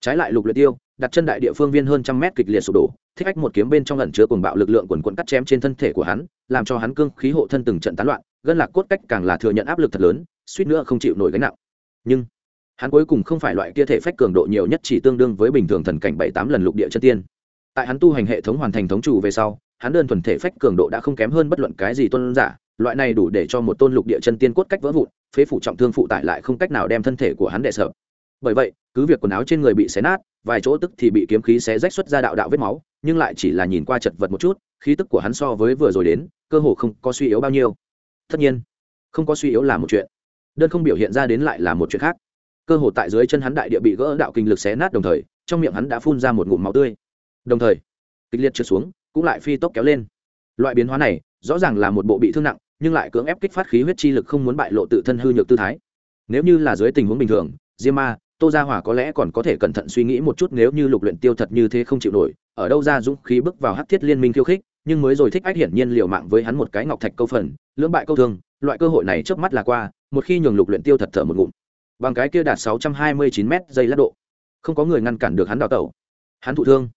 trái lại lục luyện tiêu, đặt chân đại địa phương viên hơn trăm mét kịch liệt sụp đổ, thích ách một kiếm bên trong ẩn chứa cuồng bạo lực lượng quần quần cắt chém trên thân thể của hắn, làm cho hắn cương khí hộ thân từng trận tán loạn, gân lạc cốt cách càng là thừa nhận áp lực thật lớn, suýt nữa không chịu nổi gánh nặng. Nhưng, hắn cuối cùng không phải loại kia thể phách cường độ nhiều nhất chỉ tương đương với bình thường thần cảnh bảy tám lần lục địa chân tiên. Tại hắn tu hành hệ thống hoàn thành thống chủ về sau, hắn đơn thuần thể phách cường độ đã không kém hơn bất luận cái gì tôn giả, loại này đủ để cho một tôn lục địa chân tiên cốt cách vỡ vụn, phế phủ trọng thương phụ tải lại không cách nào đem thân thể của hắn đè sợ bởi vậy, cứ việc quần áo trên người bị xé nát, vài chỗ tức thì bị kiếm khí xé rách xuất ra đạo đạo vết máu, nhưng lại chỉ là nhìn qua chật vật một chút, khí tức của hắn so với vừa rồi đến, cơ hồ không có suy yếu bao nhiêu. Tất nhiên, không có suy yếu là một chuyện. Đơn không biểu hiện ra đến lại là một chuyện khác. Cơ hồ tại dưới chân hắn đại địa bị gỡ đạo kinh lực xé nát đồng thời, trong miệng hắn đã phun ra một ngụm máu tươi. Đồng thời, kịch liệt trượt xuống, cũng lại phi tốc kéo lên. Loại biến hóa này, rõ ràng là một bộ bị thương nặng, nhưng lại cưỡng ép kích phát khí huyết chi lực không muốn bại lộ tự thân hư nhược tư thái. Nếu như là dưới tình huống bình thường, diêm ma tô gia hỏa có lẽ còn có thể cẩn thận suy nghĩ một chút nếu như lục luyện tiêu thật như thế không chịu nổi, ở đâu ra dũng khí bước vào hắc thiết liên minh khiêu khích, nhưng mới rồi thích ách hiển nhiên liều mạng với hắn một cái ngọc thạch câu phần, lưỡng bại câu thương, loại cơ hội này trước mắt là qua, một khi nhường lục luyện tiêu thật thở một ngụm. Bằng cái kia đạt 629 mét giây lát độ, không có người ngăn cản được hắn đào tẩu. Hắn thụ thương.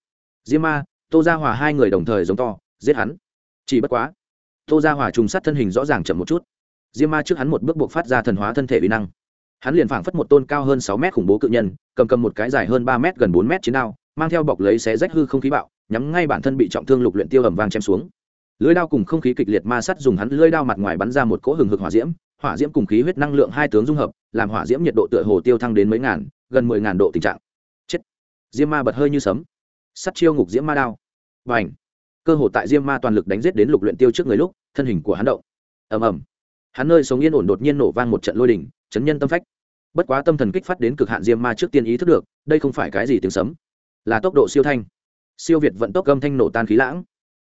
Diêm ma, tô gia hòa hai người đồng thời giống to, giết hắn. Chỉ bất quá, tô gia hòa trùng sát thân hình rõ ràng chậm một chút. Diêm ma trước hắn một bước buộc phát ra thần hóa thân thể uy năng hắn liền phảng phất một tôn cao hơn sáu mét khủng bố cự nhân, cầm cầm một cái dài hơn ba mét gần bốn mét chiến đao, mang theo bọc lấy xé rách hư không khí bạo, nhắm ngay bản thân bị trọng thương lục luyện tiêu ầm vang chém xuống. Lưỡi đao cùng không khí kịch liệt ma sát dùng hắn lưỡi đao mặt ngoài bắn ra một cỗ hừng hực hỏa diễm hỏa diễm cùng khí huyết năng lượng hai tướng dung hợp, làm hỏa diễm nhiệt độ tựa hồ tiêu thăng đến mấy ngàn, gần mười ngàn độ tình trạng. Chết. Diêm ma bật hơi như sấm. Sắt chiêu ngục diễm ma đao. Và ảnh cơ hồ tại diêm ma toàn lực đánh giết đến lục luyện tiêu trước người lúc, thân hình của hắn động. Ầm ầm. Hắn nơi sống yên ổn đột nhiên nổ vang một trận lôi đỉnh chấn nhân tâm phách. Bất quá tâm thần kích phát đến cực hạn diêm ma trước tiên ý thức được, đây không phải cái gì tiếng sấm, là tốc độ siêu thanh. Siêu việt vận tốc âm thanh nổ tan khí lãng.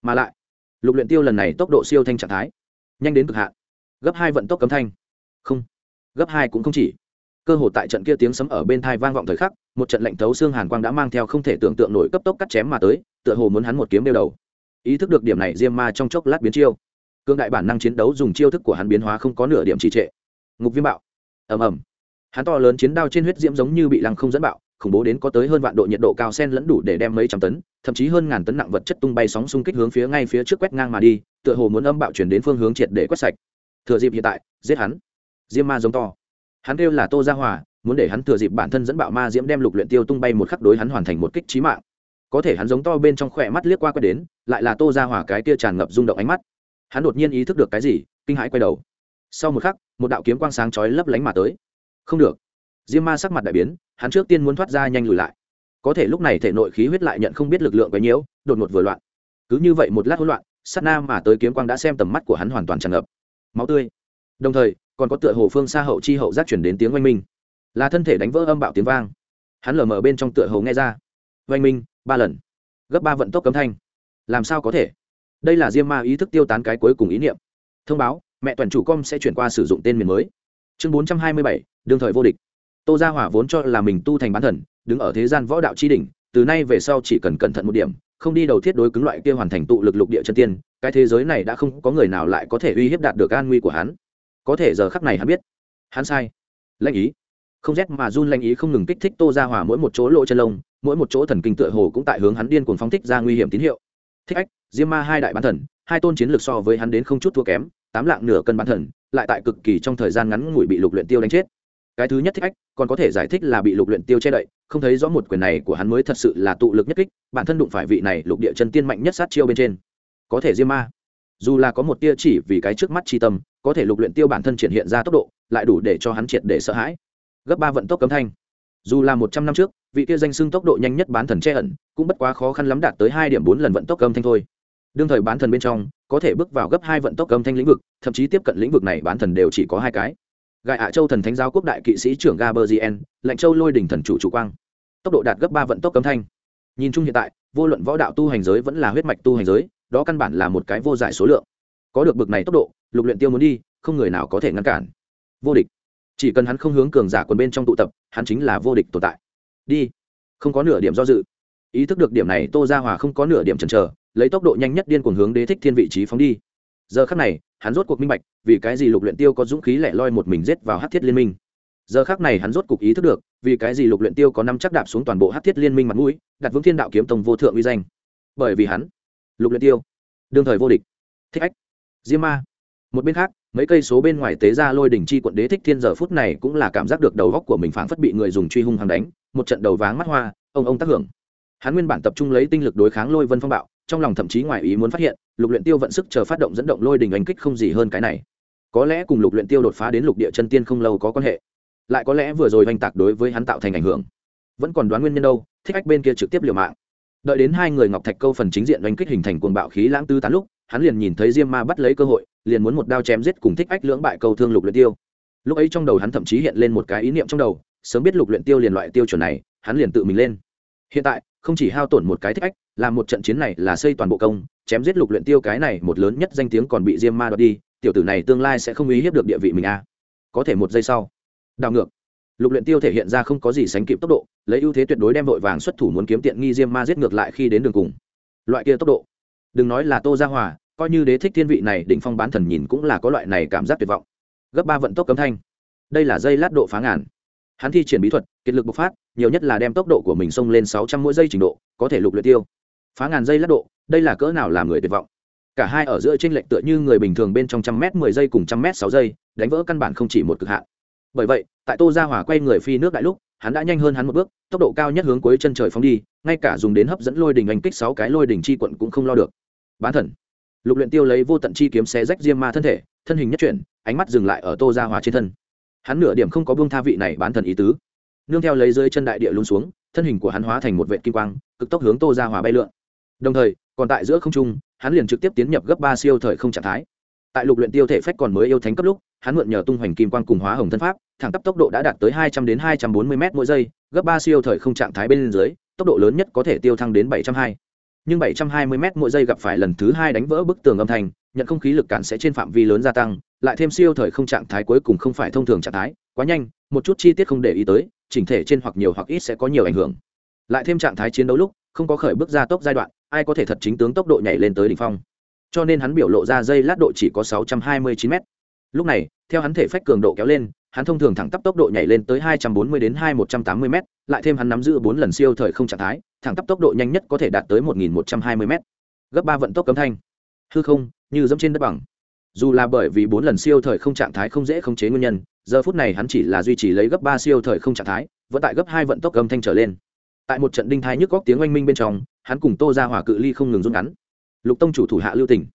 Mà lại, lục luyện tiêu lần này tốc độ siêu thanh trạng thái, nhanh đến cực hạn. Gấp hai vận tốc cấm thanh. Không, gấp hai cũng không chỉ. Cơ hồ tại trận kia tiếng sấm ở bên thai vang vọng thời khắc, một trận lệnh thấu xương hàn quang đã mang theo không thể tưởng tượng nổi cấp tốc cắt chém mà tới, tựa hồ muốn hắn một kiếm đeo đầu. Ý thức được điểm này, diêm ma trong chốc lát biến chiêu. Cương đại bản năng chiến đấu dùng chiêu thức của hắn biến hóa không có nửa điểm trì trệ. Ngục viêm bạo ầm ầm. Hắn to lớn chiến đao trên huyết diễm giống như bị lăng không dẫn bạo, khủng bố đến có tới hơn vạn độ nhiệt độ cao sen lẫn đủ để đem mấy trăm tấn, thậm chí hơn ngàn tấn nặng vật chất tung bay sóng xung kích hướng phía ngay phía trước quét ngang mà đi, tựa hồ muốn âm bạo chuyển đến phương hướng triệt để quét sạch. Thừa dịp hiện tại, giết hắn. Diêm ma giống to. Hắn kêu là tô gia hòa, muốn để hắn thừa dịp bản thân dẫn bạo ma diễm đem lục luyện tiêu tung bay một khắc đối hắn hoàn thành một kích chí mạng. Có thể hắn giống to bên trong khỏe mắt liếc qua quét đến, lại là tô gia hòa cái kia tràn ngập rung động ánh mắt. Hắn đột nhiên ý thức được cái gì, kinh hãi quay đầu sau một khắc, một đạo kiếm quang sáng chói lấp lánh mà tới. Không được. Diêm ma sắc mặt đại biến, hắn trước tiên muốn thoát ra nhanh lùi lại. Có thể lúc này thể nội khí huyết lại nhận không biết lực lượng quấy nhiễu, đột ngột vừa loạn. Cứ như vậy một lát hỗn loạn, sát na mà tới kiếm quang đã xem tầm mắt của hắn hoàn toàn tràn ngập. Máu tươi. Đồng thời, còn có tựa hồ phương xa hậu chi hậu giác chuyển đến tiếng oanh minh. Là thân thể đánh vỡ âm bạo tiếng vang. Hắn lờ mờ bên trong tựa hồ nghe ra. Oanh minh, ba lần. Gấp ba vận tốc cấm thanh. Làm sao có thể? Đây là diêm ma ý thức tiêu tán cái cuối cùng ý niệm. Thông báo mẹ toàn chủ com sẽ chuyển qua sử dụng tên miền mới. Chương bốn trăm hai mươi bảy, đương thời vô địch. Tô gia hỏa vốn cho là mình tu thành bán thần, đứng ở thế gian võ đạo tri đỉnh, từ nay về sau chỉ cần cẩn thận một điểm, không đi đầu thiết đối cứng loại kia hoàn thành tụ lực lục địa chân tiên, cái thế giới này đã không có người nào lại có thể uy hiếp đạt được an nguy của hắn. Có thể giờ khắc này hắn biết. Hắn sai. Lanh ý. Không rét mà run lanh ý không ngừng kích thích tô gia hỏa mỗi một chỗ lỗ chân lông, mỗi một chỗ thần kinh tựa hồ cũng tại hướng hắn điên cuồng phóng thích ra nguy hiểm tín hiệu. Thích ách, diêm ma hai đại bán thần, hai tôn chiến lược so với hắn đến không chút thua kém tám lạng nửa cân bán thần, lại tại cực kỳ trong thời gian ngắn ngủi bị lục luyện tiêu đánh chết. Cái thứ nhất thích ách, còn có thể giải thích là bị lục luyện tiêu che đậy, không thấy rõ một quyền này của hắn mới thật sự là tụ lực nhất kích, bản thân đụng phải vị này lục địa chân tiên mạnh nhất sát chiêu bên trên. Có thể diêm ma. Dù là có một tia chỉ vì cái trước mắt chi tâm, có thể lục luyện tiêu bản thân triển hiện ra tốc độ, lại đủ để cho hắn triệt để sợ hãi. Gấp ba vận tốc cấm thanh. Dù là một trăm năm trước, vị tia danh xưng tốc độ nhanh nhất bán thần che ẩn, cũng bất quá khó khăn lắm đạt tới hai điểm bốn lần vận tốc cấm thanh thôi đương thời bán thần bên trong, có thể bước vào gấp hai vận tốc âm thanh lĩnh vực, thậm chí tiếp cận lĩnh vực này bán thần đều chỉ có hai cái. Gài ạ châu thần thánh giáo quốc đại kỵ sĩ trưởng gaberzien lệnh châu lôi đỉnh thần chủ chủ quang. Tốc độ đạt gấp ba vận tốc âm thanh. Nhìn chung hiện tại, vô luận võ đạo tu hành giới vẫn là huyết mạch tu hành giới, đó căn bản là một cái vô giải số lượng. Có được bực này tốc độ, lục luyện tiêu muốn đi, không người nào có thể ngăn cản. Vô địch. Chỉ cần hắn không hướng cường giả quần bên trong tụ tập, hắn chính là vô địch tồn tại. Đi. Không có nửa điểm do dự. Ý thức được điểm này, tô gia hòa không có nửa điểm chần chờ lấy tốc độ nhanh nhất điên cuồng hướng đế thích thiên vị trí phóng đi. Giờ khắc này, hắn rốt cuộc minh bạch, vì cái gì lục luyện tiêu có dũng khí lẻ loi một mình giết vào hắc thiết liên minh. Giờ khắc này hắn rốt cuộc ý thức được, vì cái gì lục luyện tiêu có năm chắc đạp xuống toàn bộ hắc thiết liên minh mặt mũi, đặt vững thiên đạo kiếm tông vô thượng uy danh. Bởi vì hắn, lục luyện tiêu, đương thời vô địch, thích ách, diêm ma. Một bên khác, mấy cây số bên ngoài tế ra lôi đỉnh chi quận đế thích thiên giờ phút này cũng là cảm giác được đầu góc của mình phảng phất bị người dùng truy hung hàng đánh, một trận đầu váng mắt hoa, ông ông tác hưởng. Hắn nguyên bản tập trung lấy tinh lực đối kháng lôi vân phong bạo trong lòng thậm chí ngoài ý muốn phát hiện, lục luyện tiêu vận sức chờ phát động dẫn động lôi đình ánh kích không gì hơn cái này. Có lẽ cùng lục luyện tiêu đột phá đến lục địa chân tiên không lâu có quan hệ. Lại có lẽ vừa rồi oanh tạc đối với hắn tạo thành ảnh hưởng. Vẫn còn đoán nguyên nhân đâu, thích ách bên kia trực tiếp liều mạng. Đợi đến hai người ngọc thạch câu phần chính diện oanh kích hình thành cuồng bạo khí lãng tứ tán lúc, hắn liền nhìn thấy diêm ma bắt lấy cơ hội, liền muốn một đao chém giết cùng thích ách lưỡng bại câu thương lục luyện tiêu. Lúc ấy trong đầu hắn thậm chí hiện lên một cái ý niệm trong đầu, sớm biết lục luyện tiêu liền loại tiêu chuẩn này, hắn liền tự mình lên. Hiện tại, không chỉ hao tổn một cái thích ách làm một trận chiến này là xây toàn bộ công, chém giết lục luyện tiêu cái này một lớn nhất danh tiếng còn bị diêm ma đoạt đi, tiểu tử này tương lai sẽ không ý hiếp được địa vị mình a à. có thể một giây sau, đảo ngược, lục luyện tiêu thể hiện ra không có gì sánh kịp tốc độ, lấy ưu thế tuyệt đối đem vội vàng xuất thủ muốn kiếm tiện nghi diêm ma giết ngược lại khi đến đường cùng. Loại kia tốc độ, đừng nói là tô gia hòa, coi như đế thích thiên vị này, đỉnh phong bán thần nhìn cũng là có loại này cảm giác tuyệt vọng. Gấp ba vận tốc cấm thanh. Đây là dây lát độ phá ngàn. Hắn thi triển bí thuật, kiệt lực bộc phát, nhiều nhất là đem tốc độ của mình xông lên sáu trăm mỗi giây trình độ, có thể lục luyện tiêu phá ngàn giây lát độ, đây là cỡ nào làm người tuyệt vọng. Cả hai ở giữa trên lệnh tựa như người bình thường bên trong trăm m mười giây cùng trăm m sáu giây, đánh vỡ căn bản không chỉ một cực hạn. Bởi vậy, tại tô gia hòa quay người phi nước đại lúc, hắn đã nhanh hơn hắn một bước, tốc độ cao nhất hướng cuối chân trời phóng đi, ngay cả dùng đến hấp dẫn lôi đỉnh anh kích sáu cái lôi đỉnh chi quận cũng không lo được. Bán thần. Lục luyện tiêu lấy vô tận chi kiếm xé rách diêm ma thân thể, thân hình nhất chuyển, ánh mắt dừng lại ở tô gia hòa trên thân. Hắn nửa điểm không có buông tha vị này bán thần ý tứ. Nương theo lấy dưới chân đại địa luôn xuống, thân hình của hắn hóa thành một vệ kim quang, cực tốc hướng tô gia hòa bay lượn đồng thời, còn tại giữa không trung, hắn liền trực tiếp tiến nhập gấp ba siêu thời không trạng thái. Tại lục luyện tiêu thể phách còn mới yêu thánh cấp lúc, hắn mượn nhờ tung hoành kim quang cùng hóa hồng thân pháp, thẳng tắp tốc độ đã đạt tới hai trăm đến hai trăm bốn mươi m mỗi giây, gấp ba siêu thời không trạng thái bên dưới, tốc độ lớn nhất có thể tiêu thăng đến bảy trăm hai. Nhưng bảy trăm hai mươi m mỗi giây gặp phải lần thứ hai đánh vỡ bức tường âm thanh, nhận không khí lực cản sẽ trên phạm vi lớn gia tăng, lại thêm siêu thời không trạng thái cuối cùng không phải thông thường trạng thái, quá nhanh, một chút chi tiết không để ý tới, chỉnh thể trên hoặc nhiều hoặc ít sẽ có nhiều ảnh hưởng. Lại thêm trạng thái chiến đấu lúc, không có khởi bước ra tốc giai đoạn ai có thể thật chính tướng tốc độ nhảy lên tới đỉnh phong. Cho nên hắn biểu lộ ra dây lát độ chỉ có 629 m lúc này, theo hắn thể phách cường độ kéo lên, hắn thông thường thẳng tắp tốc độ nhảy lên tới 240 đến 2180 m lại thêm hắn nắm giữ bốn lần siêu thời không trạng thái, thẳng tắp tốc độ nhanh nhất có thể đạt tới 1120 m gấp ba vận tốc cấm thanh. Hư không, như dẫm trên đất bằng. Dù là bởi vì bốn lần siêu thời không trạng thái không dễ khống chế nguyên nhân, giờ phút này hắn chỉ là duy trì lấy gấp ba siêu thời không trạng thái, vẫn tại gấp hai vận tốc âm thanh trở lên. Tại một trận đinh thai nhức góc tiếng oanh minh bên trong hắn cùng tô ra hỏa cự ly không ngừng rút ngắn. Lục tông chủ thủ hạ lưu tỉnh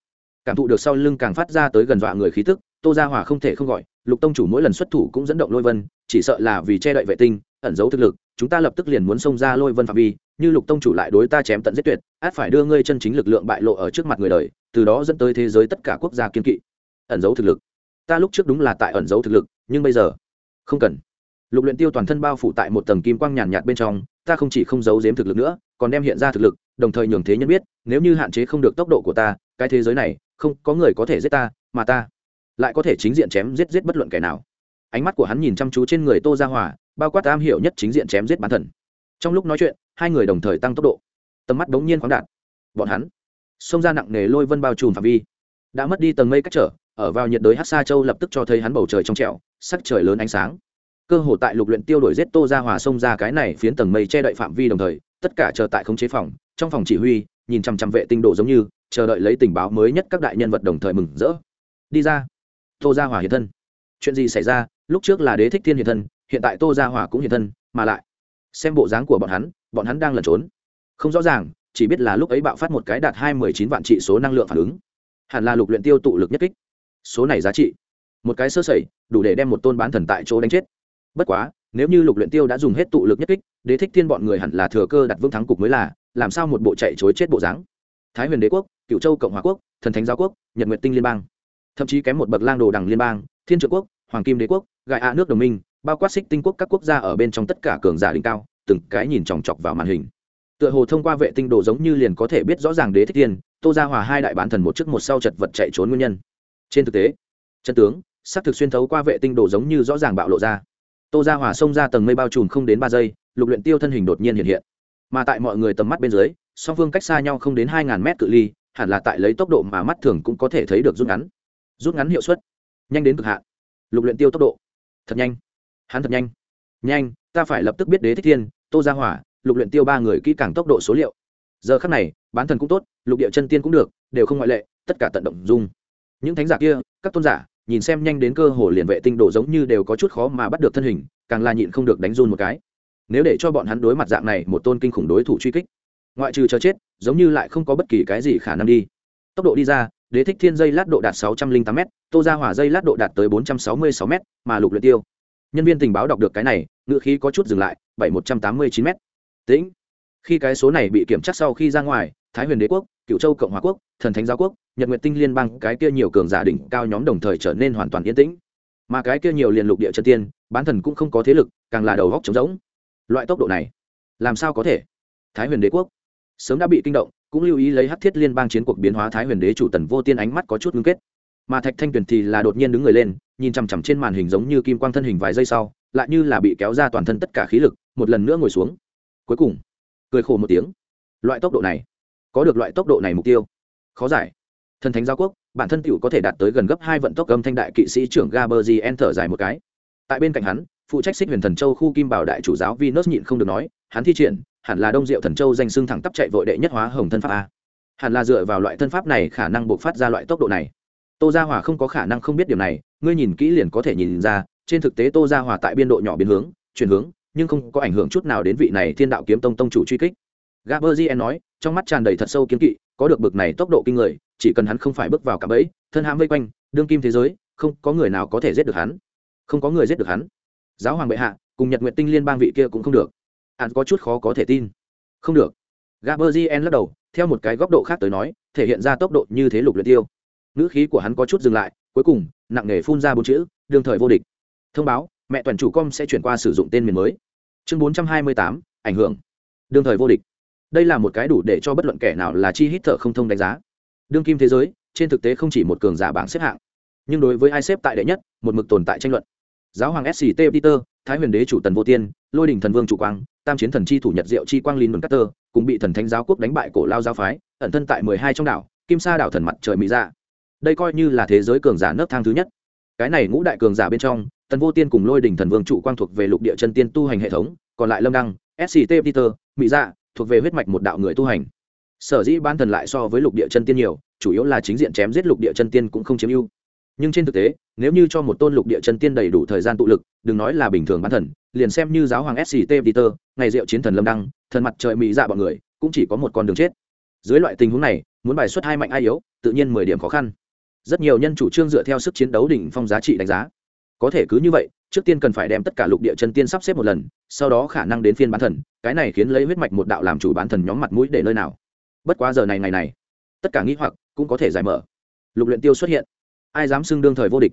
cảm thụ được sau lưng càng phát ra tới gần dọa người khí tức, tô ra hỏa không thể không gọi, lục tông chủ mỗi lần xuất thủ cũng dẫn động lôi vân, chỉ sợ là vì che đậy vệ tinh, ẩn giấu thực lực, chúng ta lập tức liền muốn xông ra lôi vân phạm vi, như lục tông chủ lại đối ta chém tận giết tuyệt, át phải đưa ngươi chân chính lực lượng bại lộ ở trước mặt người đời, từ đó dẫn tới thế giới tất cả quốc gia kiên kỵ. Ẩn giấu thực lực. Ta lúc trước đúng là tại ẩn giấu thực lực, nhưng bây giờ, không cần. Lục luyện tiêu toàn thân bao phủ tại một tầng kim quang nhàn nhạt bên trong, ta không chỉ không giấu giếm thực lực nữa còn đem hiện ra thực lực, đồng thời nhường thế nhân biết, nếu như hạn chế không được tốc độ của ta, cái thế giới này, không có người có thể giết ta, mà ta lại có thể chính diện chém giết giết bất luận kẻ nào. Ánh mắt của hắn nhìn chăm chú trên người tô gia hòa, bao quát am hiểu nhất chính diện chém giết bản thần trong lúc nói chuyện, hai người đồng thời tăng tốc độ. Tầm mắt đống nhiên khoáng đạt. Bọn hắn xông ra nặng nề lôi vân bao trùm phạm vi. Đã mất đi tầng mây cách trở, ở vào nhiệt đới hát xa châu lập tức cho thấy hắn bầu trời trong trẻo, sắc trời lớn ánh sáng. Cơ hồ tại lục luyện tiêu đổi giết tô ra hòa xông ra cái này, phiến tầng mây che đậy phạm vi đồng thời tất cả chờ tại khống chế phòng, trong phòng chỉ huy, nhìn chăm chăm vệ tinh độ giống như, chờ đợi lấy tình báo mới nhất các đại nhân vật đồng thời mừng rỡ. Đi ra. Tô gia hòa hiện thân. Chuyện gì xảy ra? Lúc trước là đế thích thiên hiện thân, hiện tại tô gia hòa cũng hiện thân, mà lại, xem bộ dáng của bọn hắn bọn hắn đang lẩn trốn. Không rõ ràng, chỉ biết là lúc ấy bạo phát một cái đạt hai mười chín vạn trị số năng lượng phản ứng. Hẳn là lục luyện tiêu tụ lực nhất kích. Số này giá trị, một cái sơ sẩy, đủ để đem một tôn bán thần tại chỗ đánh chết. Bất quá, nếu như lục luyện tiêu đã dùng hết tụ lực nhất kích đế thích thiên bọn người hẳn là thừa cơ đặt vững thắng cục mới là, làm sao một bộ chạy chối chết bộ dáng? Thái huyền đế quốc cựu châu cộng hòa quốc, thần thánh giáo quốc, nhật nguyệt tinh liên bang. Thậm chí kém một bậc lang đồ đằng liên bang, thiên trợ quốc, hoàng kim đế quốc gại a nước đồng minh, bao quát xích tinh quốc các quốc gia ở bên trong tất cả cường giả đỉnh cao, từng cái nhìn chòng chọc vào màn hình. Tựa hồ thông qua vệ tinh đồ giống như liền có thể biết rõ ràng đế thích tiên tô gia hòa hai đại bán thần một trước một sau chật vật chạy trốn nguyên nhân. Trên thực tế, chân tướng xác thực xuyên thấu qua vệ tinh đồ giống như rõ ràng bạo lộ ra. Tô gia hòa xông ra tầng mây bao trùm không đến ba giây lục luyện tiêu thân hình đột nhiên hiện hiện. Mà tại mọi người tầm mắt bên dưới, song phương cách xa nhau không đến hai ngàn mét cự ly, hẳn là tại lấy tốc độ mà mắt thường cũng có thể thấy được rút ngắn. Rút ngắn hiệu suất. Nhanh đến cực hạn. Lục luyện tiêu tốc độ. Thật nhanh. Hắn thật nhanh. Nhanh, ta phải lập tức biết đế thích thiên, tô gia hỏa, lục luyện tiêu ba người kỹ càng tốc độ số liệu. Giờ khắc này, bán thần cũng tốt, lục địa chân tiên cũng được, đều không ngoại lệ, tất cả tận động dung. Những thánh giả kia, các tôn giả, nhìn xem nhanh đến cơ hồ liền vệ tinh độ giống như đều có chút khó mà bắt được thân hình, càng là nhịn không được đánh run một cái nếu để cho bọn hắn đối mặt dạng này một tôn kinh khủng đối thủ truy kích, ngoại trừ chờ chết, giống như lại không có bất kỳ cái gì khả năng đi. Tốc độ đi ra, đế thích thiên dây lát độ đạt sáu trăm linh tám m tô ra hỏa dây lát độ đạt tới bốn trăm sáu mươi sáu m mà lục luyện tiêu. Nhân viên tình báo đọc được cái này ngựa khí có chút dừng lại, bảy một trăm tám mươi chín m tĩnh. Khi cái số này bị kiểm tra sau khi ra ngoài, thái huyền đế quốc cựu châu cộng hòa quốc, thần thánh giáo quốc, nhật nguyệt tinh liên bang, cái kia nhiều cường giả đỉnh cao nhóm đồng thời trở nên hoàn toàn yên tĩnh. Mà cái kia nhiều liền lục địa chân tiên, bán thần cũng không có thế lực, càng là đầu góc trống rỗng loại tốc độ này, làm sao có thể? Thái huyền đế quốc sớm đã bị kinh động, cũng lưu ý lấy hắc thiết liên bang chiến cuộc biến hóa thái huyền đế chủ tần vô tiên ánh mắt có chút ngưng kết. Mà thạch thanh tuyền thì là đột nhiên đứng người lên, nhìn chằm chằm trên màn hình giống như kim quang thân hình vài giây sau, lại như là bị kéo ra toàn thân tất cả khí lực, một lần nữa ngồi xuống. Cuối cùng, cười khổ một tiếng. Loại tốc độ này, có được loại tốc độ này mục tiêu? Khó giải. Thần thánh Giao quốc, bản thân tựu có thể đạt tới gần gấp hai vận tốc âm thanh đại kỵ sĩ trưởng gaberzien thở dài một cái. Tại bên cạnh hắn phụ trách xích huyền thần châu khu kim bảo đại chủ giáo Venus nhịn không được nói, hắn thi triển, hẳn là Đông Diệu thần châu danh xưng thẳng tắp chạy vội đệ nhất hóa hồng thân pháp a. Hẳn là dựa vào loại thân pháp này khả năng bộc phát ra loại tốc độ này. Tô Gia Hòa không có khả năng không biết điều này, ngươi nhìn kỹ liền có thể nhìn ra, trên thực tế Tô Gia Hòa tại biên độ nhỏ biến hướng, chuyển hướng, nhưng không có ảnh hưởng chút nào đến vị này Thiên Đạo kiếm tông tông chủ truy kích. Gaberzien nói, trong mắt tràn đầy thật sâu kiên kỵ, có được bực này tốc độ kinh người, chỉ cần hắn không phải bước vào cả bẫy, thân hãm vây quanh, đương kim thế giới, không có người nào có thể giết được hắn. Không có người giết được hắn. Giáo hoàng bệ hạ, cùng nhật nguyện tinh liên bang vị kia cũng không được. Hắn có chút khó có thể tin. Không được. Gaberzien lắc đầu theo một cái góc độ khác tới nói thể hiện ra tốc độ như thế lục luyện tiêu. Ngữ khí của hắn có chút dừng lại cuối cùng nặng nề phun ra bốn chữ đương thời vô địch. Thông báo mẹ toàn chủ com sẽ chuyển qua sử dụng tên miền mới. Chương bốn trăm hai mươi tám ảnh hưởng. Đương thời vô địch. Đây là một cái đủ để cho bất luận kẻ nào là chi hít thở không thông đánh giá. Đương kim thế giới trên thực tế không chỉ một cường giả bảng xếp hạng nhưng đối với ai xếp tại đệ nhất một mực tồn tại tranh luận giáo hoàng sct peter, thái huyền đế chủ tần vô tiên, lôi đình thần vương chủ quang, tam chiến thần chi thủ nhật diệu chi quang linh cát tơ cũng bị thần thánh giáo quốc đánh bại cổ lao giáo phái, ẩn thân tại mười hai trong đảo, kim sa đảo thần mặt trời mỹ ra đây coi như là thế giới cường giả nấc thang thứ nhất. Cái này ngũ đại cường giả bên trong, tần vô tiên cùng lôi đình thần vương chủ quang thuộc về lục địa chân tiên tu hành hệ thống, còn lại lâm đăng sct peter, mỹ ra thuộc về huyết mạch một đạo người tu hành. Sở dĩ ban thần lại so với lục địa chân tiên nhiều, chủ yếu là chính diện chém giết lục địa chân tiên cũng không chiếm ưu nhưng trên thực tế, nếu như cho một tôn lục địa chân tiên đầy đủ thời gian tụ lực, đừng nói là bình thường bán thần, liền xem như giáo hoàng sct peter, ngày rượu chiến thần lâm đăng, thần mặt trời mỹ dạ bọn người, cũng chỉ có một con đường chết. Dưới loại tình huống này, muốn bài xuất hai mạnh ai yếu, tự nhiên mười điểm khó khăn. Rất nhiều nhân chủ trương dựa theo sức chiến đấu đỉnh phong giá trị đánh giá. Có thể cứ như vậy, trước tiên cần phải đem tất cả lục địa chân tiên sắp xếp một lần, sau đó khả năng đến phiên bán thần, cái này khiến lấy huyết mạch một đạo làm chủ bán thần nhóm mặt mũi để nơi nào. Bất quá giờ này ngày này, tất cả nghĩ hoặc cũng có thể giải mở. Lục luyện tiêu xuất hiện ai dám xưng đương thời vô địch.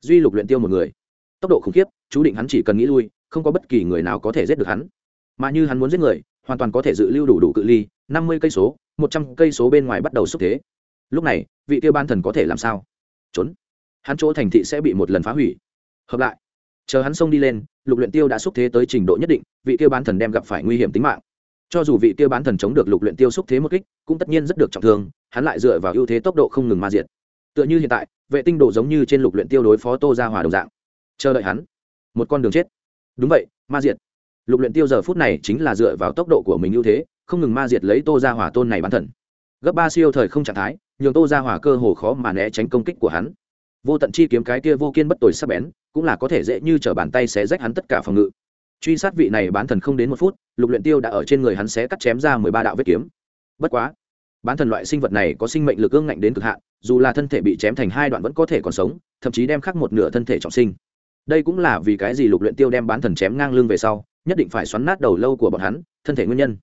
Duy lục luyện tiêu một người. Tốc độ khủng khiếp, chú định hắn chỉ cần nghĩ lui, không có bất kỳ người nào có thể giết được hắn. Mà như hắn muốn giết người, hoàn toàn có thể dự lưu đủ đủ cự ly, năm mươi cây số, một trăm cây số bên ngoài bắt đầu xúc thế. Lúc này, vị tiêu ban thần có thể làm sao? Trốn. Hắn chỗ thành thị sẽ bị một lần phá hủy. Hợp lại. Chờ hắn xông đi lên, lục luyện tiêu đã xúc thế tới trình độ nhất định, vị tiêu bán thần đem gặp phải nguy hiểm tính mạng. Cho dù vị tiêu bán thần chống được lục luyện tiêu xúc thế một kích, cũng tất nhiên rất được trọng thương, hắn lại dựa vào ưu thế tốc độ không ngừng ma diệt tựa như hiện tại, vệ tinh đồ giống như trên lục luyện tiêu đối phó tô gia hòa đồng dạng. Chờ đợi hắn. Một con đường chết. Đúng vậy, ma diệt. Lục luyện tiêu giờ phút này chính là dựa vào tốc độ của mình ưu thế, không ngừng ma diệt lấy tô gia hỏa tôn này bán thần. Gấp ba siêu thời không trạng thái, nhường tô gia hỏa cơ hồ khó mà né tránh công kích của hắn. Vô tận chi kiếm cái kia vô kiên bất tồi sắc bén, cũng là có thể dễ như trở bàn tay xé rách hắn tất cả phòng ngự. Truy sát vị này bán thần không đến một phút, lục luyện tiêu đã ở trên người hắn xé cắt chém ra mười ba đạo vết kiếm. Bất quá, bán thần loại sinh vật này có sinh mệnh lực ương ngạnh đến cực hạn dù là thân thể bị chém thành hai đoạn vẫn có thể còn sống, thậm chí đem khắc một nửa thân thể trọng sinh. Đây cũng là vì cái gì lục luyện tiêu đem bán thần chém ngang lưng về sau, nhất định phải xoắn nát đầu lâu của bọn hắn, thân thể nguyên nhân.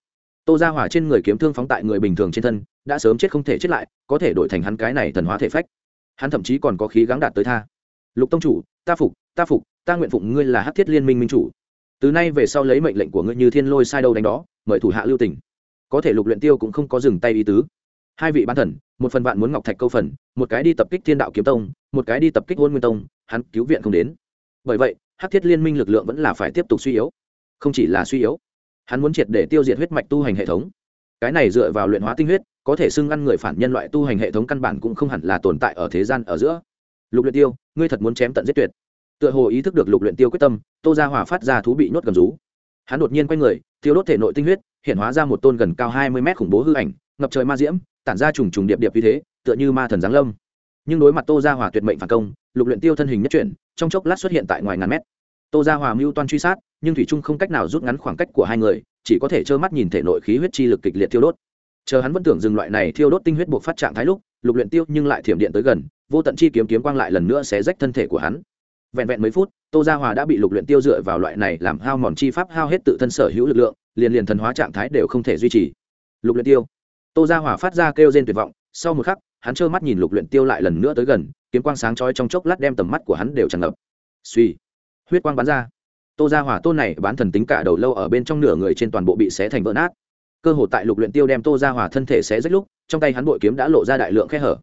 Tô gia hỏa trên người kiếm thương phóng tại người bình thường trên thân, đã sớm chết không thể chết lại, có thể đổi thành hắn cái này thần hóa thể phách. Hắn thậm chí còn có khí gắng đạt tới tha. Lục tông chủ, ta phục ta phục, ta nguyện phụng ngươi là hắc thiết liên minh minh chủ. Từ nay về sau lấy mệnh lệnh của ngươi như thiên lôi sai đâu đánh đó, mời thủ hạ lưu tình. Có thể lục luyện tiêu cũng không có dừng tay ý tứ hai vị bán thần, một phần vạn muốn ngọc thạch câu phần, một cái đi tập kích thiên đạo kiếm tông, một cái đi tập kích hôn nguyên tông, hắn cứu viện không đến. Bởi vậy, hắc thiết liên minh lực lượng vẫn là phải tiếp tục suy yếu. Không chỉ là suy yếu, hắn muốn triệt để tiêu diệt huyết mạch tu hành hệ thống. Cái này dựa vào luyện hóa tinh huyết, có thể xưng ngăn người phản nhân loại tu hành hệ thống căn bản cũng không hẳn là tồn tại ở thế gian ở giữa. Lục luyện tiêu, ngươi thật muốn chém tận giết tuyệt. Tựa hồ ý thức được lục luyện tiêu quyết tâm, tô gia hỏa phát ra thú bị nhốt gầm rú. Hắn đột nhiên quay người tiêu đốt thể nội tinh huyết, hiện hóa ra một tôn gần cao hai mươi mét khủng bố hư ảnh, ngập trời ma diễm tản ra trùng trùng điệp điệp như thế, tựa như ma thần giáng lâm. Nhưng đối mặt tô gia hỏa tuyệt mệnh phản công, lục luyện tiêu thân hình nhất chuyển, trong chốc lát xuất hiện tại ngoài ngàn mét. Tô gia hòa mưu toan truy sát, nhưng thủy trung không cách nào rút ngắn khoảng cách của hai người, chỉ có thể trơ mắt nhìn thể nội khí huyết chi lực kịch liệt thiêu đốt. Chờ hắn vẫn tưởng dừng loại này thiêu đốt tinh huyết buộc phát trạng thái lúc, lục luyện tiêu nhưng lại thiểm điện tới gần, vô tận chi kiếm kiếm quang lại lần nữa xé rách thân thể của hắn. Vẹn vẹn mấy phút, tô gia hòa đã bị lục luyện tiêu dựa vào loại này làm hao mòn chi pháp hao hết tự thân sở hữu lực lượng, liền liền thần hóa trạng thái đều không thể duy trì. Lục luyện tiêu tô gia hòa phát ra kêu rên tuyệt vọng, sau một khắc, hắn trơ mắt nhìn lục luyện tiêu lại lần nữa tới gần, kiếm quang sáng chói trong chốc lát đem tầm mắt của hắn đều tràn ngập. Suy, huyết quang bắn ra. Tô gia hỏa tôn này bán thần tính cả đầu lâu ở bên trong nửa người trên toàn bộ bị xé thành vỡ nát. Cơ hồ tại lục luyện tiêu đem tô Gia hòa thân thể sẽ rách lúc, trong tay hắn bội kiếm đã lộ ra đại lượng khe hở.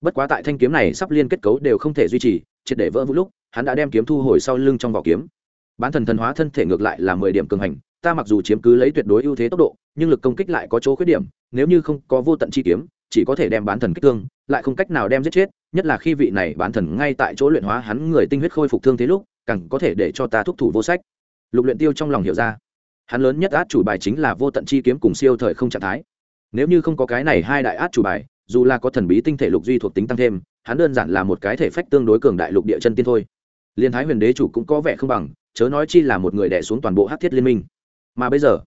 Bất quá tại thanh kiếm này sắp liên kết cấu đều không thể duy trì, triệt để vỡ vũ lúc, hắn đã đem kiếm thu hồi sau lưng trong vỏ kiếm. Bán thần thần hóa thân thể ngược lại là mười điểm cường hành, ta mặc dù chiếm cứ lấy tuyệt đối ưu thế tốc độ, nhưng lực công kích lại có chỗ khuyết điểm nếu như không có vô tận chi kiếm, chỉ có thể đem bán thần kích thương, lại không cách nào đem giết chết, nhất là khi vị này bán thần ngay tại chỗ luyện hóa hắn người tinh huyết khôi phục thương thế lúc, càng có thể để cho ta thúc thủ vô sách. Lục luyện tiêu trong lòng hiểu ra, hắn lớn nhất át chủ bài chính là vô tận chi kiếm cùng siêu thời không trạng thái. Nếu như không có cái này hai đại át chủ bài, dù là có thần bí tinh thể lục duy thuộc tính tăng thêm, hắn đơn giản là một cái thể phách tương đối cường đại lục địa chân tiên thôi. Liên thái huyền đế chủ cũng có vẻ không bằng, chớ nói chi là một người đẻ xuống toàn bộ hát thiết liên minh. Mà bây giờ,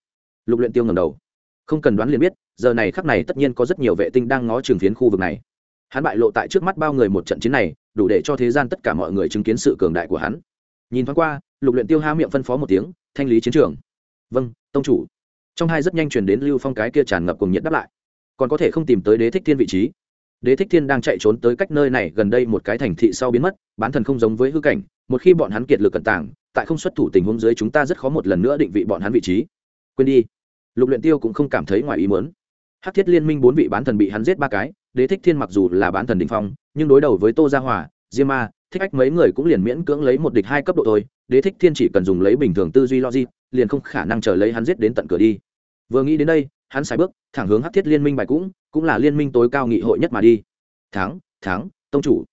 lục luyện tiêu ngẩng đầu, không cần đoán liền biết giờ này khắc này tất nhiên có rất nhiều vệ tinh đang ngó trường phiến khu vực này. Hắn bại lộ tại trước mắt bao người một trận chiến này, đủ để cho thế gian tất cả mọi người chứng kiến sự cường đại của hắn. Nhìn thoáng qua, lục luyện tiêu ha miệng phân phó một tiếng, thanh lý chiến trường. Vâng tông chủ. Trong hai rất nhanh truyền đến lưu phong cái kia tràn ngập cùng nhiệt đáp lại. Còn có thể không tìm tới đế thích thiên vị trí? Đế thích thiên đang chạy trốn tới cách nơi này gần đây một cái thành thị sau biến mất, bán thần không giống với hư cảnh, một khi bọn hắn kiệt lực cẩn tàng, tại không xuất thủ tình huống dưới chúng ta rất khó một lần nữa định vị bọn hắn vị trí. Quên đi. Lục luyện tiêu cũng không cảm thấy ngoài ý muốn hắc thiết liên minh bốn vị bán thần bị hắn giết ba cái, đế thích thiên mặc dù là bán thần đỉnh phong, nhưng đối đầu với tô gia hòa, diêm ma, thích ách mấy người cũng liền miễn cưỡng lấy một địch hai cấp độ thôi. Đế thích thiên chỉ cần dùng lấy bình thường tư duy logic, liền không khả năng chờ lấy hắn giết đến tận cửa đi. Vừa nghĩ đến đây, hắn xài bước, thẳng hướng hắc thiết liên minh bài cũng cũng là liên minh tối cao nghị hội nhất mà đi. Thắng thắng, tông chủ.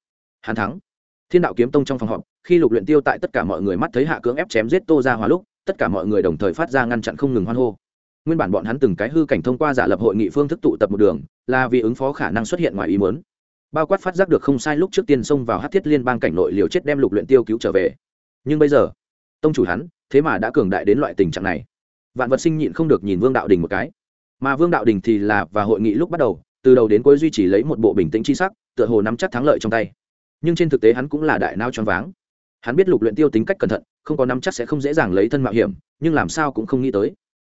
Hắn thắng. Thiên đạo kiếm tông trong phòng họp, khi lục luyện tiêu tại tất cả mọi người mắt thấy hạ cưỡng ép chém giết tô gia hòa lúc, tất cả mọi người đồng thời phát ra ngăn chặn không ngừng hoan hô nguyên bản bọn hắn từng cái hư cảnh thông qua giả lập hội nghị phương thức tụ tập một đường, là vì ứng phó khả năng xuất hiện ngoài ý muốn. Bao quát phát giác được không sai lúc trước tiên xông vào hát thiết liên bang cảnh nội liều chết đem lục luyện tiêu cứu trở về. Nhưng bây giờ, tông chủ hắn, thế mà đã cường đại đến loại tình trạng này. Vạn vật sinh nhịn không được nhìn vương đạo đình một cái. Mà vương đạo đình thì là, và hội nghị lúc bắt đầu, từ đầu đến cuối duy trì lấy một bộ bình tĩnh chi sắc, tựa hồ nắm chắc thắng lợi trong tay. Nhưng trên thực tế hắn cũng là đại nao choáng váng. Hắn biết lục luyện tiêu tính cách cẩn thận, không có nắm chắc sẽ không dễ dàng lấy thân mạo hiểm, nhưng làm sao cũng không nghĩ tới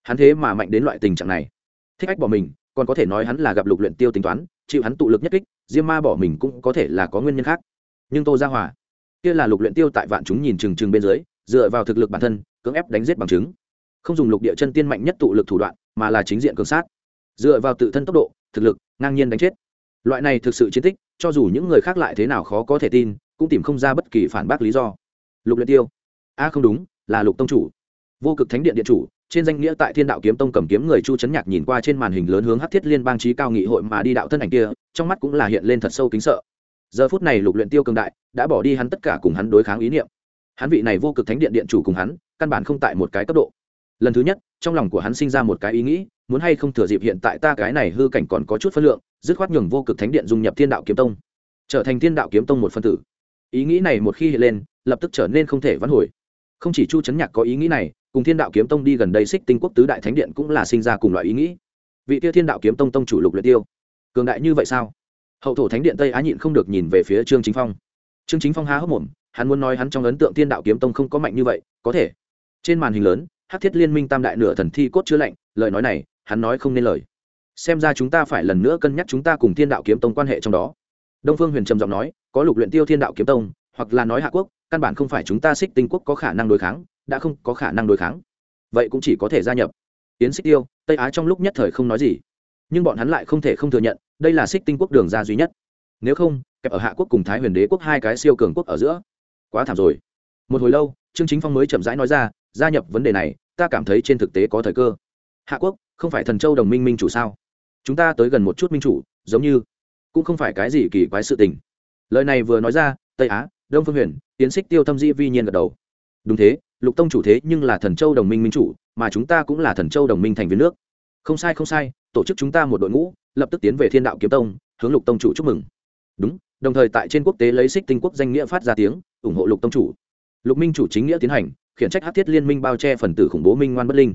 hắn thế mà mạnh đến loại tình trạng này. Thích ách bỏ mình, còn có thể nói hắn là gặp lục luyện tiêu tính toán, chịu hắn tụ lực nhất kích, diêm ma bỏ mình cũng có thể là có nguyên nhân khác. Nhưng tô gia hòa, kia là lục luyện tiêu tại vạn chúng nhìn chừng chừng bên dưới, dựa vào thực lực bản thân, cưỡng ép đánh giết bằng chứng. Không dùng lục địa chân tiên mạnh nhất tụ lực thủ đoạn, mà là chính diện cường sát. Dựa vào tự thân tốc độ, thực lực, ngang nhiên đánh chết. Loại này thực sự chiến tích, cho dù những người khác lại thế nào khó có thể tin, cũng tìm không ra bất kỳ phản bác lý do. Lục luyện tiêu, a không đúng, là lục tông chủ. Vô cực thánh điện điện chủ trên danh nghĩa tại thiên đạo kiếm tông cầm kiếm người chu chấn nhạc nhìn qua trên màn hình lớn hướng hát thiết liên bang trí cao nghị hội mà đi đạo thân ảnh kia, trong mắt cũng là hiện lên thật sâu kính sợ. Giờ phút này lục luyện tiêu cường đại đã bỏ đi hắn tất cả cùng hắn đối kháng ý niệm. Hắn vị này vô cực thánh điện điện chủ cùng hắn, căn bản không tại một cái cấp độ. Lần thứ nhất, trong lòng của hắn sinh ra một cái ý nghĩ, muốn hay không thừa dịp hiện tại ta cái này hư cảnh còn có chút phân lượng, dứt khoát nhường vô cực thánh điện dung nhập thiên đạo kiếm tông, trở thành thiên đạo kiếm tông một phân tử. Ý nghĩ này một khi hiện lên, lập tức trở nên không thể vãn hồi. Không chỉ chu chấn nhạc có ý nghĩ này cùng thiên đạo kiếm tông đi gần đây xích tinh quốc tứ đại thánh điện cũng là sinh ra cùng loại ý nghĩ. Vị tia thiên đạo kiếm tông tông chủ lục luyện tiêu, cường đại như vậy sao? Hậu thổ thánh điện tây á nhịn không được nhìn về phía trương chính phong. Trương chính phong há hốc mồm, hắn muốn nói hắn trong ấn tượng thiên đạo kiếm tông không có mạnh như vậy, có thể. Trên màn hình lớn, hắc thiết liên minh tam đại nửa thần thi cốt chứa lạnh, lời nói này, hắn nói không nên lời. Xem ra chúng ta phải lần nữa cân nhắc chúng ta cùng thiên đạo kiếm tông quan hệ trong đó. Đông phương huyền trầm giọng nói, có lục luyện tiêu thiên đạo kiếm tông, hoặc là nói hạ quốc, căn bản không phải chúng ta xích tinh quốc có khả năng đối kháng đã không có khả năng đối kháng. Vậy cũng chỉ có thể gia nhập. Yến xích tiêu, tây á trong lúc nhất thời không nói gì. Nhưng bọn hắn lại không thể không thừa nhận, đây là xích tinh quốc đường ra duy nhất. Nếu không, kẹp ở hạ quốc cùng thái huyền đế quốc hai cái siêu cường quốc ở giữa. Quá thảm rồi. Một hồi lâu, trương chính phong mới chậm rãi nói ra, gia nhập vấn đề này, ta cảm thấy trên thực tế có thời cơ. Hạ quốc, không phải thần châu đồng minh minh chủ sao? Chúng ta tới gần một chút minh chủ, giống như cũng không phải cái gì kỳ quái sự tình. Lời này vừa nói ra, tây á, đông phương huyền tiến xích tiêu thâm di vi nhiên gật đầu. Đúng thế lục tông chủ thế nhưng là thần châu đồng minh minh chủ, mà chúng ta cũng là thần châu đồng minh thành viên nước. Không sai không sai, tổ chức chúng ta một đội ngũ, lập tức tiến về thiên đạo kiếm tông, hướng lục tông chủ chúc mừng. Đúng, đồng thời tại trên quốc tế lấy xích tinh quốc danh nghĩa phát ra tiếng, ủng hộ lục tông chủ. Lục minh chủ chính nghĩa tiến hành, khiển trách hát thiết liên minh bao che phần tử khủng bố minh ngoan bất linh.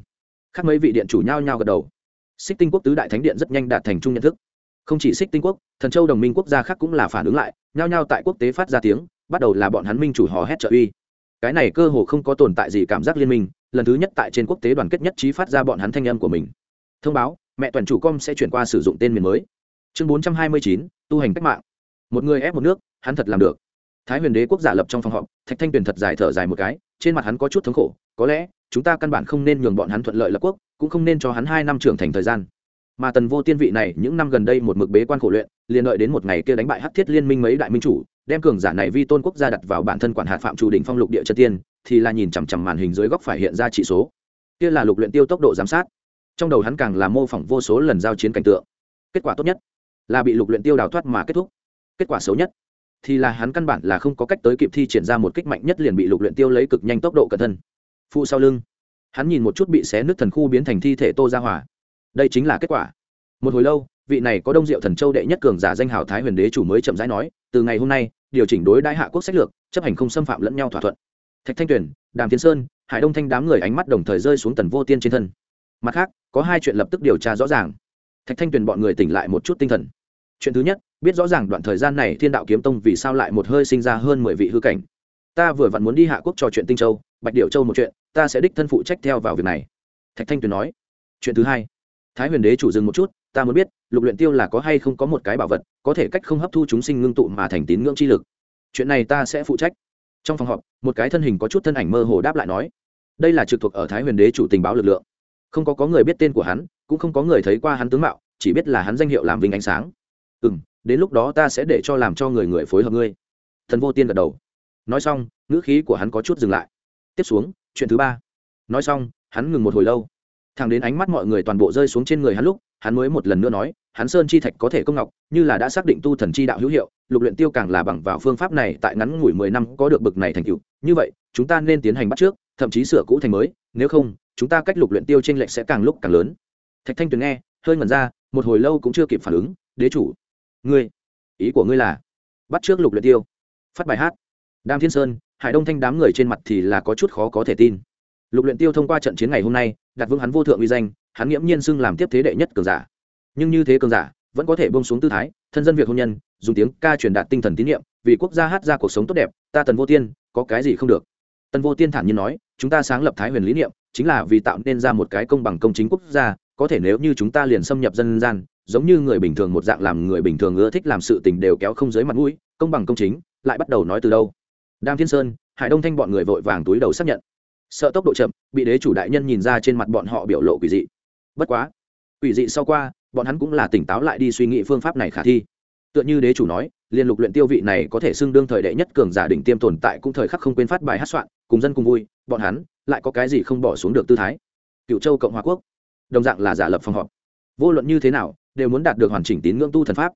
Khác mấy vị điện chủ nhao nhao gật đầu. Xích tinh quốc tứ đại thánh điện rất nhanh đạt thành chung nhận thức. Không chỉ xích tinh quốc, thần châu đồng minh quốc gia khác cũng là phản ứng lại, nhao nhao tại quốc tế phát ra tiếng, bắt đầu là bọn hắn minh chủ hò hét trợ uy cái này cơ hồ không có tồn tại gì cảm giác liên minh, lần thứ nhất tại trên quốc tế đoàn kết nhất trí phát ra bọn hắn thanh âm của mình. Thông báo, mẹ toàn chủ com sẽ chuyển qua sử dụng tên miền mới. Chương bốn trăm hai mươi chín, tu hành cách mạng. Một người ép một nước, hắn thật làm được. Thái huyền đế quốc giả lập trong phòng họp, thạch thanh tuyền thật dài thở dài một cái, trên mặt hắn có chút thống khổ, có lẽ, chúng ta căn bản không nên nhường bọn hắn thuận lợi lập quốc, cũng không nên cho hắn hai năm trưởng thành thời gian. Mà tần vô tiên vị này, những năm gần đây một mực bế quan khổ luyện, liền đợi đến một ngày kia đánh bại hắc thiết liên minh mấy đại minh chủ đem cường giả này vi tôn quốc gia đặt vào bản thân quản hạt phạm chủ đỉnh phong lục địa chân tiên, thì là nhìn chằm chằm màn hình dưới góc phải hiện ra chỉ số. Kia là lục luyện tiêu tốc độ giám sát. Trong đầu hắn càng là mô phỏng vô số lần giao chiến cảnh tượng. Kết quả tốt nhất là bị lục luyện tiêu đào thoát mà kết thúc. Kết quả xấu nhất thì là hắn căn bản là không có cách tới kịp thi triển ra một kích mạnh nhất liền bị lục luyện tiêu lấy cực nhanh tốc độ cẩn thân. Phụ sau lưng, hắn nhìn một chút bị xé nứt thần khu biến thành thi thể tô gia hỏa đây chính là kết quả. Một hồi lâu, vị này có đông diệu thần châu đệ nhất cường giả danh hào thái huyền đế chủ mới chậm rãi nói từ ngày hôm nay, điều chỉnh đối đại hạ quốc sách lược, chấp hành không xâm phạm lẫn nhau thỏa thuận. Thạch thanh tuyền, đàm tiến sơn, hải đông thanh đám người ánh mắt đồng thời rơi xuống tần vô tiên trên thân. Mặt khác, có hai chuyện lập tức điều tra rõ ràng. Thạch thanh tuyền bọn người tỉnh lại một chút tinh thần. Chuyện thứ nhất, biết rõ ràng đoạn thời gian này thiên đạo kiếm tông vì sao lại một hơi sinh ra hơn mười vị hư cảnh. Ta vừa vặn muốn đi hạ quốc trò chuyện tinh châu, bạch điệu châu một chuyện, ta sẽ đích thân phụ trách theo vào việc này. Thạch thanh tuyền nói. Chuyện thứ hai, thái huyền đế chủ dừng một chút ta muốn biết, lục luyện tiêu là có hay không có một cái bảo vật, có thể cách không hấp thu chúng sinh ngưng tụ mà thành tín ngưỡng chi lực. Chuyện này ta sẽ phụ trách. Trong phòng họp, một cái thân hình có chút thân ảnh mơ hồ đáp lại nói, đây là trực thuộc ở thái huyền đế chủ tình báo lực lượng. Không có có người biết tên của hắn, cũng không có người thấy qua hắn tướng mạo, chỉ biết là hắn danh hiệu làm vinh ánh sáng. Ừ m đến lúc đó ta sẽ để cho làm cho người người phối hợp ngươi. Thần vô tiên gật đầu. Nói xong, ngữ khí của hắn có chút dừng lại. Tiếp xuống, chuyện thứ ba. Nói xong, hắn ngừng một hồi lâu. Thằng đến ánh mắt mọi người toàn bộ rơi xuống trên người hắn lúc hắn mới một lần nữa nói, hắn sơn chi thạch có thể công ngọc, như là đã xác định tu thần chi đạo hữu hiệu, lục luyện tiêu càng là bằng vào phương pháp này tại ngắn ngủi mười năm có được bực này thành tựu. Như vậy, chúng ta nên tiến hành bắt trước, thậm chí sửa cũ thành mới, nếu không, chúng ta cách lục luyện tiêu trên lệch sẽ càng lúc càng lớn. Thạch thanh tuyền nghe, hơi ngẩn ra, một hồi lâu cũng chưa kịp phản ứng, đế chủ, ngươi, ý của ngươi là bắt trước lục luyện tiêu, phát bài hát. Đam thiên sơn, hải đông thanh đám người trên mặt thì là có chút khó có thể tin. Lục luyện tiêu thông qua trận chiến ngày hôm nay, đặt vững hắn vô thượng uy danh hắn nghiễm nhiên xưng làm tiếp thế đệ nhất cường giả. Nhưng như thế cường giả, vẫn có thể buông xuống tư thái, thân dân việc hôn nhân, dùng tiếng ca truyền đạt tinh thần tín nhiệm, vì quốc gia hát ra cuộc sống tốt đẹp, ta tần vô tiên, có cái gì không được? Tần vô tiên thản nhiên nói, chúng ta sáng lập thái huyền lý niệm, chính là vì tạo nên ra một cái công bằng công chính quốc gia, có thể nếu như chúng ta liền xâm nhập dân gian, giống như người bình thường một dạng làm người bình thường ưa thích làm sự tình đều kéo không dưới mặt mũi, công bằng công chính, lại bắt đầu nói từ đâu? Đam thiên sơn, hải đông thanh bọn người vội vàng túi đầu xác nhận. Sợ tốc độ chậm, bị đế chủ đại nhân nhìn ra trên mặt bọn họ biểu lộ quỷ dị bất quá, quỷ dị sau qua, bọn hắn cũng là tỉnh táo lại đi suy nghĩ phương pháp này khả thi. Tựa như đế chủ nói, liên lục luyện tiêu vị này có thể xưng đương thời đệ nhất cường giả đỉnh tiêm tồn tại cũng thời khắc không quên phát bài hát soạn, cùng dân cùng vui, bọn hắn lại có cái gì không bỏ xuống được tư thái. Cựu châu cộng hòa quốc, đồng dạng là giả lập phòng họp. Vô luận như thế nào, đều muốn đạt được hoàn chỉnh tín ngưỡng tu thần pháp.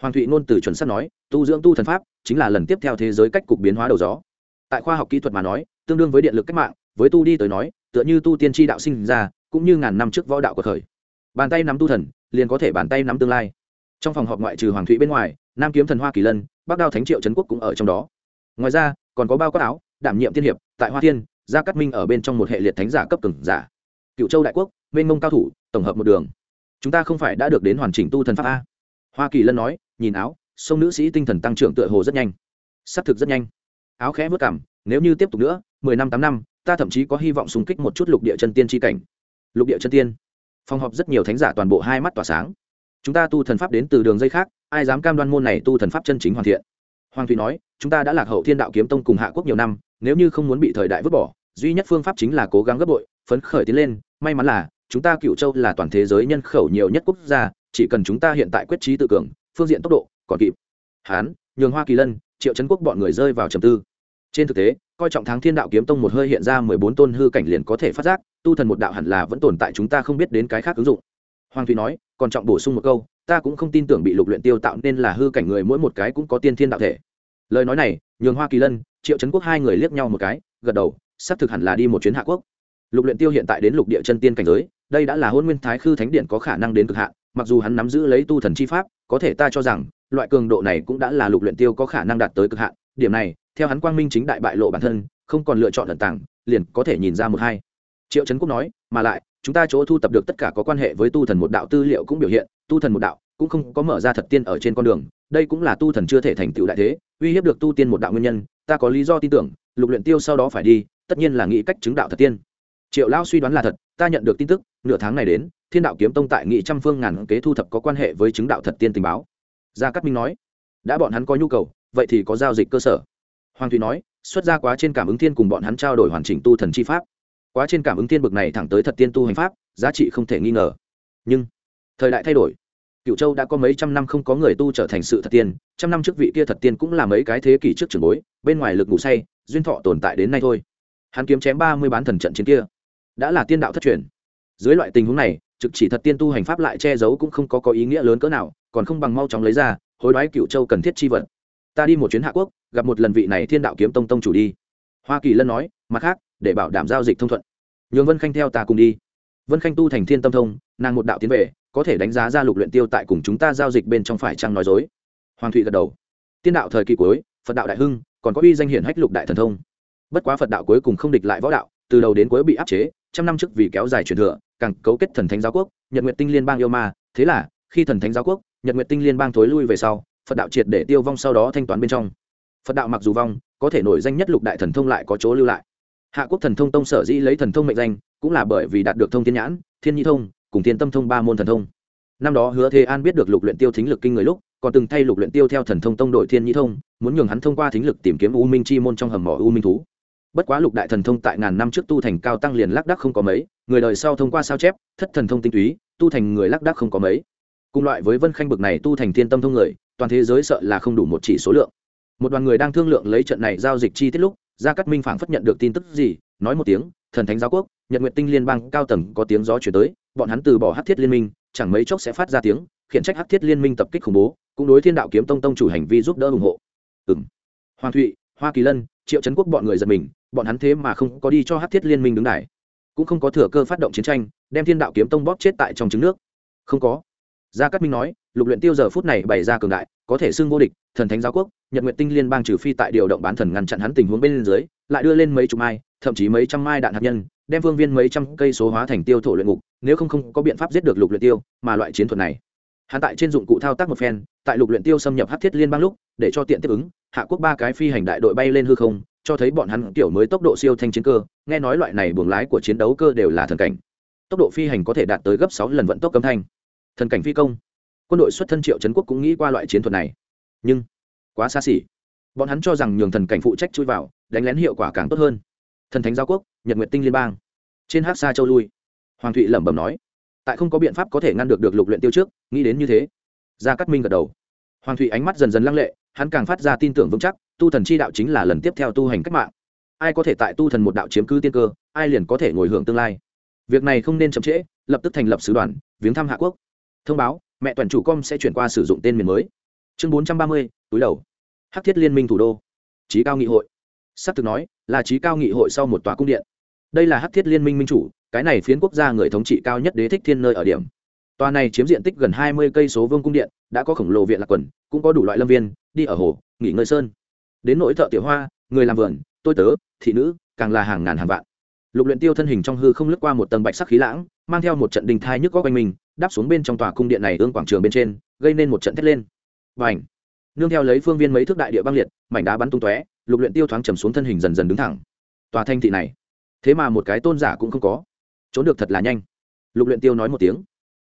Hoàng thụy ngôn từ chuẩn sắt nói, tu dưỡng tu thần pháp chính là lần tiếp theo thế giới cách cục biến hóa đầu gió. Tại khoa học kỹ thuật mà nói, tương đương với điện lực cách mạng, với tu đi tới nói, tựa như tu tiên tri đạo sinh ra cũng như ngàn năm trước võ đạo của khởi bàn tay nắm tu thần, liền có thể bàn tay nắm tương lai. Trong phòng họp ngoại trừ hoàng thụy bên ngoài, nam kiếm thần hoa kỳ lân, bắc đao thánh triệu trấn quốc cũng ở trong đó. Ngoài ra, còn có bao quát áo, đảm nhiệm tiên hiệp, tại hoa thiên, gia cát minh ở bên trong một hệ liệt thánh giả cấp từng giả. Cựu châu đại quốc, mênh mông cao thủ, tổng hợp một đường. Chúng ta không phải đã được đến hoàn chỉnh tu thần pháp a? Hoa kỳ lân nói, nhìn áo, sông nữ sĩ tinh thần tăng trưởng tựa hồ rất nhanh. Xác thực rất nhanh. Áo khẽ vất cảm nếu như tiếp tục nữa, mười năm, tám năm, ta thậm chí có hy vọng xung kích một chút lục địa chân tiên tri cảnh lục địa chân tiên. Phòng họp rất nhiều thánh giả toàn bộ hai mắt tỏa sáng. Chúng ta tu thần pháp đến từ đường dây khác, ai dám cam đoan môn này tu thần pháp chân chính hoàn thiện? Hoàng thủy nói, chúng ta đã lạc hậu thiên đạo kiếm tông cùng hạ quốc nhiều năm, nếu như không muốn bị thời đại vứt bỏ, duy nhất phương pháp chính là cố gắng gấp bội, phấn khởi tiến lên. May mắn là, chúng ta cựu châu là toàn thế giới nhân khẩu nhiều nhất quốc gia, chỉ cần chúng ta hiện tại quyết trí tự cường, phương diện tốc độ còn kịp. Hán, nhường hoa kỳ lân, triệu trấn quốc bọn người rơi vào trầm tư trên thực tế, coi trọng tháng thiên đạo kiếm tông một hơi hiện ra mười bốn tôn hư cảnh liền có thể phát giác, tu thần một đạo hẳn là vẫn tồn tại chúng ta không biết đến cái khác ứng dụng. Hoàng thùy nói, còn trọng bổ sung một câu, ta cũng không tin tưởng bị lục luyện tiêu tạo nên là hư cảnh người mỗi một cái cũng có tiên thiên đạo thể. Lời nói này, nhường hoa kỳ lân, triệu trấn quốc hai người liếc nhau một cái, gật đầu, xác thực hẳn là đi một chuyến hạ quốc. Lục luyện tiêu hiện tại đến lục địa chân tiên cảnh giới, đây đã là hôn nguyên thái khư thánh điện có khả năng đến cực hạn, mặc dù hắn nắm giữ lấy tu thần chi pháp, có thể ta cho rằng, loại cường độ này cũng đã là lục luyện tiêu có khả năng đạt tới cực hạn, điểm này theo hắn quang minh chính đại bại lộ bản thân, không còn lựa chọn lần tàng, liền có thể nhìn ra một hai. Triệu trấn quốc nói, mà lại, chúng ta chỗ thu tập được tất cả có quan hệ với tu thần một đạo tư liệu cũng biểu hiện, tu thần một đạo cũng không có mở ra thật tiên ở trên con đường, đây cũng là tu thần chưa thể thành tựu đại thế, uy hiếp được tu tiên một đạo nguyên nhân, ta có lý do tin tưởng, lục luyện tiêu sau đó phải đi, tất nhiên là nghĩ cách chứng đạo thật tiên. Triệu Lão suy đoán là thật, ta nhận được tin tức, nửa tháng này đến, thiên đạo kiếm tông tại nghị trăm phương ngàn kế thu thập có quan hệ với chứng đạo thật tiên tình báo. Gia cát minh nói, đã bọn hắn có nhu cầu, vậy thì có giao dịch cơ sở hoàng thùy nói, xuất ra quá trên cảm ứng thiên cùng bọn hắn trao đổi hoàn chỉnh tu thần chi pháp. Quá trên cảm ứng thiên bực này thẳng tới thật tiên tu hành pháp, giá trị không thể nghi ngờ. Nhưng, thời đại thay đổi. Cựu châu đã có mấy trăm năm không có người tu trở thành sự thật tiên, trăm năm trước vị kia thật tiên cũng là mấy cái thế kỷ trước trường bối, bên ngoài lực ngủ say, duyên thọ tồn tại đến nay thôi. Hắn kiếm chém ba mươi bán thần trận chiến kia. Đã là tiên đạo thất truyền. Dưới loại tình huống này, trực chỉ thật tiên tu hành pháp lại che giấu cũng không có có ý nghĩa lớn cỡ nào, còn không bằng mau chóng lấy ra, hối đoái cựu châu cần thiết chi vật. Ta đi một chuyến hạ quốc gặp một lần vị này thiên đạo kiếm tông tông chủ đi. Hoa kỳ lân nói, mặt khác, để bảo đảm giao dịch thông thuận. Nhường vân khanh theo ta cùng đi. Vân khanh tu thành thiên tâm thông, nàng một đạo tiến về, có thể đánh giá ra lục luyện tiêu tại cùng chúng ta giao dịch bên trong phải chăng nói dối. Hoàng thụy gật đầu. Tiên đạo thời kỳ cuối, phật đạo đại hưng, còn có uy danh hiển hách lục đại thần thông. Bất quá phật đạo cuối cùng không địch lại võ đạo, từ đầu đến cuối bị áp chế, trăm năm trước vì kéo dài truyền thừa, càng cấu kết thần thánh giáo quốc, nhật nguyện tinh liên bang yêu ma. Thế là, khi thần thánh giáo quốc, nhật nguyện tinh liên bang thối lui về sau, phật đạo triệt để tiêu vong sau đó thanh toán bên trong phật đạo mặc dù vong, có thể nổi danh nhất lục đại thần thông lại có chỗ lưu lại. Hạ quốc thần thông tông sở dĩ lấy thần thông mệnh danh, cũng là bởi vì đạt được thông thiên nhãn, thiên nhi thông, cùng thiên tâm thông ba môn thần thông. Năm đó hứa thế an biết được lục luyện tiêu thính lực kinh người lúc, còn từng thay lục luyện tiêu theo thần thông tông đội thiên nhi thông, muốn nhường hắn thông qua thính lực tìm kiếm u minh chi môn trong hầm mỏ u minh thú. Bất quá lục đại thần thông tại ngàn năm trước tu thành cao tăng liền lác đác không có mấy, người đời sau thông qua sao chép, thất thần thông tinh túy, tu thành người lác đác không có mấy. Cùng loại với vân khanh bực này tu thành thiên tâm thông người, toàn thế giới sợ là không đủ một chỉ số lượng một đoàn người đang thương lượng lấy trận này giao dịch chi tiết lúc, gia cát minh phảng phất nhận được tin tức gì, nói một tiếng, thần thánh giáo quốc, nhật nguyện tinh liên bang cao tầng có tiếng gió chuyển tới, bọn hắn từ bỏ hát thiết liên minh, chẳng mấy chốc sẽ phát ra tiếng, khiển trách hát thiết liên minh tập kích khủng bố, cũng đối thiên đạo kiếm tông tông chủ hành vi giúp đỡ ủng hộ. Ừ hoàng thụy, hoa kỳ lân, triệu trấn quốc bọn người giật mình, bọn hắn thế mà không có đi cho hát thiết liên minh đứng đài, cũng không có thừa cơ phát động chiến tranh, đem thiên đạo kiếm tông bóp chết tại trong trứng nước. Không có. Gia cát minh nói, lục luyện tiêu giờ phút này bày ra cường đại, có thể xưng vô địch, thần thánh giáo quốc nhật nguyện tinh liên bang trừ phi tại điều động bán thần ngăn chặn hắn tình huống bên dưới, lại đưa lên mấy chục mai, thậm chí mấy trăm mai đạn hạt nhân, đem vương viên mấy trăm cây số hóa thành tiêu thổ luyện ngục, nếu không không có biện pháp giết được lục luyện tiêu, mà loại chiến thuật này. Hắn tại trên dụng cụ thao tác một phen, tại lục luyện tiêu xâm nhập hắc thiết liên bang lúc, để cho tiện tiếp ứng, hạ quốc ba cái phi hành đại đội bay lên hư không, cho thấy bọn hắn tiểu mới tốc độ siêu thanh chiến cơ, nghe nói loại này buồng lái của chiến đấu cơ đều là thần cảnh. Tốc độ phi hành có thể đạt tới gấp sáu lần vận tốc cấm thanh. Thần cảnh phi công. Quân đội xuất thân triệu trấn quốc cũng nghĩ qua loại chiến thuật này. Nhưng quá xa xỉ. Bọn hắn cho rằng nhường thần cảnh phụ trách chui vào, đánh lén hiệu quả càng tốt hơn. Thần thánh giao quốc, nhật nguyệt tinh liên bang. Trên hát xa châu lui. Hoàng thụy lẩm bẩm nói, tại không có biện pháp có thể ngăn được được lục luyện tiêu trước, nghĩ đến như thế. Gia cát minh gật đầu. Hoàng thụy ánh mắt dần dần lăng lệ, hắn càng phát ra tin tưởng vững chắc, tu thần chi đạo chính là lần tiếp theo tu hành cách mạng. Ai có thể tại tu thần một đạo chiếm cứ tiên cơ, ai liền có thể ngồi hưởng tương lai. Việc này không nên chậm trễ, lập tức thành lập sứ đoàn, viếng thăm hạ quốc. Thông báo, mẹ toàn chủ công sẽ chuyển qua sử dụng tên miền mới. Chương bốn trăm ba mươi túi đầu. Hắc thiết liên minh thủ đô. Trí cao nghị hội. S ắ c thực nói, là trí cao nghị hội sau một tòa cung điện. Đây là hắc thiết liên minh minh chủ, cái này phiến quốc gia người thống trị cao nhất đế thích thiên nơi ở điểm. Tòa này chiếm diện tích gần hai mươi cây số vương cung điện, đã có khổng lồ viện lạc quần, cũng có đủ loại lâm viên, đi ở hồ, nghỉ ngơi sơn. Đến nỗi thợ tiểu hoa, người làm vườn, tôi tớ, thị nữ, càng là hàng ngàn hàng vạn. Lục luyện tiêu thân hình trong hư không lướt qua một tầng bạch sắc khí lãng, mang theo một trận đình thai nhức có quanh mình, đáp xuống bên trong tòa cung điện này ương quảng trường bên trên, gây nên một trận thét lên. Và ảnh nương theo lấy phương viên mấy thước đại địa băng liệt, mảnh đá bắn tung tóe, lục luyện tiêu thoáng trầm xuống thân hình dần dần đứng thẳng. Tòa thanh thị này, thế mà một cái tôn giả cũng không có. Trốn được thật là nhanh. Lục luyện tiêu nói một tiếng.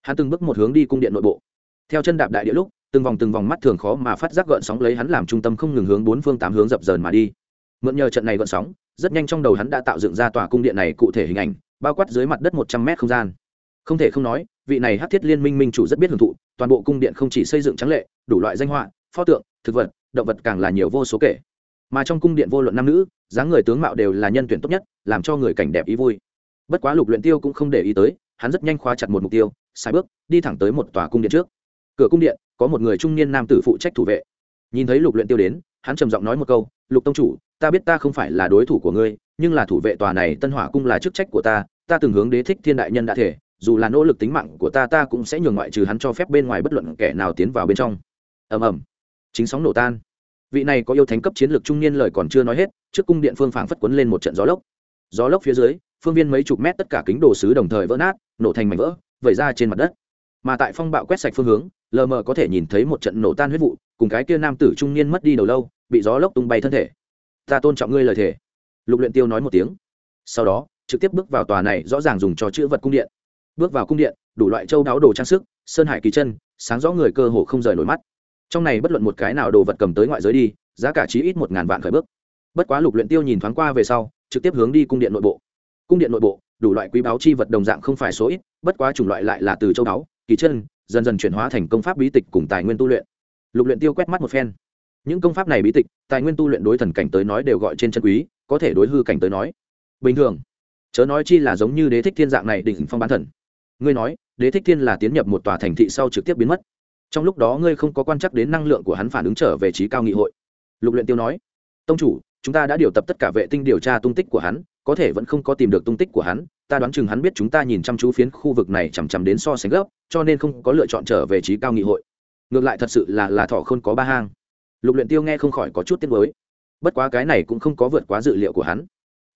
Hắn từng bước một hướng đi cung điện nội bộ. Theo chân đạp đại địa lúc, từng vòng từng vòng mắt thường khó mà phát giác gợn sóng lấy hắn làm trung tâm không ngừng hướng bốn phương tám hướng dập dờn mà đi. Mượn nhờ trận này gợn sóng, rất nhanh trong đầu hắn đã tạo dựng ra tòa cung điện này cụ thể hình ảnh, bao quát dưới mặt đất một trăm mét không gian. Không thể không nói, vị này hát thiết liên minh minh chủ rất biết hưởng thụ, toàn bộ cung điện không chỉ xây dựng trắng lệ, đủ loại danh họa pho tượng, thực vật, động vật càng là nhiều vô số kể. Mà trong cung điện vô luận nam nữ, dáng người tướng mạo đều là nhân tuyển tốt nhất, làm cho người cảnh đẹp ý vui. Bất quá lục luyện tiêu cũng không để ý tới, hắn rất nhanh khóa chặt một mục tiêu, sai bước, đi thẳng tới một tòa cung điện trước. Cửa cung điện, có một người trung niên nam tử phụ trách thủ vệ. Nhìn thấy lục luyện tiêu đến, hắn trầm giọng nói một câu, lục tông chủ, ta biết ta không phải là đối thủ của ngươi, nhưng là thủ vệ tòa này tân hỏa cung là chức trách của ta ta từng hướng đế thích thiên đại nhân đã thể, dù là nỗ lực tính mạng của ta ta cũng sẽ nhường ngoại trừ hắn cho phép bên ngoài bất luận kẻ nào tiến vào bên trong. Ầm ầm chính sóng nổ tan. Vị này có yêu thánh cấp chiến lược trung niên lời còn chưa nói hết, trước cung điện phương phảng phất quấn lên một trận gió lốc. Gió lốc phía dưới, phương viên mấy chục mét tất cả kính đồ sứ đồng thời vỡ nát, nổ thành mảnh vỡ, vẩy ra trên mặt đất. Mà tại phong bạo quét sạch phương hướng, lờ mờ có thể nhìn thấy một trận nổ tan huyết vụ, cùng cái kia nam tử trung niên mất đi đầu lâu, bị gió lốc tung bay thân thể. Ta tôn trọng ngươi lời thề. Lục luyện tiêu nói một tiếng. Sau đó, trực tiếp bước vào tòa này rõ ràng dùng cho chữ vật cung điện. Bước vào cung điện, đủ loại châu đáo đồ trang sức, sơn hải kỳ chân, sáng rõ người cơ hồ không rời nổi mắt trong này bất luận một cái nào đồ vật cầm tới ngoại giới đi giá cả chí ít một ngàn vạn khởi bước. Bất quá lục luyện tiêu nhìn thoáng qua về sau trực tiếp hướng đi cung điện nội bộ. Cung điện nội bộ đủ loại quý báu chi vật đồng dạng không phải số ít bất quá chủng loại lại là từ châu đáo, kỳ chân dần dần chuyển hóa thành công pháp bí tịch cùng tài nguyên tu luyện. Lục luyện tiêu quét mắt một phen. Những công pháp này bí tịch tài nguyên tu luyện đối thần cảnh tới nói đều gọi trên chân quý có thể đối hư cảnh tới nói. Bình thường chớ nói chi là giống như đế thích thiên dạng này đỉnh phong bán thần. Ngươi nói đế thích thiên là tiến nhập một tòa thành thị sau trực tiếp biến mất trong lúc đó ngươi không có quan chắc đến năng lượng của hắn phản ứng trở về trí cao nghị hội. Lục luyện tiêu nói, tông chủ, chúng ta đã điều tập tất cả vệ tinh điều tra tung tích của hắn, có thể vẫn không có tìm được tung tích của hắn, ta đoán chừng hắn biết chúng ta nhìn chăm chú phiến khu vực này chằm chằm đến so sánh gấp, cho nên không có lựa chọn trở về trí cao nghị hội. Ngược lại thật sự là là thọ không có ba hang. Lục luyện tiêu nghe không khỏi có chút tiếc nuối. Bất quá cái này cũng không có vượt quá dự liệu của hắn.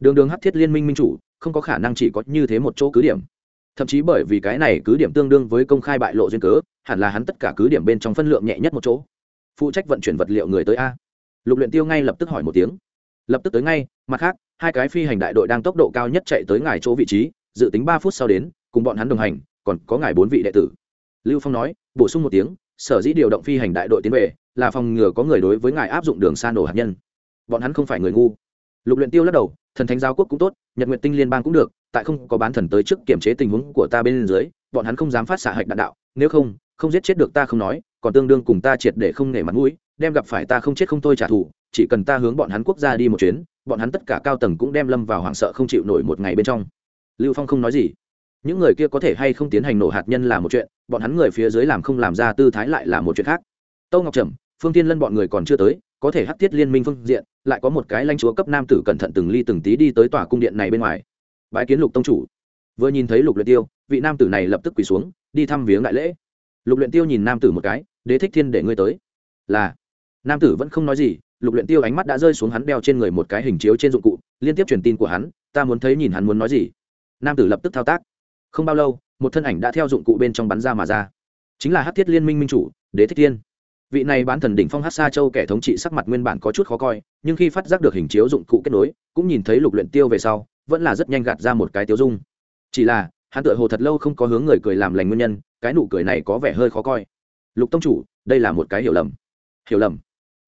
Đường đường hắc thiết liên minh minh chủ, không có khả năng chỉ có như thế một chỗ cứ điểm thậm chí bởi vì cái này cứ điểm tương đương với công khai bại lộ duyên cớ, hẳn là hắn tất cả cứ điểm bên trong phân lượng nhẹ nhất một chỗ. Phụ trách vận chuyển vật liệu người tới a. Lục luyện tiêu ngay lập tức hỏi một tiếng. Lập tức tới ngay, mặt khác, hai cái phi hành đại đội đang tốc độ cao nhất chạy tới ngài chỗ vị trí, dự tính ba phút sau đến, cùng bọn hắn đồng hành, còn có ngài bốn vị đệ tử. Lưu phong nói, bổ sung một tiếng, sở dĩ điều động phi hành đại đội tiến về, là phòng ngừa có người đối với ngài áp dụng đường xa nổ hạt nhân. Bọn hắn không phải người ngu. Lục luyện tiêu lắc đầu, thần thánh giáo quốc cũng tốt, nhật nguyện tinh liên bang cũng được tại không có bán thần tới trước kiểm chế tình huống của ta bên dưới, bọn hắn không dám phát xạ hạch đạn đạo, nếu không không giết chết được ta không nói, còn tương đương cùng ta triệt để không nể mặt mũi, đem gặp phải ta không chết không thôi trả thù, chỉ cần ta hướng bọn hắn quốc gia đi một chuyến, bọn hắn tất cả cao tầng cũng đem lâm vào hoảng sợ không chịu nổi một ngày bên trong. Lưu phong không nói gì. Những người kia có thể hay không tiến hành nổ hạt nhân là một chuyện, bọn hắn người phía dưới làm không làm ra tư thái lại là một chuyện khác. Tâu ngọc trầm, phương tiên lân bọn người còn chưa tới, có thể hắc thiết liên minh phương diện, lại có một cái lãnh chúa cấp nam tử cẩn thận từng ly từng tí đi tới tòa cung điện này bên ngoài bái kiến lục tông chủ. Vừa nhìn thấy lục luyện tiêu, vị nam tử này lập tức quỳ xuống, đi thăm viếng đại lễ. Lục luyện tiêu nhìn nam tử một cái, đế thích thiên để ngươi tới. Là. Nam tử vẫn không nói gì, lục luyện tiêu ánh mắt đã rơi xuống hắn đeo trên người một cái hình chiếu trên dụng cụ, liên tiếp truyền tin của hắn, ta muốn thấy nhìn hắn muốn nói gì. Nam tử lập tức thao tác. Không bao lâu, một thân ảnh đã theo dụng cụ bên trong bắn ra mà ra. Chính là hắc thiết liên minh minh chủ, đế thích thiên. Vị này bán thần đỉnh phong hát sa châu kẻ thống trị sắc mặt nguyên bản có chút khó coi, nhưng khi phát giác được hình chiếu dụng cụ kết nối, cũng nhìn thấy lục luyện tiêu về sau vẫn là rất nhanh gạt ra một cái tiêu dung. Chỉ là, hắn tựa hồ thật lâu không có hướng người cười làm lành nguyên nhân, cái nụ cười này có vẻ hơi khó coi. Lục tông chủ, đây là một cái hiểu lầm. Hiểu lầm?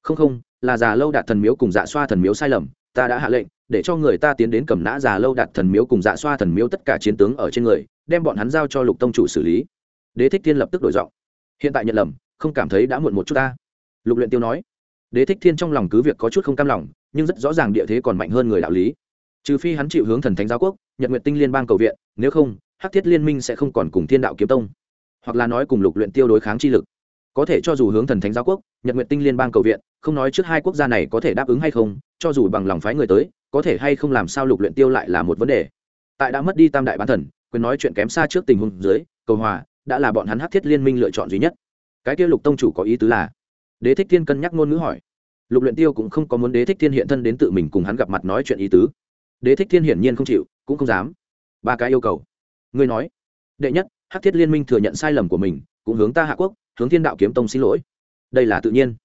Không không, là già lâu đạt thần miếu cùng dạ xoa thần miếu sai lầm, ta đã hạ lệnh, để cho người ta tiến đến cầm nã già lâu đạt thần miếu cùng dạ xoa thần miếu tất cả chiến tướng ở trên người, đem bọn hắn giao cho lục tông chủ xử lý. Đế thích thiên lập tức đổi giọng. Hiện tại nhận lầm, không cảm thấy đã muộn một chút ta. Lục luyện tiêu nói. Đế thích thiên trong lòng cứ việc có chút không cam lòng, nhưng rất rõ ràng địa thế còn mạnh hơn người đạo lý trừ phi hắn chịu hướng thần thánh giáo quốc, nhật nguyện tinh liên bang cầu viện, nếu không, hắc thiết liên minh sẽ không còn cùng thiên đạo kiếm tông, hoặc là nói cùng lục luyện tiêu đối kháng chi lực. Có thể cho dù hướng thần thánh giáo quốc, nhật nguyện tinh liên bang cầu viện, không nói trước hai quốc gia này có thể đáp ứng hay không, cho dù bằng lòng phái người tới, có thể hay không làm sao lục luyện tiêu lại là một vấn đề. Tại đã mất đi tam đại bán thần, quyền nói chuyện kém xa trước tình huống dưới, cầu hòa đã là bọn hắn hắc thiết liên minh lựa chọn duy nhất. Cái kia lục tông chủ có ý tứ là? Đế thích thiên cân nhắc ngôn ngữ hỏi. Lục luyện tiêu cũng không có muốn đế thích thiên hiện thân đến tự mình cùng hắn gặp mặt nói chuyện ý tứ đế thích thiên hiển nhiên không chịu, cũng không dám. Ba cái yêu cầu. Ngươi nói. Đệ nhất, hắc thiết liên minh thừa nhận sai lầm của mình, cũng hướng ta hạ quốc, hướng thiên đạo kiếm tông xin lỗi. Đây là tự nhiên.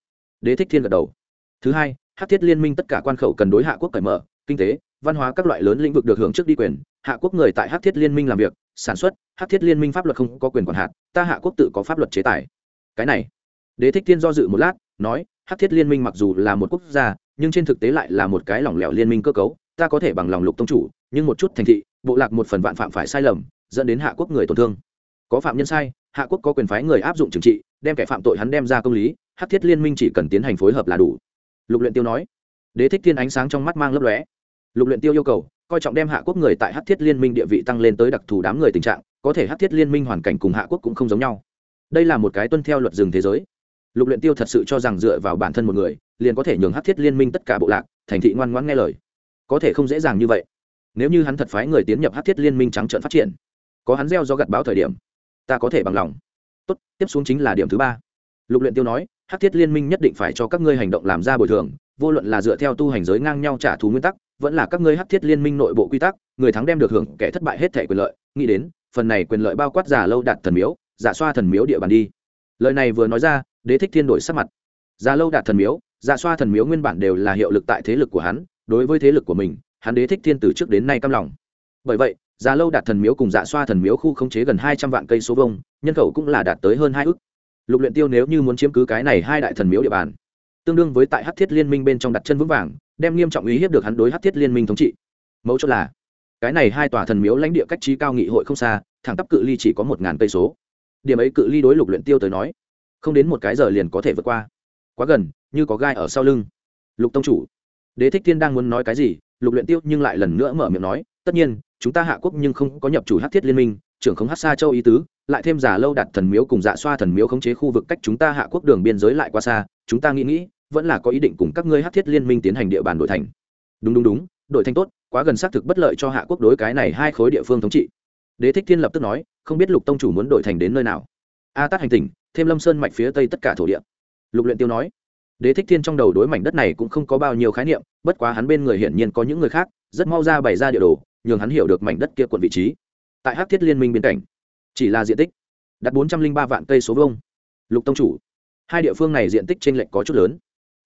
Đế thích thiên gật đầu. Thứ hai, hắc thiết liên minh tất cả quan khẩu cần đối hạ quốc cởi mở, kinh tế, văn hóa các loại lớn lĩnh vực được hưởng trước đi quyền. Hạ quốc người tại hắc thiết liên minh làm việc, sản xuất, hắc thiết liên minh pháp luật không có quyền quản hạt, ta hạ quốc tự có pháp luật chế tài. Cái này. Đế thích thiên do dự một lát, nói, hắc thiết liên minh mặc dù là một quốc gia, nhưng trên thực tế lại là một cái lỏng lẻo liên minh cơ cấu ta có thể bằng lòng lục tông chủ, nhưng một chút thành thị, bộ lạc một phần vạn phạm phải sai lầm, dẫn đến hạ quốc người tổn thương. Có phạm nhân sai, hạ quốc có quyền phái người áp dụng trừng trị, đem kẻ phạm tội hắn đem ra công lý Hát thiết liên minh chỉ cần tiến hành phối hợp là đủ. Lục luyện tiêu nói. Đế thích thiên ánh sáng trong mắt mang lấp lóe. Lục luyện tiêu yêu cầu, coi trọng đem hạ quốc người tại hát thiết liên minh địa vị tăng lên tới đặc thù đám người tình trạng, có thể hát thiết liên minh hoàn cảnh cùng hạ quốc cũng không giống nhau. Đây là một cái tuân theo luật rừng thế giới. Lục luyện tiêu thật sự cho rằng dựa vào bản thân một người, liền có thể nhường hát thiết liên minh tất cả bộ lạc, thành thị ngoan ngoãn nghe lời có thể không dễ dàng như vậy. Nếu như hắn thật phái người tiến nhập hắc thiết liên minh trắng trợn phát triển, có hắn gieo do gặt báo thời điểm, ta có thể bằng lòng. Tốt, tiếp xuống chính là điểm thứ ba. Lục luyện tiêu nói, hắc thiết liên minh nhất định phải cho các ngươi hành động làm ra bồi thường, vô luận là dựa theo tu hành giới ngang nhau trả thù nguyên tắc, vẫn là các ngươi hắc thiết liên minh nội bộ quy tắc, người thắng đem được hưởng kẻ thất bại hết thể quyền lợi. Nghĩ đến, phần này quyền lợi bao quát giả lâu đạt thần miếu, giả xoa thần miếu địa bàn đi. Lời này vừa nói ra, đế thích thiên đổi sắc mặt. Giả lâu đạt thần miếu, giả xoa thần miếu nguyên bản đều là hiệu lực tại thế lực của hắn đối với thế lực của mình, hắn đế thích thiên từ trước đến nay căm lòng. Bởi vậy, già lâu đạt thần miếu cùng dạ xoa thần miếu khu khống chế gần hai trăm vạn cây số vông nhân khẩu cũng là đạt tới hơn hai ước lục luyện tiêu nếu như muốn chiếm cứ cái này hai đại thần miếu địa bàn, tương đương với tại hắc thiết liên minh bên trong đặt chân vững vàng, đem nghiêm trọng ý hiếp được hắn đối hắc thiết liên minh thống trị. Mẫu chốt là, cái này hai tòa thần miếu lãnh địa cách trí cao nghị hội không xa, thẳng tắp cự ly chỉ có một ngàn cây số. Điểm ấy cự ly đối lục luyện tiêu tới nói, không đến một cái giờ liền có thể vượt qua. Quá gần, như có gai ở sau lưng. Lục tông chủ đế thích thiên đang muốn nói cái gì, lục luyện tiêu nhưng lại lần nữa mở miệng nói, tất nhiên, chúng ta hạ quốc nhưng không có nhập chủ hắc thiết liên minh, trưởng không hắc sa châu ý tứ, lại thêm giả lâu đặt thần miếu cùng dạ xoa thần miếu khống chế khu vực cách chúng ta hạ quốc đường biên giới lại quá xa, chúng ta nghĩ nghĩ, vẫn là có ý định cùng các ngươi hắc thiết liên minh tiến hành địa bàn đổi thành. Đúng đúng đúng, đổi thành tốt, quá gần xác thực bất lợi cho hạ quốc đối cái này hai khối địa phương thống trị. Đế thích thiên lập tức nói, không biết lục tông chủ muốn đổi thành đến nơi nào? A tát hành tỉnh, thêm lâm sơn mạch phía tây tất cả thổ địa. Lục luyện tiêu nói đế thích thiên trong đầu đối mảnh đất này cũng không có bao nhiêu khái niệm, bất quá hắn bên người hiển nhiên có những người khác, rất mau ra bày ra địa đồ, nhường hắn hiểu được mảnh đất kia quận vị trí. Tại hắc thiết liên minh biên cảnh chỉ là diện tích đạt bốn trăm linh ba vạn cây số vông lục tông chủ, hai địa phương này diện tích trên lệch có chút lớn.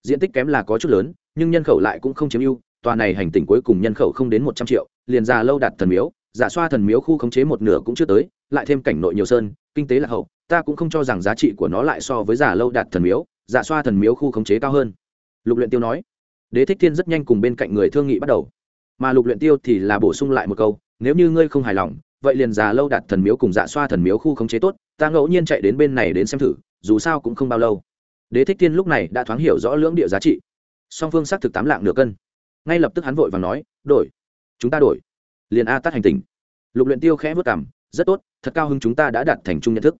Diện tích kém là có chút lớn, nhưng nhân khẩu lại cũng không chiếm ưu, tòa này hành tỉnh cuối cùng nhân khẩu không đến một trăm triệu, liền già lâu đạt thần miếu, giả xoa thần miếu khu khống chế một nửa cũng chưa tới, lại thêm cảnh nội nhiều sơn, kinh tế là hậu, ta cũng không cho rằng giá trị của nó lại so với giả lâu đạt thần miếu giả xoa thần miếu khu khống chế cao hơn. Lục luyện tiêu nói, đế thích thiên rất nhanh cùng bên cạnh người thương nghị bắt đầu. Mà lục luyện tiêu thì là bổ sung lại một câu, nếu như ngươi không hài lòng, vậy liền già lâu đạt thần miếu cùng dạ xoa thần miếu khu khống chế tốt, ta ngẫu nhiên chạy đến bên này đến xem thử, dù sao cũng không bao lâu. Đế thích thiên lúc này đã thoáng hiểu rõ lưỡng địa giá trị. Song phương xác thực tám lạng nửa cân. Ngay lập tức hắn vội và nói, đổi, chúng ta đổi. Liền a tắt hành tình lục luyện tiêu khẽ vất cảm rất tốt, thật cao hứng chúng ta đã đạt thành chung nhận thức.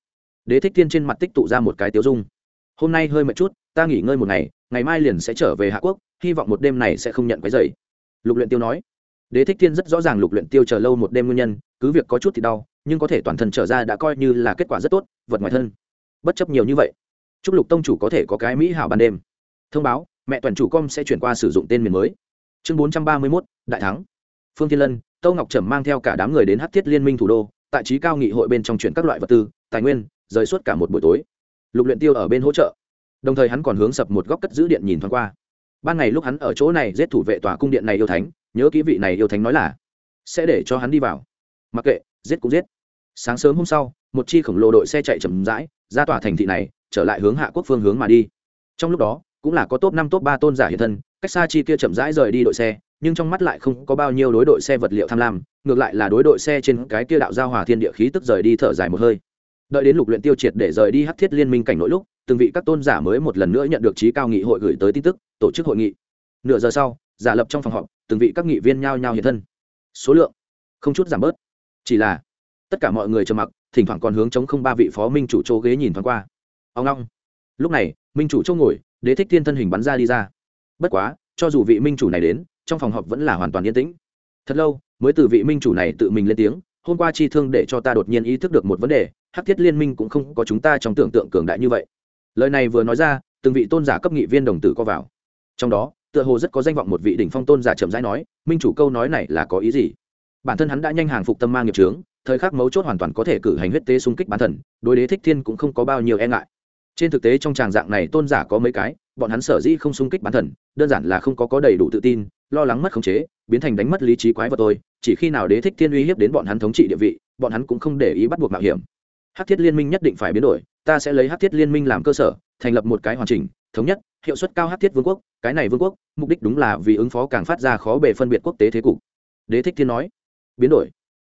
Đế thích thiên trên mặt tích tụ ra một cái tiêu dung hôm nay hơi mệt chút ta nghỉ ngơi một ngày ngày mai liền sẽ trở về hạ quốc hy vọng một đêm này sẽ không nhận quấy dày lục luyện tiêu nói. Đế thích thiên rất rõ ràng lục luyện tiêu chờ lâu một đêm nguyên nhân cứ việc có chút thì đau nhưng có thể toàn thân trở ra đã coi như là kết quả rất tốt vật ngoài thân. Bất chấp nhiều như vậy chúc lục tông chủ có thể có cái mỹ hảo ban đêm. Thông báo mẹ toàn chủ com sẽ chuyển qua sử dụng tên miền mới. Chương bốn trăm ba mươi 431, đại thắng. Phương thiên lân tâu ngọc trầm mang theo cả đám người đến hát thiết liên minh thủ đô tại trí cao nghị hội bên trong chuyển các loại vật tư tài nguyên rời suốt cả một buổi tối lục luyện tiêu ở bên hỗ trợ. Đồng thời hắn còn hướng sập một góc cất giữ điện nhìn thoáng qua. Ban ngày lúc hắn ở chỗ này giết thủ vệ tòa cung điện này yêu thánh, nhớ kỹ vị này yêu thánh nói là, sẽ để cho hắn đi vào. Mặc kệ, giết cũng giết. Sáng sớm hôm sau, một chi khổng lồ đội xe chạy chậm rãi, ra tòa thành thị này, trở lại hướng hạ quốc phương hướng mà đi. Trong lúc đó, cũng là có top năm, top ba tôn giả hiện thân, cách xa chi kia chậm rãi rời đi đội xe, nhưng trong mắt lại không có bao nhiêu đối đội xe vật liệu tham lam, ngược lại là đối đội xe trên cái kia đạo giao hòa thiên địa khí tức rời đi thở dài một hơi đợi đến lục luyện tiêu triệt để rời đi hắc thiết liên minh cảnh nội lúc, từng vị các tôn giả mới một lần nữa nhận được trí cao nghị hội gửi tới tin tức, tổ chức hội nghị. Nửa giờ sau, giả lập trong phòng họp, từng vị các nghị viên nhao nhao hiện thân. Số lượng không chút giảm bớt. Chỉ là tất cả mọi người trầm mặc, thỉnh thoảng còn hướng chống không ba vị phó minh chủ chỗ ghế nhìn thoáng qua. Ông long. Lúc này, minh chủ chỗ ngồi, đế thích thiên thân hình bắn ra đi ra. Bất quá, cho dù vị minh chủ này đến, trong phòng họp vẫn là hoàn toàn yên tĩnh. Thật lâu, mới từ vị minh chủ này tự mình lên tiếng hôm qua chi thương để cho ta đột nhiên ý thức được một vấn đề, hắc thiết liên minh cũng không có chúng ta trong tưởng tượng cường đại như vậy. Lời này vừa nói ra, từng vị tôn giả cấp nghị viên đồng tử có vào. Trong đó, tựa hồ rất có danh vọng một vị đỉnh phong tôn giả chậm rãi nói, minh chủ câu nói này là có ý gì? Bản thân hắn đã nhanh hàng phục tâm ma nghiệp trướng thời khắc mấu chốt hoàn toàn có thể cử hành huyết tế xung kích bản thần, đối đế thích thiên cũng không có bao nhiêu e ngại trên thực tế trong tràng dạng này tôn giả có mấy cái, bọn hắn sở dĩ không xung kích bản thần, đơn giản là không có có đầy đủ tự tin, lo lắng mất khống chế, biến thành đánh mất lý trí quái vật tôi chỉ khi nào đế thích thiên uy hiếp đến bọn hắn thống trị địa vị, bọn hắn cũng không để ý bắt buộc mạo hiểm. Hát thiết liên minh nhất định phải biến đổi, ta sẽ lấy hát thiết liên minh làm cơ sở, thành lập một cái hoàn chỉnh, thống nhất, hiệu suất cao hát thiết vương quốc, cái này vương quốc, mục đích đúng là vì ứng phó càng phát ra khó bề phân biệt quốc tế thế cục. Đế thích thiên nói, biến đổi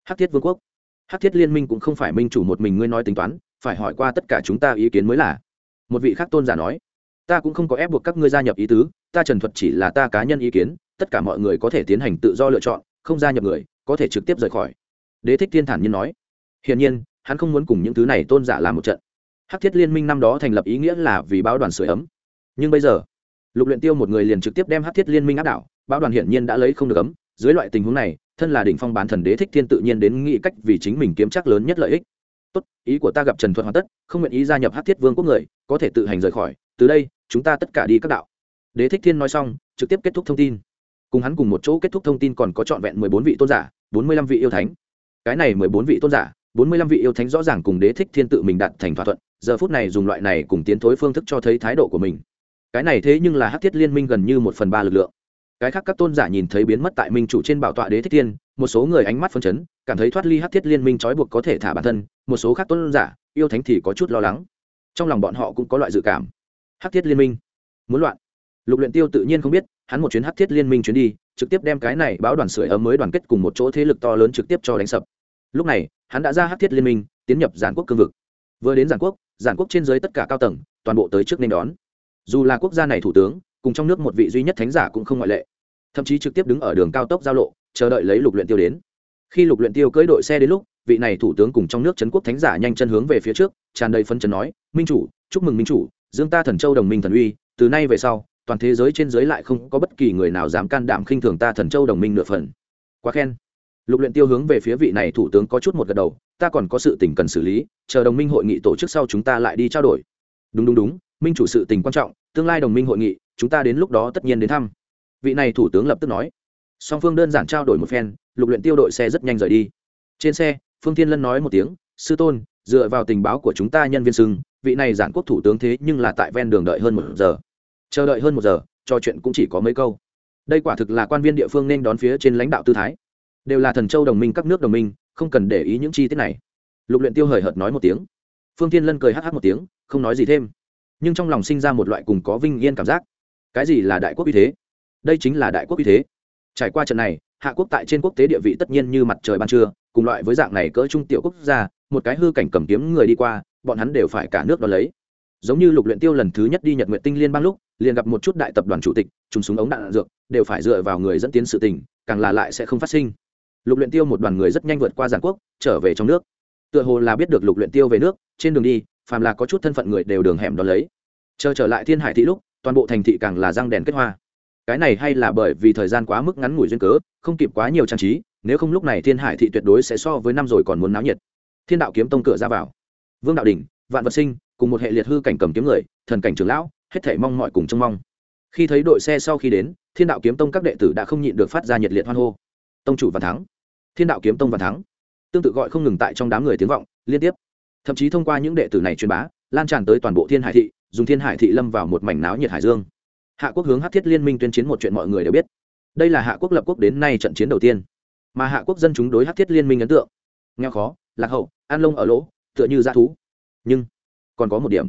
hát thiết vương quốc. Hát thiết liên minh cũng không phải minh chủ một mình ngươi nói tính toán, phải hỏi qua tất cả chúng ta ý kiến mới là một vị khác tôn giả nói, ta cũng không có ép buộc các ngươi gia nhập ý tứ, ta trần thuật chỉ là ta cá nhân ý kiến, tất cả mọi người có thể tiến hành tự do lựa chọn, không gia nhập người, có thể trực tiếp rời khỏi. Đế thích thiên thản nhiên nói, hiển nhiên, hắn không muốn cùng những thứ này tôn giả làm một trận. Hắc thiết liên minh năm đó thành lập ý nghĩa là vì báo đoàn sửa ấm. Nhưng bây giờ, lục luyện tiêu một người liền trực tiếp đem hắc thiết liên minh áp đảo, báo đoàn hiển nhiên đã lấy không được ấm. Dưới loại tình huống này, thân là đỉnh phong bán thần đế thích thiên tự nhiên đến nghĩ cách vì chính mình kiếm chắc lớn nhất lợi ích tốt, ý của ta gặp trần thuật hoàn tất, không nguyện ý gia nhập hắc thiết vương quốc người, có thể tự hành rời khỏi, từ đây, chúng ta tất cả đi các đạo. Đế thích thiên nói xong, trực tiếp kết thúc thông tin. Cùng hắn cùng một chỗ kết thúc thông tin còn có trọn vẹn mười bốn vị tôn giả, bốn mươi lăm vị yêu thánh. Cái này mười bốn vị tôn giả, bốn mươi lăm vị yêu thánh rõ ràng cùng đế thích thiên tự mình đặt thành thỏa thuận, giờ phút này dùng loại này cùng tiến thối phương thức cho thấy thái độ của mình. Cái này thế nhưng là hắc thiết liên minh gần như một phần ba lực lượng. Cái khác các tôn giả nhìn thấy biến mất tại minh chủ trên bảo tọa đế thích thiên một số người ánh mắt phân chấn, cảm thấy thoát ly hắc thiết liên minh trói buộc có thể thả bản thân, một số khác tôn giả, yêu thánh thì có chút lo lắng. Trong lòng bọn họ cũng có loại dự cảm. Hắc thiết liên minh. Muốn loạn. Lục luyện tiêu tự nhiên không biết, hắn một chuyến hắc thiết liên minh chuyến đi, trực tiếp đem cái này báo đoàn sưởi ấm mới đoàn kết cùng một chỗ thế lực to lớn trực tiếp cho đánh sập. Lúc này, hắn đã ra hát thiết liên minh, tiến nhập giản quốc cương vực. Vừa đến giản quốc giản quốc trên dưới tất cả cao tầng, toàn bộ tới trước nên đón. Dù là quốc gia này thủ tướng, cùng trong nước một vị duy nhất thánh giả cũng không ngoại lệ thậm chí trực tiếp đứng ở đường cao tốc giao lộ, chờ đợi lấy lục luyện tiêu đến. Khi lục luyện tiêu cưỡi đội xe đến lúc, vị này thủ tướng cùng trong nước trấn quốc thánh giả nhanh chân hướng về phía trước, tràn đầy phấn chấn nói, minh chủ, chúc mừng minh chủ, dương ta thần châu đồng minh thần uy, từ nay về sau, toàn thế giới trên giới lại không có bất kỳ người nào dám can đảm khinh thường ta thần châu đồng minh nửa phần. Quá khen. Lục luyện tiêu hướng về phía vị này thủ tướng có chút một gật đầu, ta còn có sự tình cần xử lý, chờ đồng minh hội nghị tổ chức sau chúng ta lại đi trao đổi. Đúng đúng đúng, minh chủ sự tình quan trọng, tương lai đồng minh hội nghị, chúng ta đến lúc đó tất nhiên đến thăm vị này thủ tướng lập tức nói. Song phương đơn giản trao đổi một phen, lục luyện tiêu đội xe rất nhanh rời đi. Trên xe, phương thiên lân nói một tiếng, sư tôn, dựa vào tình báo của chúng ta nhân viên sưng vị này giản quốc thủ tướng thế nhưng là tại ven đường đợi hơn một giờ. Chờ đợi hơn một giờ, trò chuyện cũng chỉ có mấy câu. Đây quả thực là quan viên địa phương nên đón phía trên lãnh đạo tư thái. Đều là thần châu đồng minh, các nước đồng minh, không cần để ý những chi tiết này. Lục luyện tiêu hời hợt nói một tiếng. Phương thiên lân cười hắc hắc một tiếng, không nói gì thêm. Nhưng trong lòng sinh ra một loại cùng có vinh yên cảm giác. Cái gì là đại quốc uy thế? Đây chính là đại quốc uy thế. Trải qua trận này, hạ quốc tại trên quốc tế địa vị tất nhiên như mặt trời ban trưa, cùng loại với dạng này cỡ trung tiểu quốc gia, một cái hư cảnh cầm kiếm người đi qua, bọn hắn đều phải cả nước đ ó lấy. Giống như lục luyện tiêu lần thứ nhất đi nhật nguyện tinh liên bang lúc, liền gặp một chút đại tập đoàn chủ tịch, trùng súng ống đạn dược, đều phải dựa vào người dẫn tiến sự tình, càng là lại sẽ không phát sinh. Lục luyện tiêu một đoàn người rất nhanh vượt qua giàn quốc, trở về trong nước. Tựa hồ là biết được lục luyện tiêu về nước, trên đường đi, phàm là có chút thân phận người đều đường hẻm đón lấy. Chờ trở lại thiên hải thị lúc, toàn bộ thành thị càng là răng đèn kết hoa cái này hay là bởi vì thời gian quá mức ngắn ngủi duyên cớ, không kịp quá nhiều trang trí, nếu không lúc này thiên hải thị tuyệt đối sẽ so với năm rồi còn muốn náo nhiệt. Thiên đạo kiếm tông cửa ra vào. Vương đạo đình vạn vật sinh, cùng một hệ liệt hư cảnh cầm kiếm người, thần cảnh trưởng lão, hết thể mong mọi cùng trông mong. Khi thấy đội xe sau khi đến, thiên đạo kiếm tông các đệ tử đã không nhịn được phát ra nhiệt liệt hoan hô. Tông chủ và thắng. Thiên đạo kiếm tông và thắng. Tương tự gọi không ngừng tại trong đám người tiếng vọng, liên tiếp. Thậm chí thông qua những đệ tử này truyền bá, lan tràn tới toàn bộ thiên hải thị, dùng thiên hải thị lâm vào một mảnh náo nhiệt hải dương hạ quốc hướng hát thiết liên minh tuyên chiến một chuyện mọi người đều biết. Đây là hạ quốc lập quốc đến nay trận chiến đầu tiên, mà hạ quốc dân chúng đối hát thiết liên minh ấn tượng. Nghèo khó, lạc hậu, an lông ở lỗ, tựa như dã thú. Nhưng, còn có một điểm,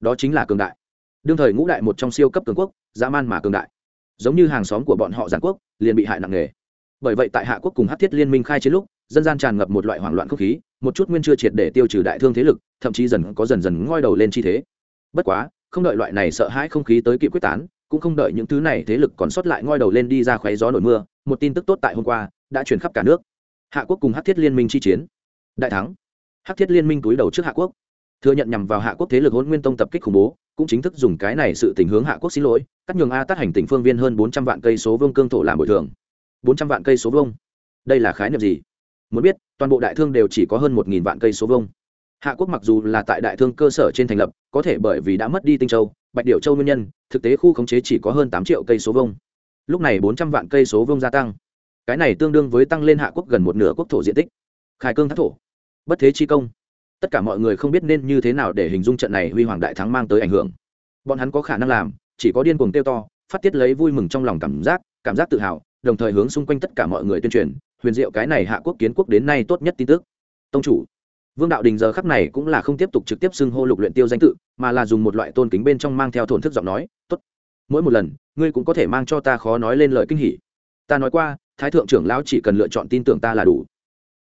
đó chính là cường đại. Đương thời ngũ đại một trong siêu cấp cường quốc, dã man mà cường đại. Giống như hàng xóm của bọn họ giản quốc, liền bị hại nặng nề. Bởi vậy tại hạ quốc cùng hát thiết liên minh khai chiến lúc, dân gian tràn ngập một loại hoảng loạn không khí, một chút nguyên chưa triệt để tiêu trừ đại thương thế lực, thậm chí dần có dần dần ngoi đầu lên chi thế. Bất quá, không đợi loại này sợ hãi không khí tới kịp quyết tán cũng không đợi những thứ này thế lực còn sót lại ngoi đầu lên đi ra khoé gió nổi mưa, một tin tức tốt tại hôm qua đã truyền khắp cả nước. Hạ quốc cùng hát thiết liên minh chi chiến. Đại thắng. Hát thiết liên minh túi đầu trước hạ quốc. Thừa nhận nhằm vào hạ quốc thế lực hôn nguyên tông tập kích khủng bố, cũng chính thức dùng cái này sự tình hướng hạ quốc xin lỗi, cắt nhường a tắt hành tỉnh phương viên hơn bốn trăm vạn cây số vương cương thổ làm bồi thường. Bốn trăm vạn cây số vương đây là khái niệm gì? Muốn biết, toàn bộ đại thương đều chỉ có hơn một nghìn vạn cây số vương hạ quốc mặc dù là tại đại thương cơ sở trên thành lập, có thể bởi vì đã mất đi tinh châu bạch điệu châu nguyên nhân, thực tế khu khống chế chỉ có hơn tám triệu cây số vông lúc này bốn trăm vạn cây số vông gia tăng. Cái này tương đương với tăng lên hạ quốc gần một nửa quốc thổ diện tích. Khai cương thác thổ. Bất thế chi công. Tất cả mọi người không biết nên như thế nào để hình dung trận này huy hoàng đại thắng mang tới ảnh hưởng. Bọn hắn có khả năng làm, chỉ có điên cuồng tiêu to, phát tiết lấy vui mừng trong lòng cảm giác cảm giác tự hào, đồng thời hướng xung quanh tất cả mọi người tuyên truyền, huyền diệu cái này hạ quốc kiến quốc đến nay tốt nhất tin tức. Tông chủ vương đạo đình giờ khắc này cũng là không tiếp tục trực tiếp xưng hô lục luyện tiêu danh tự, mà là dùng một loại tôn kính bên trong mang theo thổn thức giọng nói, tốt, mỗi một lần, ngươi cũng có thể mang cho ta khó nói lên lời kinh hỉ. Ta nói qua, thái thượng trưởng lão chỉ cần lựa chọn tin tưởng ta là đủ.